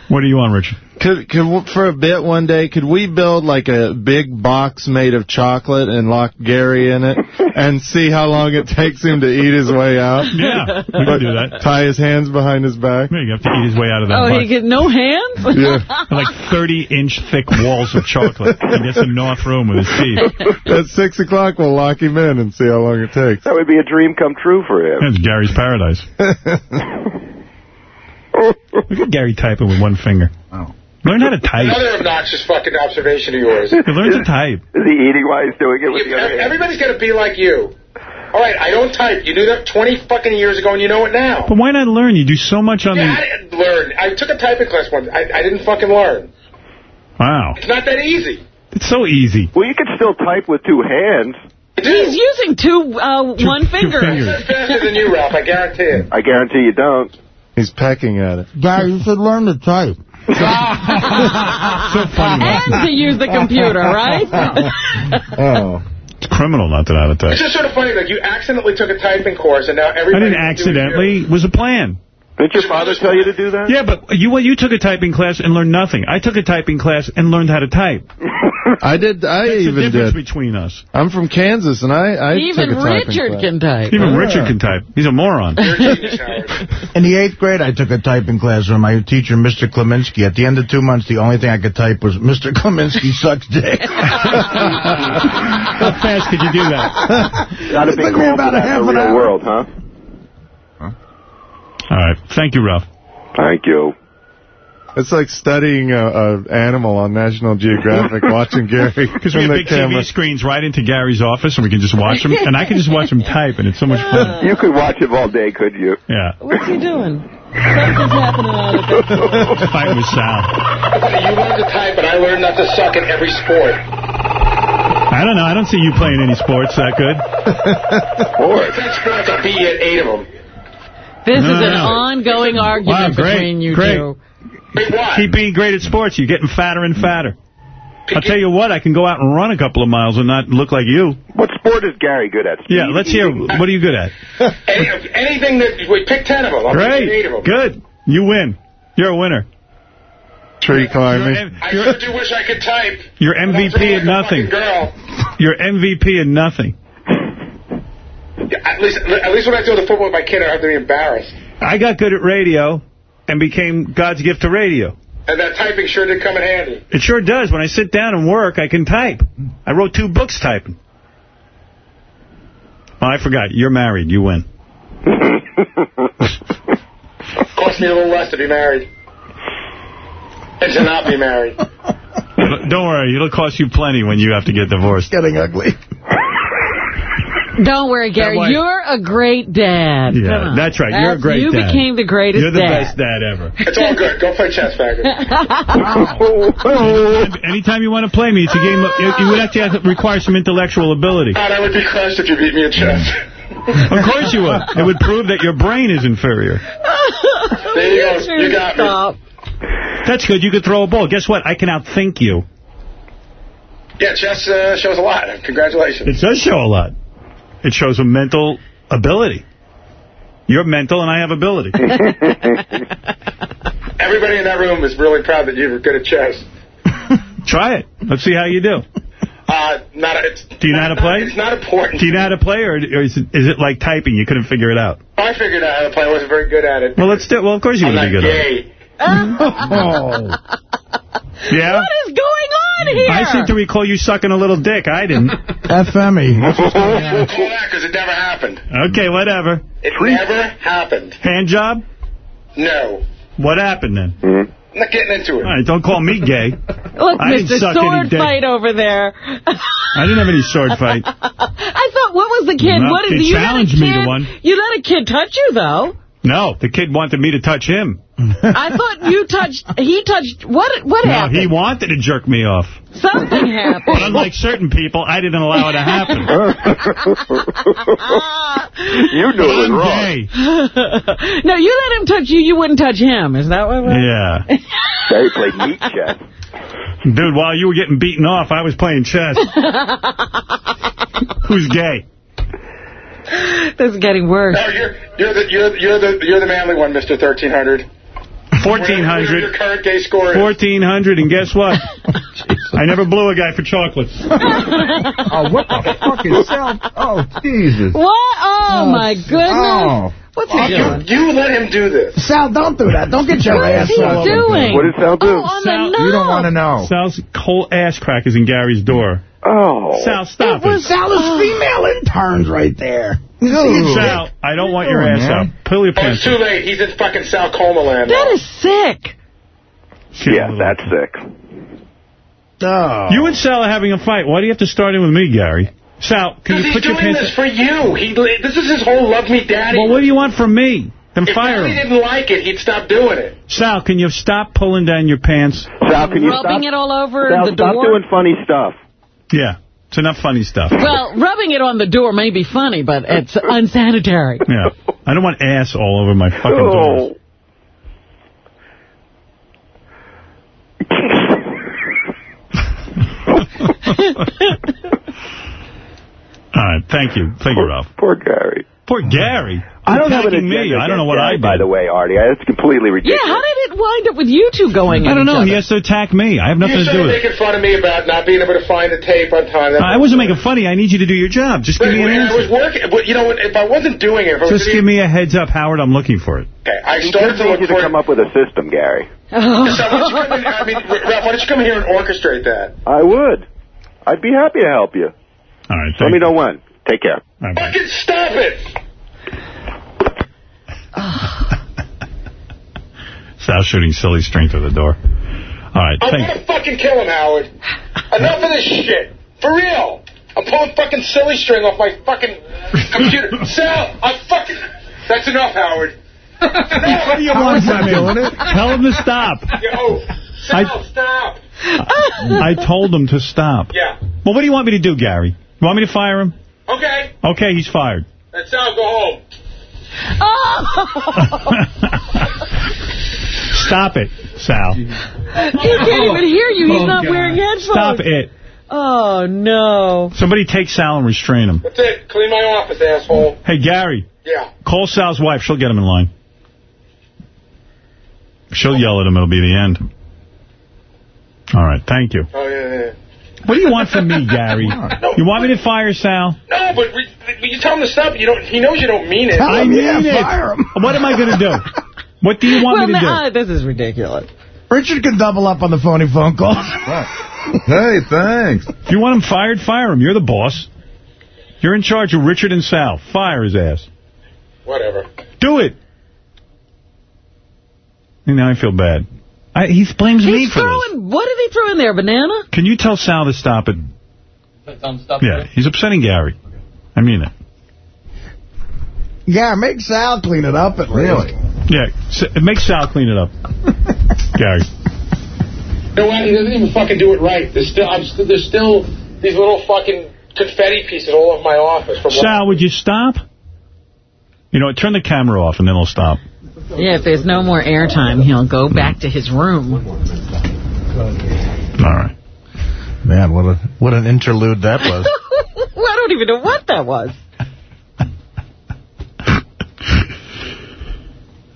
What do you want, Richard? Could, could for a bit one day, could we build like a big box made of chocolate and lock Gary in it and see how long it takes him to eat his way out? Yeah, we can do that. Tie his hands behind his back. Yeah, you have to eat his way out of that Oh, box. he get no hands? Yeah. like 30-inch thick walls of chocolate. He gets a north room with his teeth. At 6 o'clock, we'll lock him in and see how long it takes. That would be a dream come true for him. That's Gary's paradise. Look at Gary typing with one finger. Learn how to type. Another obnoxious fucking observation of yours. Learn to type. Is he eating while he's doing it with the other hand? Everybody's got to be like you. All right, I don't type. You knew that 20 fucking years ago, and you know it now. But why not learn? You do so much on Yeah, the... I didn't learn. I took a typing class once. I, I didn't fucking learn. Wow. It's not that easy. It's so easy. Well, you can still type with two hands. He's using two, uh, one finger. I'm faster than you, Ralph. I guarantee it. I guarantee you don't. He's pecking at it. Gary, you should learn to type. so funny. And to use the computer, right? Oh. It's criminal not to know how to It's just sort of funny. Like you accidentally took a typing course, and now everybody... I everybody. didn't accidentally. It was a plan. Didn't your father tell you to do that? Yeah, but you well, you took a typing class and learned nothing. I took a typing class and learned how to type. I did. I That's the even difference did. between us. I'm from Kansas, and I, I Even took a typing Richard class. can type. Even Yeah. Richard can type. He's a moron. In the eighth grade, I took a typing class from my teacher, Mr. Kleminski. At the end of two months, the only thing I could type was, Mr. Kleminski sucks dick. How fast could you do that? Gotta It be took me cool about a that in half the an hour. world, huh? All right. Thank you, Ralph. Thank you. It's like studying a, a animal on National Geographic, watching Gary Because we from have the big camera. TV screens right into Gary's office, and we can just watch him. And I can just watch him type, and it's so much fun. You could watch him all day, could you? Yeah. What's he doing? Something's happening out of this. Fight with Sal. You learned to type, but I learned not to suck at every sport. I don't know. I don't see you playing any sports that good. Sports. Ten sports. I'll beat you at eight of them. This No, is an no. ongoing argument Wow, great, between you great. two. Keep being great at sports. You're getting fatter and fatter. I'll tell you what, I can go out and run a couple of miles and not look like you. What sport is Gary good at? Yeah, let's hear, what are you good at? Any, anything that we pick ten of them. I'll pick eight of them. Great, good. You win. You're a winner. Tree climbing. I sure do wish I could type. You're MVP like at nothing. Girl. You're MVP at nothing. At least, at least when I do the football with my kid, I don't have to be embarrassed. I got good at radio and became God's gift to radio. And that typing sure did come in handy. It sure does. When I sit down and work, I can type. I wrote two books typing. Oh, I forgot. You're married. You win. Cost me a little less to be married. And to not be married. Don't worry. It'll cost you plenty when you have to get divorced. It's Getting ugly. Don't worry, Gary. That You're a great dad. Come Yeah, on. that's right. You're a great You dad. You became the greatest dad. You're the dad. best dad ever. It's all good. Go play chess, faggot. Anytime you want to play me, it's a game. Of, you, you would actually have to require some intellectual ability. God, I would be crushed if you beat me at chess. Of course you would. It would prove that your brain is inferior. There you go. You got me. That's good. You could throw a ball. Guess what? I can outthink you. Yeah, chess uh, shows a lot. Congratulations. It does show a lot. It shows a mental ability. You're mental and I have ability. Everybody in that room is really proud that you were good at chess. Try it. Let's see how you do. Uh, not a, it's, Do you know how to play? It's not important. Do you know how to play, or, or is, it, is it like typing? You couldn't figure it out. I figured out how to play. I wasn't very good at it. Well, let's do. Well, of course you I'm would not be good at it. gay. Yeah. What is going on here? I seem to recall you sucking a little dick. I didn't. FME. That's what's going on. Call that because it never happened. Okay, whatever. It never happened. Hand job? No. What happened then? Mm-hmm. I'm not getting into it. All right, don't call me gay. Look, I didn't Mr. Sword. Fight over there. I didn't have any sword fight. I thought, what was the kid? No, what is he you let a challenged me to kid- one. You let a kid touch you, though. No, the kid wanted me to touch him. I thought you touched, he touched, what What no, happened? he wanted to jerk me off. Something happened. But happened. unlike certain people, I didn't allow it to happen. you knew it was wrong. gay. no, you let him touch you, you wouldn't touch him. Is that what it was? Yeah. Gary played meat chess. Dude, while you were getting beaten off, I was playing chess. Who's gay? this is getting worse. No, you're you're the you're you're the you're the manly one, Mister Thirteen Hundred. Whatever Your current gay score is. 1400, and guess what? I never blew a guy for chocolates. Oh, what the fuck is Sal? Oh, Jesus. What? Oh, oh my goodness. Oh. What's he oh, doing? You let him do this. Sal, don't do that. Don't get your What is ass he all over doing? What did Sal do? Oh, on Sal, the You don't want to know. Sal's cold ass crack is in Gary's door. Oh. Sal, stop It was- it. Sal is female interns right there. You see, Sal, I don't want your ass man? out. Pull your Oh, pants it's too late. He's in fucking Sal Coma land. That now. is sick. Yeah, that's sick. Oh. You and Sal are having a fight. Why do you have to start in with me, Gary? Sal, can you he's put your pants... he's doing pants... this for you. He this is his whole love me daddy. Well, what do you want from me? Then if fire Daddy him. didn't like it, he'd stop doing it. Sal, can you stop pulling down your pants? Sal, can you Rubbing stop? it all over Sal, the stop doing funny stuff. Yeah, it's enough funny stuff. Well, rubbing it on the door may be funny, but it's unsanitary. Yeah, I don't want ass all over my fucking doors. Oh. All right, thank you. Thank you, Ralph. Poor Gary. Poor Gary. I don't have an Attacking agenda me. I don't know what I against did. By the way, Artie, that's completely ridiculous. Yeah, how did it wind up with you two going I don't each know. He has to attack me. I have nothing you to do with it. You making fun of me about not being able to find the tape on time. That's I wasn't making funny. I need you to do your job. Just give me an wait, I was working, but you know what? If I wasn't doing it, if Just give me a heads up, Howard. I'm looking for it. Okay, I He started to needs look you to come up with a system, Gary. Oh. So why don't you come in, I mean, Ralph, why don't you come here and orchestrate that? I would. I'd be happy to help you. All right. Let me know when. Take care. Fucking stop it! Sal shooting silly string through the door. All right. I'm gonna fucking kill him, Howard. Enough of this shit. For real. I'm pulling fucking silly string off my fucking computer. Sal, I'm fucking... That's enough, Howard. What do you want from him? Tell him to stop. Yo, Sal, stop. I told him to stop. Yeah. Well, what do you want me to do, Gary? You want me to fire him? Okay. Okay, he's fired. That's Sal, go home. Oh! Stop it, Sal. He can't even oh. hear you. He's Oh, not God. wearing headphones. Stop it. Oh, no. Somebody take Sal and restrain him. That's it. Clean my office, asshole. Hey, Gary, Yeah. call Sal's wife. She'll get him in line. She'll yell at him. It'll be the end. All right, thank you. Oh, yeah, yeah. What do you want from me, Gary? You want me to fire Sal? No, but we, you tell him to stop. You don't. He knows you don't mean it. I mean it. Fire him. What am I going to do? What do you want well, me to do? uh, this is ridiculous. Richard can double up on the phony phone calls. Hey, thanks. If you want him fired, fire him. You're the boss. You're in charge of Richard and Sal. Fire his ass. Whatever. Do it. And now I feel bad. I, he blames me He's for this. throwing, what did he throw in there, banana? Can you tell Sal to stop it? Yeah, he's upsetting Gary. I mean it. Yeah, make Sal clean it up at least. Really? Yeah, s- make Sal clean it up. Gary. You know what? He doesn't even fucking do it right. There's still, I'm st there's still these little fucking confetti pieces all over my office. From Sal, would you stop? You know, what, turn the camera off and then it'll stop. Yeah, if there's no more airtime, he'll go hmm. back to his room. All right. Man, what a what an interlude that was. well, I don't even know what that was.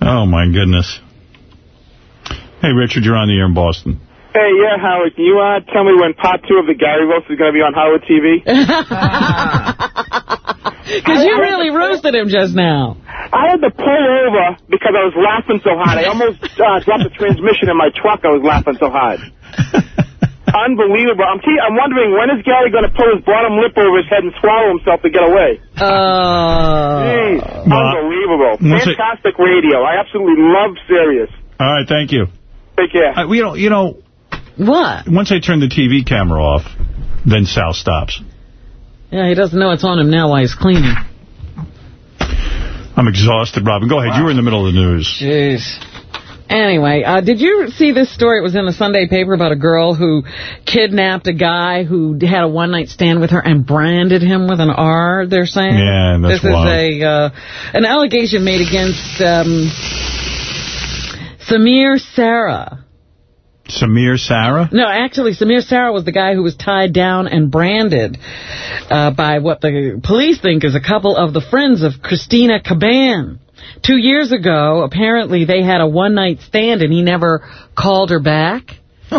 Oh, my goodness. Hey, Richard, you're on the air in Boston. Hey, yeah, Howard, can you uh, tell me when part two of the Gary roast is going to be on Howard TV? Because you really roasted him just now. I had to pull over because I was laughing so hard. I almost uh, dropped the transmission in my truck. I was laughing so hard. Unbelievable. I'm, te- I'm wondering, when is Gary going to pull his bottom lip over his head and swallow himself to get away? Uh, Jeez, Well, unbelievable. once it- Fantastic radio. I absolutely love Sirius. All right, thank you. Take care. Uh, you know, you know, what? once I turn the TV camera off, then Sal stops. Yeah, he doesn't know it's on him now while he's cleaning. I'm exhausted, Robin. Go ahead. You were in the middle of the news. Jeez. Anyway, uh, did you see this story? It was in the Sunday paper about a girl who kidnapped a guy who had a one-night stand with her and branded him with an R, they're saying. Yeah, that's This wild. is a uh, an allegation made against um, Samir Sarah. Samir Sarah? No, actually, Samir Sarah was the guy who was tied down and branded uh, by what the police think is a couple of the friends of Christina Caban. Two years ago, apparently they had a one-night stand and he never called her back.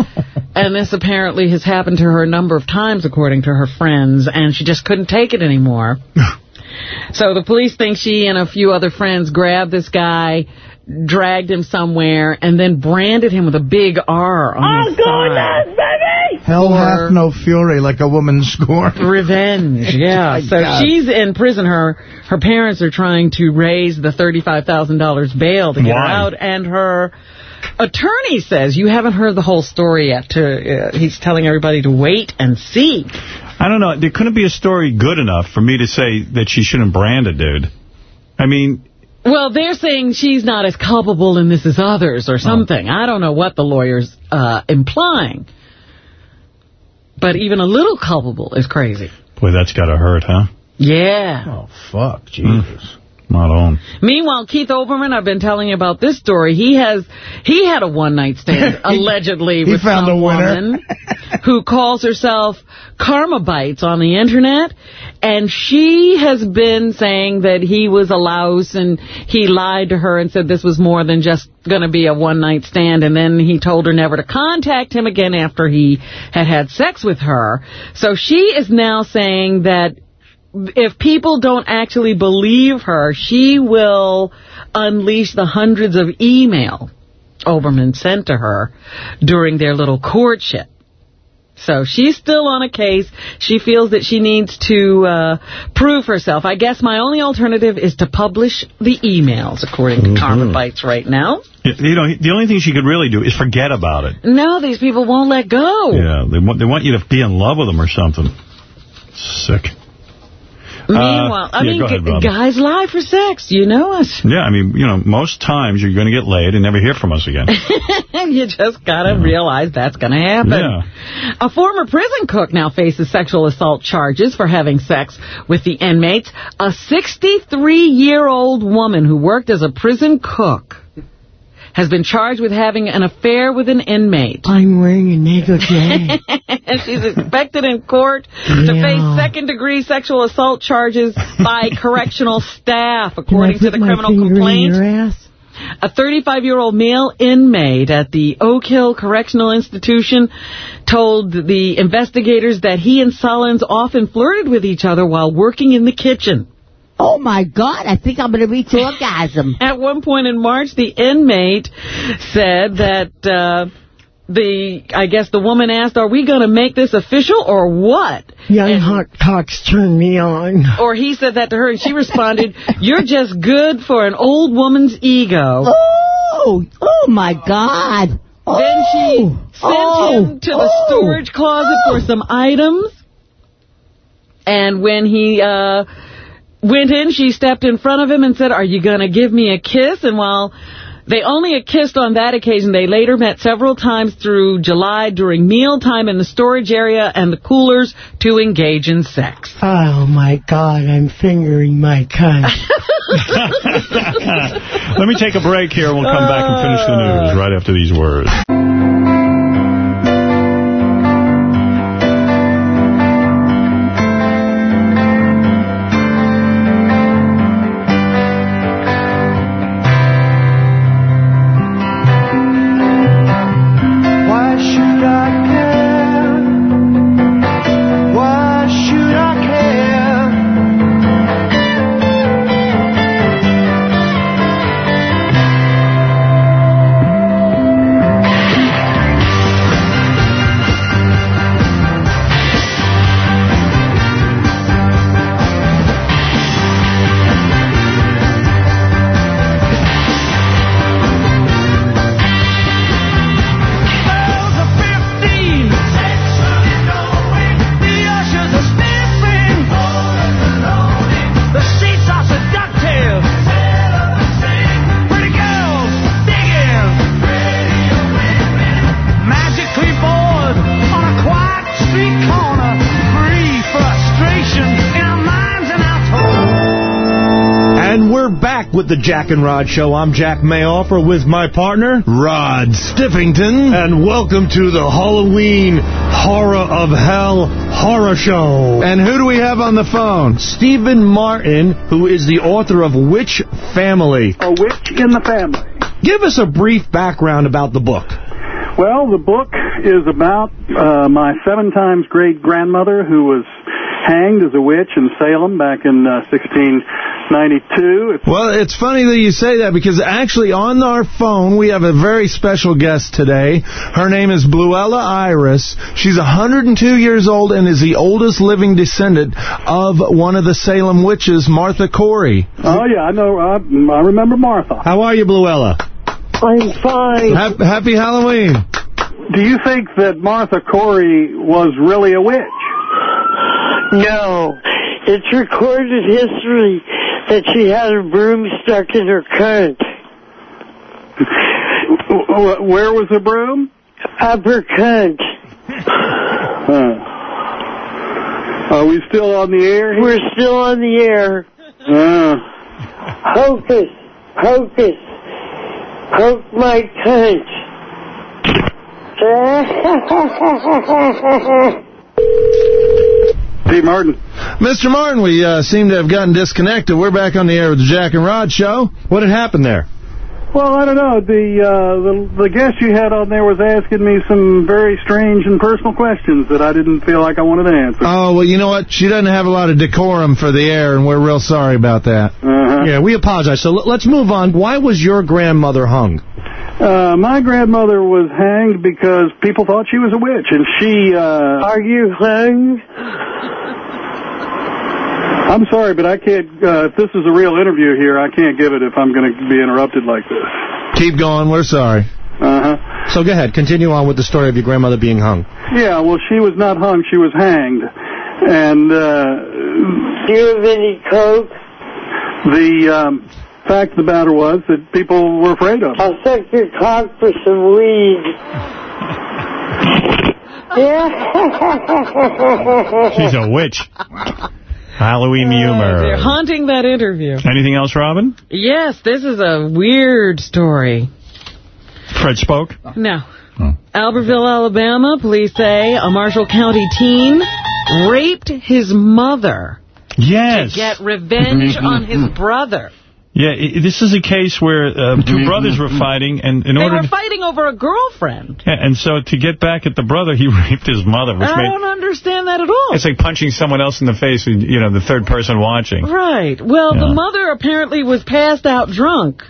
and this apparently has happened to her a number of times, according to her friends, and she just couldn't take it anymore. so the police think she and a few other friends grabbed this guy, dragged him somewhere, and then branded him with a big R on his side. Hell hath no fury like a woman scorned. Revenge, yeah. So God. she's in prison. Her her parents are trying to raise the $35,000 bail to get her Why? out, and her attorney says, you haven't heard the whole story yet. To, uh, he's telling everybody to wait and see. I don't know. There couldn't be a story good enough for me to say that she shouldn't brand a dude. I mean, Well, they're saying she's not as culpable in this as others or something. I don't know what the lawyer's uh, implying. But even a little culpable is crazy. boy, that's got to hurt, huh? Yeah. Oh, fuck. Jesus. Mm. Not on. Meanwhile, Keith Olbermann, I've been telling you about this story. He has he had a one night stand allegedly he with found some a woman who calls herself Karma Bites on the internet, and she has been saying that he was a louse and he lied to her and said this was more than just going to be a one night stand, and then he told her never to contact him again after he had had sex with her. So she is now saying that if people don't actually believe her, she will unleash the hundreds of email Olbermann sent to her during their little courtship. So she's still on a case. She feels that she needs to uh, prove herself. I guess my only alternative is to publish the emails, according to Karma Bites right now. You know, the only thing she could really do is forget about it. No, these people won't let go. Yeah, they want they want you to be in love with them or something. Sick. Meanwhile, Uh, I yeah, mean, ahead, guys lie for sex. You know us. Yeah, I mean, you know, most times you're going to get laid and never hear from us again. you just got to realize that's going to happen. Yeah. A former prison cook now faces sexual assault charges for having sex with the inmates. A 63-year-old woman who worked as a prison cook has been charged with having an affair with an inmate. I'm wearing a negligee. and she's expected in court to Yeah. face second-degree sexual assault charges by correctional staff, according to the criminal complaint. A 35-year-old male inmate at the Oak Hill Correctional Institution told the investigators that he and Sullins often flirted with each other while working in the kitchen. Oh, my God. I think I'm going to reach orgasm. At one point in March, the inmate said that uh, the, I guess the woman asked, are we going to make this official or what? Young hot cocks turn me on. Or he said that to her, and she responded, you're just good for an old woman's ego. Oh, oh, my God. Then she sent Oh, him to the oh, storage closet for some items. And when he uh, went in, she stepped in front of him and said, are you going to give me a kiss? And while they only had kissed on that occasion, they later met several times through July during mealtime in the storage area and the coolers to engage in sex. Oh, my God. I'm fingering my cunt. Let me take a break here. We'll come back and finish the news right after these words. with the Jack and Rod Show. I'm Jack Mayoffer with my partner, Rod Stiffington. And welcome to the Halloween Horror of Hell Horror Show. And who do we have on the phone? Stephen Martin, who is the author of Witch Family. A Witch in the Family. Give us a brief background about the book. Well, the book is about uh, my seven times great grandmother who was hanged as a witch in Salem back in uh, 16 92. Well, it's funny that you say that because actually on our phone we have a very special guest today. Her name is Bluella Iris. She's 102 years old and is the oldest living descendant of one of the Salem witches, Martha Corey. Oh, yeah, I know. I, I remember Martha. How are you, Bluella? I'm fine. Ha happy Halloween. Do you think that Martha Corey was really a witch? No. It's recorded history that she had a broom stuck in her cunt. Where was the broom? Up her cunt. Huh. Are we still on the air? We're still on the air. Uh, Hocus, hocus, poke my cunt. Steve Martin. Mr. Martin, we uh, seem to have gotten disconnected. We're back on the air with the Jack and Rod show. What had happened there? well, I don't know. The, uh, the the guest you had on there was asking me some very strange and personal questions that I didn't feel like I wanted to answer. Oh, well, you know what? She doesn't have a lot of decorum for the air, and we're real sorry about that. Uh-huh. Yeah, we apologize. So l- let's move on. Why was your grandmother hung? Uh, my grandmother was hanged because people thought she was a witch, and she, uh... Are you hung? I'm sorry, but I can't, uh, if this is a real interview here, I can't give it if I'm going to be interrupted like this. Keep going. We're sorry. Uh-huh. So go ahead. Continue on with the story of your grandmother being hung. Yeah, well, she was not hung, she was hanged. And, uh... Do you have any coke? The, um, fact of the matter was that people were afraid of her. I'll suck your cock for some weed. yeah. She's a witch. Halloween uh, humor. They're haunting that interview. Anything else, Robin? Yes, this is a weird story. Fred spoke? No. Oh. Albertville, Alabama, police say a Marshall County teen raped his mother Yes. to get revenge on his brother. Yeah, i this is a case where uh, two brothers were fighting, and in They order were to, fighting over a girlfriend. yeah, and so to get back at the brother, he raped his mother, which I made don't understand that at all. it's like punching someone else in the face, you know, the third person watching. Right. Well, Yeah. the mother apparently was passed out drunk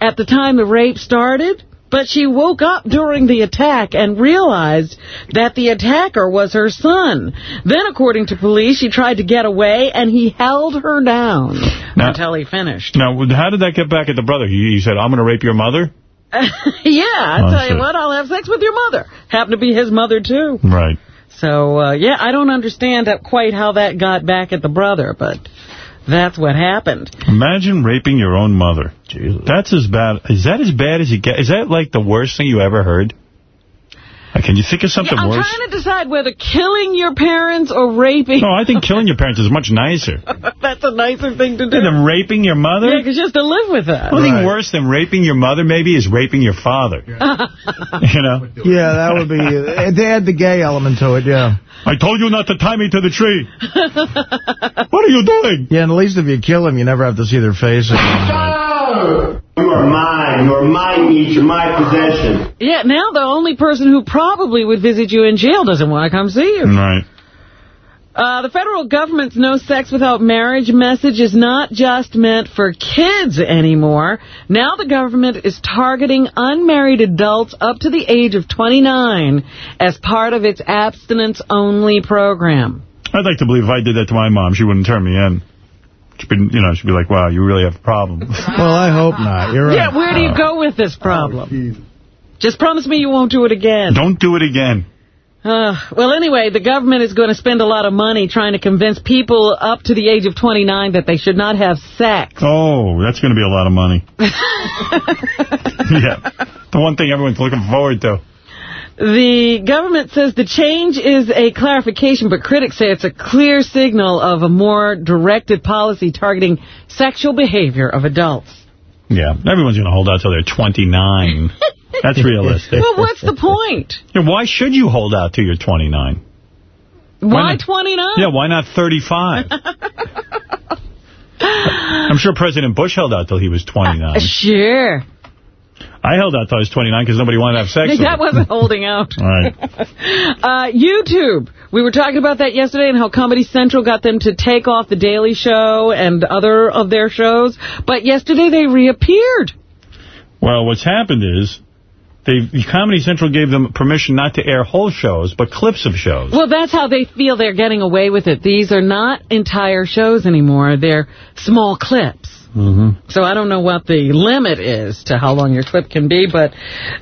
at the time the rape started, but she woke up during the attack and realized that the attacker was her son. Then, according to police, she tried to get away, and he held her down Now- until he finished. Now, how did that get back at the brother? He, said, I'm going to rape your mother? yeah, I oh, tell you what, I'll have sex with your mother. Happened to be his mother, too. Right. So, uh, yeah, I don't understand quite how that got back at the brother, but that's what happened. Imagine raping your own mother. Jesus. That's as bad. Is that as bad as you get? Is that like the worst thing you ever heard? Like, can you think of something Yeah, I'm worse? trying to decide whether killing your parents or raping. No, I think killing your parents is much nicer That's a nicer thing to do. than raping your mother. Yeah, because you have to live with that. The only worse than raping your mother, maybe, is raping your father. you know? Yeah, that would be... uh, They add the gay element to it, yeah. I told you not to tie me to the tree. what are you doing? Yeah, and at least if you kill them, you never have to see their face. You are mine. You are my meat. You're my possession. Yeah, now the only person who probably would visit you in jail doesn't want to come see you. Right. Uh, the federal government's no sex without marriage message is not just meant for kids anymore. Now the government is targeting unmarried adults up to the age of 29 as part of its abstinence-only program. I'd like to believe if I did that to my mom, she wouldn't turn me in. She'd be, you know, she'd be like, wow, you really have a problem. Well, I hope not. You're right. Yeah, where do you go with this problem? Just promise me you won't do it again. Don't do it again. Uh, well, anyway, the government is going to spend a lot of money trying to convince people up to the age of 29 that they should not have sex. Oh, that's going to be a lot of money. yeah. The one thing everyone's looking forward to. The government says the change is a clarification, but critics say it's a clear signal of a more directed policy targeting sexual behavior of adults. Yeah. Everyone's going to hold out till they're 29. That's realistic. Well, what's the point? Yeah, why should you hold out till you're 29? Why not- 29? Yeah, why not 35? I'm sure President Bush held out till he was 29. Uh, sure. I held out till I was 29 because nobody wanted to have sex with That wasn't holding out. All right. Uh, YouTube. We were talking about that yesterday and how Comedy Central got them to take off The Daily Show and other of their shows. But yesterday they reappeared. Well, what's happened is they Comedy Central gave them permission not to air whole shows, but clips of shows. Well, that's how they feel they're getting away with it. These are not entire shows anymore. They're small clips. Mm-hmm. So I don't know what the limit is to how long your clip can be, but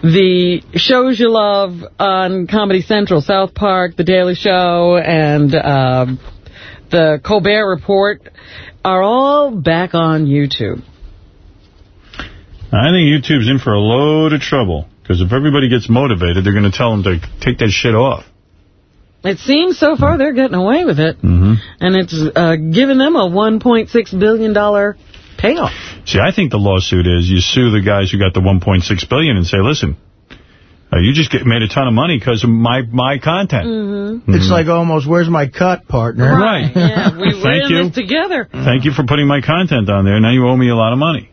the shows you love on Comedy Central, South Park, The Daily Show, and um, The Colbert Report are all back on YouTube. I think YouTube's in for a load of trouble because if everybody gets motivated, they're going to tell them to take that shit off. It seems so far they're getting away with it, Mm-hmm. and it's uh, giving them a $1.6 billion payoff. See, I think the lawsuit is you sue the guys who got the 1.6 billion and say, listen, uh, you just get, made a ton of money because of my, my content. Mm-hmm. It's like almost, where's my cut, partner? Right. Yeah, we Thank you. this together. Thank you for putting my content on there. Now you owe me a lot of money.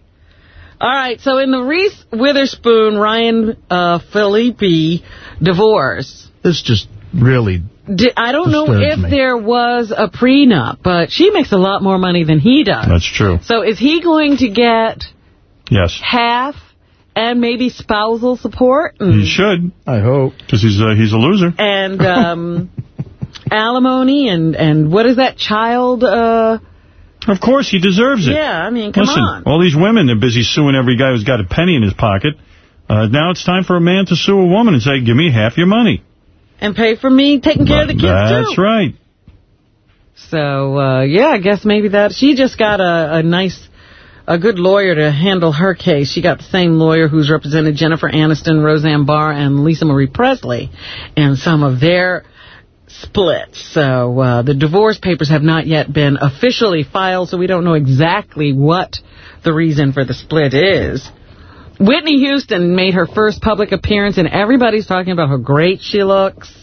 All right, so in the Reese Witherspoon, Ryan uh, Phillippe divorce, This just really... di- I don't know if me. there was a prenup, but she makes a lot more money than he does. That's true. So is he going to get Yes. half and maybe spousal support He should. I hope. Because he's, uh, he's a loser. and um, alimony and, and what is that, child... Uh, Of course, he deserves it. yeah, I mean, come Listen, on. all these women are busy suing every guy who's got a penny in his pocket. Uh, now it's time for a man to sue a woman and say, give me half your money. And pay for me taking care of the kids, That's too. right. So, uh, yeah, I guess maybe that... She just got a, a nice, a good lawyer to handle her case. She got the same lawyer who's represented Jennifer Aniston, Roseanne Barr, and Lisa Marie Presley in some of their splits. So, uh, the divorce papers have not yet been officially filed, so we don't know exactly what the reason for the split is. Whitney Houston made her first public appearance, and everybody's talking about how great she looks.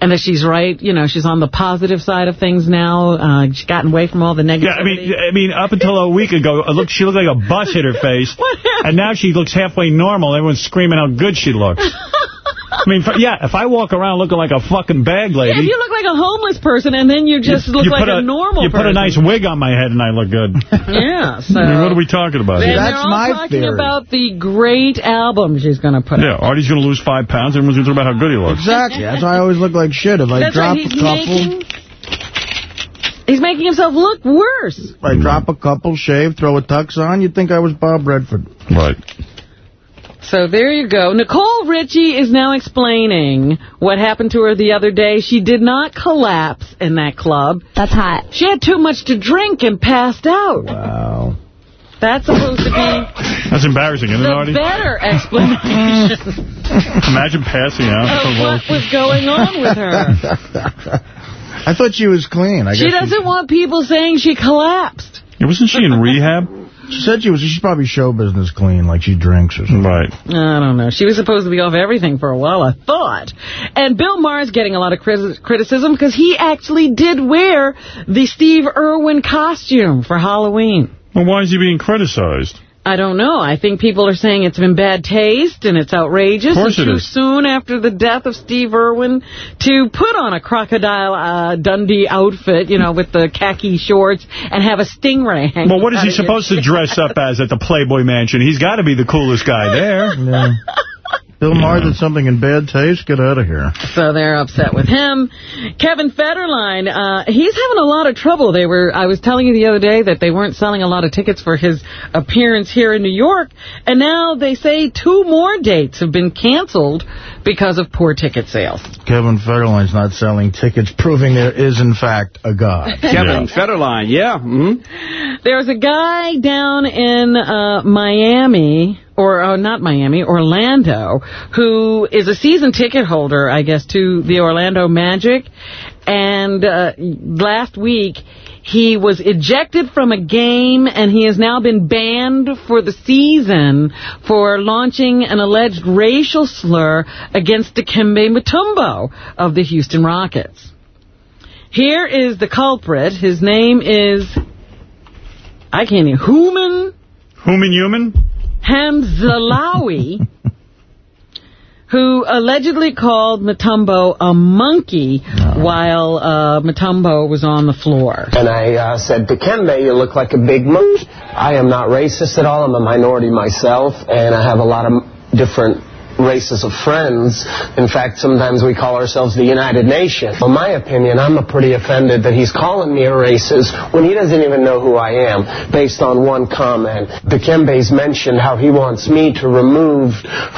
And that she's right, you know, she's on the positive side of things now. Uh, she's gotten away from all the negativity. Yeah, I mean, I mean, up until a week ago, it looked, she looked like a bus hit her face. and now she looks halfway normal. Everyone's screaming how good she looks. I mean, yeah, if I walk around looking like a fucking bag lady... Yeah, if you look like a homeless person and then you just look you like put a, normal You person. put a nice wig on my head and I look good. Yeah, so... I mean, what are we talking about And here? they're all talking about the great album she's going to put Yeah, out. Artie's going to lose five pounds. Everyone's going to talk about how good he looks. Exactly. That's why I always look like shit. If I That's drop right, a couple, making... He's making himself look worse. if I drop a couple, shave, throw a tux on, you'd think I was Bob Redford. Right. So there you go. Nicole Richie is now explaining what happened to her the other day. She did not collapse in that club. That's hot. She had too much to drink and passed out. Wow. That's supposed to be That's embarrassing, isn't it, the Artie? better explanation Imagine passing out. of what was going on with her. I thought she was clean. I She guess doesn't want people saying she collapsed. Yeah, wasn't she in rehab? She said she was. She's probably show business clean, like she drinks or something. Right. I don't know. She was supposed to be off everything for a while, I thought. And Bill Maher's getting a lot of criti criticism because he actually did wear the Steve Irwin costume for Halloween. Well, why is he being criticized? I don't know. I think people are saying it's in bad taste and it's outrageous. Of course and it too is. soon after the death of Steve Irwin to put on a crocodile uh, Dundee outfit, you know, with the khaki shorts and have a stingray hanging Well, what is he supposed to dress up as at the Playboy Mansion? He's got to be the coolest guy there. Yeah. Bill Maher did something in bad taste. Get out of here. So they're upset with him. Kevin Federline, uh, he's having a lot of trouble. They were, I was telling you the other day that they weren't selling a lot of tickets for his appearance here in New York, and now they say two more dates have been canceled because of poor ticket sales. Kevin Federline's not selling tickets, proving there is, in fact, a God. Kevin Federline, yeah. Mm-hmm. There's a guy down in uh, Miami, or uh, not Miami, Orlando, who is a season ticket holder, I guess, to the Orlando Magic. And uh, last week, he was ejected from a game, and he has now been banned for the season for launching an alleged racial slur against Dikembe Mutombo of the Houston Rockets. Here is the culprit. His name is, I can't even, Human Human human? Hamzalawi, who allegedly called Mutombo a monkey while uh, Mutombo was on the floor. And I uh, said, Dikembe, you look like a big monkey. I am not racist at all. I'm a minority myself, and I have a lot of different races of friends. In fact, sometimes we call ourselves the United Nations. In my opinion, I'm pretty offended that he's calling me a racist when he doesn't even know who I am, based on one comment. Dikembe's mentioned how he wants me to remove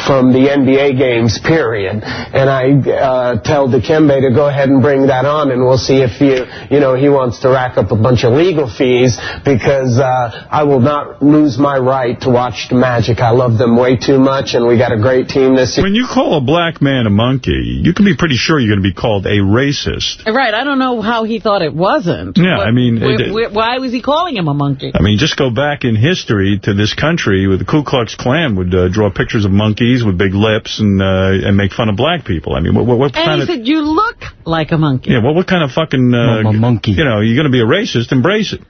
from the NBA games, period. And I uh, tell Dikembe to go ahead and bring that on, and we'll see if you, you know, he wants to rack up a bunch of legal fees because uh, I will not lose my right to watch the Magic. I love them way too much, and we got a great team this. When you call a black man a monkey, you can be pretty sure you're going to be called a racist. Right, I don't know how he thought it wasn't. Yeah, I mean, Wh- it- wh- why was he calling him a monkey? I mean, just go back in history to this country where the Ku Klux Klan would uh, draw pictures of monkeys with big lips and uh, and make fun of black people. I mean, what, what, what And kind he said, you look like a monkey. Yeah, well, what kind of fucking... Uh, monkey. You know, you're going to be a racist, embrace it.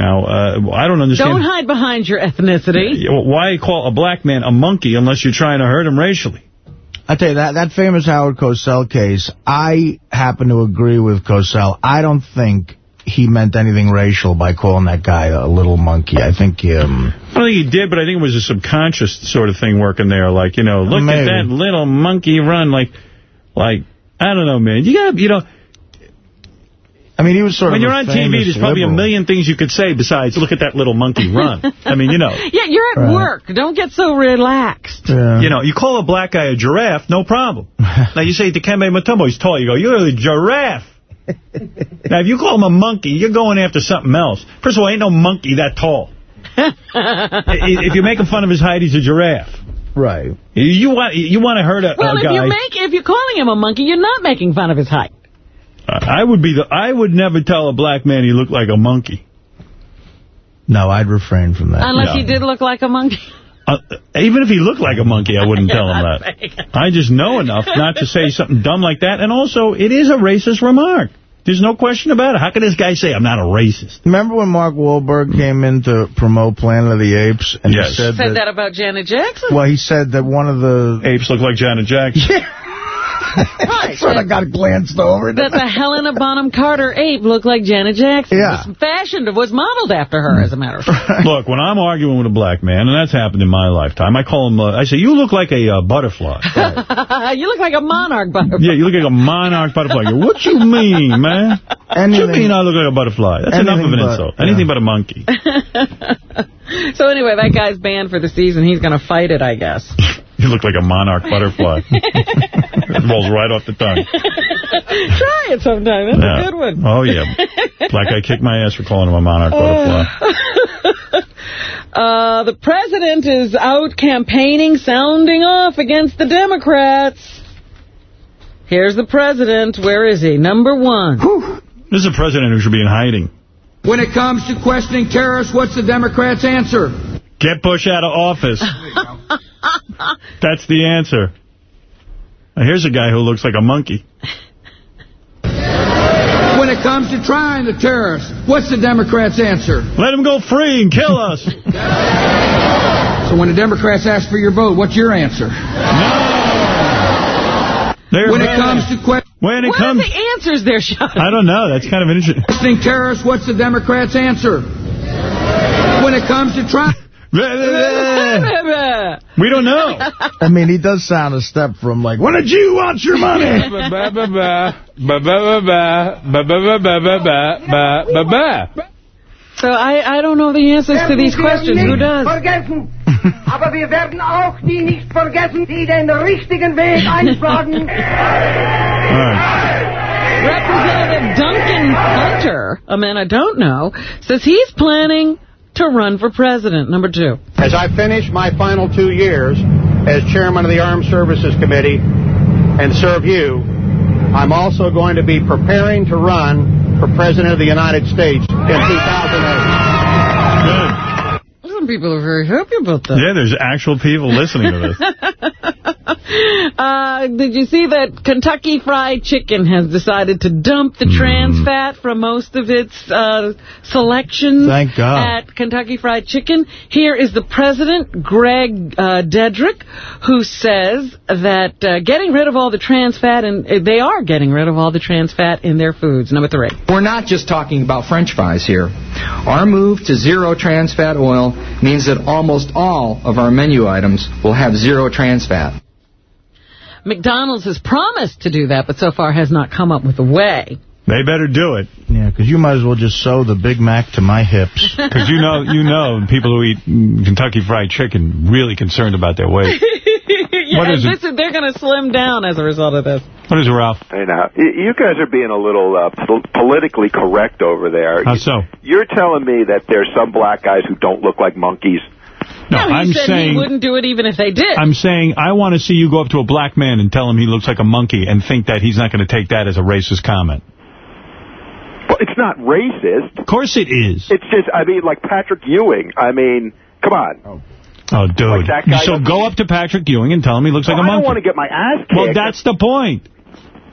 Now, uh, I don't understand... Don't hide behind your ethnicity. Why call a black man a monkey unless you're trying to hurt him racially? I tell you, that, that famous Howard Cosell case, I happen to agree with Cosell. I don't think he meant anything racial by calling that guy a little monkey. I think... Um, I don't think he did, but I think it was a subconscious sort of thing working there. Like, you know, look Maybe. at that little monkey run. Like, like I don't know, man. You got to, you know... I mean, he was sort when of you're a on TV, famous there's probably liberal. a million things you could say besides, look at that little monkey run. I mean, you know. Yeah, you're at Right. work. Don't get so relaxed. You know, you call a black guy a giraffe, no problem. now, you say Dikembe Mutombo, he's tall. You go, you're a giraffe. now, if you call him a monkey, you're going after something else. First of all, ain't no monkey that tall. If you're making fun of his height, he's a giraffe. Right. You want you want to hurt a, Well, a if guy. you make if you're calling him a monkey, you're not making fun of his height. I would be the. I would never tell a black man he looked like a monkey. No, I'd refrain from that. Unless No. he did look like a monkey. Uh, even if he looked like a monkey, I wouldn't tell him that. I just know enough not to say something dumb like that. And also, it is a racist remark. There's no question about it. How can this guy say I'm not a racist? Remember when Mark Wahlberg came in to promote Planet of the Apes? And Yes. he said, Said that, that about Janet Jackson. Well, he said that one of the... Apes look like Janet Jackson. Right. sort of got glanced over. That the Helena Bonham Carter ape looked like Janet Jackson. Yeah. Was fashioned, was modeled after her, as a matter of fact. Look, when I'm arguing with a black man, and that's happened in my lifetime, I call him, uh, I say, you look like a uh, butterfly. you look like a monarch butterfly. Yeah, you look like a monarch butterfly. I go, What you mean, man? What you mean I look like a butterfly? That's enough of an but, insult. Anything but a monkey. So anyway, that guy's banned for the season. He's going to fight it, I guess. You look like a monarch butterfly. it rolls right off the tongue. Try it sometime. That's Yeah. a good one. Oh, yeah. Black guy kicked my ass for calling him a monarch butterfly. Uh, the president is out campaigning, sounding off against the Democrats. Here's the president. Where is he? Number one. This is a president who should be in hiding. When it comes to questioning terrorists, what's the Democrats' answer? Get Bush out of office. That's the answer. Now, here's a guy who looks like a monkey. When it comes to trying the terrorists, what's the Democrats' answer? Let them go free and kill us. So when the Democrats ask for your vote, what's your answer? They're when it comes to questioning When it What comes... are the answers there, Sean? I don't know. That's kind of an interesting... terrorists, what's the Democrats' answer? When it comes to trying... We don't know. I mean, he does sound a step from, like, when did you wants your money. So I, I don't know the answers to these questions. Who does? Aber wir werden auch die nicht vergessen, die den richtigen Weg einschlagen. Representative Duncan Hunter, a man I don't know, says he's planning to run for president. Number two. As I finish my final two years as chairman of the Armed Services Committee and serve you, I'm also going to be preparing to run for President of the United States in 2008. Some people are very happy about that. Yeah, there's actual people listening to this. Uh, did you see that Kentucky Fried Chicken has decided to dump the trans fat from most of its uh, selections Thank God. at Kentucky Fried Chicken? Here is the president, Gregg uh, Dedrick, who says that uh, getting rid of all the trans fat, and uh, they are getting rid of all the trans fat in their foods. Number three. We're not just talking about french fries here. Our move to zero trans fat oil means that almost all of our menu items will have zero trans fat. McDonald's has promised to do that, but so far has not come up with a way. They better do it. Yeah, because you might as well just sew the Big Mac to my hips. Because you know, you know, people who eat Kentucky Fried Chicken really concerned about their weight. yeah, What is this is, they're going to slim down as a result of this. What is it, Ralph? Hey now, you guys are being a little uh, politically correct over there. How so? You're telling me that there's some black guys who don't look like monkeys. No, he I'm said saying he wouldn't do it even if they did. I'm saying I want to see you go up to a black man and tell him he looks like a monkey and think that he's not going to take that as a racist comment. Well, it's not racist. Of course it is. It's just, I mean, like Patrick Ewing. I mean, come on. Oh, dude. that guy so go up to Patrick Ewing and tell him he looks like a monkey. I don't want to get my ass kicked. well, that's the point.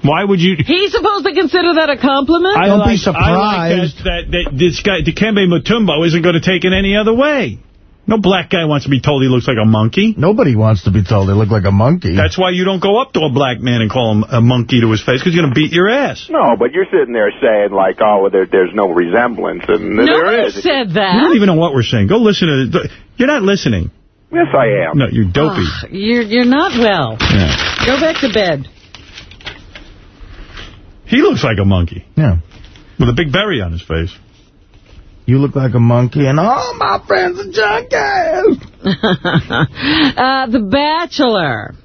Why would you... He's supposed to consider that a compliment? I don't like, I like that, that, that this guy, Dikembe Mutombo, isn't going to take it any other way. No black guy wants to be told he looks like a monkey. Nobody wants to be told they look like a monkey. That's why you don't go up to a black man and call him a monkey to his face, because you're going to beat your ass. No, but you're sitting there saying, like, oh, there, there's no resemblance. And there Nobody is. said You don't even know what we're saying. Go listen to... it. You're not listening. Yes, I am. No, you're dopey. Ugh, you're, you're not well. Yeah. Go back to bed. He looks like a monkey. Yeah. With a big berry on his face. You look like a monkey, and all my friends are junkies. uh, the Bachelor.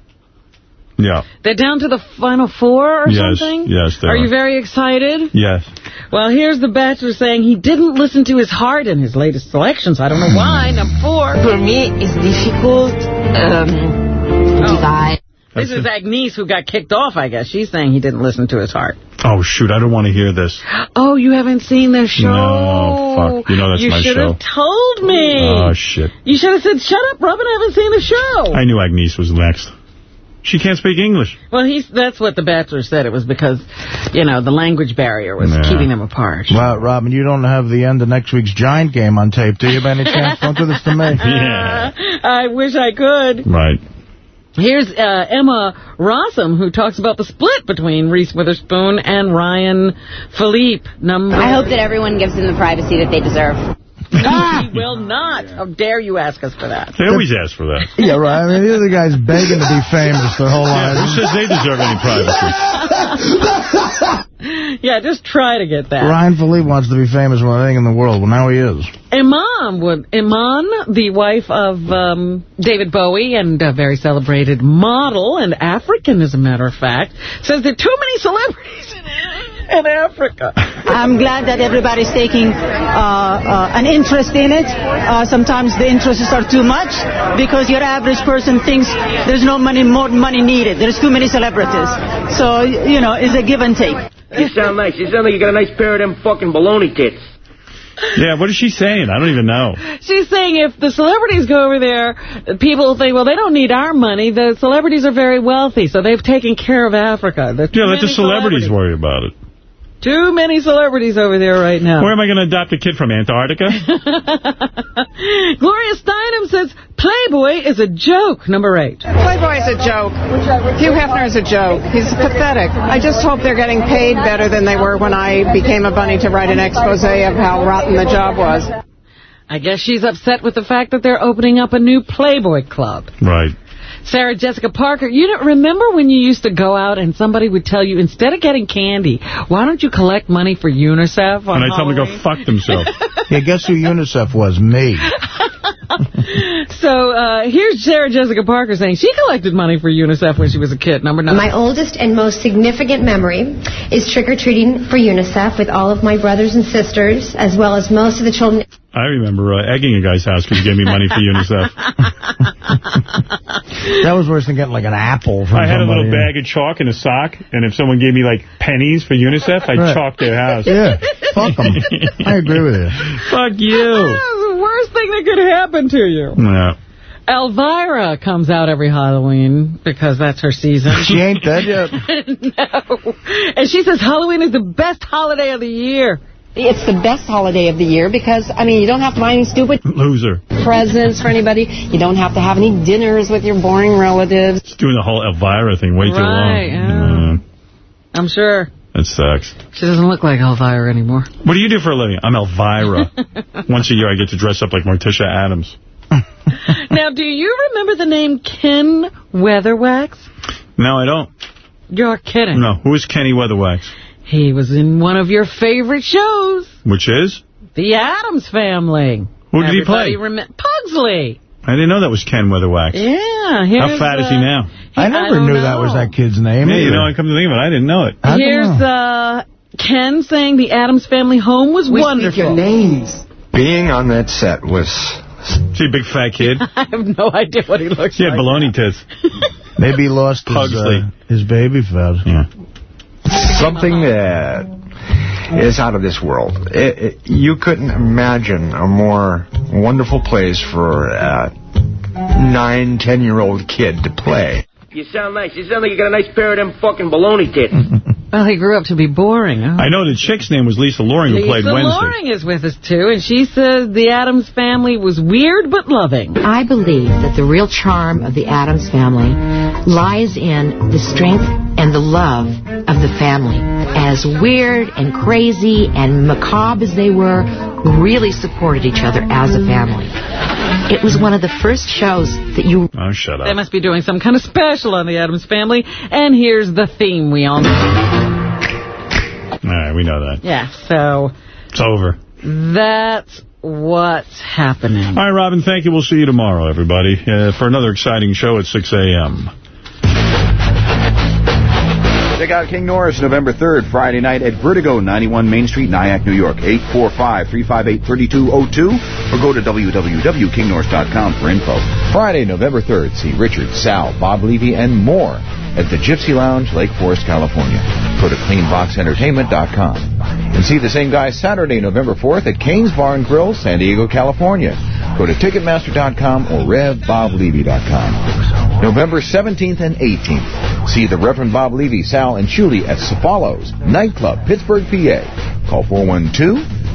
Yeah. They're down to the final four or Yes, something? yes, they Are are. you very excited? Yes. Well, here's the Bachelor saying he didn't listen to his heart in his latest selections. I don't know why. Number four. For me, it's difficult um, to decide. This is Agnes who got kicked off, I guess. She's saying he didn't listen to his heart. Oh, shoot, I don't want to hear this. Oh, you haven't seen the show? No, fuck. You know that's you my should show. have told me. Oh, shit. You should have said, shut up, Robin, I haven't seen the show. I knew Agnes was next. She can't speak English. Well, he's that's what the Bachelor said. It was because, you know, the language barrier was Yeah. keeping them apart. Well, Robin, you don't have the end of next week's Giant game on tape, do you, by any chance? Don't do this to me. Yeah. I wish I could. Right. Here's uh, Emmy Rossum, who talks about the split between Reese Witherspoon and Ryan Phillippe. Number. I hope that everyone gives them the privacy that they deserve. He will not. How dare you ask us for that? They always ask for that. Yeah, right. I mean, these are the guys begging to be famous their whole Yeah, who says they deserve any privacy? Yeah, just try to get that. Ryan Phillippe wants to be famous more than anything in the world. Well, now he is. Iman, would, Iman, the wife of um, David Bowie and a very celebrated model and African, as a matter of fact, says there are too many celebrities in, in Africa. I'm glad that everybody's taking uh, uh, an interest in it. Uh, sometimes the interests are too much because your average person thinks there's no money, more money needed. There's too many celebrities. So, you know, it's a give and take. You sound nice. You sound like you got a nice pair of them fucking baloney tits. Yeah, what is she saying? I don't even know. She's saying if the celebrities go over there, people will think, well, they don't need our money. The celebrities are very wealthy, so they've taken care of Africa. There are too Yeah, let the many celebrities worry about it. Too many celebrities over there right now. Where am I going to adopt a kid from, Antarctica? Gloria Steinem says Playboy is a joke, number eight. Playboy is a joke. Hugh Hefner is a joke. He's pathetic. I just hope they're getting paid better than they were when I became a bunny to write an expose of how rotten the job was. I guess she's upset with the fact that they're opening up a new Playboy club. Right. Sarah Jessica Parker, you don't remember when you used to go out and somebody would tell you, instead of getting candy, why don't you collect money for UNICEF on And I tell him to go fuck themselves. Yeah, guess who UNICEF was? Me. So uh, here's Sarah Jessica Parker saying she collected money for UNICEF when she was a kid, number nine. My oldest and most significant memory is trick-or-treating for UNICEF with all of my brothers and sisters, as well as most of the children. I remember uh, egging a guy's house because he gave me money for UNICEF. That was worse than getting like an apple from I had a little bag of chalk and a sock, and if someone gave me, like, pennies for UNICEF, I'd Right. chalk their house. Yeah, fuck 'em. I agree with you. Fuck you. That's the worst thing that could happen to you. Yeah. Elvira comes out every Halloween because that's her season. She ain't dead yet. no. And she says Halloween is the best holiday of the year. It's the best holiday of the year because, I mean, you don't have to buy any stupid Loser. presents for anybody. You don't have to have any dinners with your boring relatives. It's doing the whole Elvira thing way too Right, long. Yeah. I'm sure. That sucks. She doesn't look like Elvira anymore. What do you do for a living? I'm Elvira. Once a year I get to dress up like Morticia Addams. now, do you remember the name Ken Weatherwax? No, I don't. You're kidding. No. Who is Kenny Weatherwax? He was in one of your favorite shows, Which is? The Addams Family. Who did he play? Pugsley. I didn't know that was Ken Weatherwax. Yeah. How here's, fat is he uh, now? I never don't knew that was that kid's name. Yeah, you know, I come to think of it, I didn't know it. Here's uh, Ken saying the Addams Family home was wonderful. Your names. Being on that set was... See, big fat kid. I have no idea what he looks like. He had like. baloney tits. Maybe he lost his, uh, his baby fat. Yeah. Something that is out of this world. It, it, you couldn't imagine a more wonderful place for a nine, ten-year-old kid to play. You sound nice. You sound like you got a nice pair of them fucking baloney tits. Well, he grew up to be boring. Huh? I know the chick's name was Lisa Loring, who played Wednesday. Lisa Loring is with us, too, and she says the Addams Family was weird but loving. I believe that the real charm of the Addams family lies in the strength and the love of the family. As weird and crazy and macabre as they were, really supported each other as a family. It was one of the first shows that you... Oh, shut up. They must be doing some kind of special on the Addams Family, and here's the theme we all know. All right, we know that. Yeah, so It's over. that's what's happening. All right, Robin, thank you. We'll see you tomorrow, everybody, uh, for another exciting show at 6 a.m. Check out King Norris November 3rd, Friday night at Vertigo, 91 Main Street, Nyack, New York, 845-358-3202, or go to www.kingnorris.com for info. Friday, November 3rd, see Richard, Sal, Bob Levy, and more at the Gypsy Lounge, Lake Forest, California. Go to cleanboxentertainment.com. And see the same guy Saturday, November 4th at Kane's Barn Grill, San Diego, California. Go to Ticketmaster.com or RevBobLevy.com. November 17th and 18th, see the Reverend Bob Levy, Sal, and Shuli at Cefalo's Nightclub, Pittsburgh, PA. Call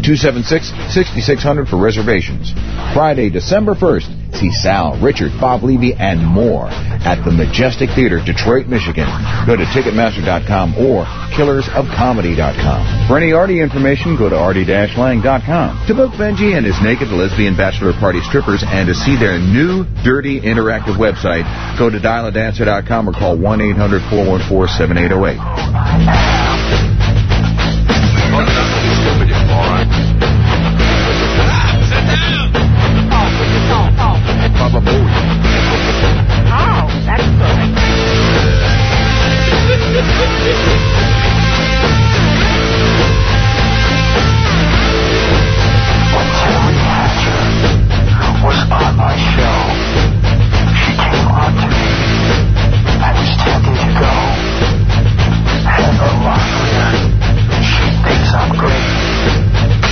412-276-6600 for reservations. Friday, December 1st, see Sal, Richard, Bob Levy, and more at the Majestic Theater, Detroit, Michigan. Go to Ticketmaster.com or KillersOfComedy.com. For any Artie information, go to Artie-Lange.com. To book Benji and his naked lesbian bachelor party strippers and to see their new, dirty, interactive website, go to dialadancer.com or call 1-800-414-7808. probable